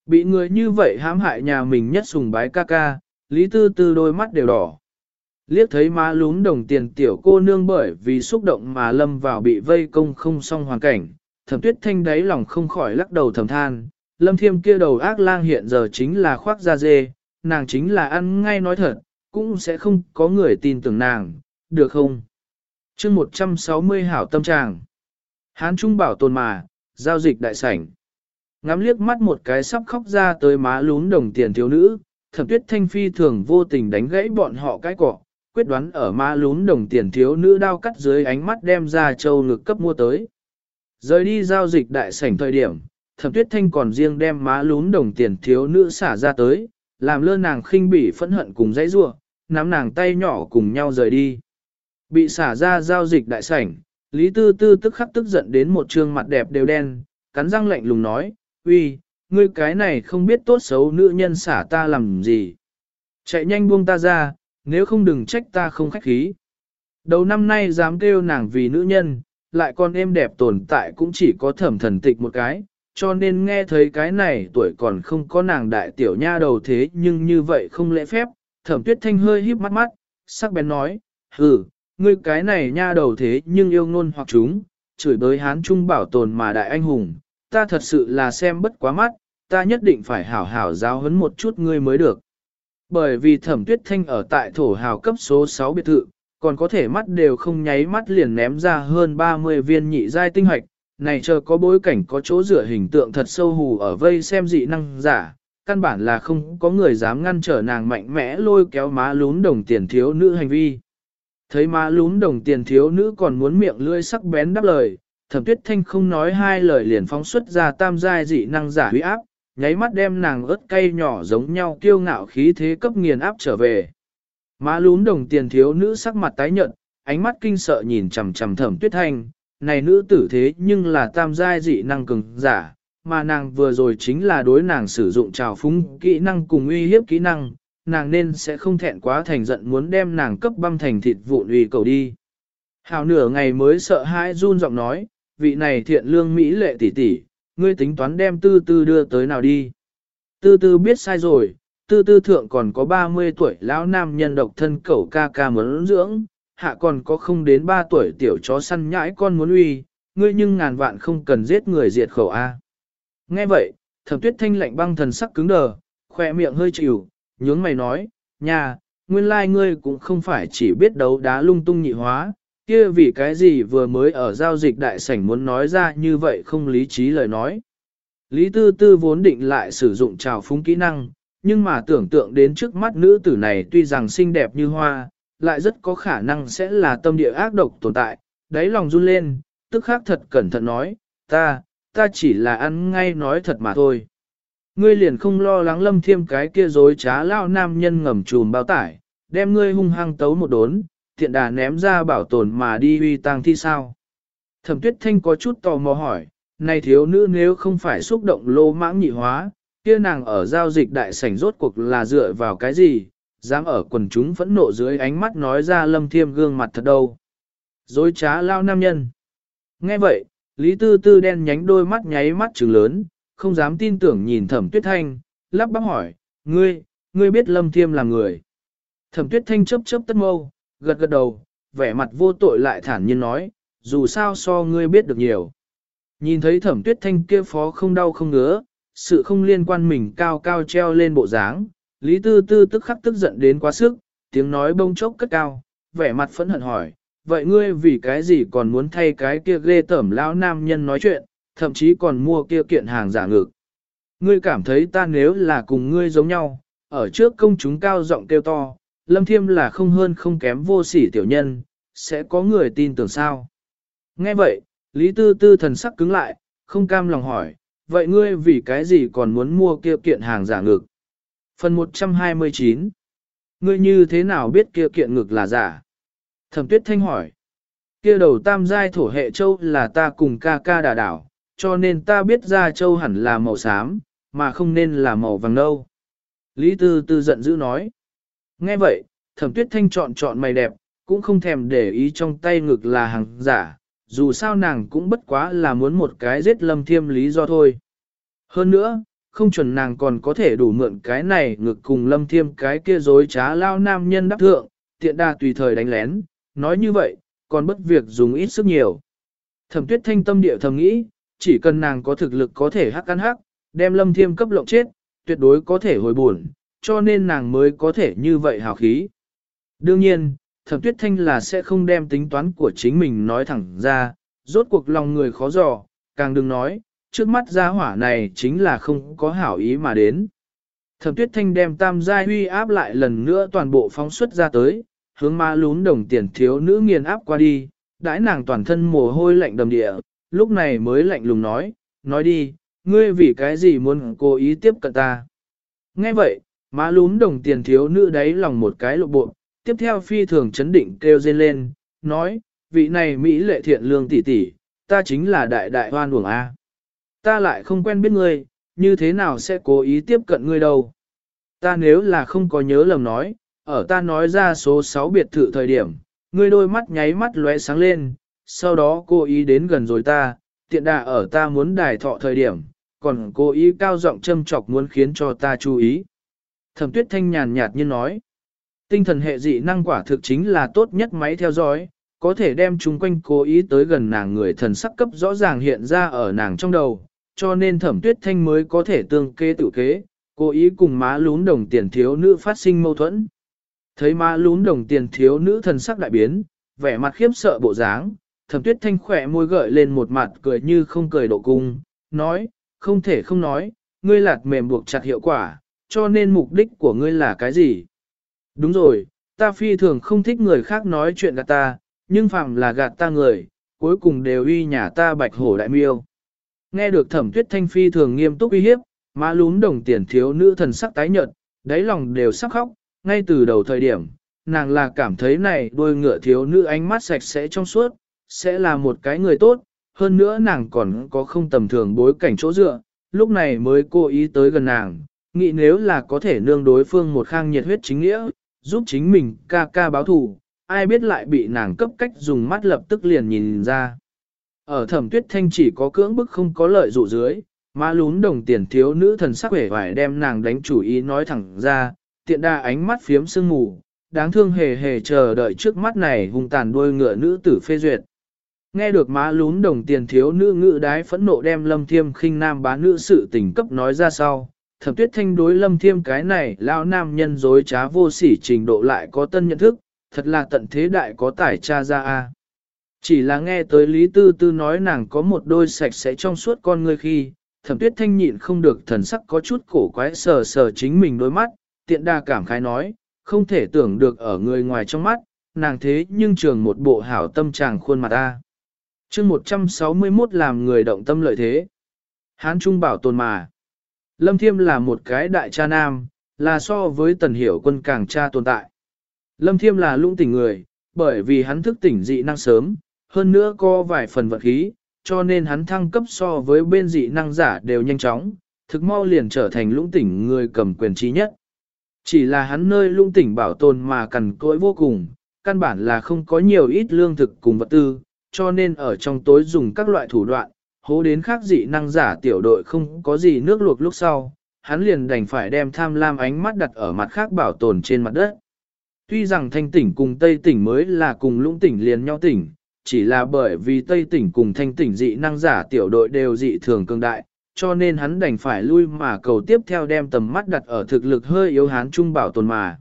Bị người như vậy hãm hại nhà mình nhất sùng bái ca ca, Lý Tư Tư đôi mắt đều đỏ. Liếc thấy má lún đồng tiền tiểu cô nương bởi vì xúc động mà lâm vào bị vây công không xong hoàn cảnh, thẩm tuyết thanh đáy lòng không khỏi lắc đầu thầm than, lâm thiêm kia đầu ác lang hiện giờ chính là khoác da dê, nàng chính là ăn ngay nói thật, cũng sẽ không có người tin tưởng nàng, được không? chương 160 hảo tâm tràng. Hán Trung bảo tồn mà, giao dịch đại sảnh. Ngắm liếc mắt một cái sắp khóc ra tới má lún đồng tiền thiếu nữ, thẩm tuyết thanh phi thường vô tình đánh gãy bọn họ cái cọ, quyết đoán ở má lún đồng tiền thiếu nữ đao cắt dưới ánh mắt đem ra châu ngực cấp mua tới. Rời đi giao dịch đại sảnh thời điểm, thẩm tuyết thanh còn riêng đem má lún đồng tiền thiếu nữ xả ra tới, làm lơ nàng khinh bỉ phẫn hận cùng dãy rua, nắm nàng tay nhỏ cùng nhau rời đi. Bị xả ra giao dịch đại sảnh, Lý Tư Tư tức khắc tức giận đến một trương mặt đẹp đều đen, cắn răng lạnh lùng nói, uy, ngươi cái này không biết tốt xấu nữ nhân xả ta làm gì. Chạy nhanh buông ta ra, nếu không đừng trách ta không khách khí. Đầu năm nay dám kêu nàng vì nữ nhân, lại con em đẹp tồn tại cũng chỉ có thẩm thần tịch một cái, cho nên nghe thấy cái này tuổi còn không có nàng đại tiểu nha đầu thế nhưng như vậy không lễ phép, thẩm tuyết thanh hơi híp mắt mắt, sắc bén nói, ừ, ngươi cái này nha đầu thế nhưng yêu ngôn hoặc chúng, chửi bới hán trung bảo tồn mà đại anh hùng, ta thật sự là xem bất quá mắt, ta nhất định phải hảo hảo giáo huấn một chút ngươi mới được. Bởi vì thẩm tuyết thanh ở tại thổ hào cấp số 6 biệt thự, còn có thể mắt đều không nháy mắt liền ném ra hơn 30 viên nhị giai tinh hoạch, này chờ có bối cảnh có chỗ rửa hình tượng thật sâu hù ở vây xem dị năng giả, căn bản là không có người dám ngăn trở nàng mạnh mẽ lôi kéo má lún đồng tiền thiếu nữ hành vi. Thấy má lún đồng tiền thiếu nữ còn muốn miệng lưỡi sắc bén đáp lời, thẩm tuyết thanh không nói hai lời liền phóng xuất ra tam giai dị năng giả huy áp, nháy mắt đem nàng ớt cay nhỏ giống nhau kiêu ngạo khí thế cấp nghiền áp trở về. Má lún đồng tiền thiếu nữ sắc mặt tái nhợt, ánh mắt kinh sợ nhìn chằm chằm thẩm tuyết thanh, này nữ tử thế nhưng là tam giai dị năng cường giả, mà nàng vừa rồi chính là đối nàng sử dụng trào phúng kỹ năng cùng uy hiếp kỹ năng, nàng nên sẽ không thẹn quá thành giận muốn đem nàng cấp băm thành thịt vụn uy cầu đi. Hào nửa ngày mới sợ hãi run giọng nói, vị này thiện lương Mỹ lệ tỷ tỷ, ngươi tính toán đem tư tư đưa tới nào đi. Tư tư biết sai rồi, tư tư thượng còn có 30 tuổi lão nam nhân độc thân cẩu ca ca muốn dưỡng, hạ còn có không đến 3 tuổi tiểu chó săn nhãi con muốn uy, ngươi nhưng ngàn vạn không cần giết người diệt khẩu A. Nghe vậy, thẩm tuyết thanh lạnh băng thần sắc cứng đờ, khỏe miệng hơi chịu, nhướng mày nói, nhà, nguyên lai like ngươi cũng không phải chỉ biết đấu đá lung tung nhị hóa, kia vì cái gì vừa mới ở giao dịch đại sảnh muốn nói ra như vậy không lý trí lời nói. Lý tư tư vốn định lại sử dụng trào phúng kỹ năng, nhưng mà tưởng tượng đến trước mắt nữ tử này tuy rằng xinh đẹp như hoa, lại rất có khả năng sẽ là tâm địa ác độc tồn tại, đáy lòng run lên, tức khắc thật cẩn thận nói, ta, ta chỉ là ăn ngay nói thật mà thôi. Ngươi liền không lo lắng lâm thiêm cái kia dối trá lao nam nhân ngầm trùm bao tải, đem ngươi hung hăng tấu một đốn, thiện đà ném ra bảo tồn mà đi huy tang thi sao. Thẩm tuyết thanh có chút tò mò hỏi, này thiếu nữ nếu không phải xúc động lô mãng nhị hóa, kia nàng ở giao dịch đại sảnh rốt cuộc là dựa vào cái gì, dám ở quần chúng phẫn nộ dưới ánh mắt nói ra lâm thiêm gương mặt thật đâu. Dối trá lao nam nhân. Nghe vậy, Lý Tư Tư đen nhánh đôi mắt nháy mắt trừng lớn, không dám tin tưởng nhìn thẩm tuyết thanh, lắp bắp hỏi, ngươi, ngươi biết lâm thiêm là người. Thẩm tuyết thanh chớp chớp tất mâu, gật gật đầu, vẻ mặt vô tội lại thản nhiên nói, dù sao so ngươi biết được nhiều. Nhìn thấy thẩm tuyết thanh kia phó không đau không ngứa, sự không liên quan mình cao cao treo lên bộ dáng, Lý Tư Tư tức khắc tức giận đến quá sức, tiếng nói bông chốc cất cao, vẻ mặt phẫn hận hỏi, vậy ngươi vì cái gì còn muốn thay cái kia ghê tẩm lão nam nhân nói chuyện, thậm chí còn mua kia kiện hàng giả ngực. Ngươi cảm thấy ta nếu là cùng ngươi giống nhau, ở trước công chúng cao giọng kêu to, Lâm Thiêm là không hơn không kém vô sỉ tiểu nhân, sẽ có người tin tưởng sao. Nghe vậy, Lý Tư Tư thần sắc cứng lại, không cam lòng hỏi, vậy ngươi vì cái gì còn muốn mua kia kiện hàng giả ngực? Phần 129 Ngươi như thế nào biết kia kiện ngực là giả? Thẩm tuyết thanh hỏi. Kia đầu tam giai thổ hệ châu là ta cùng ca ca đà đảo, cho nên ta biết ra châu hẳn là màu xám, mà không nên là màu vàng nâu. Lý Tư Tư giận dữ nói. Nghe vậy, thẩm tuyết thanh chọn chọn mày đẹp, cũng không thèm để ý trong tay ngực là hàng giả, dù sao nàng cũng bất quá là muốn một cái giết lâm thiêm lý do thôi. Hơn nữa, không chuẩn nàng còn có thể đủ mượn cái này ngược cùng lâm thiêm cái kia dối trá lao nam nhân đắc thượng, tiện đa tùy thời đánh lén, nói như vậy, còn bất việc dùng ít sức nhiều. Thẩm tuyết thanh tâm địa thầm nghĩ, chỉ cần nàng có thực lực có thể hắc ăn hắc, đem lâm thiêm cấp lộng chết, tuyệt đối có thể hồi buồn, cho nên nàng mới có thể như vậy hào khí. Đương nhiên, thẩm tuyết thanh là sẽ không đem tính toán của chính mình nói thẳng ra, rốt cuộc lòng người khó dò, càng đừng nói, trước mắt gia hỏa này chính là không có hảo ý mà đến. Thẩm tuyết thanh đem tam giai huy áp lại lần nữa toàn bộ phóng xuất ra tới, hướng ma lún đồng tiền thiếu nữ nghiền áp qua đi, đãi nàng toàn thân mồ hôi lạnh đầm địa, lúc này mới lạnh lùng nói, nói đi, ngươi vì cái gì muốn cố ý tiếp cận ta. Nghe vậy, ma lún đồng tiền thiếu nữ đáy lòng một cái lộ bộ, tiếp theo phi thường chấn định kêu dên lên, nói, vị này Mỹ lệ thiện lương tỷ tỷ, ta chính là đại đại hoan uổng A. Ta lại không quen biết ngươi, như thế nào sẽ cố ý tiếp cận ngươi đâu. Ta nếu là không có nhớ lầm nói, ở ta nói ra số 6 biệt thự thời điểm, ngươi đôi mắt nháy mắt lóe sáng lên, sau đó cố ý đến gần rồi ta, tiện đà ở ta muốn đài thọ thời điểm, còn cố ý cao giọng châm chọc muốn khiến cho ta chú ý. Thẩm tuyết thanh nhàn nhạt như nói, tinh thần hệ dị năng quả thực chính là tốt nhất máy theo dõi, có thể đem chúng quanh cố ý tới gần nàng người thần sắc cấp rõ ràng hiện ra ở nàng trong đầu, cho nên thẩm tuyết thanh mới có thể tương kê tự kế, cố ý cùng má lún đồng tiền thiếu nữ phát sinh mâu thuẫn. Thấy má lún đồng tiền thiếu nữ thần sắc đại biến, vẻ mặt khiếp sợ bộ dáng, thẩm tuyết thanh khỏe môi gợi lên một mặt cười như không cười độ cung, nói, không thể không nói, ngươi lạt mềm buộc chặt hiệu quả, cho nên mục đích của ngươi là cái gì? Đúng rồi, ta phi thường không thích người khác nói chuyện gạt ta, nhưng phạm là gạt ta người, cuối cùng đều uy nhà ta bạch hổ đại miêu. Nghe được thẩm tuyết thanh phi thường nghiêm túc uy hiếp, má lún đồng tiền thiếu nữ thần sắc tái nhợt, đáy lòng đều sắc khóc, ngay từ đầu thời điểm, nàng là cảm thấy này đôi ngựa thiếu nữ ánh mắt sạch sẽ trong suốt, sẽ là một cái người tốt, hơn nữa nàng còn có không tầm thường bối cảnh chỗ dựa, lúc này mới cố ý tới gần nàng, nghĩ nếu là có thể nương đối phương một khang nhiệt huyết chính nghĩa, giúp chính mình ca ca báo thù, ai biết lại bị nàng cấp cách dùng mắt lập tức liền nhìn ra. Ở thẩm tuyết thanh chỉ có cưỡng bức không có lợi dụ dưới, má lún đồng tiền thiếu nữ thần sắc vẻ vải đem nàng đánh chủ ý nói thẳng ra, tiện đa ánh mắt phiếm sương mù, đáng thương hề hề chờ đợi trước mắt này hung tàn đuôi ngựa nữ tử phê duyệt. Nghe được má lún đồng tiền thiếu nữ ngự đái phẫn nộ đem lâm thiêm khinh nam bá nữ sự tình cấp nói ra sau, thẩm tuyết thanh đối lâm thiêm cái này lao nam nhân dối trá vô sỉ trình độ lại có tân nhận thức, thật là tận thế đại có tài cha ra a Chỉ là nghe tới Lý Tư Tư nói nàng có một đôi sạch sẽ trong suốt con ngươi khi, thẩm tuyết thanh nhịn không được thần sắc có chút cổ quái sờ sờ chính mình đôi mắt, tiện đa cảm khái nói, không thể tưởng được ở người ngoài trong mắt, nàng thế nhưng trường một bộ hảo tâm tràng khuôn mặt ta chương 161 làm người động tâm lợi thế. Hán Trung bảo tồn mà. Lâm Thiêm là một cái đại cha nam, là so với tần hiểu quân càng cha tồn tại. Lâm Thiêm là lũng tỉnh người, bởi vì hắn thức tỉnh dị năng sớm, hơn nữa có vài phần vật khí, cho nên hắn thăng cấp so với bên dị năng giả đều nhanh chóng, thực mau liền trở thành lũng tỉnh người cầm quyền trí nhất. Chỉ là hắn nơi lũng tỉnh bảo tồn mà cằn cỗi vô cùng, căn bản là không có nhiều ít lương thực cùng vật tư, cho nên ở trong tối dùng các loại thủ đoạn, hố đến khác dị năng giả tiểu đội không có gì nước luộc lúc sau, hắn liền đành phải đem tham lam ánh mắt đặt ở mặt khác bảo tồn trên mặt đất. Tuy rằng thanh tỉnh cùng tây tỉnh mới là cùng lũng tỉnh liền nhau tỉnh, chỉ là bởi vì Tây tỉnh cùng thanh tỉnh dị năng giả tiểu đội đều dị thường cường đại, cho nên hắn đành phải lui mà cầu tiếp theo đem tầm mắt đặt ở thực lực hơi yếu hán trung bảo tồn mà.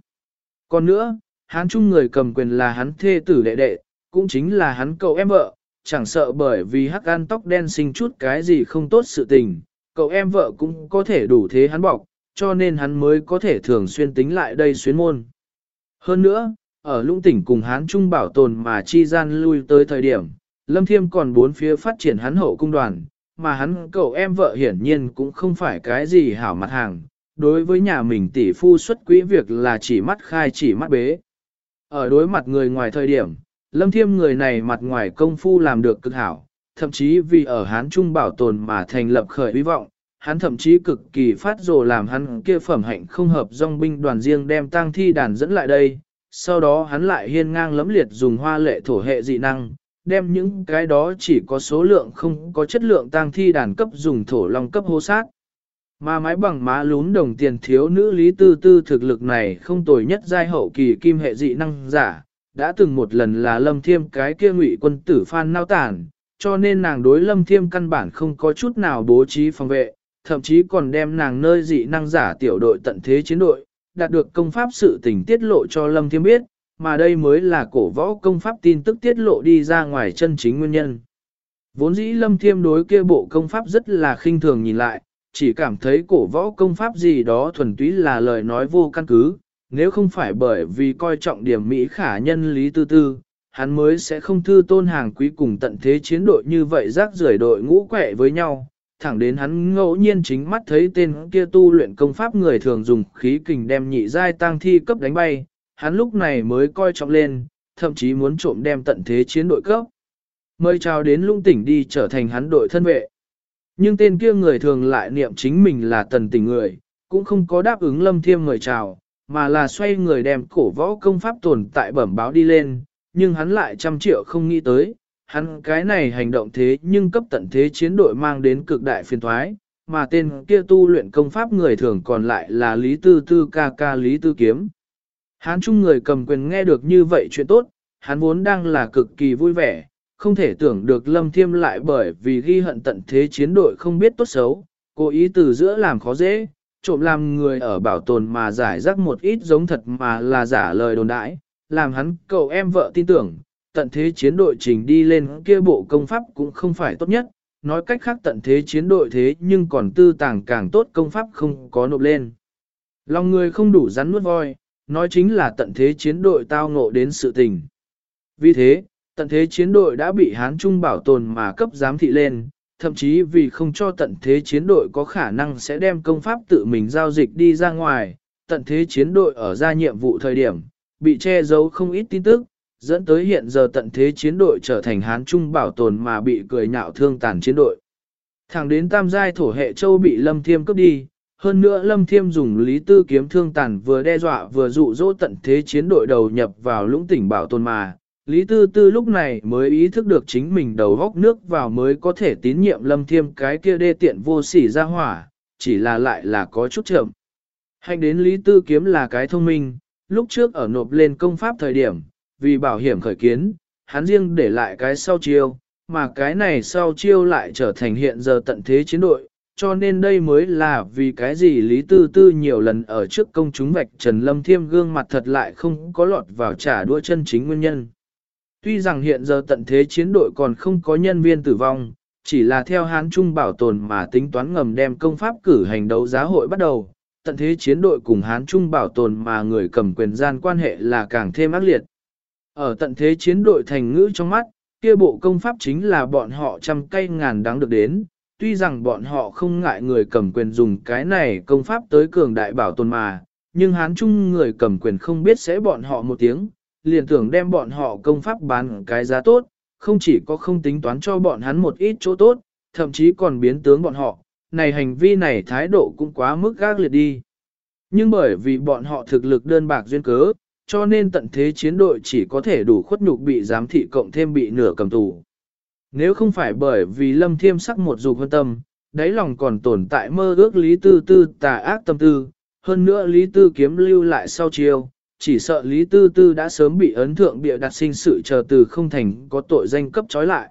Còn nữa, hán trung người cầm quyền là hắn thê tử đệ đệ, cũng chính là hắn cậu em vợ, chẳng sợ bởi vì hắc ăn tóc đen sinh chút cái gì không tốt sự tình, cậu em vợ cũng có thể đủ thế hắn bọc, cho nên hắn mới có thể thường xuyên tính lại đây xuyến môn. Hơn nữa, ở lũng tỉnh cùng hán trung bảo tồn mà chi gian lui tới thời điểm, Lâm Thiêm còn bốn phía phát triển hắn hậu cung đoàn, mà hắn cậu em vợ hiển nhiên cũng không phải cái gì hảo mặt hàng, đối với nhà mình tỷ phu xuất quỹ việc là chỉ mắt khai chỉ mắt bế. Ở đối mặt người ngoài thời điểm, Lâm Thiêm người này mặt ngoài công phu làm được cực hảo, thậm chí vì ở Hán Trung bảo tồn mà thành lập khởi hy vọng, hắn thậm chí cực kỳ phát rồ làm hắn kia phẩm hạnh không hợp dòng binh đoàn riêng đem tang thi đàn dẫn lại đây, sau đó hắn lại hiên ngang lẫm liệt dùng hoa lệ thổ hệ dị năng, đem những cái đó chỉ có số lượng không có chất lượng tang thi đàn cấp dùng thổ long cấp hô sát. Mà mái bằng má lún đồng tiền thiếu nữ Lý Tư Tư thực lực này không tồi nhất giai hậu kỳ kim hệ dị năng giả, đã từng một lần là lâm thiêm cái kia ngụy quân tử phan nao tản, cho nên nàng đối lâm thiêm căn bản không có chút nào bố trí phòng vệ, thậm chí còn đem nàng nơi dị năng giả tiểu đội tận thế chiến đội, đạt được công pháp sự tình tiết lộ cho lâm thiêm biết, mà đây mới là cổ võ công pháp tin tức tiết lộ đi ra ngoài chân chính nguyên nhân. Vốn dĩ lâm thiêm đối kia bộ công pháp rất là khinh thường nhìn lại, chỉ cảm thấy cổ võ công pháp gì đó thuần túy là lời nói vô căn cứ, nếu không phải bởi vì coi trọng điểm Mỹ khả nhân lý tư tư, hắn mới sẽ không thư tôn hàng quý cùng tận thế chiến đội như vậy rác rưởi đội ngũ quẹ với nhau, thẳng đến hắn ngẫu nhiên chính mắt thấy tên kia tu luyện công pháp người thường dùng khí kình đem nhị giai tăng thi cấp đánh bay, hắn lúc này mới coi trọng lên, thậm chí muốn trộm đem tận thế chiến đội cấp. Mời chào đến lung tỉnh đi trở thành hắn đội thân vệ. Nhưng tên kia người thường lại niệm chính mình là tần tình người, cũng không có đáp ứng lâm thiêm mời chào, mà là xoay người đem cổ võ công pháp tồn tại bẩm báo đi lên, nhưng hắn lại trăm triệu không nghĩ tới, hắn cái này hành động thế nhưng cấp tận thế chiến đội mang đến cực đại phiền thoái, mà tên kia tu luyện công pháp người thường còn lại là Lý Tư Tư ca ca Lý Tư Kiếm. Hán chung người cầm quyền nghe được như vậy chuyện tốt, hắn vốn đang là cực kỳ vui vẻ, không thể tưởng được Lâm Thiêm lại bởi vì ghi hận tận thế chiến đội không biết tốt xấu, cố ý từ giữa làm khó dễ, trộm làm người ở bảo tồn mà giải rắc một ít giống thật mà là giả lời đồn đãi, làm hắn cậu em vợ tin tưởng, tận thế chiến đội trình đi lên kia bộ công pháp cũng không phải tốt nhất, nói cách khác tận thế chiến đội thế nhưng còn tư tàng càng tốt công pháp không có nộp lên. Lòng người không đủ rắn nuốt voi, nói chính là tận thế chiến đội tao ngộ đến sự tình. Vì thế, tận thế chiến đội đã bị Hán Trung bảo tồn mà cấp giám thị lên, thậm chí vì không cho tận thế chiến đội có khả năng sẽ đem công pháp tự mình giao dịch đi ra ngoài, tận thế chiến đội ở ra nhiệm vụ thời điểm, bị che giấu không ít tin tức, dẫn tới hiện giờ tận thế chiến đội trở thành Hán Trung bảo tồn mà bị cười nhạo thương tàn chiến đội. Thẳng đến tam giai thổ hệ châu bị Lâm Thiêm cướp đi, hơn nữa Lâm Thiêm dùng lý tư kiếm thương tàn vừa đe dọa vừa dụ dỗ tận thế chiến đội đầu nhập vào lũng tỉnh bảo tồn mà. Lý Tư Tư lúc này mới ý thức được chính mình đầu góc nước vào mới có thể tín nhiệm Lâm Thiêm cái kia đê tiện vô sỉ ra hỏa, chỉ là lại là có chút chậm. Hành đến Lý Tư kiếm là cái thông minh, lúc trước ở nộp lên công pháp thời điểm, vì bảo hiểm khởi kiến, hắn riêng để lại cái sau chiêu, mà cái này sau chiêu lại trở thành hiện giờ tận thế chiến đội, cho nên đây mới là vì cái gì Lý Tư Tư nhiều lần ở trước công chúng vạch Trần Lâm Thiêm gương mặt thật lại không có lọt vào trả đua chân chính nguyên nhân. Tuy rằng hiện giờ tận thế chiến đội còn không có nhân viên tử vong, chỉ là theo hán trung bảo tồn mà tính toán ngầm đem công pháp cử hành đấu giá hội bắt đầu, tận thế chiến đội cùng hán trung bảo tồn mà người cầm quyền gian quan hệ là càng thêm ác liệt. Ở tận thế chiến đội thành ngữ trong mắt, kia bộ công pháp chính là bọn họ trăm cây ngàn đáng được đến, tuy rằng bọn họ không ngại người cầm quyền dùng cái này công pháp tới cường đại bảo tồn mà, nhưng hán chung người cầm quyền không biết sẽ bọn họ một tiếng, liền tưởng đem bọn họ công pháp bán cái giá tốt, không chỉ có không tính toán cho bọn hắn một ít chỗ tốt, thậm chí còn biến tướng bọn họ, này hành vi này thái độ cũng quá mức gác liệt đi. Nhưng bởi vì bọn họ thực lực đơn bạc duyên cớ, cho nên tận thế chiến đội chỉ có thể đủ khuất nhục bị giám thị cộng thêm bị nửa cầm tù. Nếu không phải bởi vì lâm thiêm sắc một dục hơn tâm, đáy lòng còn tồn tại mơ ước lý tư tư tà ác tâm tư, hơn nữa lý tư kiếm lưu lại sau chiêu, chỉ sợ Lý Tư Tư đã sớm bị ấn thượng bịa đặt sinh sự chờ từ không thành có tội danh cấp trói lại.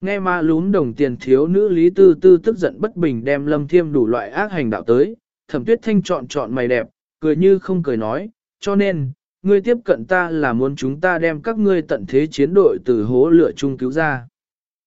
Nghe ma lún đồng tiền thiếu nữ Lý Tư Tư tức giận bất bình đem lâm thiêm đủ loại ác hành đạo tới, thẩm tuyết thanh chọn chọn mày đẹp, cười như không cười nói, cho nên, ngươi tiếp cận ta là muốn chúng ta đem các ngươi tận thế chiến đội từ hố lửa chung cứu ra.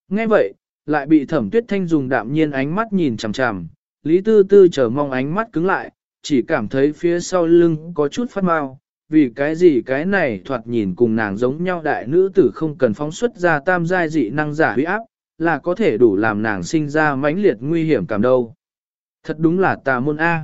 Nghe vậy, lại bị thẩm tuyết thanh dùng đạm nhiên ánh mắt nhìn chằm chằm, Lý Tư Tư chờ mong ánh mắt cứng lại, chỉ cảm thấy phía sau lưng có chút phát mau, vì cái gì cái này thoạt nhìn cùng nàng giống nhau đại nữ tử không cần phóng xuất ra tam giai dị năng giả huy áp, là có thể đủ làm nàng sinh ra mãnh liệt nguy hiểm cảm đâu. Thật đúng là tà môn A.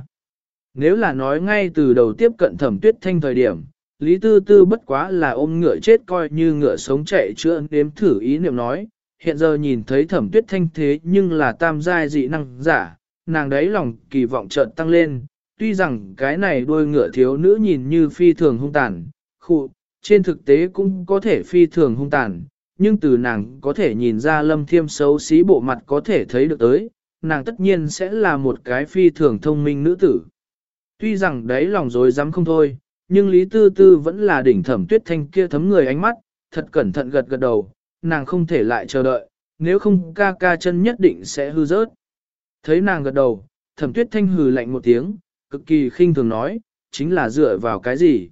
Nếu là nói ngay từ đầu tiếp cận thẩm tuyết thanh thời điểm, Lý Tư Tư bất quá là ôm ngựa chết coi như ngựa sống chạy chữa nếm thử ý niệm nói, hiện giờ nhìn thấy thẩm tuyết thanh thế nhưng là tam giai dị năng giả, nàng đấy lòng kỳ vọng chợt tăng lên, tuy rằng cái này đôi ngựa thiếu nữ nhìn như phi thường hung tàn, khu, trên thực tế cũng có thể phi thường hung tàn, nhưng từ nàng có thể nhìn ra lâm thiêm xấu xí bộ mặt có thể thấy được tới, nàng tất nhiên sẽ là một cái phi thường thông minh nữ tử. Tuy rằng đấy lòng dối dám không thôi, nhưng Lý Tư Tư vẫn là đỉnh thẩm tuyết thanh kia thấm người ánh mắt, thật cẩn thận gật gật đầu, nàng không thể lại chờ đợi, nếu không ca ca chân nhất định sẽ hư rớt. Thấy nàng gật đầu, thẩm tuyết thanh hừ lạnh một tiếng, cực kỳ khinh thường nói, chính là dựa vào cái gì.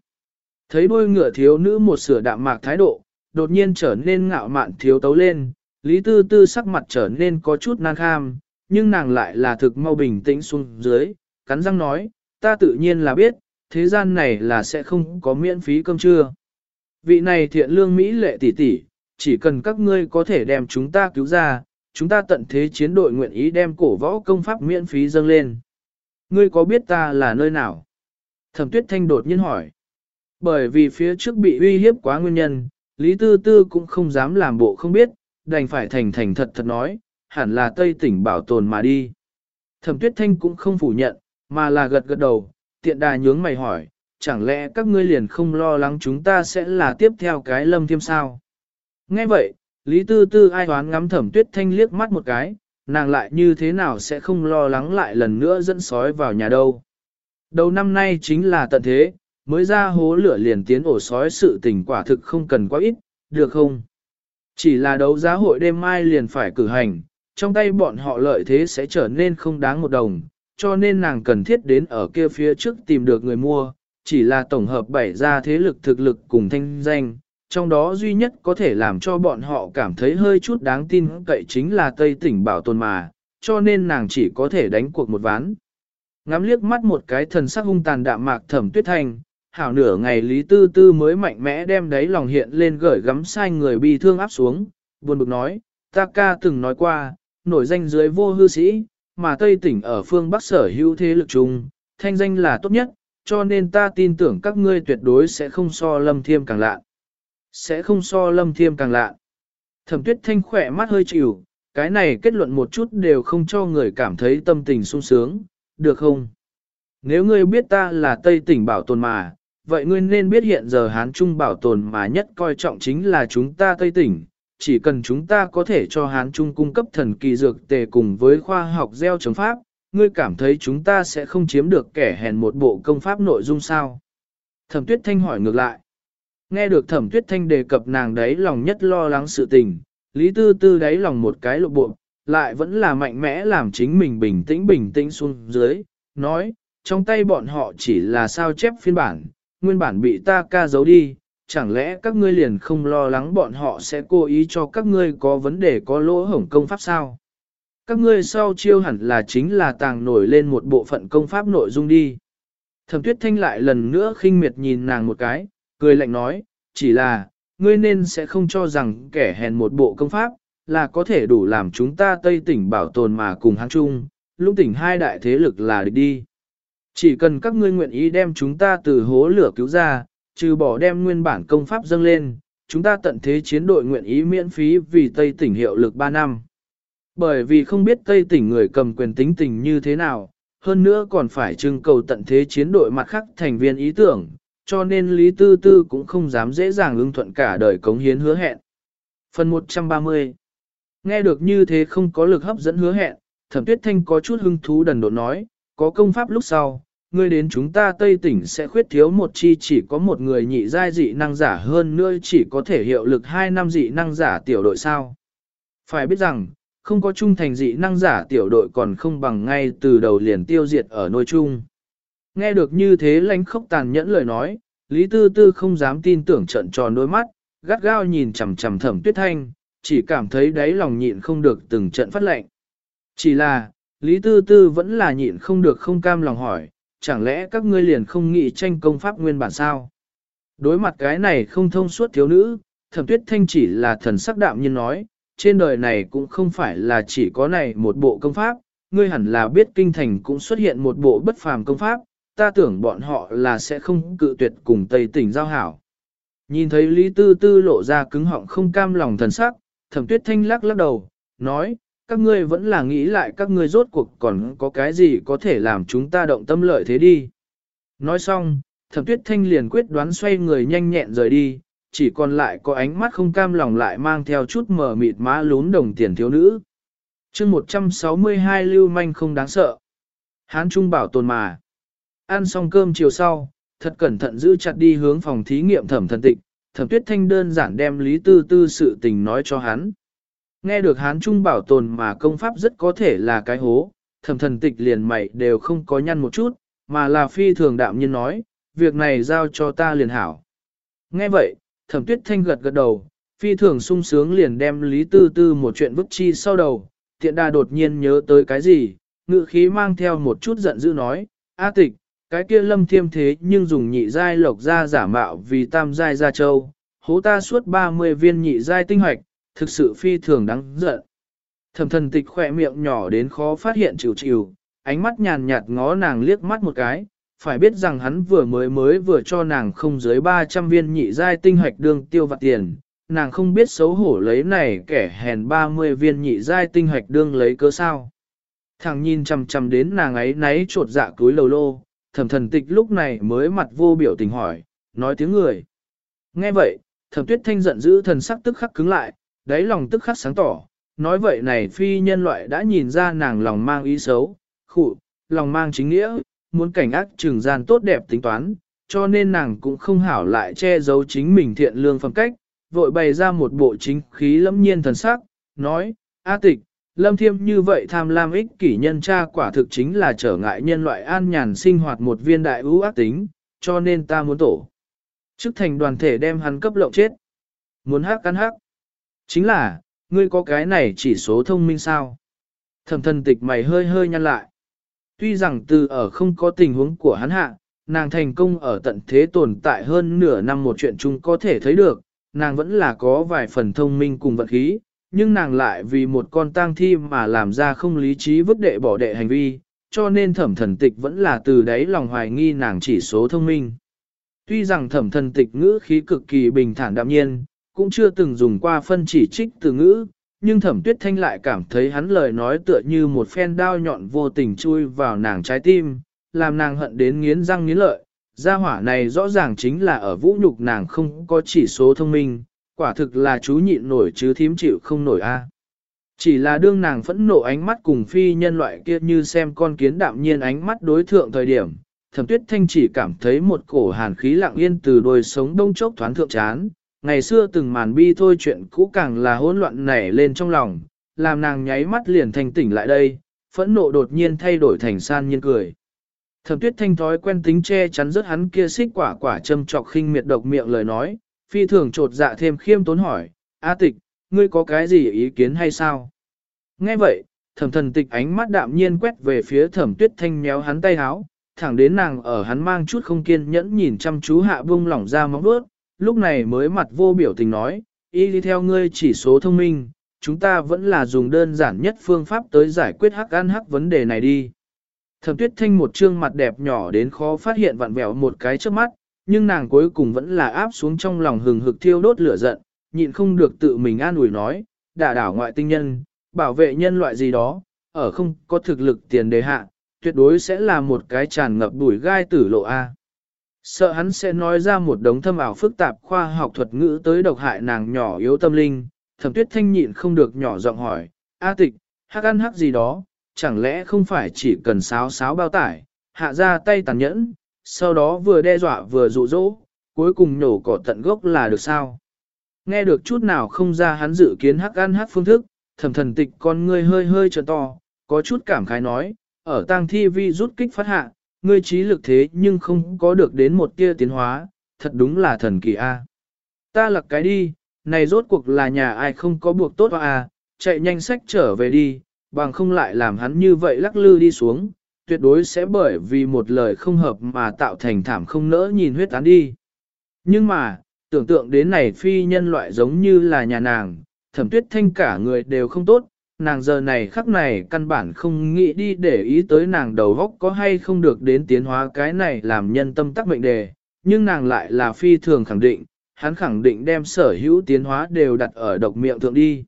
Thấy đôi ngựa thiếu nữ một sửa đạm mạc thái độ, đột nhiên trở nên ngạo mạn thiếu tấu lên, Lý Tư Tư sắc mặt trở nên có chút nan kham, nhưng nàng lại là thực mau bình tĩnh xuống dưới, cắn răng nói, ta tự nhiên là biết, thế gian này là sẽ không có miễn phí cơm trưa. Vị này thiện lương Mỹ lệ tỷ tỷ, chỉ cần các ngươi có thể đem chúng ta cứu ra, chúng ta tận thế chiến đội nguyện ý đem cổ võ công pháp miễn phí dâng lên. Ngươi có biết ta là nơi nào? Thẩm tuyết thanh đột nhiên hỏi. Bởi vì phía trước bị uy hiếp quá nguyên nhân, Lý Tư Tư cũng không dám làm bộ không biết, đành phải thành thành thật thật nói, hẳn là Tây tỉnh bảo tồn mà đi. Thẩm tuyết thanh cũng không phủ nhận, mà là gật gật đầu, tiện đà nhướng mày hỏi, chẳng lẽ các ngươi liền không lo lắng chúng ta sẽ là tiếp theo cái lâm thiêm sao? Nghe vậy, Lý Tư Tư ai toán ngắm thẩm tuyết thanh liếc mắt một cái, nàng lại như thế nào sẽ không lo lắng lại lần nữa dẫn sói vào nhà đâu. Đầu năm nay chính là tận thế, mới ra hố lửa liền tiến ổ sói sự tình quả thực không cần quá ít, được không? Chỉ là đấu giá hội đêm mai liền phải cử hành, trong tay bọn họ lợi thế sẽ trở nên không đáng một đồng, cho nên nàng cần thiết đến ở kia phía trước tìm được người mua, chỉ là tổng hợp bảy ra thế lực thực lực cùng thanh danh, trong đó duy nhất có thể làm cho bọn họ cảm thấy hơi chút đáng tin cậy chính là Tây tỉnh bảo tồn mà, cho nên nàng chỉ có thể đánh cuộc một ván. Ngắm liếc mắt một cái thần sắc hung tàn đạm mạc thẩm tuyết thanh, hảo nửa ngày Lý Tư Tư mới mạnh mẽ đem đáy lòng hiện lên gởi gắm sai người bị thương áp xuống, buồn bực nói, ta ca từng nói qua, nổi danh dưới vô hư sĩ, mà Tây tỉnh ở phương Bắc sở hữu thế lực chung, thanh danh là tốt nhất, cho nên ta tin tưởng các ngươi tuyệt đối sẽ không so lâm thiêm càng lạ. Sẽ không so lâm thiêm càng lạ. Thẩm tuyết thanh khỏe mắt hơi chịu, cái này kết luận một chút đều không cho người cảm thấy tâm tình sung sướng, được không? Nếu ngươi biết ta là Tây tỉnh bảo tồn mà, vậy ngươi nên biết hiện giờ Hán Trung bảo tồn mà nhất coi trọng chính là chúng ta Tây tỉnh, chỉ cần chúng ta có thể cho Hán Trung cung cấp thần kỳ dược tề cùng với khoa học gieo chống pháp, ngươi cảm thấy chúng ta sẽ không chiếm được kẻ hèn một bộ công pháp nội dung sao? Thẩm Tuyết Thanh hỏi ngược lại. Nghe được Thẩm Tuyết Thanh đề cập nàng đấy lòng nhất lo lắng sự tình, Lý Tư Tư đáy lòng một cái lộ bộ, lại vẫn là mạnh mẽ làm chính mình bình tĩnh bình tĩnh xuống dưới, nói, trong tay bọn họ chỉ là sao chép phiên bản, nguyên bản bị ta ca giấu đi, chẳng lẽ các ngươi liền không lo lắng bọn họ sẽ cố ý cho các ngươi có vấn đề có lỗ hổng công pháp sao? Các ngươi sau chiêu hẳn là chính là tàng nổi lên một bộ phận công pháp nội dung đi. Thẩm tuyết thanh lại lần nữa khinh miệt nhìn nàng một cái, cười lạnh nói, chỉ là, ngươi nên sẽ không cho rằng kẻ hèn một bộ công pháp, là có thể đủ làm chúng ta Tây tỉnh bảo tồn mà cùng hắn chung, lúc tỉnh hai đại thế lực là địch đi. Chỉ cần các ngươi nguyện ý đem chúng ta từ hố lửa cứu ra, trừ bỏ đem nguyên bản công pháp dâng lên, chúng ta tận thế chiến đội nguyện ý miễn phí vì Tây tỉnh hiệu lực 3 năm. Bởi vì không biết Tây tỉnh người cầm quyền tính tình như thế nào, hơn nữa còn phải trưng cầu tận thế chiến đội mặt khác thành viên ý tưởng, cho nên Lý Tư Tư cũng không dám dễ dàng ưng thuận cả đời cống hiến hứa hẹn. Phần 130 Nghe được như thế không có lực hấp dẫn hứa hẹn, thẩm tuyết thanh có chút hứng thú đần độn nói, có công pháp lúc sau, ngươi đến chúng ta Tây tỉnh sẽ khuyết thiếu một chi chỉ có một người nhị giai dị năng giả hơn nữa chỉ có thể hiệu lực hai năm dị năng giả tiểu đội sao. Phải biết rằng, không có trung thành dị năng giả tiểu đội còn không bằng ngay từ đầu liền tiêu diệt ở nôi chung. Nghe được như thế lãnh khốc tàn nhẫn lời nói, Lý Tư Tư không dám tin tưởng trận tròn đôi mắt, gắt gao nhìn chằm chằm thẩm tuyết thanh, chỉ cảm thấy đáy lòng nhịn không được từng trận phát lệnh. Chỉ là, Lý Tư Tư vẫn là nhịn không được không cam lòng hỏi, chẳng lẽ các ngươi liền không nghĩ tranh công pháp nguyên bản sao? Đối mặt cái này không thông suốt thiếu nữ, thẩm tuyết thanh chỉ là thần sắc đạm nhiên nói, trên đời này cũng không phải là chỉ có này một bộ công pháp, ngươi hẳn là biết kinh thành cũng xuất hiện một bộ bất phàm công pháp, ta tưởng bọn họ là sẽ không cự tuyệt cùng Tây tỉnh giao hảo. Nhìn thấy Lý Tư Tư lộ ra cứng họng không cam lòng thần sắc, thẩm tuyết thanh lắc lắc đầu, nói, các ngươi vẫn là nghĩ lại các ngươi rốt cuộc còn có cái gì có thể làm chúng ta động tâm lợi thế đi. Nói xong, thẩm tuyết thanh liền quyết đoán xoay người nhanh nhẹn rời đi, chỉ còn lại có ánh mắt không cam lòng lại mang theo chút mờ mịt má lún đồng tiền thiếu nữ. mươi 162 lưu manh không đáng sợ. Hán Trung bảo tồn mà. Ăn xong cơm chiều sau, thật cẩn thận giữ chặt đi hướng phòng thí nghiệm thẩm thần tịch, thẩm tuyết thanh đơn giản đem lý tư tư sự tình nói cho hắn. Nghe được hán trung bảo tồn mà công pháp rất có thể là cái hố, thẩm thần tịch liền mày đều không có nhăn một chút, mà là phi thường đạm nhiên nói, việc này giao cho ta liền hảo. Nghe vậy, thẩm tuyết thanh gật gật đầu, phi thường sung sướng liền đem lý tư tư một chuyện vứt chi sau đầu, tiện đà đột nhiên nhớ tới cái gì, ngự khí mang theo một chút giận dữ nói, A tịch, cái kia lâm thiêm thế nhưng dùng nhị giai lộc ra giả mạo vì tam giai gia châu, hố ta suốt 30 viên nhị giai tinh hoạch, thực sự phi thường đáng giận. Thẩm thần tịch khỏe miệng nhỏ đến khó phát hiện chịu chịu, ánh mắt nhàn nhạt ngó nàng liếc mắt một cái, phải biết rằng hắn vừa mới mới vừa cho nàng không dưới 300 viên nhị giai tinh hoạch đương tiêu vặt tiền, nàng không biết xấu hổ lấy này kẻ hèn 30 viên nhị giai tinh hoạch đương lấy cớ sao. Thằng nhìn chằm chằm đến nàng ấy náy trột dạ túi lầu lô, thẩm thần tịch lúc này mới mặt vô biểu tình hỏi, nói tiếng người. Nghe vậy, thẩm tuyết thanh giận dữ thần sắc tức khắc cứng lại, đáy lòng tức khắc sáng tỏ, nói vậy này phi nhân loại đã nhìn ra nàng lòng mang ý xấu, khụ, lòng mang chính nghĩa, muốn cảnh ác trừng gian tốt đẹp tính toán, cho nên nàng cũng không hảo lại che giấu chính mình thiện lương phẩm cách, vội bày ra một bộ chính khí lẫm nhiên thần sắc, nói, A tịch, lâm thiêm như vậy tham lam ích kỷ nhân cha quả thực chính là trở ngại nhân loại an nhàn sinh hoạt một viên đại ưu ác tính, cho nên ta muốn tổ. Chức thành đoàn thể đem hắn cấp lộng chết. Muốn hắc cắn hắc. Chính là, ngươi có cái này chỉ số thông minh sao? Thẩm thần tịch mày hơi hơi nhăn lại. Tuy rằng từ ở không có tình huống của hắn hạ, nàng thành công ở tận thế tồn tại hơn nửa năm một chuyện chung có thể thấy được, nàng vẫn là có vài phần thông minh cùng vật khí, nhưng nàng lại vì một con tang thi mà làm ra không lý trí vứt đệ bỏ đệ hành vi, cho nên thẩm thần tịch vẫn là từ đấy lòng hoài nghi nàng chỉ số thông minh. Tuy rằng thẩm thần tịch ngữ khí cực kỳ bình thản đạm nhiên, cũng chưa từng dùng qua phân chỉ trích từ ngữ, nhưng thẩm tuyết thanh lại cảm thấy hắn lời nói tựa như một phen đao nhọn vô tình chui vào nàng trái tim, làm nàng hận đến nghiến răng nghiến lợi. Gia hỏa này rõ ràng chính là ở vũ nhục nàng không có chỉ số thông minh, quả thực là chú nhịn nổi chứ thím chịu không nổi a. À. Chỉ là đương nàng phẫn nộ ánh mắt cùng phi nhân loại kia như xem con kiến đạm nhiên ánh mắt đối thượng thời điểm, thẩm tuyết thanh chỉ cảm thấy một cổ hàn khí lặng yên từ đôi sống đông chốc thoáng thượng chán, ngày xưa từng màn bi thôi chuyện cũ càng là hỗn loạn nảy lên trong lòng, làm nàng nháy mắt liền thành tỉnh lại đây, phẫn nộ đột nhiên thay đổi thành san nhiên cười. Thẩm tuyết thanh thói quen tính che chắn rất hắn kia xích quả quả châm trọc khinh miệt độc miệng lời nói, phi thường trột dạ thêm khiêm tốn hỏi, A tịch, ngươi có cái gì ý kiến hay sao? Nghe vậy, thẩm thần tịch ánh mắt đạm nhiên quét về phía thẩm tuyết thanh méo hắn tay háo, thẳng đến nàng ở hắn mang chút không kiên nhẫn nhìn chăm chú hạ bung lỏng ra móng bước, lúc này mới mặt vô biểu tình nói, y đi theo ngươi chỉ số thông minh, chúng ta vẫn là dùng đơn giản nhất phương pháp tới giải quyết hắc ăn hắc vấn đề này đi. Thẩm tuyết thanh một trương mặt đẹp nhỏ đến khó phát hiện vặn vẹo một cái trước mắt, nhưng nàng cuối cùng vẫn là áp xuống trong lòng hừng hực thiêu đốt lửa giận, nhịn không được tự mình an ủi nói, đả đảo ngoại tinh nhân, bảo vệ nhân loại gì đó, ở không có thực lực tiền đề hạ, tuyệt đối sẽ là một cái tràn ngập đuổi gai tử lộ A. Sợ hắn sẽ nói ra một đống thâm ảo phức tạp khoa học thuật ngữ tới độc hại nàng nhỏ yếu tâm linh, thẩm tuyết thanh nhịn không được nhỏ giọng hỏi, A tịch, hắc ăn hắc gì đó, chẳng lẽ không phải chỉ cần sáo sáo bao tải, hạ ra tay tàn nhẫn, sau đó vừa đe dọa vừa dụ dỗ, cuối cùng nhổ cỏ tận gốc là được sao. Nghe được chút nào không ra hắn dự kiến hắc ăn hắc phương thức, thầm thần tịch con ngươi hơi hơi trợn to, có chút cảm khái nói, ở tang thi vi rút kích phát hạ, ngươi trí lực thế nhưng không có được đến một tia tiến hóa, thật đúng là thần kỳ a. Ta lặc cái đi, này rốt cuộc là nhà ai không có buộc tốt à, chạy nhanh sách trở về đi, bằng không lại làm hắn như vậy lắc lư đi xuống, tuyệt đối sẽ bởi vì một lời không hợp mà tạo thành thảm không nỡ nhìn huyết án đi. Nhưng mà, tưởng tượng đến này phi nhân loại giống như là nhà nàng, thẩm tuyết thanh cả người đều không tốt, nàng giờ này khắc này căn bản không nghĩ đi để ý tới nàng đầu góc có hay không được đến tiến hóa cái này làm nhân tâm tắc mệnh đề, nhưng nàng lại là phi thường khẳng định, hắn khẳng định đem sở hữu tiến hóa đều đặt ở độc miệng thượng đi.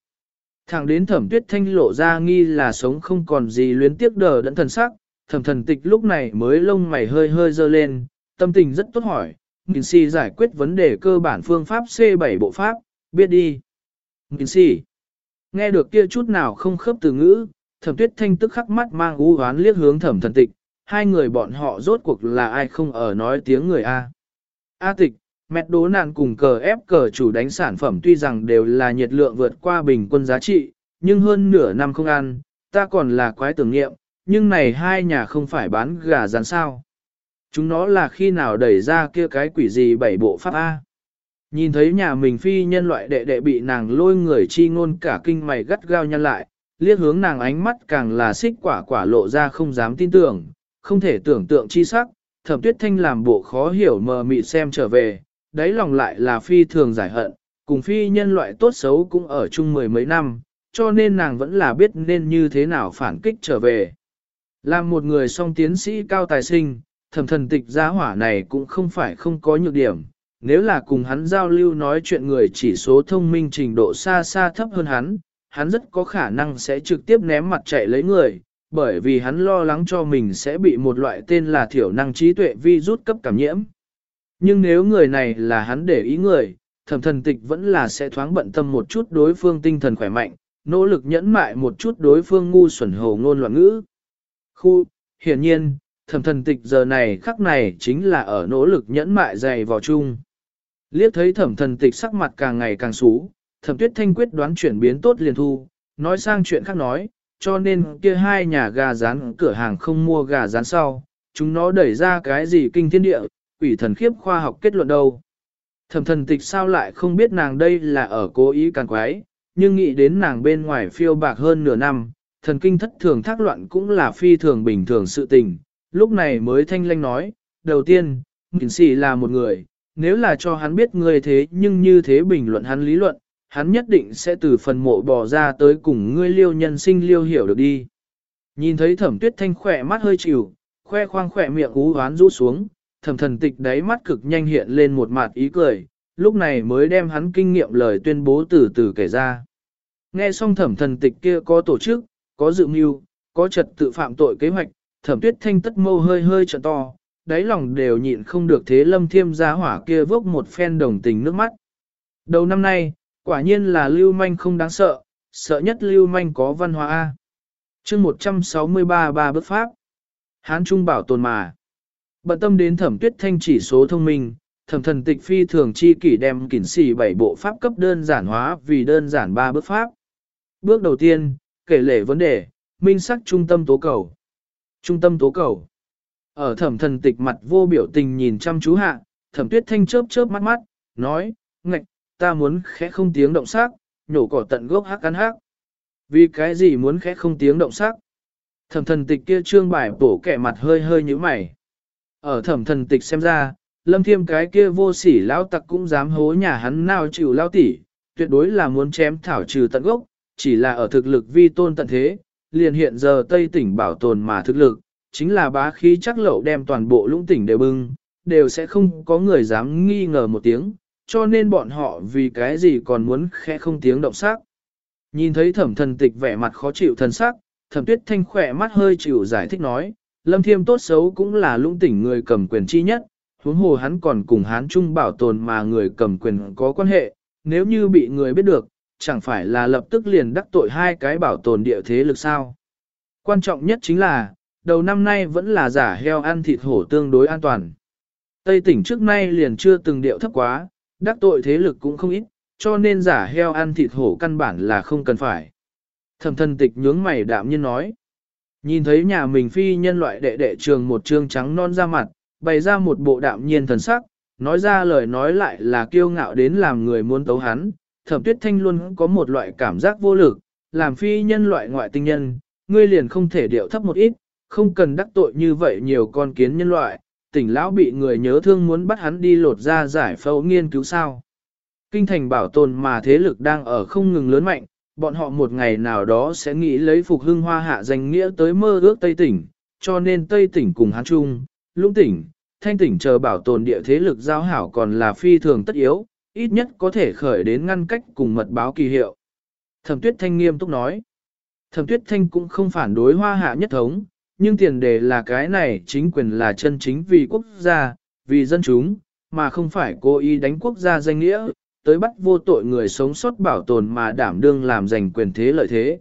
Thẳng đến thẩm tuyết thanh lộ ra nghi là sống không còn gì luyến tiếc đờ đẫn thần sắc, thẩm thần tịch lúc này mới lông mày hơi hơi dơ lên, tâm tình rất tốt hỏi, Nghìn si giải quyết vấn đề cơ bản phương pháp C7 bộ pháp, biết đi. Nghìn si. Nghe được kia chút nào không khớp từ ngữ, thẩm tuyết thanh tức khắc mắt mang u hoán liếc hướng thẩm thần tịch, hai người bọn họ rốt cuộc là ai không ở nói tiếng người A. A tịch, mẹ đố nạn cùng cờ ép cờ chủ đánh sản phẩm tuy rằng đều là nhiệt lượng vượt qua bình quân giá trị, nhưng hơn nửa năm không ăn, ta còn là quái tưởng nghiệm, nhưng này hai nhà không phải bán gà rán sao. Chúng nó là khi nào đẩy ra kia cái quỷ gì bảy bộ pháp A. Nhìn thấy nhà mình phi nhân loại đệ đệ bị nàng lôi người chi ngôn cả kinh mày gắt gao nhăn lại, liếc hướng nàng ánh mắt càng là xích quả quả lộ ra không dám tin tưởng, không thể tưởng tượng chi sắc, thẩm tuyết thanh làm bộ khó hiểu mờ mịt xem trở về, đáy lòng lại là phi thường giải hận, cùng phi nhân loại tốt xấu cũng ở chung mười mấy năm, cho nên nàng vẫn là biết nên như thế nào phản kích trở về. Làm một người song tiến sĩ cao tài sinh, thẩm thần tịch gia hỏa này cũng không phải không có nhược điểm, nếu là cùng hắn giao lưu nói chuyện người chỉ số thông minh trình độ xa xa thấp hơn hắn, hắn rất có khả năng sẽ trực tiếp ném mặt chạy lấy người, bởi vì hắn lo lắng cho mình sẽ bị một loại tên là thiểu năng trí tuệ vi rút cấp cảm nhiễm. Nhưng nếu người này là hắn để ý người, thẩm thần tịch vẫn là sẽ thoáng bận tâm một chút đối phương tinh thần khỏe mạnh, nỗ lực nhẫn mại một chút đối phương ngu xuẩn hồ ngôn loạn ngữ. Khu, hiển nhiên, thẩm thần tịch giờ này khắc này chính là ở nỗ lực nhẫn mại dày vào chung. Liếc thấy thẩm thần tịch sắc mặt càng ngày càng xú, thẩm tuyết thanh quyết đoán chuyển biến tốt liền thu, nói sang chuyện khác nói, cho nên kia hai nhà gà rán cửa hàng không mua gà rán sau, chúng nó đẩy ra cái gì kinh thiên địa, quỷ thần khiếp khoa học kết luận đâu. Thẩm thần tịch sao lại không biết nàng đây là ở cố ý càng quái, nhưng nghĩ đến nàng bên ngoài phiêu bạc hơn nửa năm, thần kinh thất thường thác loạn cũng là phi thường bình thường sự tình, lúc này mới thanh lanh nói, đầu tiên, Nghìn Sĩ là một người, nếu là cho hắn biết ngươi thế nhưng như thế bình luận hắn lý luận, hắn nhất định sẽ từ phần mộ bỏ ra tới cùng ngươi liêu nhân sinh liêu hiểu được đi. Nhìn thấy thẩm tuyết thanh khỏe mắt hơi chịu, khoe khoang khỏe miệng ú hoán rũ xuống, thẩm thần tịch đáy mắt cực nhanh hiện lên một mặt ý cười, lúc này mới đem hắn kinh nghiệm lời tuyên bố từ từ kể ra. Nghe xong thẩm thần tịch kia có tổ chức, có dự mưu, có trật tự phạm tội kế hoạch, thẩm tuyết thanh tất mâu hơi hơi trận to, đáy lòng đều nhịn không được thế lâm thiêm gia hỏa kia vốc một phen đồng tình nước mắt. Đầu năm nay, quả nhiên là lưu manh không đáng sợ, sợ nhất lưu manh có văn hóa A. chương 163 ba bước pháp. Hán Trung bảo tồn mà. Bận tâm đến thẩm tuyết thanh chỉ số thông minh, thẩm thần tịch phi thường chi kỷ đem kỉnh xỉ bảy bộ pháp cấp đơn giản hóa vì đơn giản ba bước pháp. Bước đầu tiên, kể lể vấn đề, minh sắc trung tâm tố cầu. Trung tâm tố cầu. Ở thẩm thần tịch mặt vô biểu tình nhìn chăm chú hạ, thẩm tuyết thanh chớp chớp mắt mắt, nói, ngạch, ta muốn khẽ không tiếng động sắc, nhổ cỏ tận gốc hắc cắn hắc. Vì cái gì muốn khẽ không tiếng động sắc? Thẩm thần tịch kia trương bài bổ kẻ mặt hơi hơi như mày. Ở thẩm thần tịch xem ra, lâm thiêm cái kia vô sỉ lão tặc cũng dám hố nhà hắn nào chịu lao tỉ, tuyệt đối là muốn chém thảo trừ tận gốc, chỉ là ở thực lực vi tôn tận thế, liền hiện giờ Tây tỉnh bảo tồn mà thực lực, chính là bá khí chắc lậu đem toàn bộ lũng tỉnh đều bưng, đều sẽ không có người dám nghi ngờ một tiếng, cho nên bọn họ vì cái gì còn muốn khẽ không tiếng động sắc. Nhìn thấy thẩm thần tịch vẻ mặt khó chịu thần sắc, thẩm tuyết thanh khỏe mắt hơi chịu giải thích nói, lâm thiêm tốt xấu cũng là lũng tỉnh người cầm quyền chi nhất, huống hồ hắn còn cùng hán trung bảo tồn mà người cầm quyền có quan hệ, nếu như bị người biết được, chẳng phải là lập tức liền đắc tội hai cái bảo tồn địa thế lực sao. Quan trọng nhất chính là, đầu năm nay vẫn là giả heo ăn thịt hổ tương đối an toàn. Tây tỉnh trước nay liền chưa từng điệu thấp quá, đắc tội thế lực cũng không ít, cho nên giả heo ăn thịt hổ căn bản là không cần phải. Thẩm thân tịch nhướng mày đạm nhiên nói. Nhìn thấy nhà mình phi nhân loại đệ đệ trường một trương trắng non ra mặt, bày ra một bộ đạm nhiên thần sắc, nói ra lời nói lại là kiêu ngạo đến làm người muốn tấu hắn. Thẩm tuyết thanh luôn có một loại cảm giác vô lực, làm phi nhân loại ngoại tinh nhân, ngươi liền không thể điệu thấp một ít, không cần đắc tội như vậy nhiều con kiến nhân loại, tỉnh lão bị người nhớ thương muốn bắt hắn đi lột ra giải phẫu nghiên cứu sao. Kinh thành bảo tồn mà thế lực đang ở không ngừng lớn mạnh, bọn họ một ngày nào đó sẽ nghĩ lấy phục hưng hoa hạ danh nghĩa tới mơ ước Tây tỉnh, cho nên Tây tỉnh cùng Hán Trung, Lũng tỉnh, Thanh tỉnh chờ bảo tồn địa thế lực giao hảo còn là phi thường tất yếu, ít nhất có thể khởi đến ngăn cách cùng mật báo kỳ hiệu. Thẩm Tuyết Thanh nghiêm túc nói, Thẩm Tuyết Thanh cũng không phản đối hoa hạ nhất thống, nhưng tiền đề là cái này chính quyền là chân chính vì quốc gia, vì dân chúng, mà không phải cố ý đánh quốc gia danh nghĩa, tới bắt vô tội người sống sót bảo tồn mà đảm đương làm giành quyền thế lợi thế.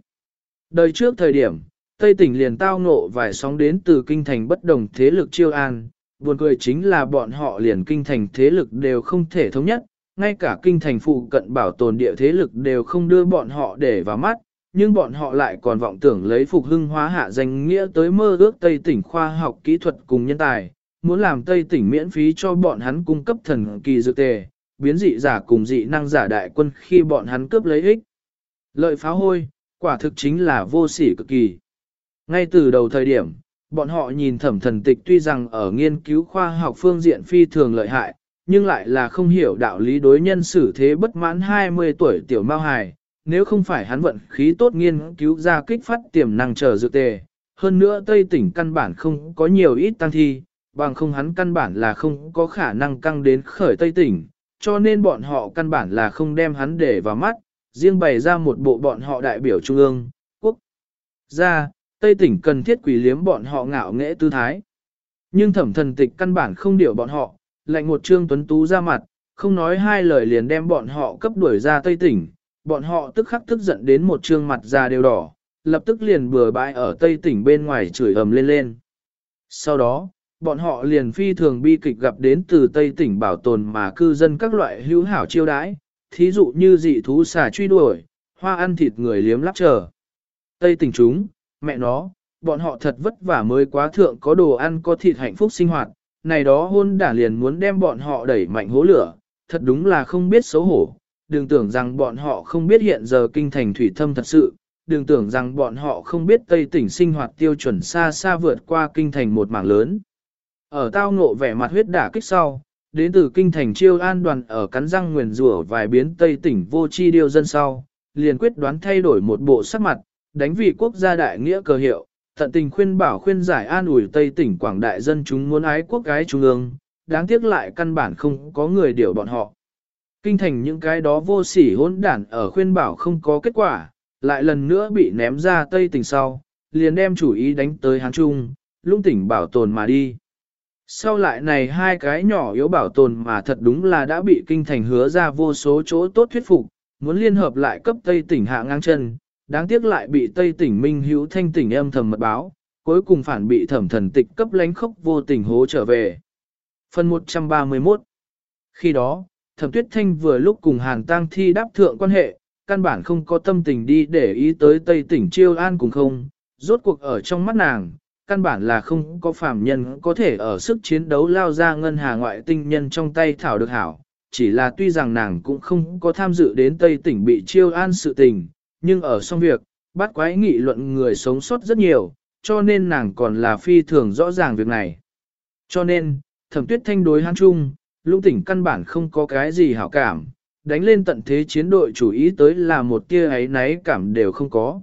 Đời trước thời điểm, Tây tỉnh liền tao ngộ vài sóng đến từ kinh thành bất đồng thế lực chiêu an, buồn cười chính là bọn họ liền kinh thành thế lực đều không thể thống nhất, ngay cả kinh thành phụ cận bảo tồn địa thế lực đều không đưa bọn họ để vào mắt, nhưng bọn họ lại còn vọng tưởng lấy phục hưng hóa hạ danh nghĩa tới mơ ước Tây tỉnh khoa học kỹ thuật cùng nhân tài, muốn làm Tây tỉnh miễn phí cho bọn hắn cung cấp thần kỳ dược tề, biến dị giả cùng dị năng giả đại quân khi bọn hắn cướp lấy ích. Lợi pháo hôi, quả thực chính là vô sỉ cực kỳ. Ngay từ đầu thời điểm, bọn họ nhìn thẩm thần tịch tuy rằng ở nghiên cứu khoa học phương diện phi thường lợi hại, nhưng lại là không hiểu đạo lý đối nhân xử thế bất mãn 20 tuổi tiểu mao hài, nếu không phải hắn vận khí tốt nghiên cứu ra kích phát tiềm năng chờ dự tề. Hơn nữa Tây tỉnh căn bản không có nhiều ít tăng thi, bằng không hắn căn bản là không có khả năng căng đến khởi Tây tỉnh, cho nên bọn họ căn bản là không đem hắn để vào mắt, riêng bày ra một bộ bọn họ đại biểu trung ương, quốc gia, Tây tỉnh cần thiết quỷ liếm bọn họ ngạo nghễ tư thái. Nhưng thẩm thần tịch căn bản không điều bọn họ, lạnh một trương tuấn tú ra mặt, không nói hai lời liền đem bọn họ cấp đuổi ra Tây tỉnh, bọn họ tức khắc tức giận đến một trương mặt già đều đỏ, lập tức liền bừa bãi ở Tây tỉnh bên ngoài chửi ầm lên lên. Sau đó, bọn họ liền phi thường bi kịch gặp đến từ Tây tỉnh bảo tồn mà cư dân các loại hữu hảo chiêu đãi, thí dụ như dị thú xà truy đuổi, hoa ăn thịt người liếm lắp chờ. Tây tỉnh chúng, mẹ nó, bọn họ thật vất vả mới quá thượng có đồ ăn có thịt hạnh phúc sinh hoạt, này đó hôn đả liền muốn đem bọn họ đẩy mạnh hố lửa, thật đúng là không biết xấu hổ, đừng tưởng rằng bọn họ không biết hiện giờ kinh thành thủy thâm thật sự, đừng tưởng rằng bọn họ không biết Tây tỉnh sinh hoạt tiêu chuẩn xa xa vượt qua kinh thành một mảng lớn. Ở tao ngộ vẻ mặt huyết đả kích sau, đến từ kinh thành chiêu an đoàn ở cắn răng nguyền rủa vài biến Tây tỉnh vô chi điều dân sau, liền quyết đoán thay đổi một bộ sắc mặt, đánh vị quốc gia đại nghĩa cờ hiệu, tận tình khuyên bảo khuyên giải an ủi Tây tỉnh quảng đại dân chúng muốn ái quốc gái trung ương, đáng tiếc lại căn bản không có người điều bọn họ. Kinh thành những cái đó vô sỉ hỗn đản ở khuyên bảo không có kết quả, lại lần nữa bị ném ra Tây tỉnh sau, liền đem chủ ý đánh tới Hán Trung, lung tỉnh bảo tồn mà đi. Sau lại này hai cái nhỏ yếu bảo tồn mà thật đúng là đã bị kinh thành hứa ra vô số chỗ tốt thuyết phục, muốn liên hợp lại cấp Tây tỉnh hạ ngang chân, đáng tiếc lại bị Tây tỉnh Minh Hữu Thanh tỉnh âm thầm mật báo, cuối cùng phản bị thẩm thần tịch cấp lánh khốc vô tình hố trở về. Phần 131 Khi đó, thẩm tuyết thanh vừa lúc cùng hàng tang Thi đáp thượng quan hệ, căn bản không có tâm tình đi để ý tới Tây tỉnh Chiêu An cùng không, rốt cuộc ở trong mắt nàng, căn bản là không có phàm nhân có thể ở sức chiến đấu lao ra ngân hà ngoại tinh nhân trong tay thảo được hảo, chỉ là tuy rằng nàng cũng không có tham dự đến Tây tỉnh bị Chiêu An sự tình, nhưng ở xong việc, bắt quái nghị luận người sống sót rất nhiều, cho nên nàng còn là phi thường rõ ràng việc này. Cho nên, thẩm tuyết thanh đối hán trung, lũng tỉnh căn bản không có cái gì hảo cảm, đánh lên tận thế chiến đội chủ ý tới là một tia ấy náy cảm đều không có.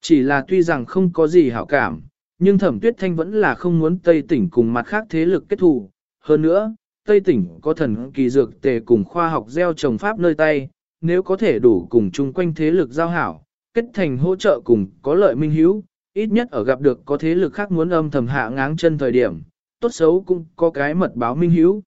Chỉ là tuy rằng không có gì hảo cảm, nhưng thẩm tuyết thanh vẫn là không muốn Tây tỉnh cùng mặt khác thế lực kết thù. Hơn nữa, Tây tỉnh có thần kỳ dược tề cùng khoa học gieo trồng pháp nơi tay, nếu có thể đủ cùng chung quanh thế lực giao hảo, kết thành hỗ trợ cùng có lợi minh hữu, ít nhất ở gặp được có thế lực khác muốn âm thầm hạ ngáng chân thời điểm, tốt xấu cũng có cái mật báo minh hữu.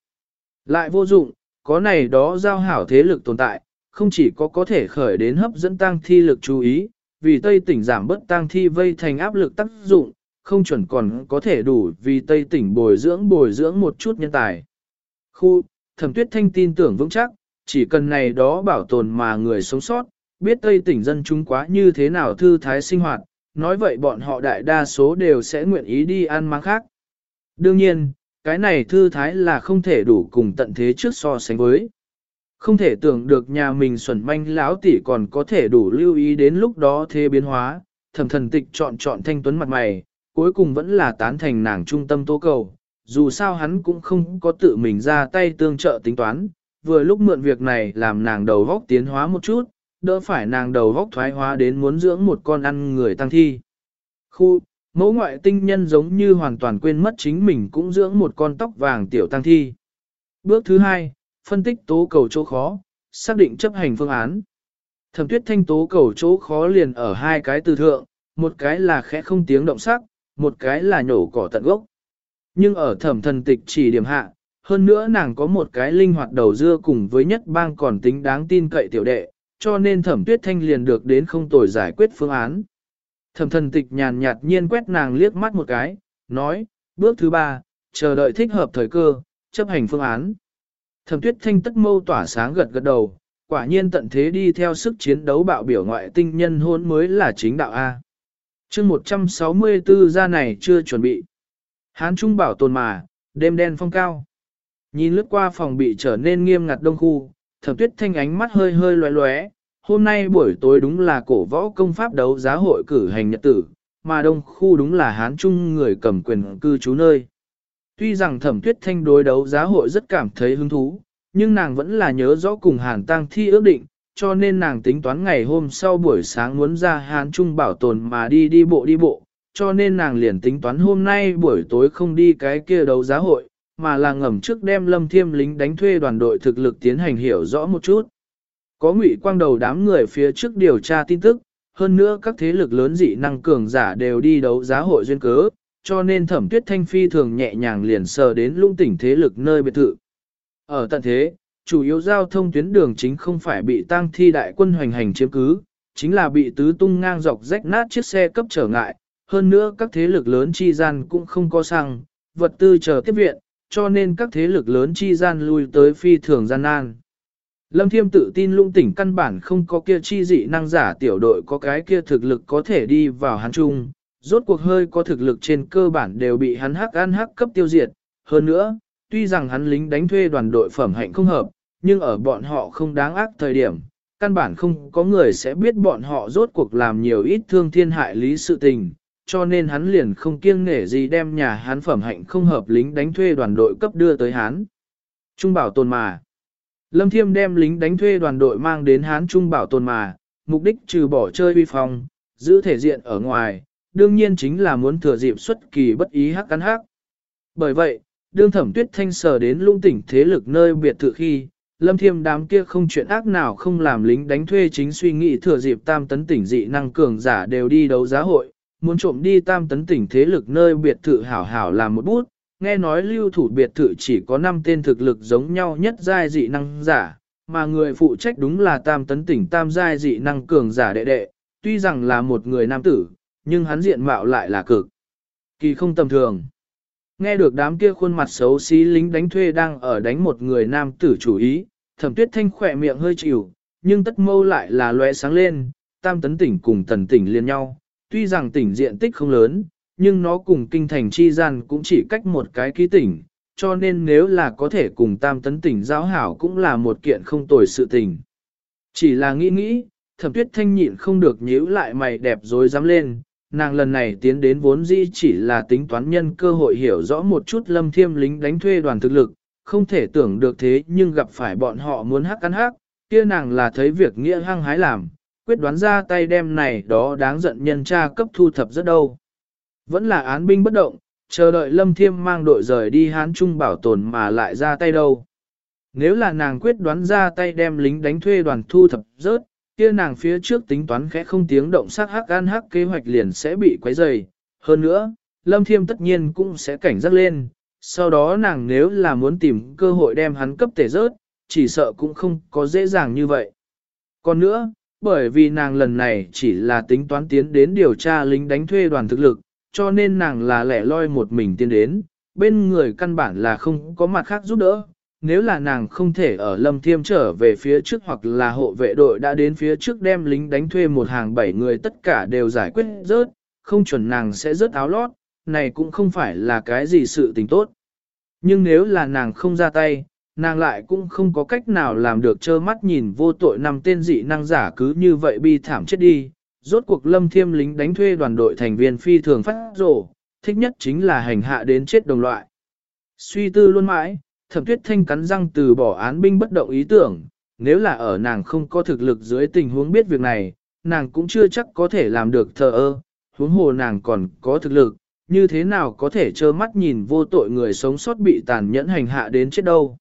Lại vô dụng, có này đó giao hảo thế lực tồn tại, không chỉ có có thể khởi đến hấp dẫn tăng thi lực chú ý, vì Tây tỉnh giảm bớt tăng thi vây thành áp lực tác dụng, không chuẩn còn có thể đủ vì Tây tỉnh bồi dưỡng bồi dưỡng một chút nhân tài. Khu, thẩm tuyết thanh tin tưởng vững chắc, chỉ cần này đó bảo tồn mà người sống sót, biết Tây tỉnh dân chúng quá như thế nào thư thái sinh hoạt, nói vậy bọn họ đại đa số đều sẽ nguyện ý đi ăn mang khác. Đương nhiên, cái này thư thái là không thể đủ cùng tận thế trước so sánh với. Không thể tưởng được nhà mình xuẩn manh lão tỷ còn có thể đủ lưu ý đến lúc đó thế biến hóa, thầm thần tịch chọn chọn thanh tuấn mặt mày, cuối cùng vẫn là tán thành nàng trung tâm tố cầu. Dù sao hắn cũng không có tự mình ra tay tương trợ tính toán, vừa lúc mượn việc này làm nàng đầu góc tiến hóa một chút, đỡ phải nàng đầu góc thoái hóa đến muốn dưỡng một con ăn người tăng thi. Khu, mẫu ngoại tinh nhân giống như hoàn toàn quên mất chính mình cũng dưỡng một con tóc vàng tiểu tăng thi. Bước thứ hai, phân tích tố cầu chỗ khó, xác định chấp hành phương án. Thẩm tuyết thanh tố cầu chỗ khó liền ở hai cái từ thượng, một cái là khẽ không tiếng động sắc, một cái là nhổ cỏ tận gốc. Nhưng ở thẩm thần tịch chỉ điểm hạ, hơn nữa nàng có một cái linh hoạt đầu dưa cùng với nhất bang còn tính đáng tin cậy tiểu đệ, cho nên thẩm tuyết thanh liền được đến không tồi giải quyết phương án. Thẩm thần tịch nhàn nhạt nhiên quét nàng liếc mắt một cái, nói, bước thứ ba, chờ đợi thích hợp thời cơ, chấp hành phương án. Thẩm tuyết thanh tất mâu tỏa sáng gật gật đầu, quả nhiên tận thế đi theo sức chiến đấu bạo biểu ngoại tinh nhân hôn mới là chính đạo A. chương 164 ra này chưa chuẩn bị. Hán Trung bảo tồn mà, đêm đen phong cao. Nhìn lướt qua phòng bị trở nên nghiêm ngặt đông khu, thẩm tuyết thanh ánh mắt hơi hơi loé loé. Hôm nay buổi tối đúng là cổ võ công pháp đấu giá hội cử hành nhật tử, mà đông khu đúng là Hán Trung người cầm quyền cư trú nơi. Tuy rằng thẩm tuyết thanh đối đấu giá hội rất cảm thấy hứng thú, nhưng nàng vẫn là nhớ rõ cùng hàn tang thi ước định, cho nên nàng tính toán ngày hôm sau buổi sáng muốn ra hán trung bảo tồn mà đi đi bộ đi bộ, cho nên nàng liền tính toán hôm nay buổi tối không đi cái kia đấu giá hội, mà là ngầm trước đem lâm thiêm lính đánh thuê đoàn đội thực lực tiến hành hiểu rõ một chút. Có ngụy quang đầu đám người phía trước điều tra tin tức, hơn nữa các thế lực lớn dị năng cường giả đều đi đấu giá hội duyên cớ, cho nên thẩm tuyết thanh phi thường nhẹ nhàng liền sờ đến lung tỉnh thế lực nơi biệt thự. Ở tận thế, chủ yếu giao thông tuyến đường chính không phải bị tăng thi đại quân hoành hành chiếm cứ, chính là bị tứ tung ngang dọc rách nát chiếc xe cấp trở ngại, hơn nữa các thế lực lớn chi gian cũng không có xăng, vật tư chờ tiếp viện, cho nên các thế lực lớn chi gian lui tới phi thường gian nan. Lâm Thiêm tự tin lung tỉnh căn bản không có kia chi dị năng giả tiểu đội có cái kia thực lực có thể đi vào hắn chung, rốt cuộc hơi có thực lực trên cơ bản đều bị hắn hắc ăn hắc cấp tiêu diệt. Hơn nữa, tuy rằng hắn lính đánh thuê đoàn đội phẩm hạnh không hợp, nhưng ở bọn họ không đáng ác thời điểm, căn bản không có người sẽ biết bọn họ rốt cuộc làm nhiều ít thương thiên hại lý sự tình, cho nên hắn liền không kiêng nể gì đem nhà hắn phẩm hạnh không hợp lính đánh thuê đoàn đội cấp đưa tới hắn. Trung bảo tồn mà. Lâm Thiêm đem lính đánh thuê đoàn đội mang đến Hán Trung bảo tồn mà, mục đích trừ bỏ chơi uy phong, giữ thể diện ở ngoài, đương nhiên chính là muốn thừa dịp xuất kỳ bất ý hắc cắn hắc. Bởi vậy, đương thẩm tuyết thanh sở đến lung tỉnh thế lực nơi biệt thự khi, lâm thiêm đám kia không chuyện ác nào không làm lính đánh thuê chính suy nghĩ thừa dịp tam tấn tỉnh dị năng cường giả đều đi đấu giá hội, muốn trộm đi tam tấn tỉnh thế lực nơi biệt thự hảo hảo làm một bút, nghe nói lưu thủ biệt thự chỉ có 5 tên thực lực giống nhau nhất giai dị năng giả, mà người phụ trách đúng là tam tấn tỉnh tam giai dị năng cường giả đệ đệ, tuy rằng là một người nam tử, nhưng hắn diện mạo lại là cực. Kỳ không tầm thường. Nghe được đám kia khuôn mặt xấu xí lính đánh thuê đang ở đánh một người nam tử chủ ý, thẩm tuyết thanh khỏe miệng hơi chịu, nhưng tất mâu lại là lóe sáng lên, tam tấn tỉnh cùng tần tỉnh liên nhau. Tuy rằng tỉnh diện tích không lớn, nhưng nó cùng kinh thành chi gian cũng chỉ cách một cái ký tỉnh, cho nên nếu là có thể cùng tam tấn tỉnh Giao hảo cũng là một kiện không tồi sự tình. Chỉ là nghĩ nghĩ, thẩm tuyết thanh nhịn không được nhíu lại mày đẹp rồi dám lên, nàng lần này tiến đến vốn dĩ chỉ là tính toán nhân cơ hội hiểu rõ một chút lâm thiêm lính đánh thuê đoàn thực lực, không thể tưởng được thế nhưng gặp phải bọn họ muốn hắc cắn hắc, kia nàng là thấy việc nghĩa hăng hái làm, quyết đoán ra tay đem này đó đáng giận nhân tra cấp thu thập rất đâu. Vẫn là án binh bất động, chờ đợi lâm thiêm mang đội rời đi hán trung bảo tồn mà lại ra tay đâu. Nếu là nàng quyết đoán ra tay đem lính đánh thuê đoàn thu thập rớt, kia nàng phía trước tính toán khẽ không tiếng động sắc hắc ăn hắc kế hoạch liền sẽ bị quấy rầy. Hơn nữa, Lâm Thiêm tất nhiên cũng sẽ cảnh giác lên, sau đó nàng nếu là muốn tìm cơ hội đem hắn cấp tể rớt, chỉ sợ cũng không có dễ dàng như vậy. Còn nữa, bởi vì nàng lần này chỉ là tính toán tiến đến điều tra lính đánh thuê đoàn thực lực, cho nên nàng là lẻ loi một mình tiến đến, bên người căn bản là không có mặt khác giúp đỡ. Nếu là nàng không thể ở lâm thiêm trở về phía trước hoặc là hộ vệ đội đã đến phía trước đem lính đánh thuê một hàng bảy người tất cả đều giải quyết rớt, không chuẩn nàng sẽ rớt áo lót, này cũng không phải là cái gì sự tình tốt. Nhưng nếu là nàng không ra tay, nàng lại cũng không có cách nào làm được trơ mắt nhìn vô tội nằm tên dị năng giả cứ như vậy bi thảm chết đi. Rốt cuộc lâm thiêm lính đánh thuê đoàn đội thành viên phi thường phát rổ, thích nhất chính là hành hạ đến chết đồng loại. Suy tư luôn mãi, thẩm tuyết thanh cắn răng từ bỏ án binh bất động ý tưởng, nếu là ở nàng không có thực lực dưới tình huống biết việc này, nàng cũng chưa chắc có thể làm được thờ ơ, huống hồ nàng còn có thực lực, như thế nào có thể trơ mắt nhìn vô tội người sống sót bị tàn nhẫn hành hạ đến chết đâu.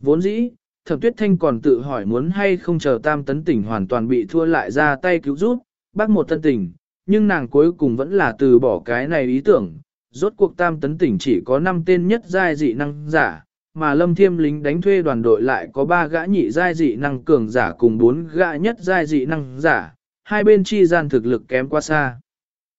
Vốn dĩ, thẩm tuyết thanh còn tự hỏi muốn hay không chờ tam tấn tỉnh hoàn toàn bị thua lại ra tay cứu giúp, bác một tân tỉnh, nhưng nàng cuối cùng vẫn là từ bỏ cái này ý tưởng. Rốt cuộc tam tấn tỉnh chỉ có 5 tên nhất giai dị năng giả, mà lâm thiêm lính đánh thuê đoàn đội lại có 3 gã nhị giai dị năng cường giả cùng 4 gã nhất giai dị năng giả, hai bên chi gian thực lực kém quá xa.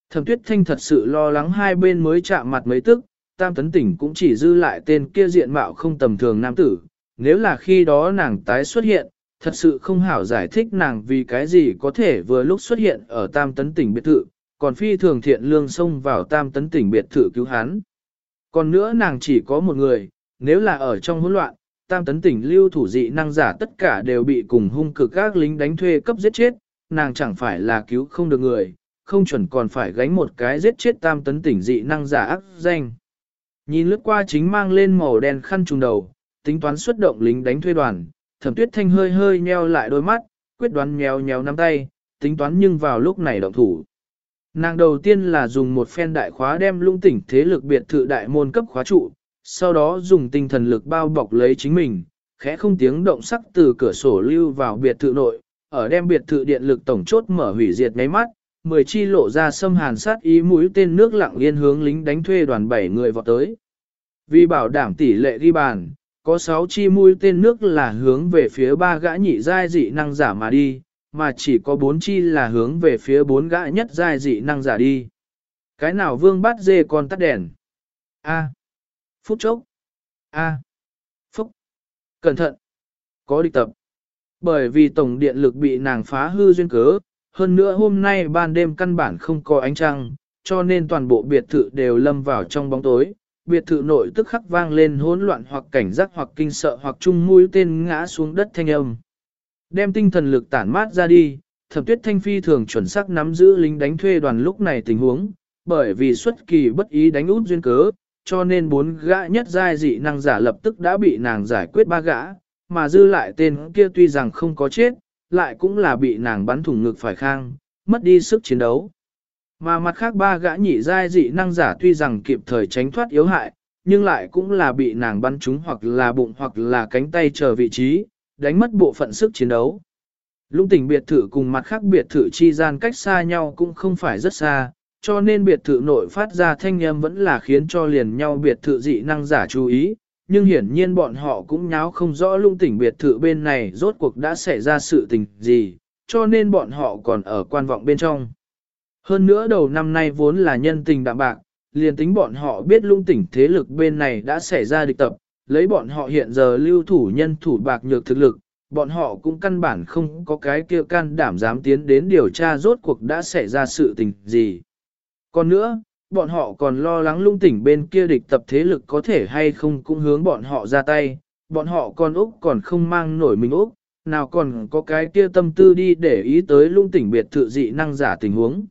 Thẩm tuyết thanh thật sự lo lắng hai bên mới chạm mặt mấy tức, tam tấn tỉnh cũng chỉ dư lại tên kia diện mạo không tầm thường nam tử, nếu là khi đó nàng tái xuất hiện, thật sự không hảo giải thích nàng vì cái gì có thể vừa lúc xuất hiện ở tam tấn tỉnh biệt thự, còn phi thường thiện lương xông vào tam tấn tỉnh biệt thự cứu hắn. Còn nữa nàng chỉ có một người, nếu là ở trong hỗn loạn, tam tấn tỉnh lưu thủ dị năng giả tất cả đều bị cùng hung cực các lính đánh thuê cấp giết chết, nàng chẳng phải là cứu không được người, không chuẩn còn phải gánh một cái giết chết tam tấn tỉnh dị năng giả ác danh. Nhìn lướt qua chính mang lên màu đen khăn trùng đầu, tính toán xuất động lính đánh thuê đoàn, thẩm tuyết thanh hơi hơi nheo lại đôi mắt, quyết đoán nhéo nhéo nắm tay, tính toán nhưng vào lúc này động thủ. Nàng đầu tiên là dùng một phen đại khóa đem lung tỉnh thế lực biệt thự đại môn cấp khóa trụ, sau đó dùng tinh thần lực bao bọc lấy chính mình, khẽ không tiếng động sắc từ cửa sổ lưu vào biệt thự nội, ở đem biệt thự điện lực tổng chốt mở hủy diệt ngáy mắt, mười chi lộ ra xâm hàn sát ý mũi tên nước lặng yên hướng lính đánh thuê đoàn bảy người vọt tới. Vì bảo đảm tỷ lệ ghi bàn, có sáu chi mũi tên nước là hướng về phía ba gã nhị giai dị năng giả mà đi, mà chỉ có bốn chi là hướng về phía bốn gã nhất giai dị năng giả đi. Cái nào vương bát dê còn tắt đèn? A. Phút chốc. A. Phúc. Cẩn thận. Có địch tập. Bởi vì tổng điện lực bị nàng phá hư duyên cớ, hơn nữa hôm nay ban đêm căn bản không có ánh trăng, cho nên toàn bộ biệt thự đều lâm vào trong bóng tối, biệt thự nội tức khắc vang lên hỗn loạn hoặc cảnh giác hoặc kinh sợ hoặc chung mũi tên ngã xuống đất thanh âm. Đem tinh thần lực tản mát ra đi, thẩm tuyết thanh phi thường chuẩn xác nắm giữ lính đánh thuê đoàn lúc này tình huống, bởi vì xuất kỳ bất ý đánh út duyên cớ, cho nên bốn gã nhất giai dị năng giả lập tức đã bị nàng giải quyết ba gã, mà dư lại tên kia tuy rằng không có chết, lại cũng là bị nàng bắn thủng ngực phải khang, mất đi sức chiến đấu. Mà mặt khác ba gã nhị giai dị năng giả tuy rằng kịp thời tránh thoát yếu hại, nhưng lại cũng là bị nàng bắn trúng hoặc là bụng hoặc là cánh tay chờ vị trí, đánh mất bộ phận sức chiến đấu. Lũng tỉnh biệt thự cùng mặt khác biệt thự chi gian cách xa nhau cũng không phải rất xa, cho nên biệt thự nội phát ra thanh âm vẫn là khiến cho liền nhau biệt thự dị năng giả chú ý, nhưng hiển nhiên bọn họ cũng nháo không rõ lung tỉnh biệt thự bên này rốt cuộc đã xảy ra sự tình gì, cho nên bọn họ còn ở quan vọng bên trong. Hơn nữa đầu năm nay vốn là nhân tình đạm bạc, liền tính bọn họ biết lung tỉnh thế lực bên này đã xảy ra địch tập, lấy bọn họ hiện giờ lưu thủ nhân thủ bạc nhược thực lực, bọn họ cũng căn bản không có cái kia can đảm dám tiến đến điều tra rốt cuộc đã xảy ra sự tình gì. Còn nữa, bọn họ còn lo lắng lung tỉnh bên kia địch tập thế lực có thể hay không cũng hướng bọn họ ra tay, bọn họ còn Úc còn không mang nổi mình Úc, nào còn có cái kia tâm tư đi để ý tới lung tỉnh biệt thự dị năng giả tình huống.